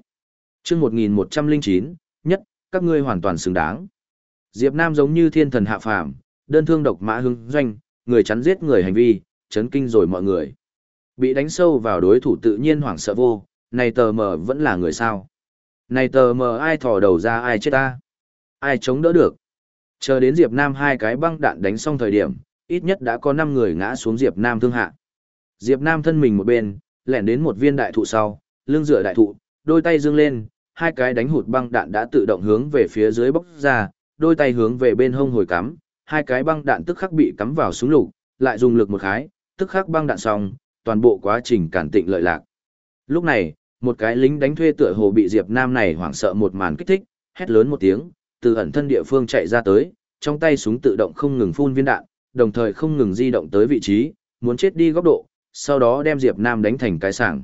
Speaker 1: chương 1109, nhất, các ngươi hoàn toàn xứng đáng. Diệp Nam giống như thiên thần hạ phàm, đơn thương độc mã hưng doanh, người chắn giết người hành vi, chấn kinh rồi mọi người. Bị đánh sâu vào đối thủ tự nhiên hoảng sợ vô, này tờ mờ vẫn là người sao. Này tờ mờ ai thò đầu ra ai chết ta. Ai chống đỡ được. Chờ đến Diệp Nam hai cái băng đạn đánh xong thời điểm, ít nhất đã có 5 người ngã xuống Diệp Nam thương hạ. Diệp Nam thân mình một bên, lẻn đến một viên đại thụ sau, lưng dựa đại thụ, đôi tay dương lên, hai cái đánh hụt băng đạn đã tự động hướng về phía dưới bốc ra, đôi tay hướng về bên hông hồi cắm, hai cái băng đạn tức khắc bị cắm vào súng lục, lại dùng lực một khái, tức khắc băng đạn xong, toàn bộ quá trình cản tịnh lợi lạc. Lúc này, một cái lính đánh thuê tựa hồ bị Diệp Nam này hoảng sợ một màn kích thích, hét lớn một tiếng, từ ẩn thân địa phương chạy ra tới, trong tay súng tự động không ngừng phun viên đạn, đồng thời không ngừng di động tới vị trí, muốn chết đi góc độ, sau đó đem Diệp Nam đánh thành cái sảng.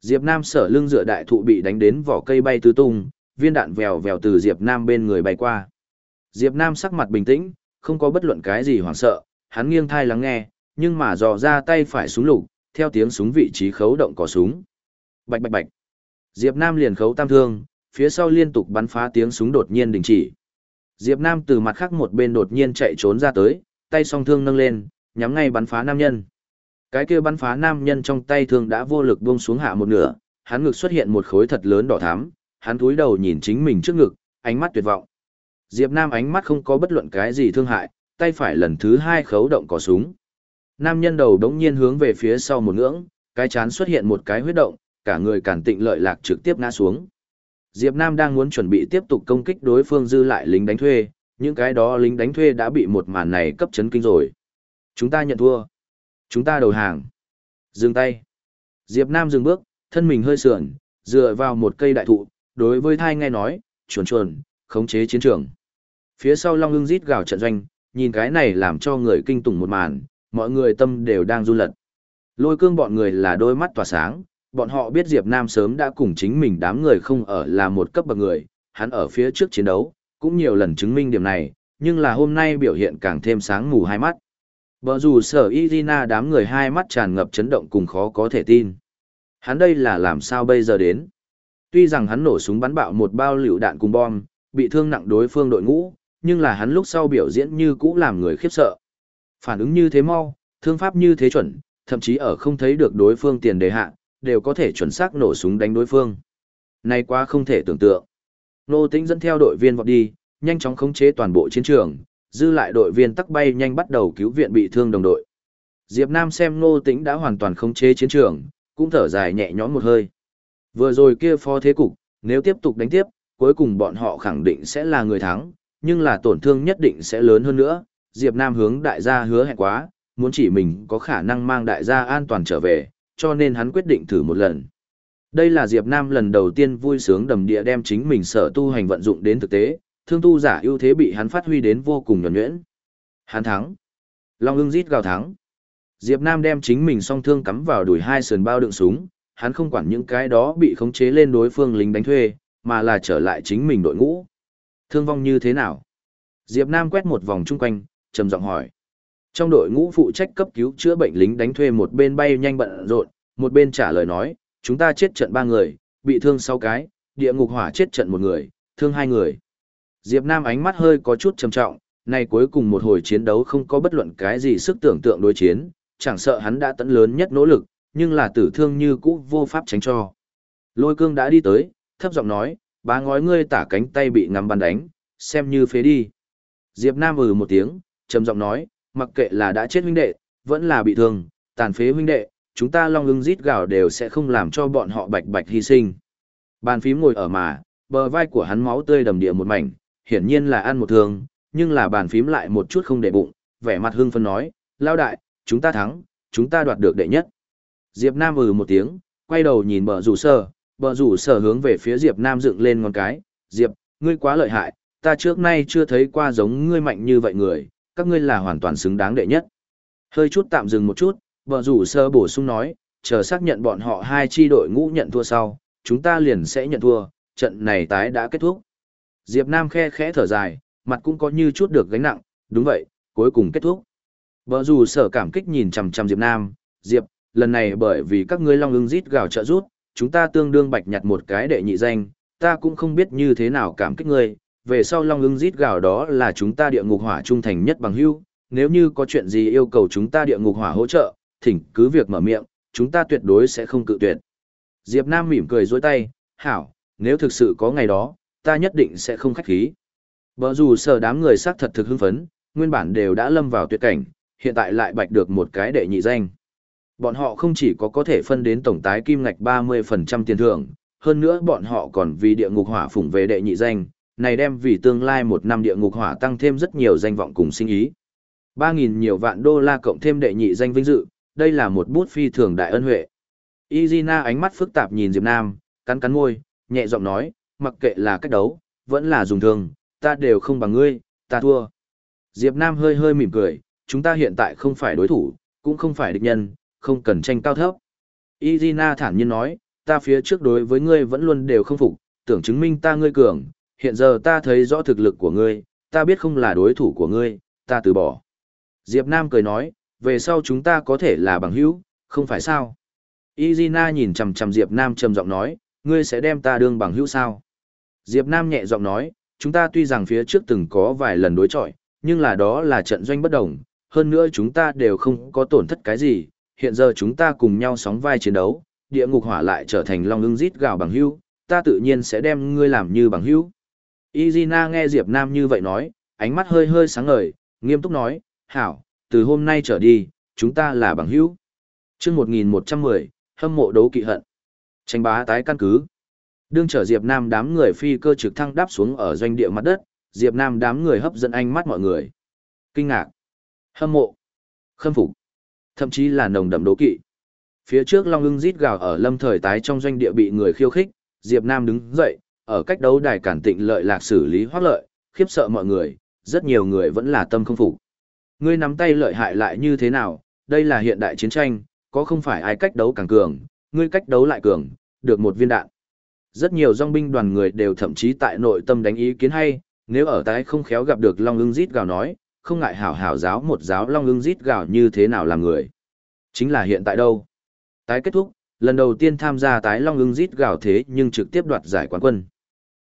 Speaker 1: Diệp Nam sở lưng dựa đại thụ bị đánh đến vỏ cây bay tứ tung, viên đạn vèo vèo từ Diệp Nam bên người bay qua. Diệp Nam sắc mặt bình tĩnh, không có bất luận cái gì hoảng sợ, hắn nghiêng thai lắng nghe, nhưng mà dò ra tay phải súng lục, theo tiếng súng vị trí khấu động cò súng. Bạch bạch bạch. Diệp Nam liền khấu tam thương, phía sau liên tục bắn phá tiếng súng đột nhiên đình chỉ. Diệp Nam từ mặt khác một bên đột nhiên chạy trốn ra tới, tay song thương nâng lên, nhắm ngay bắn phá nam nhân. Cái kia bắn phá nam nhân trong tay thương đã vô lực buông xuống hạ một nửa, hắn ngực xuất hiện một khối thật lớn đỏ thắm, hắn cúi đầu nhìn chính mình trước ngực, ánh mắt tuyệt vọng. Diệp Nam ánh mắt không có bất luận cái gì thương hại, tay phải lần thứ hai khấu động cò súng. Nam nhân đầu đống nhiên hướng về phía sau một ngưỡng, cái chán xuất hiện một cái huyết động, cả người cản tịnh lợi lạc trực tiếp ngã xuống. Diệp Nam đang muốn chuẩn bị tiếp tục công kích đối phương dư lại lính đánh thuê, những cái đó lính đánh thuê đã bị một màn này cấp chấn kinh rồi. Chúng ta nhận thua. Chúng ta đầu hàng. Dừng tay. Diệp Nam dừng bước, thân mình hơi sườn, dựa vào một cây đại thụ, đối với thai nghe nói, chuồn chuồn, khống chế chiến trường. Phía sau Long ưng rít gào trận doanh, nhìn cái này làm cho người kinh tủng một màn, mọi người tâm đều đang run lật. Lôi cương bọn người là đôi mắt tỏa sáng, bọn họ biết Diệp Nam sớm đã cùng chính mình đám người không ở là một cấp bậc người, hắn ở phía trước chiến đấu, cũng nhiều lần chứng minh điểm này, nhưng là hôm nay biểu hiện càng thêm sáng mù hai mắt. Bờ dù sở Irina đám người hai mắt tràn ngập chấn động cùng khó có thể tin. Hắn đây là làm sao bây giờ đến? Tuy rằng hắn nổ súng bắn bạo một bao lựu đạn cùng bom, bị thương nặng đối phương đội ngũ, nhưng là hắn lúc sau biểu diễn như cũ làm người khiếp sợ. Phản ứng như thế mau, thương pháp như thế chuẩn, thậm chí ở không thấy được đối phương tiền đề hạ, đều có thể chuẩn xác nổ súng đánh đối phương. Này quá không thể tưởng tượng. Nô Tĩnh dẫn theo đội viên vọt đi, nhanh chóng khống chế toàn bộ chiến trường, dư lại đội viên tắc bay nhanh bắt đầu cứu viện bị thương đồng đội. Diệp Nam xem Nô Tĩnh đã hoàn toàn khống chế chiến trường, cũng thở dài nhẹ nhõm một hơi. Vừa rồi kia phó thế cục, nếu tiếp tục đánh tiếp, cuối cùng bọn họ khẳng định sẽ là người thắng, nhưng là tổn thương nhất định sẽ lớn hơn nữa. Diệp Nam hướng đại gia hứa hẹn quá, muốn chỉ mình có khả năng mang đại gia an toàn trở về, cho nên hắn quyết định thử một lần. Đây là Diệp Nam lần đầu tiên vui sướng đầm địa đem chính mình sở tu hành vận dụng đến thực tế, thương tu giả ưu thế bị hắn phát huy đến vô cùng nhuẩn nhuyễn. Hắn thắng. Long ưng rít gào thắng. Diệp Nam đem chính mình song thương cắm vào đùi hai sườn bao đựng súng, hắn không quản những cái đó bị khống chế lên đối phương lính đánh thuê, mà là trở lại chính mình đội ngũ. Thương vong như thế nào? Diệp Nam quét một vòng chung quanh, trầm giọng hỏi. Trong đội ngũ phụ trách cấp cứu chữa bệnh lính đánh thuê một bên bay nhanh bận rộn, một bên trả lời nói, chúng ta chết trận ba người, bị thương sáu cái, địa ngục hỏa chết trận một người, thương hai người. Diệp Nam ánh mắt hơi có chút trầm trọng, này cuối cùng một hồi chiến đấu không có bất luận cái gì sức tưởng tượng đối chiến, chẳng sợ hắn đã tận lớn nhất nỗ lực, nhưng là tử thương như cũ vô pháp tránh cho. Lôi cương đã đi tới, thấp giọng nói, ba ngói ngươi tả cánh tay bị ngắm bắn đánh, xem như phế đi. Diệp Nam ừ một tiếng, trầm giọng nói, mặc kệ là đã chết huynh đệ, vẫn là bị thương, tàn phế huynh đệ, chúng ta long ưng rít gào đều sẽ không làm cho bọn họ bạch bạch hy sinh. Bàn phím ngồi ở mà, bờ vai của hắn máu tươi đầm địa một mảnh, hiển nhiên là ăn một thương, nhưng là bàn phím lại một chút không để bụng, vẻ mặt hưng phấn nói, lao đại, chúng ta thắng, chúng ta đoạt được đệ nhất. Diệp Nam ừ một tiếng, quay đầu nhìn bờ rủ sơ bờ rủ sơ hướng về phía Diệp Nam dựng lên ngón cái, Diệp, ngươi quá lợi hại, ta trước nay chưa thấy qua giống ngươi mạnh như vậy người, các ngươi là hoàn toàn xứng đáng đệ nhất. Hơi chút tạm dừng một chút, Bờ rủ sơ bổ sung nói, chờ xác nhận bọn họ hai chi đội ngũ nhận thua sau, chúng ta liền sẽ nhận thua, trận này tái đã kết thúc. Diệp Nam khe khẽ thở dài, mặt cũng có như chút được gánh nặng, đúng vậy, cuối cùng kết thúc. Bờ rủ sở cảm kích nhìn chằm chằm Diệp Nam, Diệp, lần này bởi vì các ngươi long ưng rít gào trợ rút, chúng ta tương đương bạch nhặt một cái đệ nhị danh, ta cũng không biết như thế nào cảm kích ngươi, về sau long ưng rít gào đó là chúng ta địa ngục hỏa trung thành nhất bằng hữu, nếu như có chuyện gì yêu cầu chúng ta địa ngục hỏa hỗ trợ, thỉnh cứ việc mở miệng, chúng ta tuyệt đối sẽ không cự tuyệt. Diệp Nam mỉm cười dối tay, hảo, nếu thực sự có ngày đó, ta nhất định sẽ không khách khí. Bở dù sở đám người sắc thật thực hưng phấn, nguyên bản đều đã lâm vào tuyệt cảnh, hiện tại lại bạch được một cái đệ nhị danh. Bọn họ không chỉ có có thể phân đến tổng tái kim ngạch 30% tiền thưởng, hơn nữa bọn họ còn vì địa ngục hỏa phủng về đệ nhị danh, này đem vì tương lai một năm địa ngục hỏa tăng thêm rất nhiều danh vọng cùng sinh ý. 3.000 nhiều vạn đô la cộng thêm đệ nhị danh vinh dự, đây là một bút phi thường đại ân huệ. Izina ánh mắt phức tạp nhìn Diệp Nam, cắn cắn môi, nhẹ giọng nói, mặc kệ là cách đấu, vẫn là dùng thường, ta đều không bằng ngươi, ta thua. Diệp Nam hơi hơi mỉm cười, chúng ta hiện tại không phải đối thủ, cũng không phải địch nhân, không cần tranh cao thấp. Izina thản nhiên nói, ta phía trước đối với ngươi vẫn luôn đều không phục, tưởng chứng minh ta ngươi cường, hiện giờ ta thấy rõ thực lực của ngươi, ta biết không là đối thủ của ngươi, ta từ bỏ. Diệp Nam cười nói, về sau chúng ta có thể là bằng hữu, không phải sao? Izina nhìn chằm chằm Diệp Nam trầm giọng nói, ngươi sẽ đem ta đương bằng hữu sao? Diệp Nam nhẹ giọng nói, chúng ta tuy rằng phía trước từng có vài lần đối chọi, nhưng là đó là trận doanh bất đồng, hơn nữa chúng ta đều không có tổn thất cái gì, hiện giờ chúng ta cùng nhau sóng vai chiến đấu, địa ngục hỏa lại trở thành long ưng rít gào bằng hữu, ta tự nhiên sẽ đem ngươi làm như bằng hữu. Izina nghe Diệp Nam như vậy nói, ánh mắt hơi hơi sáng ngời, nghiêm túc nói, hảo, từ hôm nay trở đi, chúng ta là bằng hữu. Trước 1110, hâm mộ đấu kỵ hận. Tranh bá tái căn cứ. Đương trở Diệp Nam đám người phi cơ trực thăng đáp xuống ở doanh địa mặt đất, Diệp Nam đám người hấp dẫn ánh mắt mọi người. Kinh ngạc, hâm mộ, khâm phục, thậm chí là nồng đậm đố kỵ. Phía trước Long ưng rít gào ở lâm thời tái trong doanh địa bị người khiêu khích, Diệp Nam đứng dậy, ở cách đấu đài cản tịnh lợi lạc xử lý hoác lợi, khiếp sợ mọi người, rất nhiều người vẫn là tâm không phục. Ngươi nắm tay lợi hại lại như thế nào, đây là hiện đại chiến tranh, có không phải ai cách đấu càng cường, ngươi cách đấu lại cường, được một viên đạn. Rất nhiều dòng binh đoàn người đều thậm chí tại nội tâm đánh ý kiến hay, nếu ở tái không khéo gặp được Long ưng rít gào nói, không ngại hảo hảo giáo một giáo Long ưng rít gào như thế nào làm người. Chính là hiện tại đâu. Tái kết thúc, lần đầu tiên tham gia tái Long ưng rít gào thế nhưng trực tiếp đoạt giải quán quân.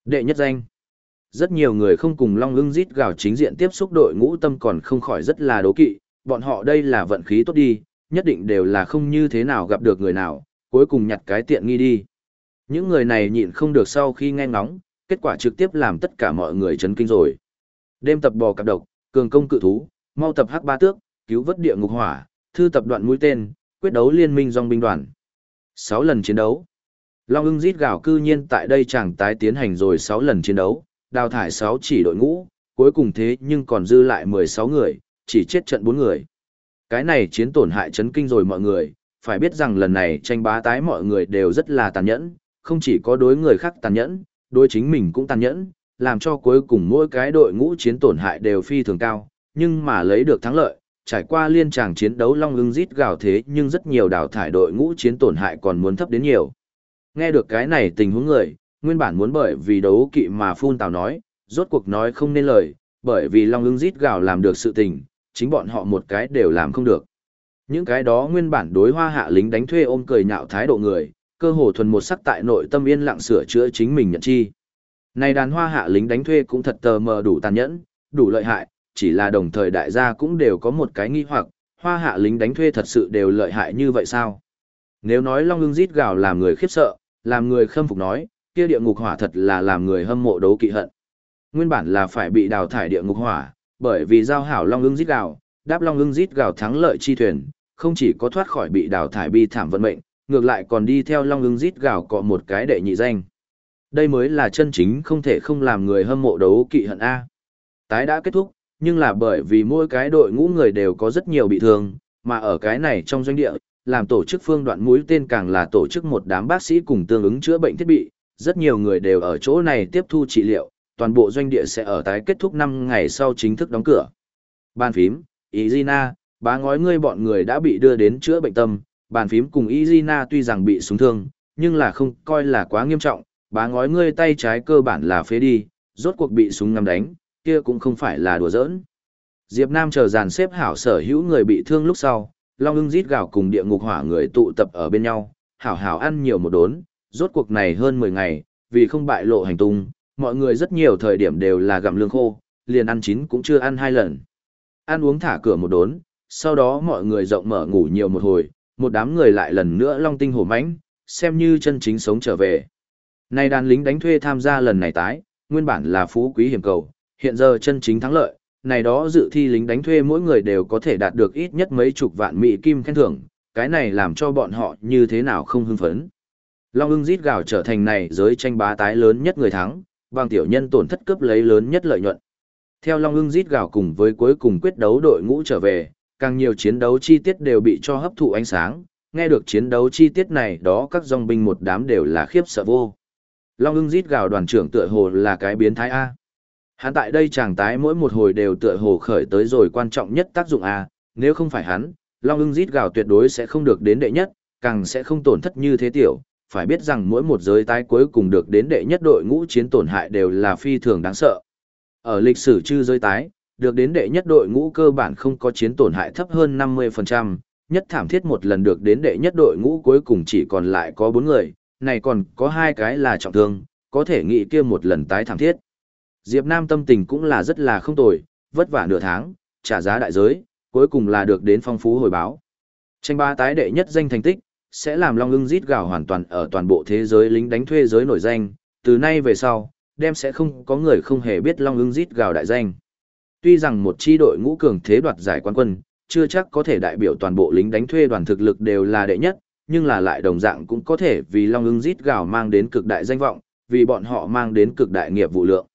Speaker 1: Đệ nhất danh. Rất nhiều người không cùng Long ưng rít gào chính diện tiếp xúc đội ngũ tâm còn không khỏi rất là đố kỵ, bọn họ đây là vận khí tốt đi, nhất định đều là không như thế nào gặp được người nào, cuối cùng nhặt cái tiện nghi đi. Những người này nhịn không được sau khi nghe ngóng, kết quả trực tiếp làm tất cả mọi người chấn kinh rồi. Đêm tập bò cặp độc, cường công cự thú, mau tập hắc ba tước, cứu vớt địa ngục hỏa, thư tập đoạn mũi tên, quyết đấu liên minh dòng binh đoàn. 6 lần chiến đấu. Long ưng rít gào cư nhiên tại đây chẳng tái tiến hành rồi 6 lần chiến đấu, đào thải 6 chỉ đội ngũ, cuối cùng thế nhưng còn dư lại 16 người, chỉ chết trận 4 người. Cái này chiến tổn hại chấn kinh rồi mọi người, phải biết rằng lần này tranh bá tái mọi người đều rất là tàn nhẫn, không chỉ có đối người khác tàn nhẫn, đối chính mình cũng tàn nhẫn, làm cho cuối cùng mỗi cái đội ngũ chiến tổn hại đều phi thường cao, nhưng mà lấy được thắng lợi, trải qua liên tràng chiến đấu long ưng rít gào thế nhưng rất nhiều đào thải đội ngũ chiến tổn hại còn muốn thấp đến nhiều. Nghe được cái này tình huống người, nguyên bản muốn bởi vì đấu kỵ mà phun tào nói, rốt cuộc nói không nên lời, bởi vì long ưng rít gào làm được sự tình, chính bọn họ một cái đều làm không được. Những cái đó nguyên bản đối hoa hạ lính đánh thuê ôm cười nhạo thái độ người, cơ hồ thuần một sắc tại nội tâm yên lặng sửa chữa chính mình nhận chi. Này đàn hoa hạ lính đánh thuê cũng thật tờ mờ đủ tàn nhẫn, đủ lợi hại, chỉ là đồng thời đại gia cũng đều có một cái nghi hoặc, hoa hạ lính đánh thuê thật sự đều lợi hại như vậy sao? Nếu nói Long ưng rít gào làm người khiếp sợ, làm người khâm phục nói, kia địa ngục hỏa thật là làm người hâm mộ đấu kỵ hận. Nguyên bản là phải bị đào thải địa ngục hỏa, bởi vì giao hảo Long ưng rít gào, đáp Long ưng rít gào thắng lợi chi thuyền, không chỉ có thoát khỏi bị đào thải bi thảm vận mệnh, ngược lại còn đi theo long ưng rít gào cọ một cái đệ nhị danh. Đây mới là chân chính không thể không làm người hâm mộ đấu kỵ hận A. Tái đã kết thúc, nhưng là bởi vì mỗi cái đội ngũ người đều có rất nhiều bị thương, mà ở cái này trong doanh địa, làm tổ chức phương đoạn mũi tên càng là tổ chức một đám bác sĩ cùng tương ứng chữa bệnh thiết bị, rất nhiều người đều ở chỗ này tiếp thu trị liệu, toàn bộ doanh địa sẽ ở tái kết thúc 5 ngày sau chính thức đóng cửa. Bàn phím, Izina, bá ngói ngươi bọn người đã bị đưa đến chữa bệnh tâm, bàn phím cùng Izina tuy rằng bị súng thương, nhưng là không coi là quá nghiêm trọng, bá ngói ngươi tay trái cơ bản là phế đi, rốt cuộc bị súng ngắm đánh, kia cũng không phải là đùa giỡn. Diệp Nam chờ dàn xếp hảo sở hữu người bị thương lúc sau, Long ưng rít gào cùng địa ngục hỏa người tụ tập ở bên nhau, hảo hảo ăn nhiều một đốn, rốt cuộc này hơn 10 ngày, vì không bại lộ hành tung, mọi người rất nhiều thời điểm đều là gặm lương khô, liền ăn chín cũng chưa ăn hai lần. Ăn uống thả cửa một đốn, sau đó mọi người rộng mở ngủ nhiều một hồi, một đám người lại lần nữa long tinh hổ mãnh, xem như chân chính sống trở về. Nay đàn lính đánh thuê tham gia lần này tái, nguyên bản là phú quý hiểm cầu, hiện giờ chân chính thắng lợi, này đó dự thi lính đánh thuê mỗi người đều có thể đạt được ít nhất mấy chục vạn mỹ kim khen thưởng, cái này làm cho bọn họ như thế nào không hưng phấn. Long ưng rít gào trở thành này giới tranh bá tái lớn nhất người thắng, bằng tiểu nhân tổn thất cướp lấy lớn nhất lợi nhuận. Theo Long ưng rít gào cùng với cuối cùng quyết đấu đội ngũ trở về, càng nhiều chiến đấu chi tiết đều bị cho hấp thụ ánh sáng, nghe được chiến đấu chi tiết này đó các dòng binh một đám đều là khiếp sợ vô. Long ưng rít gào đoàn trưởng tựa hồ là cái biến thái A. Hắn tại đây chàng tái mỗi một hồi đều tựa hồ khởi tới rồi quan trọng nhất tác dụng A, nếu không phải hắn, Long ưng rít gào tuyệt đối sẽ không được đến đệ nhất, càng sẽ không tổn thất như thế tiểu. Phải biết rằng mỗi một giới tái cuối cùng được đến đệ nhất đội ngũ chiến tổn hại đều là phi thường đáng sợ. Ở lịch sử chư giới tái, được đến đệ nhất đội ngũ cơ bản không có chiến tổn hại thấp hơn 50%, nhất thảm thiết một lần được đến đệ nhất đội ngũ cuối cùng chỉ còn lại có 4 người, này còn có hai cái là trọng thương, có thể nghĩ kia một lần tái thảm thiết. Diệp Nam tâm tình cũng là rất là không tồi, vất vả nửa tháng, trả giá đại giới, cuối cùng là được đến phong phú hồi báo. Tranh ba tái đệ nhất danh thành tích, sẽ làm Long ưng rít gào hoàn toàn ở toàn bộ thế giới lính đánh thuê giới nổi danh, từ nay về sau, đem sẽ không có người không hề biết Long ưng rít gào đại danh. Tuy rằng một chi đội ngũ cường thế đoạt giải quán quân, chưa chắc có thể đại biểu toàn bộ lính đánh thuê đoàn thực lực đều là đệ nhất, nhưng là lại đồng dạng cũng có thể vì Long ưng rít gào mang đến cực đại danh vọng, vì bọn họ mang đến cực đại nghiệp vụ lượng.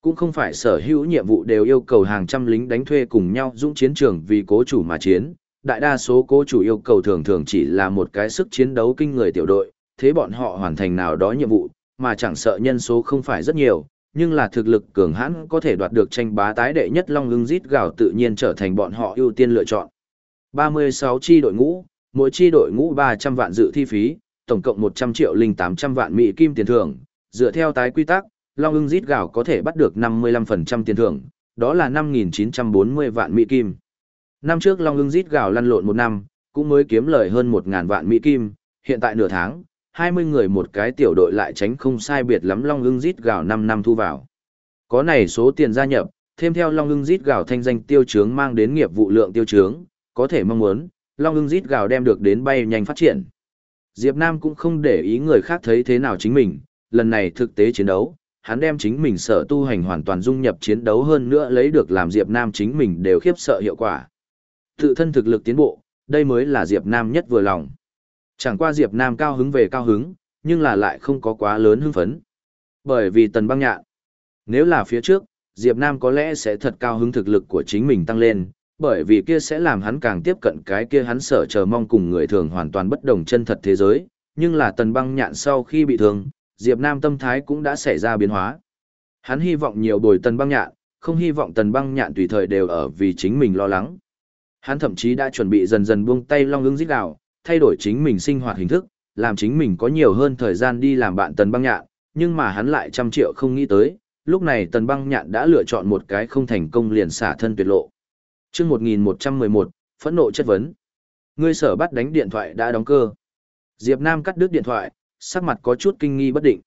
Speaker 1: Cũng không phải sở hữu nhiệm vụ đều yêu cầu hàng trăm lính đánh thuê cùng nhau dũng chiến trường vì cố chủ mà chiến, đại đa số cố chủ yêu cầu thường thường chỉ là một cái sức chiến đấu kinh người tiểu đội, thế bọn họ hoàn thành nào đó nhiệm vụ, mà chẳng sợ nhân số không phải rất nhiều, nhưng là thực lực cường hãn có thể đoạt được tranh bá tái đệ nhất long ưng rít gào tự nhiên trở thành bọn họ ưu tiên lựa chọn. 36 chi đội ngũ, mỗi chi đội ngũ 300 vạn dự thi phí, tổng cộng 100 triệu linh 800 vạn mỹ kim tiền thưởng, dựa theo tái quy tắc, long ưng rít gào có thể bắt được 55% tiền thưởng, đó là 5.940 vạn mỹ kim. Năm trước long ưng rít gào lăn lộn một năm, cũng mới kiếm lời hơn một ngàn vạn mỹ kim, hiện tại nửa tháng, 20 người một cái tiểu đội lại tránh không sai biệt lắm Long ưng rít gào năm năm thu vào. Có này số tiền gia nhập, thêm theo Long ưng rít gào thanh danh tiêu chướng mang đến nghiệp vụ lượng tiêu chướng, có thể mong muốn, Long ưng rít gào đem được đến bay nhanh phát triển. Diệp Nam cũng không để ý người khác thấy thế nào chính mình, lần này thực tế chiến đấu, hắn đem chính mình sở tu hành hoàn toàn dung nhập chiến đấu hơn nữa lấy được làm Diệp Nam chính mình đều khiếp sợ hiệu quả. Tự thân thực lực tiến bộ, đây mới là Diệp Nam nhất vừa lòng. Chẳng qua Diệp Nam cao hứng về cao hứng, nhưng là lại không có quá lớn hưng phấn. Bởi vì tần băng nhạn. Nếu là phía trước, Diệp Nam có lẽ sẽ thật cao hứng thực lực của chính mình tăng lên, bởi vì kia sẽ làm hắn càng tiếp cận cái kia hắn sợ chờ mong cùng người thường hoàn toàn bất đồng chân thật thế giới, nhưng là tần băng nhạn sau khi bị thương, Diệp Nam tâm thái cũng đã xảy ra biến hóa. Hắn hy vọng nhiều bồi tần băng nhạn, không hy vọng tần băng nhạn tùy thời đều ở vì chính mình lo lắng. Hắn thậm chí đã chuẩn bị dần dần buông tay long ứng giết đảo, thay đổi chính mình sinh hoạt hình thức, làm chính mình có nhiều hơn thời gian đi làm bạn tần băng nhạn, nhưng mà hắn lại trăm triệu không nghĩ tới, lúc này tần băng nhạn đã lựa chọn một cái không thành công liền xả thân tuyệt lộ. chương 1111, phẫn nộ chất vấn. Ngươi sở bắt đánh điện thoại đã đóng cơ. Diệp Nam cắt đứt điện thoại, sắc mặt có chút kinh nghi bất định.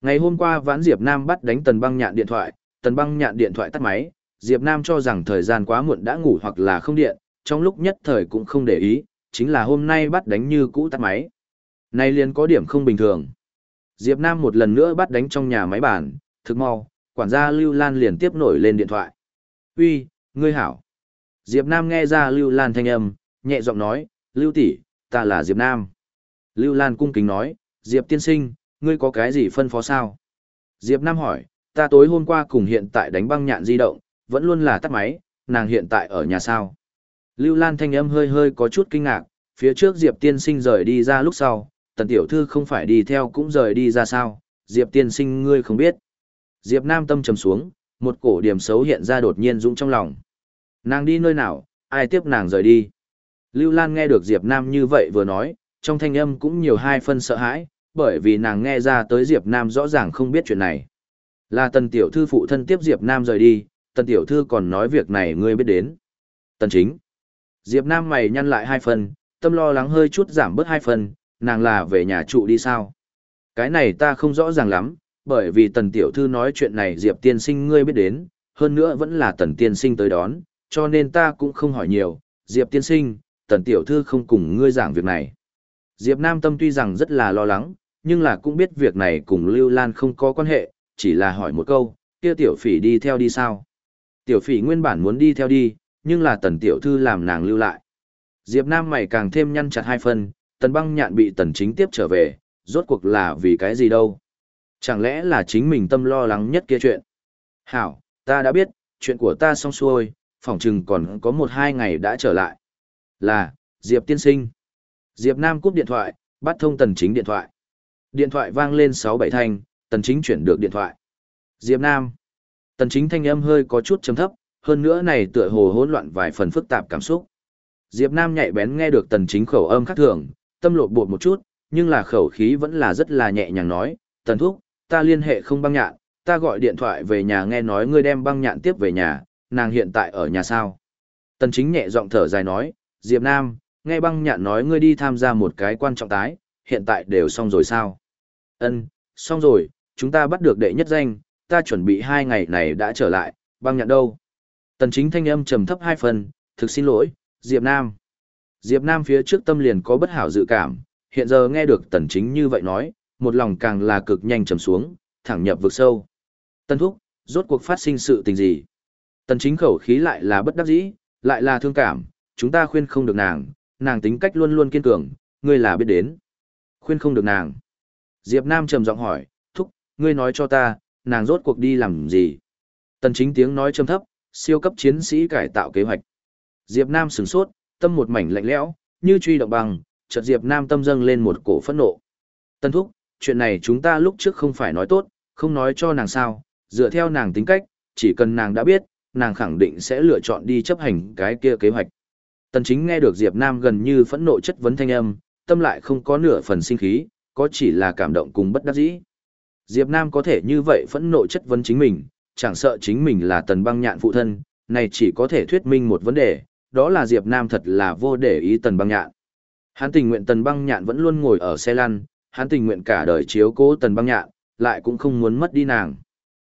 Speaker 1: Ngày hôm qua vãn Diệp Nam bắt đánh tần băng nhạn điện thoại, tần băng nhạn điện thoại tắt máy, Diệp Nam cho rằng thời gian quá muộn đã ngủ hoặc là không điện, trong lúc nhất thời cũng không để ý, chính là hôm nay bắt đánh như cũ tắt máy. Nay liền có điểm không bình thường. Diệp Nam một lần nữa bắt đánh trong nhà máy bàn, thực mau, quản gia Lưu Lan liền tiếp nổi lên điện thoại. Uy, ngươi hảo. Diệp Nam nghe ra Lưu Lan thanh âm, nhẹ giọng nói, Lưu tỷ, ta là Diệp Nam. Lưu Lan cung kính nói, Diệp tiên sinh, ngươi có cái gì phân phó sao? Diệp Nam hỏi, ta tối hôm qua cùng hiện tại đánh băng nhạn di động, vẫn luôn là tắt máy, nàng hiện tại ở nhà sao? Lưu Lan thanh âm hơi hơi có chút kinh ngạc, phía trước Diệp tiên sinh rời đi ra lúc sau, tần tiểu thư không phải đi theo cũng rời đi ra sao, Diệp tiên sinh ngươi không biết. Diệp Nam tâm trầm xuống, một cổ điểm xấu hiện ra đột nhiên dũng trong lòng. Nàng đi nơi nào, ai tiếp nàng rời đi. Lưu Lan nghe được Diệp Nam như vậy vừa nói, trong thanh âm cũng nhiều hai phân sợ hãi, bởi vì nàng nghe ra tới Diệp Nam rõ ràng không biết chuyện này. Là tần tiểu thư phụ thân tiếp Diệp Nam rời đi, tần tiểu thư còn nói việc này ngươi biết đến. Tần chính. Diệp Nam mày nhăn lại hai phần, tâm lo lắng hơi chút giảm bớt hai phần, nàng là về nhà trụ đi sao? Cái này ta không rõ ràng lắm, bởi vì tần tiểu thư nói chuyện này Diệp tiên sinh ngươi biết đến, hơn nữa vẫn là tần tiên sinh tới đón, cho nên ta cũng không hỏi nhiều, Diệp tiên sinh, tần tiểu thư không cùng ngươi giảng việc này. Diệp Nam Tâm tuy rằng rất là lo lắng, nhưng là cũng biết việc này cùng Lưu Lan không có quan hệ, chỉ là hỏi một câu, kia tiểu phỉ đi theo đi sao? Tiểu phỉ nguyên bản muốn đi theo đi, nhưng là tần tiểu thư làm nàng lưu lại. Diệp Nam mày càng thêm nhăn chặt hai phần, tần băng nhạn bị tần chính tiếp trở về, rốt cuộc là vì cái gì đâu? Chẳng lẽ là chính mình tâm lo lắng nhất kia chuyện? Hảo, ta đã biết, chuyện của ta xong xuôi, phỏng chừng còn có một hai ngày đã trở lại. Là, Diệp tiên sinh. Diệp Nam cúp điện thoại, bắt thông tần chính điện thoại. Điện thoại vang lên 6-7 thanh, tần chính chuyển được điện thoại. Diệp Nam. Tần chính thanh âm hơi có chút trầm thấp, hơn nữa này tựa hồ hỗn loạn vài phần phức tạp cảm xúc. Diệp Nam nhạy bén nghe được tần chính khẩu âm khác thường, tâm lộ bột một chút, nhưng là khẩu khí vẫn là rất là nhẹ nhàng nói, tần thúc, ta liên hệ không băng nhạn, ta gọi điện thoại về nhà nghe nói ngươi đem băng nhạn tiếp về nhà, nàng hiện tại ở nhà sao. Tần chính nhẹ giọng thở dài nói, Diệp Nam, nghe băng nhạn nói ngươi đi tham gia một cái quan trọng tái, hiện tại đều xong rồi sao? Ân, xong rồi, chúng ta bắt được đệ nhất danh, ta chuẩn bị hai ngày này đã trở lại, băng nhạn đâu? Tần chính thanh âm trầm thấp hai phần, thực xin lỗi, Diệp Nam. Diệp Nam phía trước tâm liền có bất hảo dự cảm, hiện giờ nghe được tần chính như vậy nói, một lòng càng là cực nhanh trầm xuống, thẳng nhập vực sâu. Tần thúc, rốt cuộc phát sinh sự tình gì? Tần chính khẩu khí lại là bất đắc dĩ, lại là thương cảm, chúng ta khuyên không được nàng, nàng tính cách luôn luôn kiên cường, ngươi là biết đến. Khuyên không được nàng. Diệp Nam trầm giọng hỏi, thúc, ngươi nói cho ta, nàng rốt cuộc đi làm gì? Tần chính tiếng nói trầm thấp, siêu cấp chiến sĩ cải tạo kế hoạch. Diệp Nam sửng sốt, tâm một mảnh lạnh lẽo, như truy động bằng, chợt Diệp Nam tâm dâng lên một cổ phẫn nộ. Tần thúc, chuyện này chúng ta lúc trước không phải nói tốt, không nói cho nàng sao, dựa theo nàng tính cách, chỉ cần nàng đã biết, nàng khẳng định sẽ lựa chọn đi chấp hành cái kia kế hoạch. Tần chính nghe được Diệp Nam gần như phẫn nộ chất vấn thanh âm, tâm lại không có nửa phần sinh khí, có chỉ là cảm động cùng bất đắc dĩ. Diệp Nam có thể như vậy phẫn nộ chất vấn chính mình, chẳng sợ chính mình là tần băng nhạn phụ thân, này chỉ có thể thuyết minh một vấn đề, đó là Diệp Nam thật là vô để ý tần băng nhạn. Hắn tình nguyện tần băng nhạn vẫn luôn ngồi ở xe lăn, hắn tình nguyện cả đời chiếu cố tần băng nhạn, lại cũng không muốn mất đi nàng.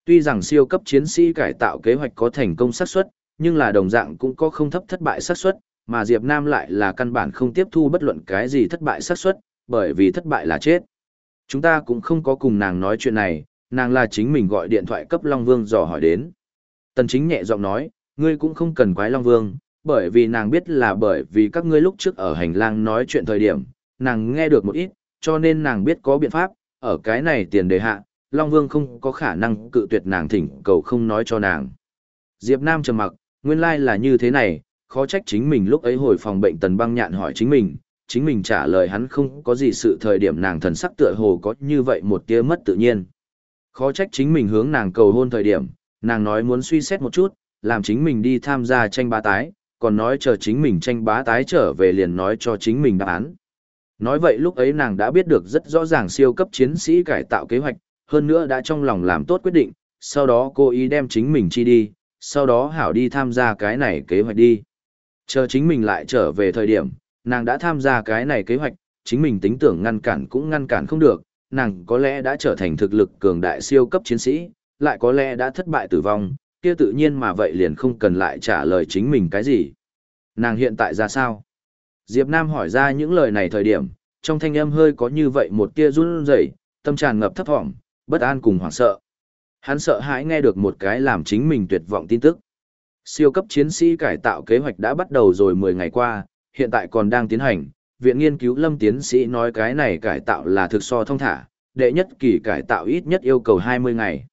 Speaker 1: Tuy rằng siêu cấp chiến sĩ cải tạo kế hoạch có thành công xác suất, nhưng là đồng dạng cũng có không thấp thất bại xác suất, mà Diệp Nam lại là căn bản không tiếp thu bất luận cái gì thất bại xác suất, bởi vì thất bại là chết. Chúng ta cũng không có cùng nàng nói chuyện này, nàng là chính mình gọi điện thoại cấp Long Vương dò hỏi đến. Tần chính nhẹ giọng nói, ngươi cũng không cần quái Long Vương, bởi vì nàng biết là bởi vì các ngươi lúc trước ở hành lang nói chuyện thời điểm, nàng nghe được một ít, cho nên nàng biết có biện pháp, ở cái này tiền đề hạ, Long Vương không có khả năng cự tuyệt nàng thỉnh cầu không nói cho nàng. Diệp Nam trầm mặc, nguyên lai like là như thế này, khó trách chính mình lúc ấy hồi phòng bệnh tần băng nhạn hỏi chính mình, chính mình trả lời hắn không có gì sự thời điểm nàng thần sắc tựa hồ có như vậy một tia mất tự nhiên. Khó trách chính mình hướng nàng cầu hôn thời điểm, nàng nói muốn suy xét một chút, làm chính mình đi tham gia tranh bá tái, còn nói chờ chính mình tranh bá tái trở về liền nói cho chính mình đáp án. Nói vậy lúc ấy nàng đã biết được rất rõ ràng siêu cấp chiến sĩ cải tạo kế hoạch, hơn nữa đã trong lòng làm tốt quyết định, sau đó cô ý đem chính mình chi đi, sau đó hảo đi tham gia cái này kế hoạch đi. Chờ chính mình lại trở về thời điểm, nàng đã tham gia cái này kế hoạch, chính mình tính tưởng ngăn cản cũng ngăn cản không được, nàng có lẽ đã trở thành thực lực cường đại siêu cấp chiến sĩ, lại có lẽ đã thất bại tử vong, kia tự nhiên mà vậy liền không cần lại trả lời chính mình cái gì. Nàng hiện tại ra sao? Diệp Nam hỏi ra những lời này thời điểm, trong thanh âm hơi có như vậy một tia run rẩy, tâm tràn ngập thấp thỏm, bất an cùng hoảng sợ. Hắn sợ hãi nghe được một cái làm chính mình tuyệt vọng tin tức. Siêu cấp chiến sĩ cải tạo kế hoạch đã bắt đầu rồi 10 ngày qua, hiện tại còn đang tiến hành. Viện nghiên cứu lâm tiến sĩ nói cái này cải tạo là thực so thông thả, đệ nhất kỳ cải tạo ít nhất yêu cầu 20 ngày.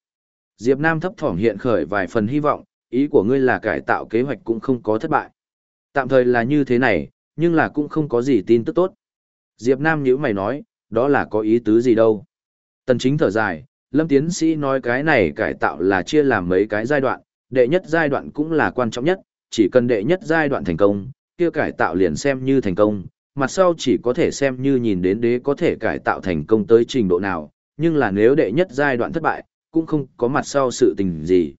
Speaker 1: Diệp Nam thấp thỏm hiện khởi vài phần hy vọng, ý của ngươi là cải tạo kế hoạch cũng không có thất bại. Tạm thời là như thế này, nhưng là cũng không có gì tin tức tốt. Diệp Nam nhíu mày nói, đó là có ý tứ gì đâu. Tần chính thở dài, Lâm Tiến Sĩ nói cái này cải tạo là chia làm mấy cái giai đoạn, đệ nhất giai đoạn cũng là quan trọng nhất, chỉ cần đệ nhất giai đoạn thành công, kia cải tạo liền xem như thành công, mặt sau chỉ có thể xem như nhìn đến đế có thể cải tạo thành công tới trình độ nào, nhưng là nếu đệ nhất giai đoạn thất bại, cũng không có mặt sau sự tình gì.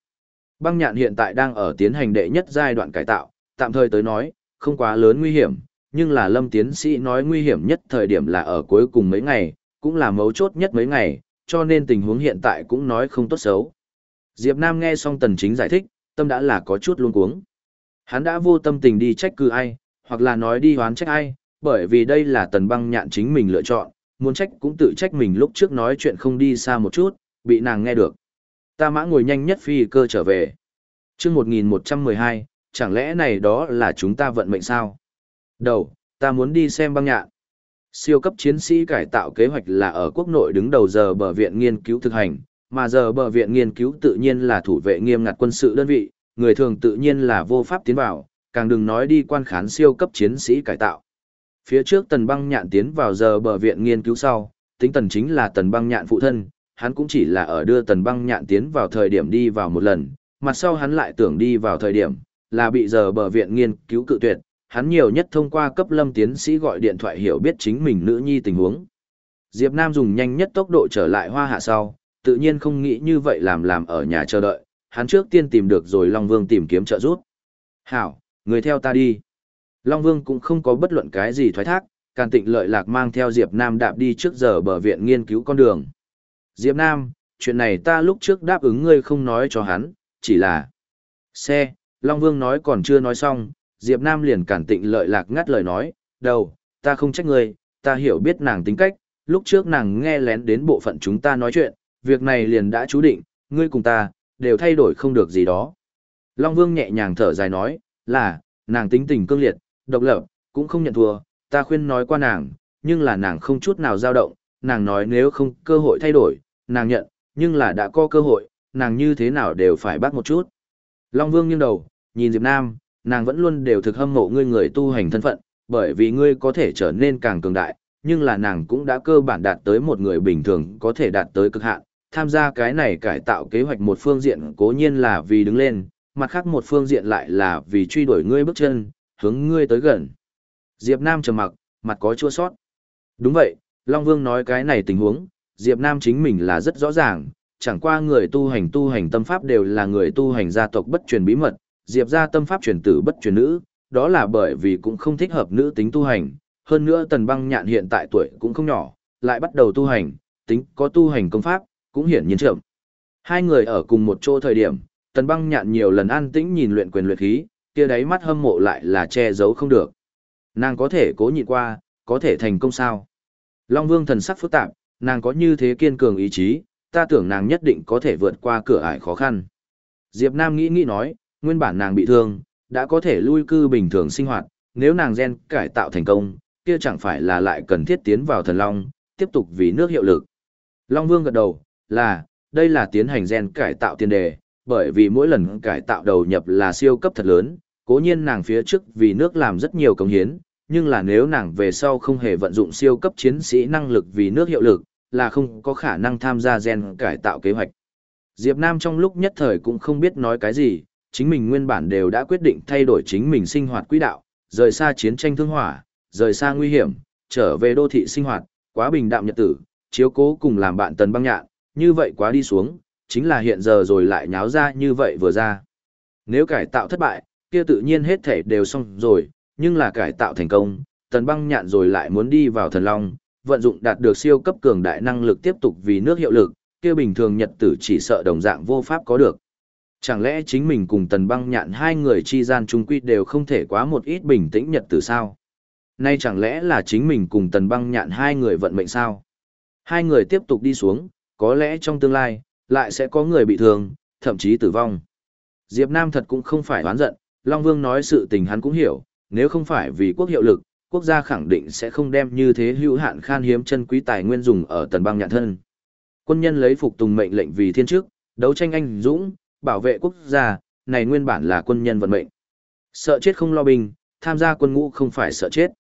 Speaker 1: Băng nhạn hiện tại đang ở tiến hành đệ nhất giai đoạn cải tạo, tạm thời tới nói, không quá lớn nguy hiểm, nhưng là lâm tiến sĩ nói nguy hiểm nhất thời điểm là ở cuối cùng mấy ngày, cũng là mấu chốt nhất mấy ngày, cho nên tình huống hiện tại cũng nói không tốt xấu. Diệp Nam nghe xong tần chính giải thích, tâm đã là có chút luống cuống. Hắn đã vô tâm tình đi trách cứ ai, hoặc là nói đi hoán trách ai, bởi vì đây là tần băng nhạn chính mình lựa chọn, muốn trách cũng tự trách mình lúc trước nói chuyện không đi xa một chút, bị nàng nghe được. Ta mã ngồi nhanh nhất phi cơ trở về. chương 1112, chẳng lẽ này đó là chúng ta vận mệnh sao? Đầu, ta muốn đi xem băng nhạn. Siêu cấp chiến sĩ cải tạo kế hoạch là ở quốc nội đứng đầu giờ bờ viện nghiên cứu thực hành, mà giờ bờ viện nghiên cứu tự nhiên là thủ vệ nghiêm ngặt quân sự đơn vị, người thường tự nhiên là vô pháp tiến vào, càng đừng nói đi quan khán siêu cấp chiến sĩ cải tạo. Phía trước tần băng nhạn tiến vào giờ bờ viện nghiên cứu sau, tính tần chính là tần băng nhạn phụ thân, hắn cũng chỉ là ở đưa tần băng nhạn tiến vào thời điểm đi vào một lần, mặt sau hắn lại tưởng đi vào thời điểm, là bị giờ bờ viện nghiên cứu cự tuyệt, hắn nhiều nhất thông qua cấp lâm tiến sĩ gọi điện thoại hiểu biết chính mình nữ nhi tình huống. Diệp Nam dùng nhanh nhất tốc độ trở lại hoa hạ sau, tự nhiên không nghĩ như vậy làm làm ở nhà chờ đợi, hắn trước tiên tìm được rồi Long Vương tìm kiếm trợ giúp. Hảo, người theo ta đi. Long Vương cũng không có bất luận cái gì thoái thác, Càn Tịnh lợi lạc mang theo Diệp Nam đạp đi trước giờ bờ viện nghiên cứu con đường. Diệp Nam, chuyện này ta lúc trước đáp ứng ngươi không nói cho hắn, chỉ là... Xe, Long Vương nói còn chưa nói xong, Diệp Nam liền Càn Tịnh lợi lạc ngắt lời nói, đầu, ta không trách ngươi, ta hiểu biết nàng tính cách, lúc trước nàng nghe lén đến bộ phận chúng ta nói chuyện, việc này liền đã chú định, ngươi cùng ta, đều thay đổi không được gì đó. Long Vương nhẹ nhàng thở dài nói, là, nàng tính tình cương liệt, độc lập, cũng không nhận thua, ta khuyên nói qua nàng, nhưng là nàng không chút nào dao động, nàng nói nếu không cơ hội thay đổi, nàng nhận, nhưng là đã có cơ hội, nàng như thế nào đều phải bắt một chút. Long Vương nghiêng đầu, nhìn Diệp Nam, nàng vẫn luôn đều thực hâm mộ ngươi người tu hành thân phận, bởi vì ngươi có thể trở nên càng cường đại, nhưng là nàng cũng đã cơ bản đạt tới một người bình thường có thể đạt tới cực hạn. Tham gia cái này cải tạo kế hoạch một phương diện cố nhiên là vì đứng lên, mặt khác một phương diện lại là vì truy đuổi ngươi bước chân, hướng ngươi tới gần. Diệp Nam trầm mặc, mặt có chua sót. Đúng vậy, Long Vương nói cái này tình huống, Diệp Nam chính mình là rất rõ ràng, chẳng qua người tu hành tu hành tâm pháp đều là người tu hành gia tộc bất truyền bí mật, Diệp gia tâm pháp truyền tử bất truyền nữ, đó là bởi vì cũng không thích hợp nữ tính tu hành, hơn nữa Tần Băng Nhạn hiện tại tuổi cũng không nhỏ, lại bắt đầu tu hành, tính có tu hành công pháp, cũng hiển nhiên chậm. Hai người ở cùng một chỗ thời điểm, Tần Băng Nhạn nhiều lần an tĩnh nhìn luyện quyền luyện khí, kia đáy mắt hâm mộ lại là che giấu không được. Nàng có thể cố nhịn qua, có thể thành công sao? Long Vương thần sắc phức tạp, nàng có như thế kiên cường ý chí, ta tưởng nàng nhất định có thể vượt qua cửa ải khó khăn. Diệp Nam nghĩ nghĩ nói, nguyên bản nàng bị thương, đã có thể lui cư bình thường sinh hoạt, nếu nàng gen cải tạo thành công, kia chẳng phải là lại cần thiết tiến vào thần long, tiếp tục vì nước hiệu lực. Long Vương gật đầu, là, đây là tiến hành gen cải tạo tiền đề, bởi vì mỗi lần cải tạo đầu nhập là siêu cấp thật lớn, cố nhiên nàng phía trước vì nước làm rất nhiều công hiến, nhưng là nếu nàng về sau không hề vận dụng siêu cấp chiến sĩ năng lực vì nước hiệu lực, là không có khả năng tham gia gen cải tạo kế hoạch. Diệp Nam trong lúc nhất thời cũng không biết nói cái gì, chính mình nguyên bản đều đã quyết định thay đổi chính mình sinh hoạt quỹ đạo, rời xa chiến tranh thương hỏa, rời xa nguy hiểm, trở về đô thị sinh hoạt, quá bình đạm nhật tử, chiếu cố cùng làm bạn tần băng nhạn, như vậy quá đi xuống, chính là hiện giờ rồi lại nháo ra như vậy vừa ra. Nếu cải tạo thất bại, kia tự nhiên hết thể đều xong rồi, nhưng là cải tạo thành công, tần băng nhạn rồi lại muốn đi vào thần long, vận dụng đạt được siêu cấp cường đại năng lực tiếp tục vì nước hiệu lực, kia bình thường nhật tử chỉ sợ đồng dạng vô pháp có được. Chẳng lẽ chính mình cùng tần băng nhạn hai người chi gian trung quy đều không thể quá một ít bình tĩnh nhật tử sao? Nay chẳng lẽ là chính mình cùng tần băng nhạn hai người vận mệnh sao? Hai người tiếp tục đi xuống, có lẽ trong tương lai, lại sẽ có người bị thương, thậm chí tử vong. Diệp Nam thật cũng không phải oán giận, Long Vương nói sự tình hắn cũng hiểu, nếu không phải vì quốc hiệu lực, quốc gia khẳng định sẽ không đem như thế hữu hạn khan hiếm chân quý tài nguyên dùng ở tần băng nhạn thân. Quân nhân lấy phục tùng mệnh lệnh vì thiên chức, đấu tranh anh dũng, bảo vệ quốc gia, này nguyên bản là quân nhân vận mệnh. Sợ chết không lo bình, tham gia quân ngũ không phải sợ chết.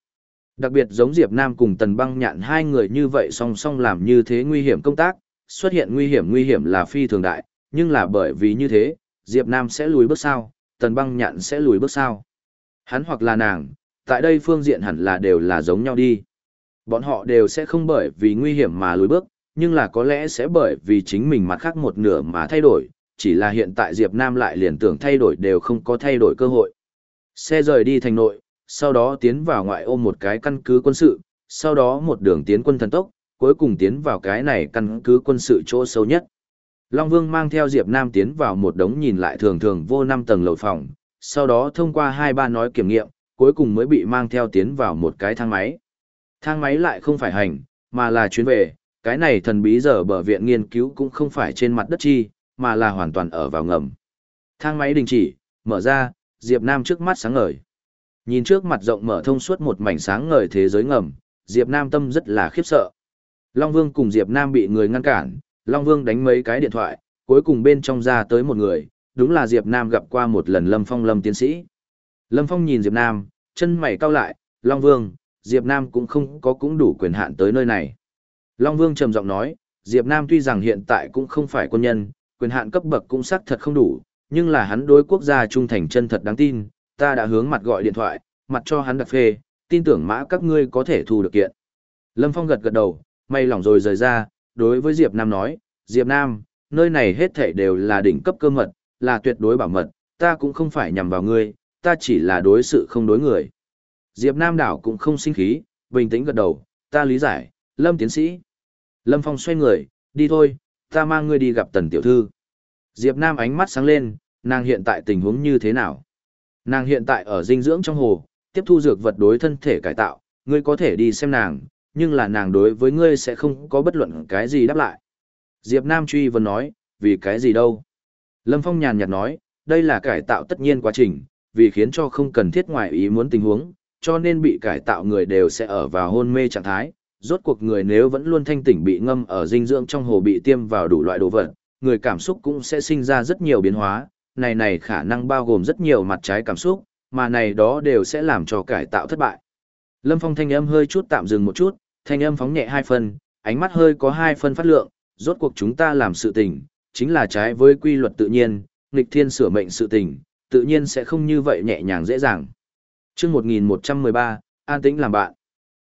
Speaker 1: Đặc biệt giống Diệp Nam cùng Tần Băng Nhạn hai người như vậy song song làm như thế nguy hiểm công tác, xuất hiện nguy hiểm nguy hiểm là phi thường đại, nhưng là bởi vì như thế, Diệp Nam sẽ lùi bước sao, tần băng nhạn sẽ lùi bước sao. Hắn hoặc là nàng, tại đây phương diện hẳn là đều là giống nhau đi. Bọn họ đều sẽ không bởi vì nguy hiểm mà lùi bước, nhưng là có lẽ sẽ bởi vì chính mình mặt khác một nửa mà thay đổi, chỉ là hiện tại Diệp Nam lại liền tưởng thay đổi đều không có thay đổi cơ hội. Xe rời đi thành nội, sau đó tiến vào ngoại ô một cái căn cứ quân sự, sau đó một đường tiến quân thần tốc, cuối cùng tiến vào cái này căn cứ quân sự chỗ sâu nhất. Long Vương mang theo Diệp Nam tiến vào một đống nhìn lại thường thường vô năm tầng lầu phòng, sau đó thông qua hai ba nói kiểm nghiệm, cuối cùng mới bị mang theo tiến vào một cái thang máy. Thang máy lại không phải hành, mà là chuyến về, cái này thần bí giờ bờ viện nghiên cứu cũng không phải trên mặt đất chi, mà là hoàn toàn ở vào ngầm. Thang máy đình chỉ, mở ra, Diệp Nam trước mắt sáng ngời. Nhìn trước mặt rộng mở thông suốt một mảnh sáng ngời thế giới ngầm, Diệp Nam tâm rất là khiếp sợ. Long Vương cùng Diệp Nam bị người ngăn cản, Long Vương đánh mấy cái điện thoại, cuối cùng bên trong ra tới một người, đúng là Diệp Nam gặp qua một lần Lâm Phong Lâm tiến sĩ. Lâm Phong nhìn Diệp Nam, chân mày cau lại, Long Vương, Diệp Nam cũng không có cũng đủ quyền hạn tới nơi này. Long Vương trầm giọng nói, Diệp Nam tuy rằng hiện tại cũng không phải quân nhân, quyền hạn cấp bậc cũng xác thật không đủ, nhưng là hắn đối quốc gia trung thành chân thật đáng tin, ta đã hướng mặt gọi điện thoại, mặt cho hắn đặt phê, tin tưởng mã các ngươi có thể thu được kiện. Lâm Phong gật gật đầu, may lòng rồi rời ra, đối với Diệp Nam nói, Diệp Nam, nơi này hết thảy đều là đỉnh cấp cơ mật, là tuyệt đối bảo mật, ta cũng không phải nhằm vào ngươi, ta chỉ là đối sự không đối người. Diệp Nam đảo cũng không sinh khí, bình tĩnh gật đầu, ta lý giải, Lâm tiến sĩ. Lâm Phong xoay người, đi thôi, ta mang ngươi đi gặp tần tiểu thư. Diệp Nam ánh mắt sáng lên, nàng hiện tại tình huống như thế nào? Nàng hiện tại ở dinh dưỡng trong hồ, tiếp thu dược vật đối thân thể cải tạo, ngươi có thể đi xem nàng, nhưng là nàng đối với ngươi sẽ không có bất luận cái gì đáp lại. Diệp Nam truy vấn nói, vì cái gì đâu? Lâm Phong nhàn nhạt nói, đây là cải tạo tất nhiên quá trình, vì khiến cho không cần thiết ngoài ý muốn tình huống, cho nên bị cải tạo người đều sẽ ở vào hôn mê trạng thái. Rốt cuộc người nếu vẫn luôn thanh tỉnh bị ngâm ở dinh dưỡng trong hồ bị tiêm vào đủ loại đồ vật, người cảm xúc cũng sẽ sinh ra rất nhiều biến hóa, này này khả năng bao gồm rất nhiều mặt trái cảm xúc, mà này đó đều sẽ làm cho cải tạo thất bại. Lâm Phong thanh âm hơi chút tạm dừng một chút, thanh âm phóng nhẹ hai phân, ánh mắt hơi có hai phân phát lượng, rốt cuộc chúng ta làm sự tình, chính là trái với quy luật tự nhiên, nghịch thiên sửa mệnh sự tình, tự nhiên sẽ không như vậy nhẹ nhàng dễ dàng. Chương 1113, an tĩnh làm bạn.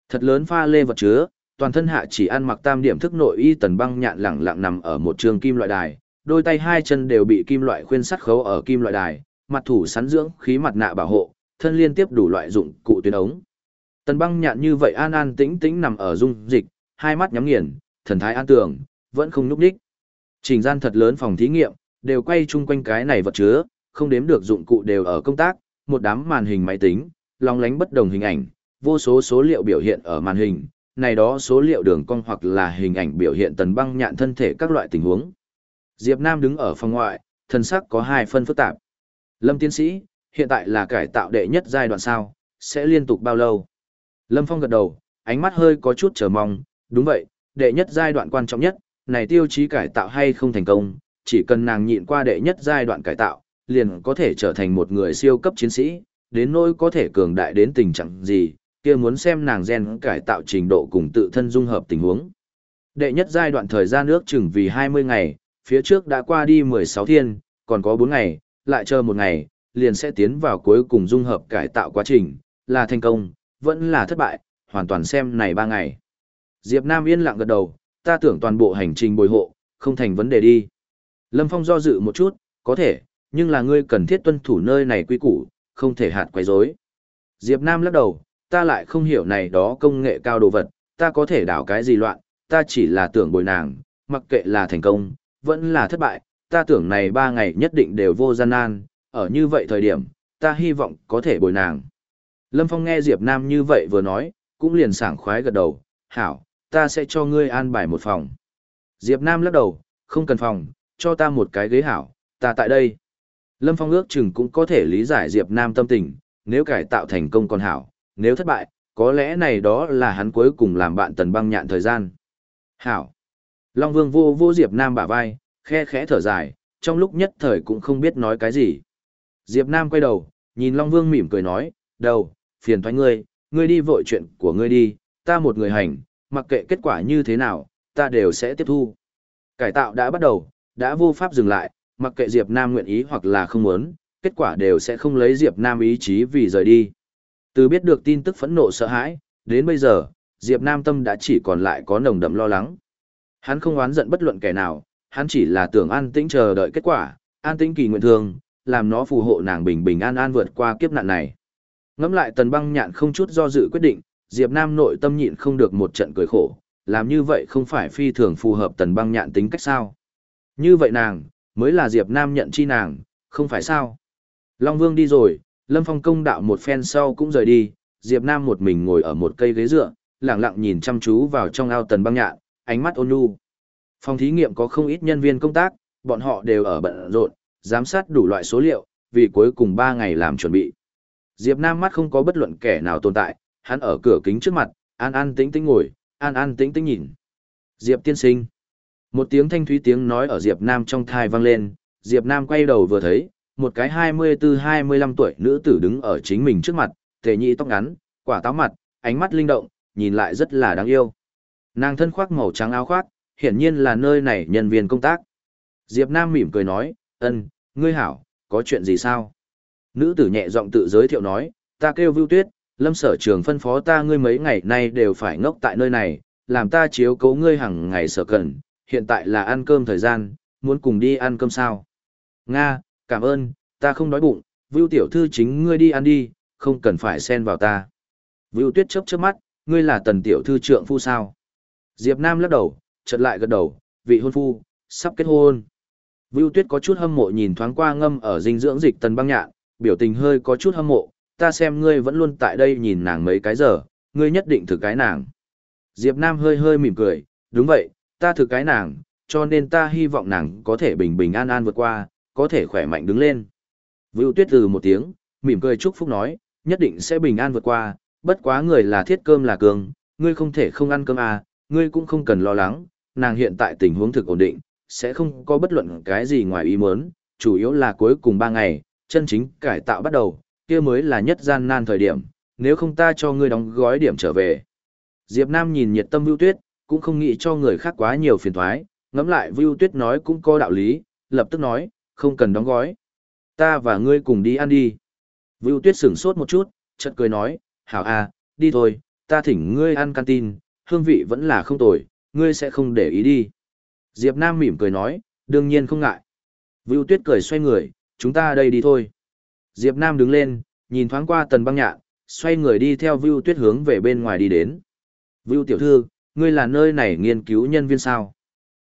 Speaker 1: Thật lớn pha lê vật chứa, toàn thân hạ chỉ ăn mặc tam điểm thức nội y tần băng nhạn lẳng lặng nằm ở một trường kim loại đài, đôi tay hai chân đều bị kim loại khuyên sắt khấu ở kim loại đài, mặt thủ sắn dưỡng khí mặt nạ bảo hộ, thân liên tiếp đủ loại dụng cụ tuyến ống. Tần băng nhạn như vậy an an tĩnh tĩnh nằm ở dung dịch, hai mắt nhắm nghiền, thần thái an tường, vẫn không núp đích. Trình gian thật lớn phòng thí nghiệm, đều quay chung quanh cái này vật chứa, không đếm được dụng cụ đều ở công tác, một đám màn hình máy tính, long lánh bất đồng hình ảnh, vô số số liệu biểu hiện ở màn hình, này đó số liệu đường cong hoặc là hình ảnh biểu hiện tần băng nhạn thân thể các loại tình huống. Diệp Nam đứng ở phòng ngoại, thân sắc có hai phân phức tạp. Lâm tiến sĩ, hiện tại là cải tạo đệ nhất giai đoạn sao, sẽ liên tục bao lâu? Lâm Phong gật đầu, ánh mắt hơi có chút chờ mong, đúng vậy, đệ nhất giai đoạn quan trọng nhất, này tiêu chí cải tạo hay không thành công, chỉ cần nàng nhịn qua đệ nhất giai đoạn cải tạo, liền có thể trở thành một người siêu cấp chiến sĩ, đến nỗi có thể cường đại đến tình trạng gì, kia muốn xem nàng gen cải tạo trình độ cùng tự thân dung hợp tình huống. Đệ nhất giai đoạn thời gian nước chừng vì 20 ngày, phía trước đã qua đi 16 thiên, còn có 4 ngày, lại chờ một ngày, liền sẽ tiến vào cuối cùng dung hợp cải tạo quá trình, là thành công, vẫn là thất bại, hoàn toàn xem này ba ngày. Diệp Nam yên lặng gật đầu, ta tưởng toàn bộ hành trình bồi hộ, không thành vấn đề đi. Lâm Phong do dự một chút, có thể, nhưng là ngươi cần thiết tuân thủ nơi này quy củ, không thể hạt quấy rối. Diệp Nam lắc đầu, ta lại không hiểu này đó công nghệ cao đồ vật, ta có thể đảo cái gì loạn, ta chỉ là tưởng bồi nàng, mặc kệ là thành công, vẫn là thất bại, ta tưởng này ba ngày nhất định đều vô gian nan, ở như vậy thời điểm, ta hy vọng có thể bồi nàng. Lâm Phong nghe Diệp Nam như vậy vừa nói, cũng liền sảng khoái gật đầu, hảo, ta sẽ cho ngươi an bài một phòng. Diệp Nam lắc đầu, không cần phòng, cho ta một cái ghế hảo, ta tại đây. Lâm Phong ước chừng cũng có thể lý giải Diệp Nam tâm tình, nếu cải tạo thành công còn hảo, nếu thất bại, có lẽ này đó là hắn cuối cùng làm bạn tần băng nhạn thời gian. Hảo. Long Vương vô vô Diệp Nam bả vai, khe khẽ thở dài, trong lúc nhất thời cũng không biết nói cái gì. Diệp Nam quay đầu, nhìn Long Vương mỉm cười nói, đầu, phiền thoái ngươi, ngươi đi vội chuyện của ngươi đi, ta một người hành, mặc kệ kết quả như thế nào, ta đều sẽ tiếp thu. Cải tạo đã bắt đầu, đã vô pháp dừng lại, mặc kệ Diệp Nam nguyện ý hoặc là không muốn, kết quả đều sẽ không lấy Diệp Nam ý chí vì rời đi. Từ biết được tin tức phẫn nộ sợ hãi, đến bây giờ, Diệp Nam tâm đã chỉ còn lại có nồng đậm lo lắng. Hắn không oán giận bất luận kẻ nào, hắn chỉ là tưởng an tĩnh chờ đợi kết quả, an tĩnh kỳ nguyện thường, làm nó phù hộ nàng bình bình an an vượt qua kiếp nạn này. Ngắm lại tần băng nhạn không chút do dự quyết định, Diệp Nam nội tâm nhịn không được một trận cười khổ, làm như vậy không phải phi thường phù hợp tần băng nhạn tính cách sao. Như vậy nàng, mới là Diệp Nam nhận chi nàng, không phải sao. Long Vương đi rồi, Lâm Phong công đạo một phen sau cũng rời đi, Diệp Nam một mình ngồi ở một cây ghế dựa, lặng lặng nhìn chăm chú vào trong ao tần băng nhạn, ánh mắt ôn nhu. Phòng thí nghiệm có không ít nhân viên công tác, bọn họ đều ở bận rộn, giám sát đủ loại số liệu, vì cuối cùng 3 ngày làm chuẩn bị. Diệp Nam mắt không có bất luận kẻ nào tồn tại, hắn ở cửa kính trước mặt, an an tĩnh tĩnh ngồi, an an tĩnh tĩnh nhìn. Diệp tiên sinh. Một tiếng thanh thúy tiếng nói ở Diệp Nam trong thai vang lên, Diệp Nam quay đầu vừa thấy, một cái 24-25 tuổi nữ tử đứng ở chính mình trước mặt, thể nhị tóc ngắn, quả táo mặt, ánh mắt linh động, nhìn lại rất là đáng yêu. Nàng thân khoác màu trắng áo khoác, hiển nhiên là nơi này nhân viên công tác. Diệp Nam mỉm cười nói, ân, ngươi hảo, có chuyện gì sao? Nữ tử nhẹ giọng tự giới thiệu nói, ta kêu Vưu Tuyết, lâm sở trường phân phó ta ngươi mấy ngày nay đều phải ngốc tại nơi này, làm ta chiếu cố ngươi hàng ngày sở cần, hiện tại là ăn cơm thời gian, muốn cùng đi ăn cơm sao? Nga, cảm ơn, ta không đói bụng, Vưu tiểu thư chính ngươi đi ăn đi, không cần phải xen vào ta. Vưu Tuyết chớp chớp mắt, ngươi là tần tiểu thư trượng phu sao? Diệp Nam lắc đầu, chợt lại gật đầu, vị hôn phu, sắp kết hôn. Vưu Tuyết có chút hâm mộ nhìn thoáng qua ngâm ở dinh dưỡng dịch tần băng nhạn, biểu tình hơi có chút hâm mộ, ta xem ngươi vẫn luôn tại đây nhìn nàng mấy cái giờ, ngươi nhất định thử cái nàng. Diệp Nam hơi hơi mỉm cười, đúng vậy, ta thử cái nàng, cho nên ta hy vọng nàng có thể bình bình an an vượt qua, có thể khỏe mạnh đứng lên. Vưu Tuyết từ một tiếng, mỉm cười chúc phúc nói, nhất định sẽ bình an vượt qua, bất quá người là thiết cơm là cường, ngươi không thể không ăn cơm à, ngươi cũng không cần lo lắng, nàng hiện tại tình huống thực ổn định, sẽ không có bất luận cái gì ngoài ý muốn, chủ yếu là cuối cùng 3 ngày, chân chính cải tạo bắt đầu, kia mới là nhất gian nan thời điểm, nếu không ta cho ngươi đóng gói điểm trở về. Diệp Nam nhìn nhiệt tâm Vưu Tuyết, cũng không nghĩ cho người khác quá nhiều phiền toái, ngẫm lại Vưu Tuyết nói cũng có đạo lý, lập tức nói, không cần đóng gói. Ta và ngươi cùng đi ăn đi. Vưu Tuyết sửng sốt một chút, chợt cười nói, hảo à, đi thôi, ta thỉnh ngươi ăn canteen, hương vị vẫn là không tồi, ngươi sẽ không để ý đi. Diệp Nam mỉm cười nói, đương nhiên không ngại. Vưu Tuyết cười xoay người, chúng ta đây đi thôi. Diệp Nam đứng lên, nhìn thoáng qua tần băng nhạn, xoay người đi theo Vưu Tuyết hướng về bên ngoài đi đến. Vưu tiểu thư, ngươi là nơi này nghiên cứu nhân viên sao?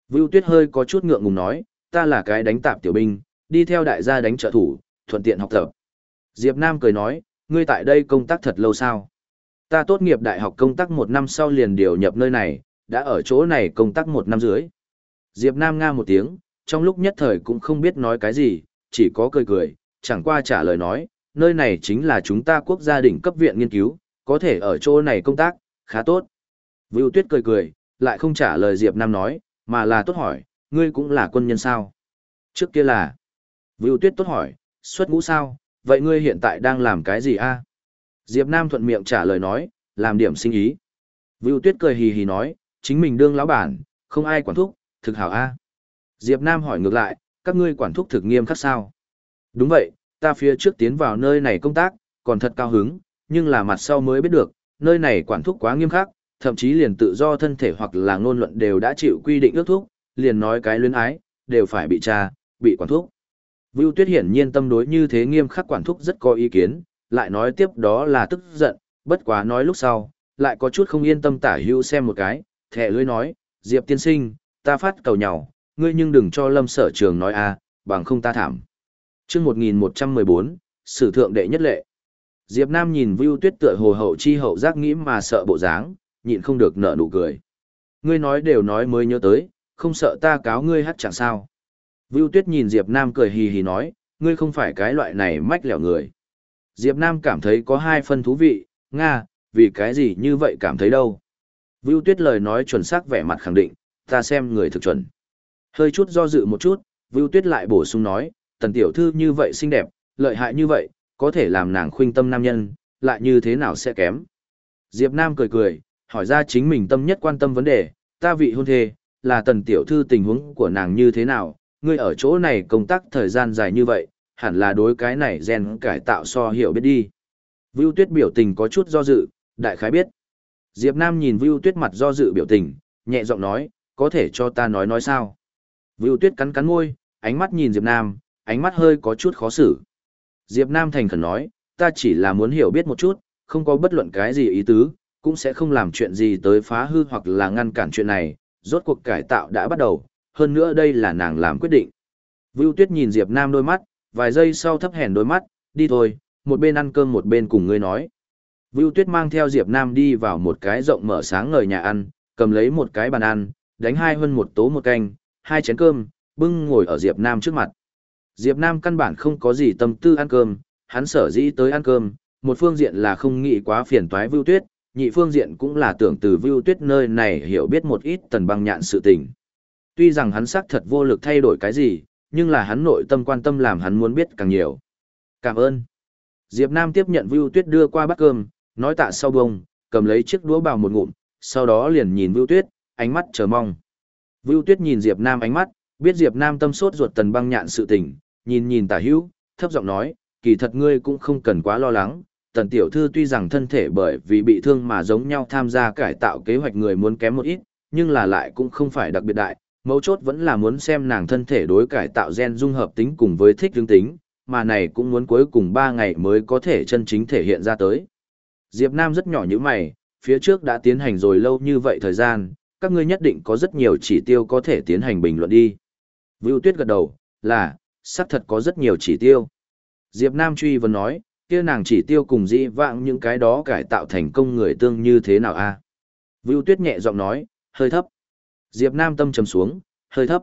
Speaker 1: Vưu Tuyết hơi có chút ngượng ngùng nói, ta là cái đánh tạp tiểu binh, đi theo đại gia đánh trợ thủ, thuận tiện học tập. Diệp Nam cười nói, ngươi tại đây công tác thật lâu sao? Ta tốt nghiệp đại học công tác một năm sau liền điều nhập nơi này, đã ở chỗ này công tác một năm dưới. Diệp Nam nga một tiếng, trong lúc nhất thời cũng không biết nói cái gì, chỉ có cười cười, chẳng qua trả lời nói, nơi này chính là chúng ta quốc gia đỉnh cấp viện nghiên cứu, có thể ở chỗ này công tác, khá tốt. Vưu Tuyết cười cười, lại không trả lời Diệp Nam nói, mà là tốt hỏi, ngươi cũng là quân nhân sao? Trước kia là. Vưu Tuyết tốt hỏi, xuất ngũ sao, vậy ngươi hiện tại đang làm cái gì a? Diệp Nam thuận miệng trả lời nói, làm điểm sinh ý. Vưu Tuyết cười hì hì nói, chính mình đương lão bản, không ai quản thúc, thực hảo a. Diệp Nam hỏi ngược lại, các ngươi quản thúc thực nghiêm khắc sao? Đúng vậy, ta phía trước tiến vào nơi này công tác, còn thật cao hứng, nhưng là mặt sau mới biết được, nơi này quản thúc quá nghiêm khắc, thậm chí liền tự do thân thể hoặc là ngôn luận đều đã chịu quy định ước thúc, liền nói cái luyến ái, đều phải bị tra, bị quản thúc. Vưu Tuyết hiển nhiên tâm đối như thế nghiêm khắc quản thúc rất có ý kiến, lại nói tiếp đó là tức giận, bất quá nói lúc sau, lại có chút không yên tâm tả hưu xem một cái, thẻ lưới nói, Diệp tiên sinh, ta phát cầu nhỏ, ngươi nhưng đừng cho lâm sở trường nói a bằng không ta thảm. chương 1114, sử thượng đệ nhất lệ. Diệp Nam nhìn Vưu Tuyết tựa hồ hậu chi hậu giác nghĩ mà sợ bộ dáng, nhịn không được nở nụ cười. Ngươi nói đều nói mới nhớ tới, không sợ ta cáo ngươi hát chẳng sao. Vưu Tuyết nhìn Diệp Nam cười hì hì nói, ngươi không phải cái loại này mách lẻo người. Diệp Nam cảm thấy có hai phân thú vị, Nga, vì cái gì như vậy cảm thấy đâu. Vưu Tuyết lời nói chuẩn xác vẻ mặt khẳng định, ta xem người thực chuẩn. Hơi chút do dự một chút, Vưu Tuyết lại bổ sung nói, tần tiểu thư như vậy xinh đẹp, lợi hại như vậy, có thể làm nàng khuynh tâm nam nhân, lại như thế nào sẽ kém. Diệp Nam cười cười, hỏi ra chính mình tâm nhất quan tâm vấn đề, ta vị hôn thê, là tần tiểu thư tình huống của nàng như thế nào, ngươi ở chỗ này công tác thời gian dài như vậy, hẳn là đối cái này gen cải tạo so hiểu biết đi. Vưu Tuyết biểu tình có chút do dự, đại khái biết. Diệp Nam nhìn Vưu Tuyết mặt do dự biểu tình, nhẹ giọng nói, có thể cho ta nói nói sao. Vưu Tuyết cắn cắn môi, ánh mắt nhìn Diệp Nam, ánh mắt hơi có chút khó xử. Diệp Nam thành khẩn nói, ta chỉ là muốn hiểu biết một chút, không có bất luận cái gì ý tứ, cũng sẽ không làm chuyện gì tới phá hư hoặc là ngăn cản chuyện này, rốt cuộc cải tạo đã bắt đầu, hơn nữa đây là nàng làm quyết định. Vưu Tuyết nhìn Diệp Nam đôi mắt, vài giây sau thấp hèn đôi mắt, đi thôi, một bên ăn cơm một bên cùng ngươi nói. Vưu Tuyết mang theo Diệp Nam đi vào một cái rộng mở sáng ngời nhà ăn, cầm lấy một cái bàn ăn, đánh hai hơn một tố một canh, hai chén cơm, bưng ngồi ở Diệp Nam trước mặt. Diệp Nam căn bản không có gì tâm tư ăn cơm, hắn sở dĩ tới ăn cơm, một phương diện là không nghĩ quá phiền toái Vưu Tuyết, nhị phương diện cũng là tưởng từ Vưu Tuyết nơi này hiểu biết một ít tần băng nhạn sự tình. Tuy rằng hắn xác thật vô lực thay đổi cái gì, nhưng là hắn nội tâm quan tâm làm hắn muốn biết càng nhiều. Cảm ơn. Diệp Nam tiếp nhận Vưu Tuyết đưa qua bát cơm, nói tạ sau bông, cầm lấy chiếc đũa bào một ngụm, sau đó liền nhìn Vưu Tuyết, ánh mắt chờ mong. Vưu Tuyết nhìn Diệp Nam ánh mắt, biết Diệp Nam tâm sốt ruột tần băng nhạn sự tình, nhìn nhìn tả hữu, thấp giọng nói, kỳ thật ngươi cũng không cần quá lo lắng, tần tiểu thư tuy rằng thân thể bởi vì bị thương mà giống nhau tham gia cải tạo kế hoạch người muốn kém một ít, nhưng là lại cũng không phải đặc biệt đại, mấu chốt vẫn là muốn xem nàng thân thể đối cải tạo gen dung hợp tính cùng với thích hướng tính, mà này cũng muốn cuối cùng 3 ngày mới có thể chân chính thể hiện ra tới. Diệp Nam rất nhỏ như mày, phía trước đã tiến hành rồi lâu như vậy thời gian, các ngươi nhất định có rất nhiều chỉ tiêu có thể tiến hành bình luận đi. Vưu Tuyết gật đầu, là, xác thật có rất nhiều chỉ tiêu. Diệp Nam truy vấn nói, kia nàng chỉ tiêu cùng dĩ vãng những cái đó cải tạo thành công người tương như thế nào a? Vưu Tuyết nhẹ giọng nói, hơi thấp. Diệp Nam tâm trầm xuống, hơi thấp.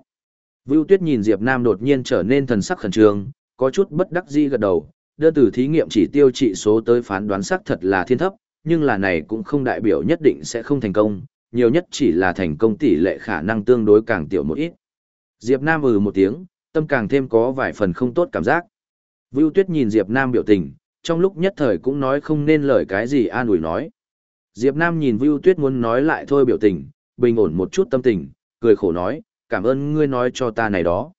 Speaker 1: Vưu Tuyết nhìn Diệp Nam đột nhiên trở nên thần sắc khẩn trương, có chút bất đắc dĩ gật đầu, đưa từ thí nghiệm chỉ tiêu trị số tới phán đoán xác thật là thiên thấp, nhưng là này cũng không đại biểu nhất định sẽ không thành công, nhiều nhất chỉ là thành công tỷ lệ khả năng tương đối càng tiểu một ít. Diệp Nam ừ một tiếng, tâm càng thêm có vài phần không tốt cảm giác. Vưu Tuyết nhìn Diệp Nam biểu tình, trong lúc nhất thời cũng nói không nên lời cái gì an ủi nói. Diệp Nam nhìn Vưu Tuyết muốn nói lại thôi biểu tình, bình ổn một chút tâm tình, cười khổ nói, cảm ơn ngươi nói cho ta này đó.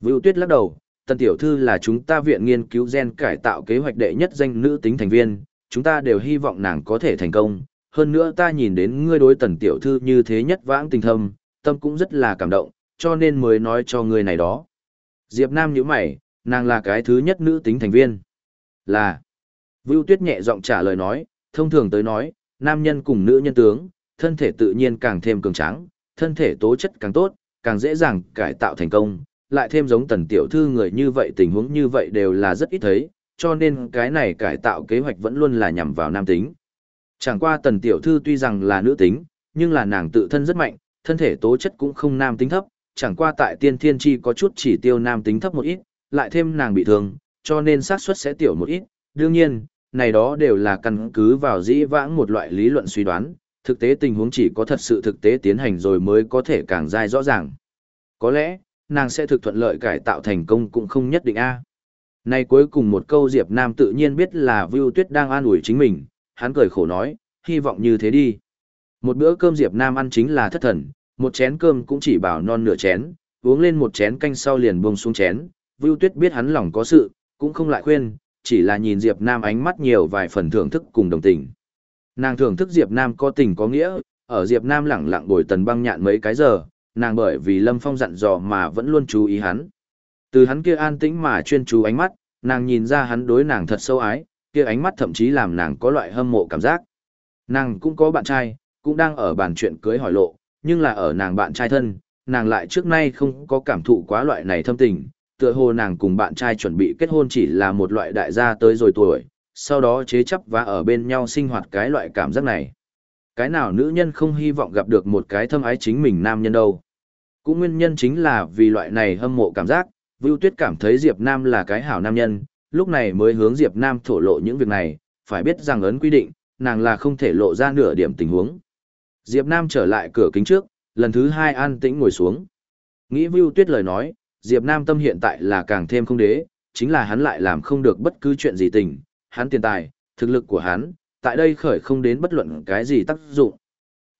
Speaker 1: Vưu Tuyết lắc đầu, Tần Tiểu Thư là chúng ta viện nghiên cứu gen cải tạo kế hoạch đệ nhất danh nữ tính thành viên, chúng ta đều hy vọng nàng có thể thành công. Hơn nữa ta nhìn đến ngươi đối Tần Tiểu Thư như thế nhất vãng tình thâm, tâm cũng rất là cảm động, cho nên mới nói cho ngươi này đó. Diệp Nam nhíu mày, nàng là cái thứ nhất nữ tính thành viên. Là. Vưu Tuyết nhẹ giọng trả lời nói, thông thường tới nói, nam nhân cùng nữ nhân tướng, thân thể tự nhiên càng thêm cường tráng, thân thể tố chất càng tốt, càng dễ dàng cải tạo thành công, lại thêm giống tần tiểu thư người như vậy tình huống như vậy đều là rất ít thấy, cho nên cái này cải tạo kế hoạch vẫn luôn là nhằm vào nam tính. Chẳng qua tần tiểu thư tuy rằng là nữ tính, nhưng là nàng tự thân rất mạnh, thân thể tố chất cũng không nam tính thấp, chẳng qua tại tiên thiên chi có chút chỉ tiêu nam tính thấp một ít, lại thêm nàng bị thương, cho nên xác suất sẽ tiểu một ít. Đương nhiên, này đó đều là căn cứ vào dĩ vãng một loại lý luận suy đoán, thực tế tình huống chỉ có thật sự thực tế tiến hành rồi mới có thể càng dai rõ ràng. Có lẽ, nàng sẽ thực thuận lợi cải tạo thành công cũng không nhất định a. À. Này cuối cùng một câu Diệp Nam tự nhiên biết là Vưu Tuyết đang an ủi chính mình, hắn cười khổ nói, hy vọng như thế đi. Một bữa cơm Diệp Nam ăn chính là thất thần, một chén cơm cũng chỉ bảo non nửa chén, uống lên một chén canh sau liền buông xuống chén, Vưu Tuyết biết hắn lòng có sự, cũng không lại khuyên, chỉ là nhìn Diệp Nam ánh mắt nhiều vài phần thưởng thức cùng đồng tình. Nàng thưởng thức Diệp Nam có tình có nghĩa, ở Diệp Nam lẳng lặng bồi tần băng nhạn mấy cái giờ, nàng bởi vì Lâm Phong dặn dò mà vẫn luôn chú ý hắn. Từ hắn kia an tĩnh mà chuyên chú ánh mắt, nàng nhìn ra hắn đối nàng thật sâu ái, kia ánh mắt thậm chí làm nàng có loại hâm mộ cảm giác. Nàng cũng có bạn trai, cũng đang ở bàn chuyện cưới hỏi lộ, nhưng là ở nàng bạn trai thân, nàng lại trước nay không có cảm thụ quá loại này thâm tình, tựa hồ nàng cùng bạn trai chuẩn bị kết hôn chỉ là một loại đại gia tới rồi tuổi, sau đó chế chấp và ở bên nhau sinh hoạt cái loại cảm giác này. Cái nào nữ nhân không hy vọng gặp được một cái thâm ái chính mình nam nhân đâu. Cũng nguyên nhân chính là vì loại này hâm mộ cảm giác, Vưu Tuyết cảm thấy Diệp Nam là cái hảo nam nhân, lúc này mới hướng Diệp Nam thổ lộ những việc này, phải biết rằng ấn quy định, nàng là không thể lộ ra nửa điểm tình huống. Diệp Nam trở lại cửa kính trước, lần thứ hai an tĩnh ngồi xuống. Nghĩ Vưu Tuyết lời nói, Diệp Nam tâm hiện tại là càng thêm không đế, chính là hắn lại làm không được bất cứ chuyện gì tình, hắn tiền tài, thực lực của hắn, tại đây khởi không đến bất luận cái gì tác dụng.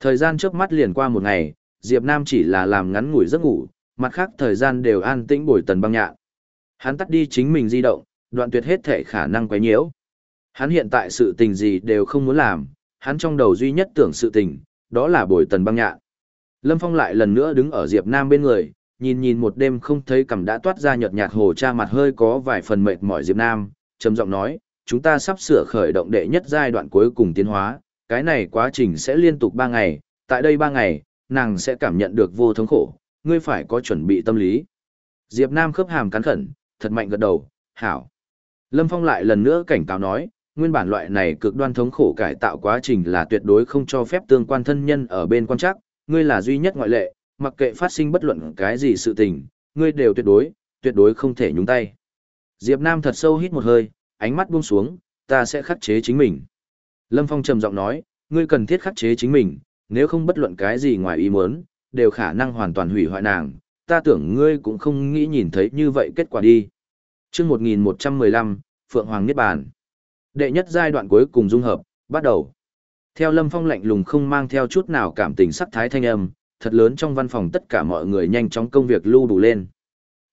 Speaker 1: Thời gian trước mắt liền qua một ngày, Diệp Nam chỉ là làm ngắn ngủi giấc ngủ, mặt khác thời gian đều an tĩnh bồi tần băng nhạn. Hắn tắt đi chính mình di động, đoạn tuyệt hết thể khả năng quấy nhiễu. Hắn hiện tại sự tình gì đều không muốn làm, hắn trong đầu duy nhất tưởng sự tình, đó là bồi tần băng nhạn. Lâm Phong lại lần nữa đứng ở Diệp Nam bên người, nhìn nhìn một đêm không thấy cằm đã toát ra nhợt nhạt hồ cha mặt hơi có vài phần mệt mỏi Diệp Nam, trầm giọng nói, chúng ta sắp sửa khởi động đệ nhất giai đoạn cuối cùng tiến hóa, cái này quá trình sẽ liên tục 3 ngày, tại đây 3 ngày, nàng sẽ cảm nhận được vô thống khổ, ngươi phải có chuẩn bị tâm lý. Diệp Nam khớp hàm cắn khẩn, thật mạnh gật đầu, hảo. Lâm Phong lại lần nữa cảnh cáo nói, nguyên bản loại này cực đoan thống khổ cải tạo quá trình là tuyệt đối không cho phép tương quan thân nhân ở bên quan chắc, ngươi là duy nhất ngoại lệ, mặc kệ phát sinh bất luận cái gì sự tình, ngươi đều tuyệt đối, tuyệt đối không thể nhúng tay. Diệp Nam thật sâu hít một hơi, ánh mắt buông xuống, ta sẽ khắc chế chính mình. Lâm Phong trầm giọng nói, ngươi cần thiết khắc chế chính mình, nếu không bất luận cái gì ngoài ý muốn, đều khả năng hoàn toàn hủy hoại nàng, ta tưởng ngươi cũng không nghĩ nhìn thấy như vậy kết quả đi. Chương 1115, Phượng Hoàng Niết Bàn. Đệ nhất giai đoạn cuối cùng dung hợp, bắt đầu. Theo Lâm Phong lạnh lùng không mang theo chút nào cảm tình sắc thái thanh âm, thật lớn trong văn phòng tất cả mọi người nhanh chóng công việc lưu đủ lên.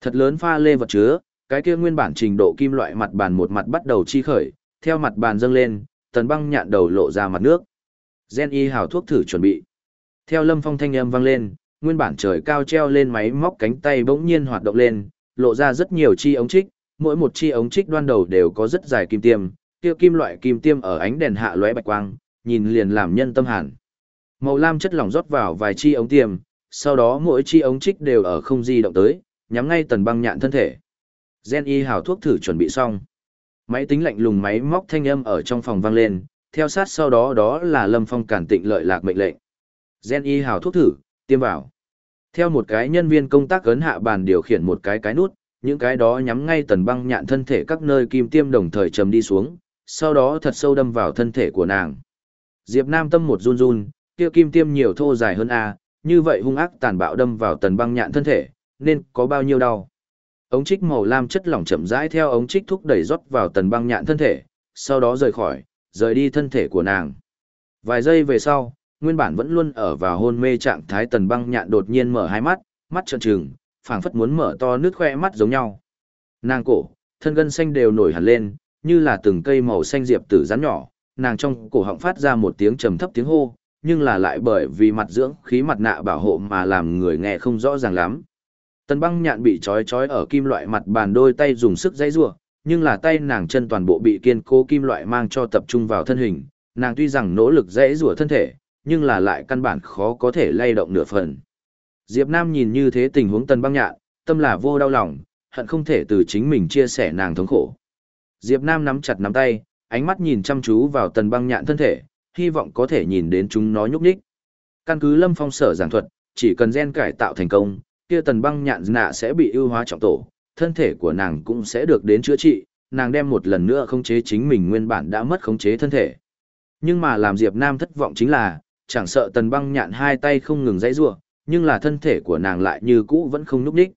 Speaker 1: Thật lớn pha lê vật chứa, cái kia nguyên bản trình độ kim loại mặt bàn một mặt bắt đầu chi khởi, theo mặt bàn dâng lên, tần băng nhạn đầu lộ ra mặt nước. Gen y hào thuốc thử chuẩn bị. Theo lâm phong thanh âm vang lên, nguyên bản trời cao treo lên máy móc cánh tay bỗng nhiên hoạt động lên, lộ ra rất nhiều chi ống trích, mỗi một chi ống trích đoan đầu đều có rất dài kim tiêm, kia kim loại kim tiêm ở ánh đèn hạ lóe bạch quang, nhìn liền làm nhân tâm hàn. Màu lam chất lỏng rót vào vài chi ống tiêm, sau đó mỗi chi ống trích đều ở không di động tới, nhắm ngay tần băng nhạn thân thể. Gen y hào thuốc thử chuẩn bị xong. Máy tính lạnh lùng máy móc thanh âm ở trong phòng vang lên, theo sát sau đó đó là Lâm Phong cản tịnh lợi lạc mệnh lệnh. Gen y hào thuốc thử, tiêm vào. Theo một cái nhân viên công tác ấn hạ bàn điều khiển một cái cái nút, những cái đó nhắm ngay tần băng nhạn thân thể các nơi kim tiêm đồng thời trầm đi xuống, sau đó thật sâu đâm vào thân thể của nàng. Diệp Nam tâm một run run, kia kim tiêm nhiều thô dài hơn a, như vậy hung ác tàn bạo đâm vào tần băng nhạn thân thể, nên có bao nhiêu đau. Ống trích màu lam chất lỏng chậm rãi theo ống trích thúc đẩy rót vào tần băng nhạn thân thể, sau đó rời khỏi, rời đi thân thể của nàng. Vài giây về sau, nguyên bản vẫn luôn ở vào hôn mê trạng thái tần băng nhạn đột nhiên mở hai mắt, mắt trợn trừng, phảng phất muốn mở to nước khoe mắt giống nhau. Nàng cổ, thân gân xanh đều nổi hẳn lên, như là từng cây màu xanh diệp tử rắn nhỏ, nàng trong cổ họng phát ra một tiếng trầm thấp tiếng hô, nhưng là lại bởi vì mặt dưỡng khí mặt nạ bảo hộ mà làm người nghe không rõ ràng lắm. Tần băng nhạn bị trói trói ở kim loại mặt bàn đôi tay dùng sức dãy rua, nhưng là tay nàng chân toàn bộ bị kiên cố kim loại mang cho tập trung vào thân hình, nàng tuy rằng nỗ lực dãy rủa thân thể, nhưng là lại căn bản khó có thể lay động nửa phần. Diệp Nam nhìn như thế tình huống tần băng nhạn, tâm là vô đau lòng, hận không thể từ chính mình chia sẻ nàng thống khổ. Diệp Nam nắm chặt nắm tay, ánh mắt nhìn chăm chú vào tần băng nhạn thân thể, hy vọng có thể nhìn đến chúng nó nhúc nhích. Căn cứ Lâm Phong sở giảng thuật, chỉ cần gen cải tạo thành công, kia tần băng nhạn nạ sẽ bị ưu hóa trọng tổ, thân thể của nàng cũng sẽ được đến chữa trị, nàng đem một lần nữa khống chế chính mình nguyên bản đã mất khống chế thân thể. Nhưng mà làm Diệp Nam thất vọng chính là, chẳng sợ tần băng nhạn hai tay không ngừng dãy rủa, nhưng là thân thể của nàng lại như cũ vẫn không núp đích.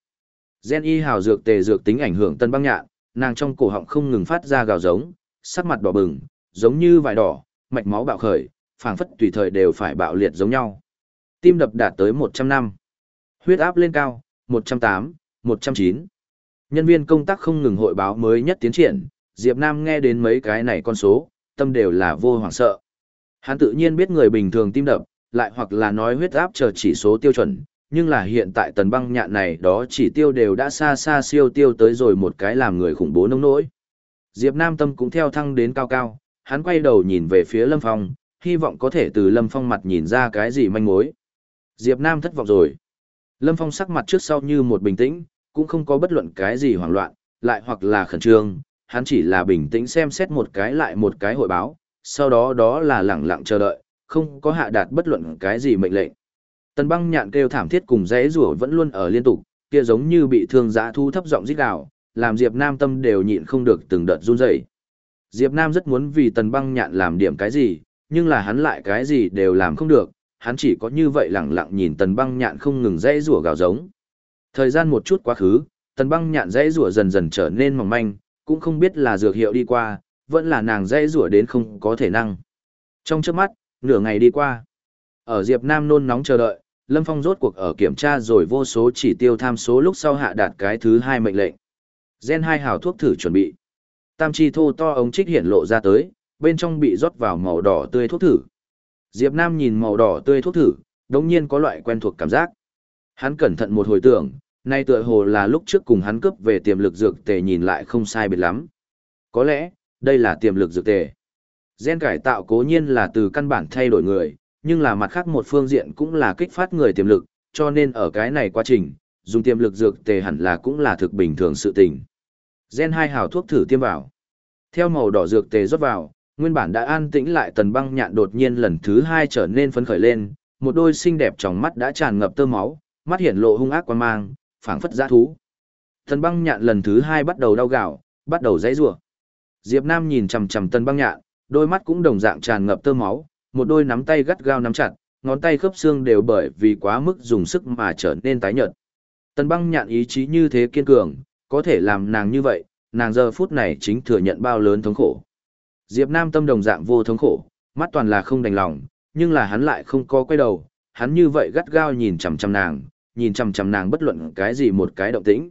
Speaker 1: Gen y hào dược tề dược tính ảnh hưởng tân băng nhạn, nàng trong cổ họng không ngừng phát ra gào giống, sắc mặt đỏ bừng, giống như vải đỏ, mạch máu bạo khởi, phảng phất tùy thời đều phải bạo liệt giống nhau. Tim đập đạt tới 100 năm. Huyết áp lên cao, 108, 109. Nhân viên công tác không ngừng hội báo mới nhất tiến triển, Diệp Nam nghe đến mấy cái này con số, tâm đều là vô hoảng sợ. Hắn tự nhiên biết người bình thường tim đập, lại hoặc là nói huyết áp chờ chỉ số tiêu chuẩn, nhưng là hiện tại tần băng nhạn này đó chỉ tiêu đều đã xa xa siêu tiêu tới rồi một cái làm người khủng bố nông nỗi. Diệp Nam tâm cũng theo thăng đến cao cao, hắn quay đầu nhìn về phía Lâm Phong, hy vọng có thể từ Lâm Phong mặt nhìn ra cái gì manh mối. Diệp Nam thất vọng rồi. Lâm Phong sắc mặt trước sau như một bình tĩnh, cũng không có bất luận cái gì hoảng loạn, lại hoặc là khẩn trương, hắn chỉ là bình tĩnh xem xét một cái lại một cái hội báo, sau đó đó là lặng lặng chờ đợi, không có hạ đạt bất luận cái gì mệnh lệnh. Tần băng nhạn kêu thảm thiết cùng rẽ rủa vẫn luôn ở liên tục, kia giống như bị thương giã thu thấp giọng rít gào, làm Diệp Nam tâm đều nhịn không được từng đợt run rẩy. Diệp Nam rất muốn vì tần băng nhạn làm điểm cái gì, nhưng là hắn lại cái gì đều làm không được, hắn chỉ có như vậy lặng lặng nhìn tần băng nhạn không ngừng rẽ rủa gào giống. Thời gian một chút quá khứ, tần băng nhạn rẽ rủa dần dần trở nên mỏng manh, cũng không biết là dược hiệu đi qua, vẫn là nàng rẽ rủa đến không có thể năng. Trong chớp mắt, nửa ngày đi qua. Ở Diệp Nam nôn nóng chờ đợi, Lâm Phong rốt cuộc ở kiểm tra rồi vô số chỉ tiêu tham số lúc sau hạ đạt cái thứ hai mệnh lệnh. Gen 2 hào thuốc thử chuẩn bị. Tam chi thô to ống trích hiện lộ ra tới, bên trong bị rót vào màu đỏ tươi thuốc thử. Diệp Nam nhìn màu đỏ tươi thuốc thử, đồng nhiên có loại quen thuộc cảm giác. Hắn cẩn thận một hồi tưởng, nay tựa hồ là lúc trước cùng hắn cướp về tiềm lực dược tề nhìn lại không sai biệt lắm. Có lẽ, đây là tiềm lực dược tề. Gen cải tạo cố nhiên là từ căn bản thay đổi người, nhưng là mặt khác một phương diện cũng là kích phát người tiềm lực, cho nên ở cái này quá trình, dùng tiềm lực dược tề hẳn là cũng là thực bình thường sự tình. Gen hai hào thuốc thử tiêm vào. Theo màu đỏ dược tề rót vào, nguyên bản đã an tĩnh lại tần băng nhạn đột nhiên lần thứ hai trở nên phấn khởi lên, một đôi xinh đẹp trong mắt đã tràn ngập tơ máu, mắt hiển lộ hung ác quan mang, phảng phất dã thú. Tần băng nhạn lần thứ hai bắt đầu đau gạo, bắt đầu dãy rủa. Diệp Nam nhìn chằm chằm tần băng nhạn, đôi mắt cũng đồng dạng tràn ngập tơ máu, một đôi nắm tay gắt gao nắm chặt, ngón tay khớp xương đều bởi vì quá mức dùng sức mà trở nên tái nhợt. Tần băng nhạn ý chí như thế kiên cường, có thể làm nàng như vậy, nàng giờ phút này chính thừa nhận bao lớn thống khổ. Diệp Nam tâm đồng dạng vô thống khổ, mắt toàn là không đành lòng, nhưng là hắn lại không có quay đầu, hắn như vậy gắt gao nhìn chằm chằm nàng, nhìn chằm chằm nàng bất luận cái gì một cái động tĩnh.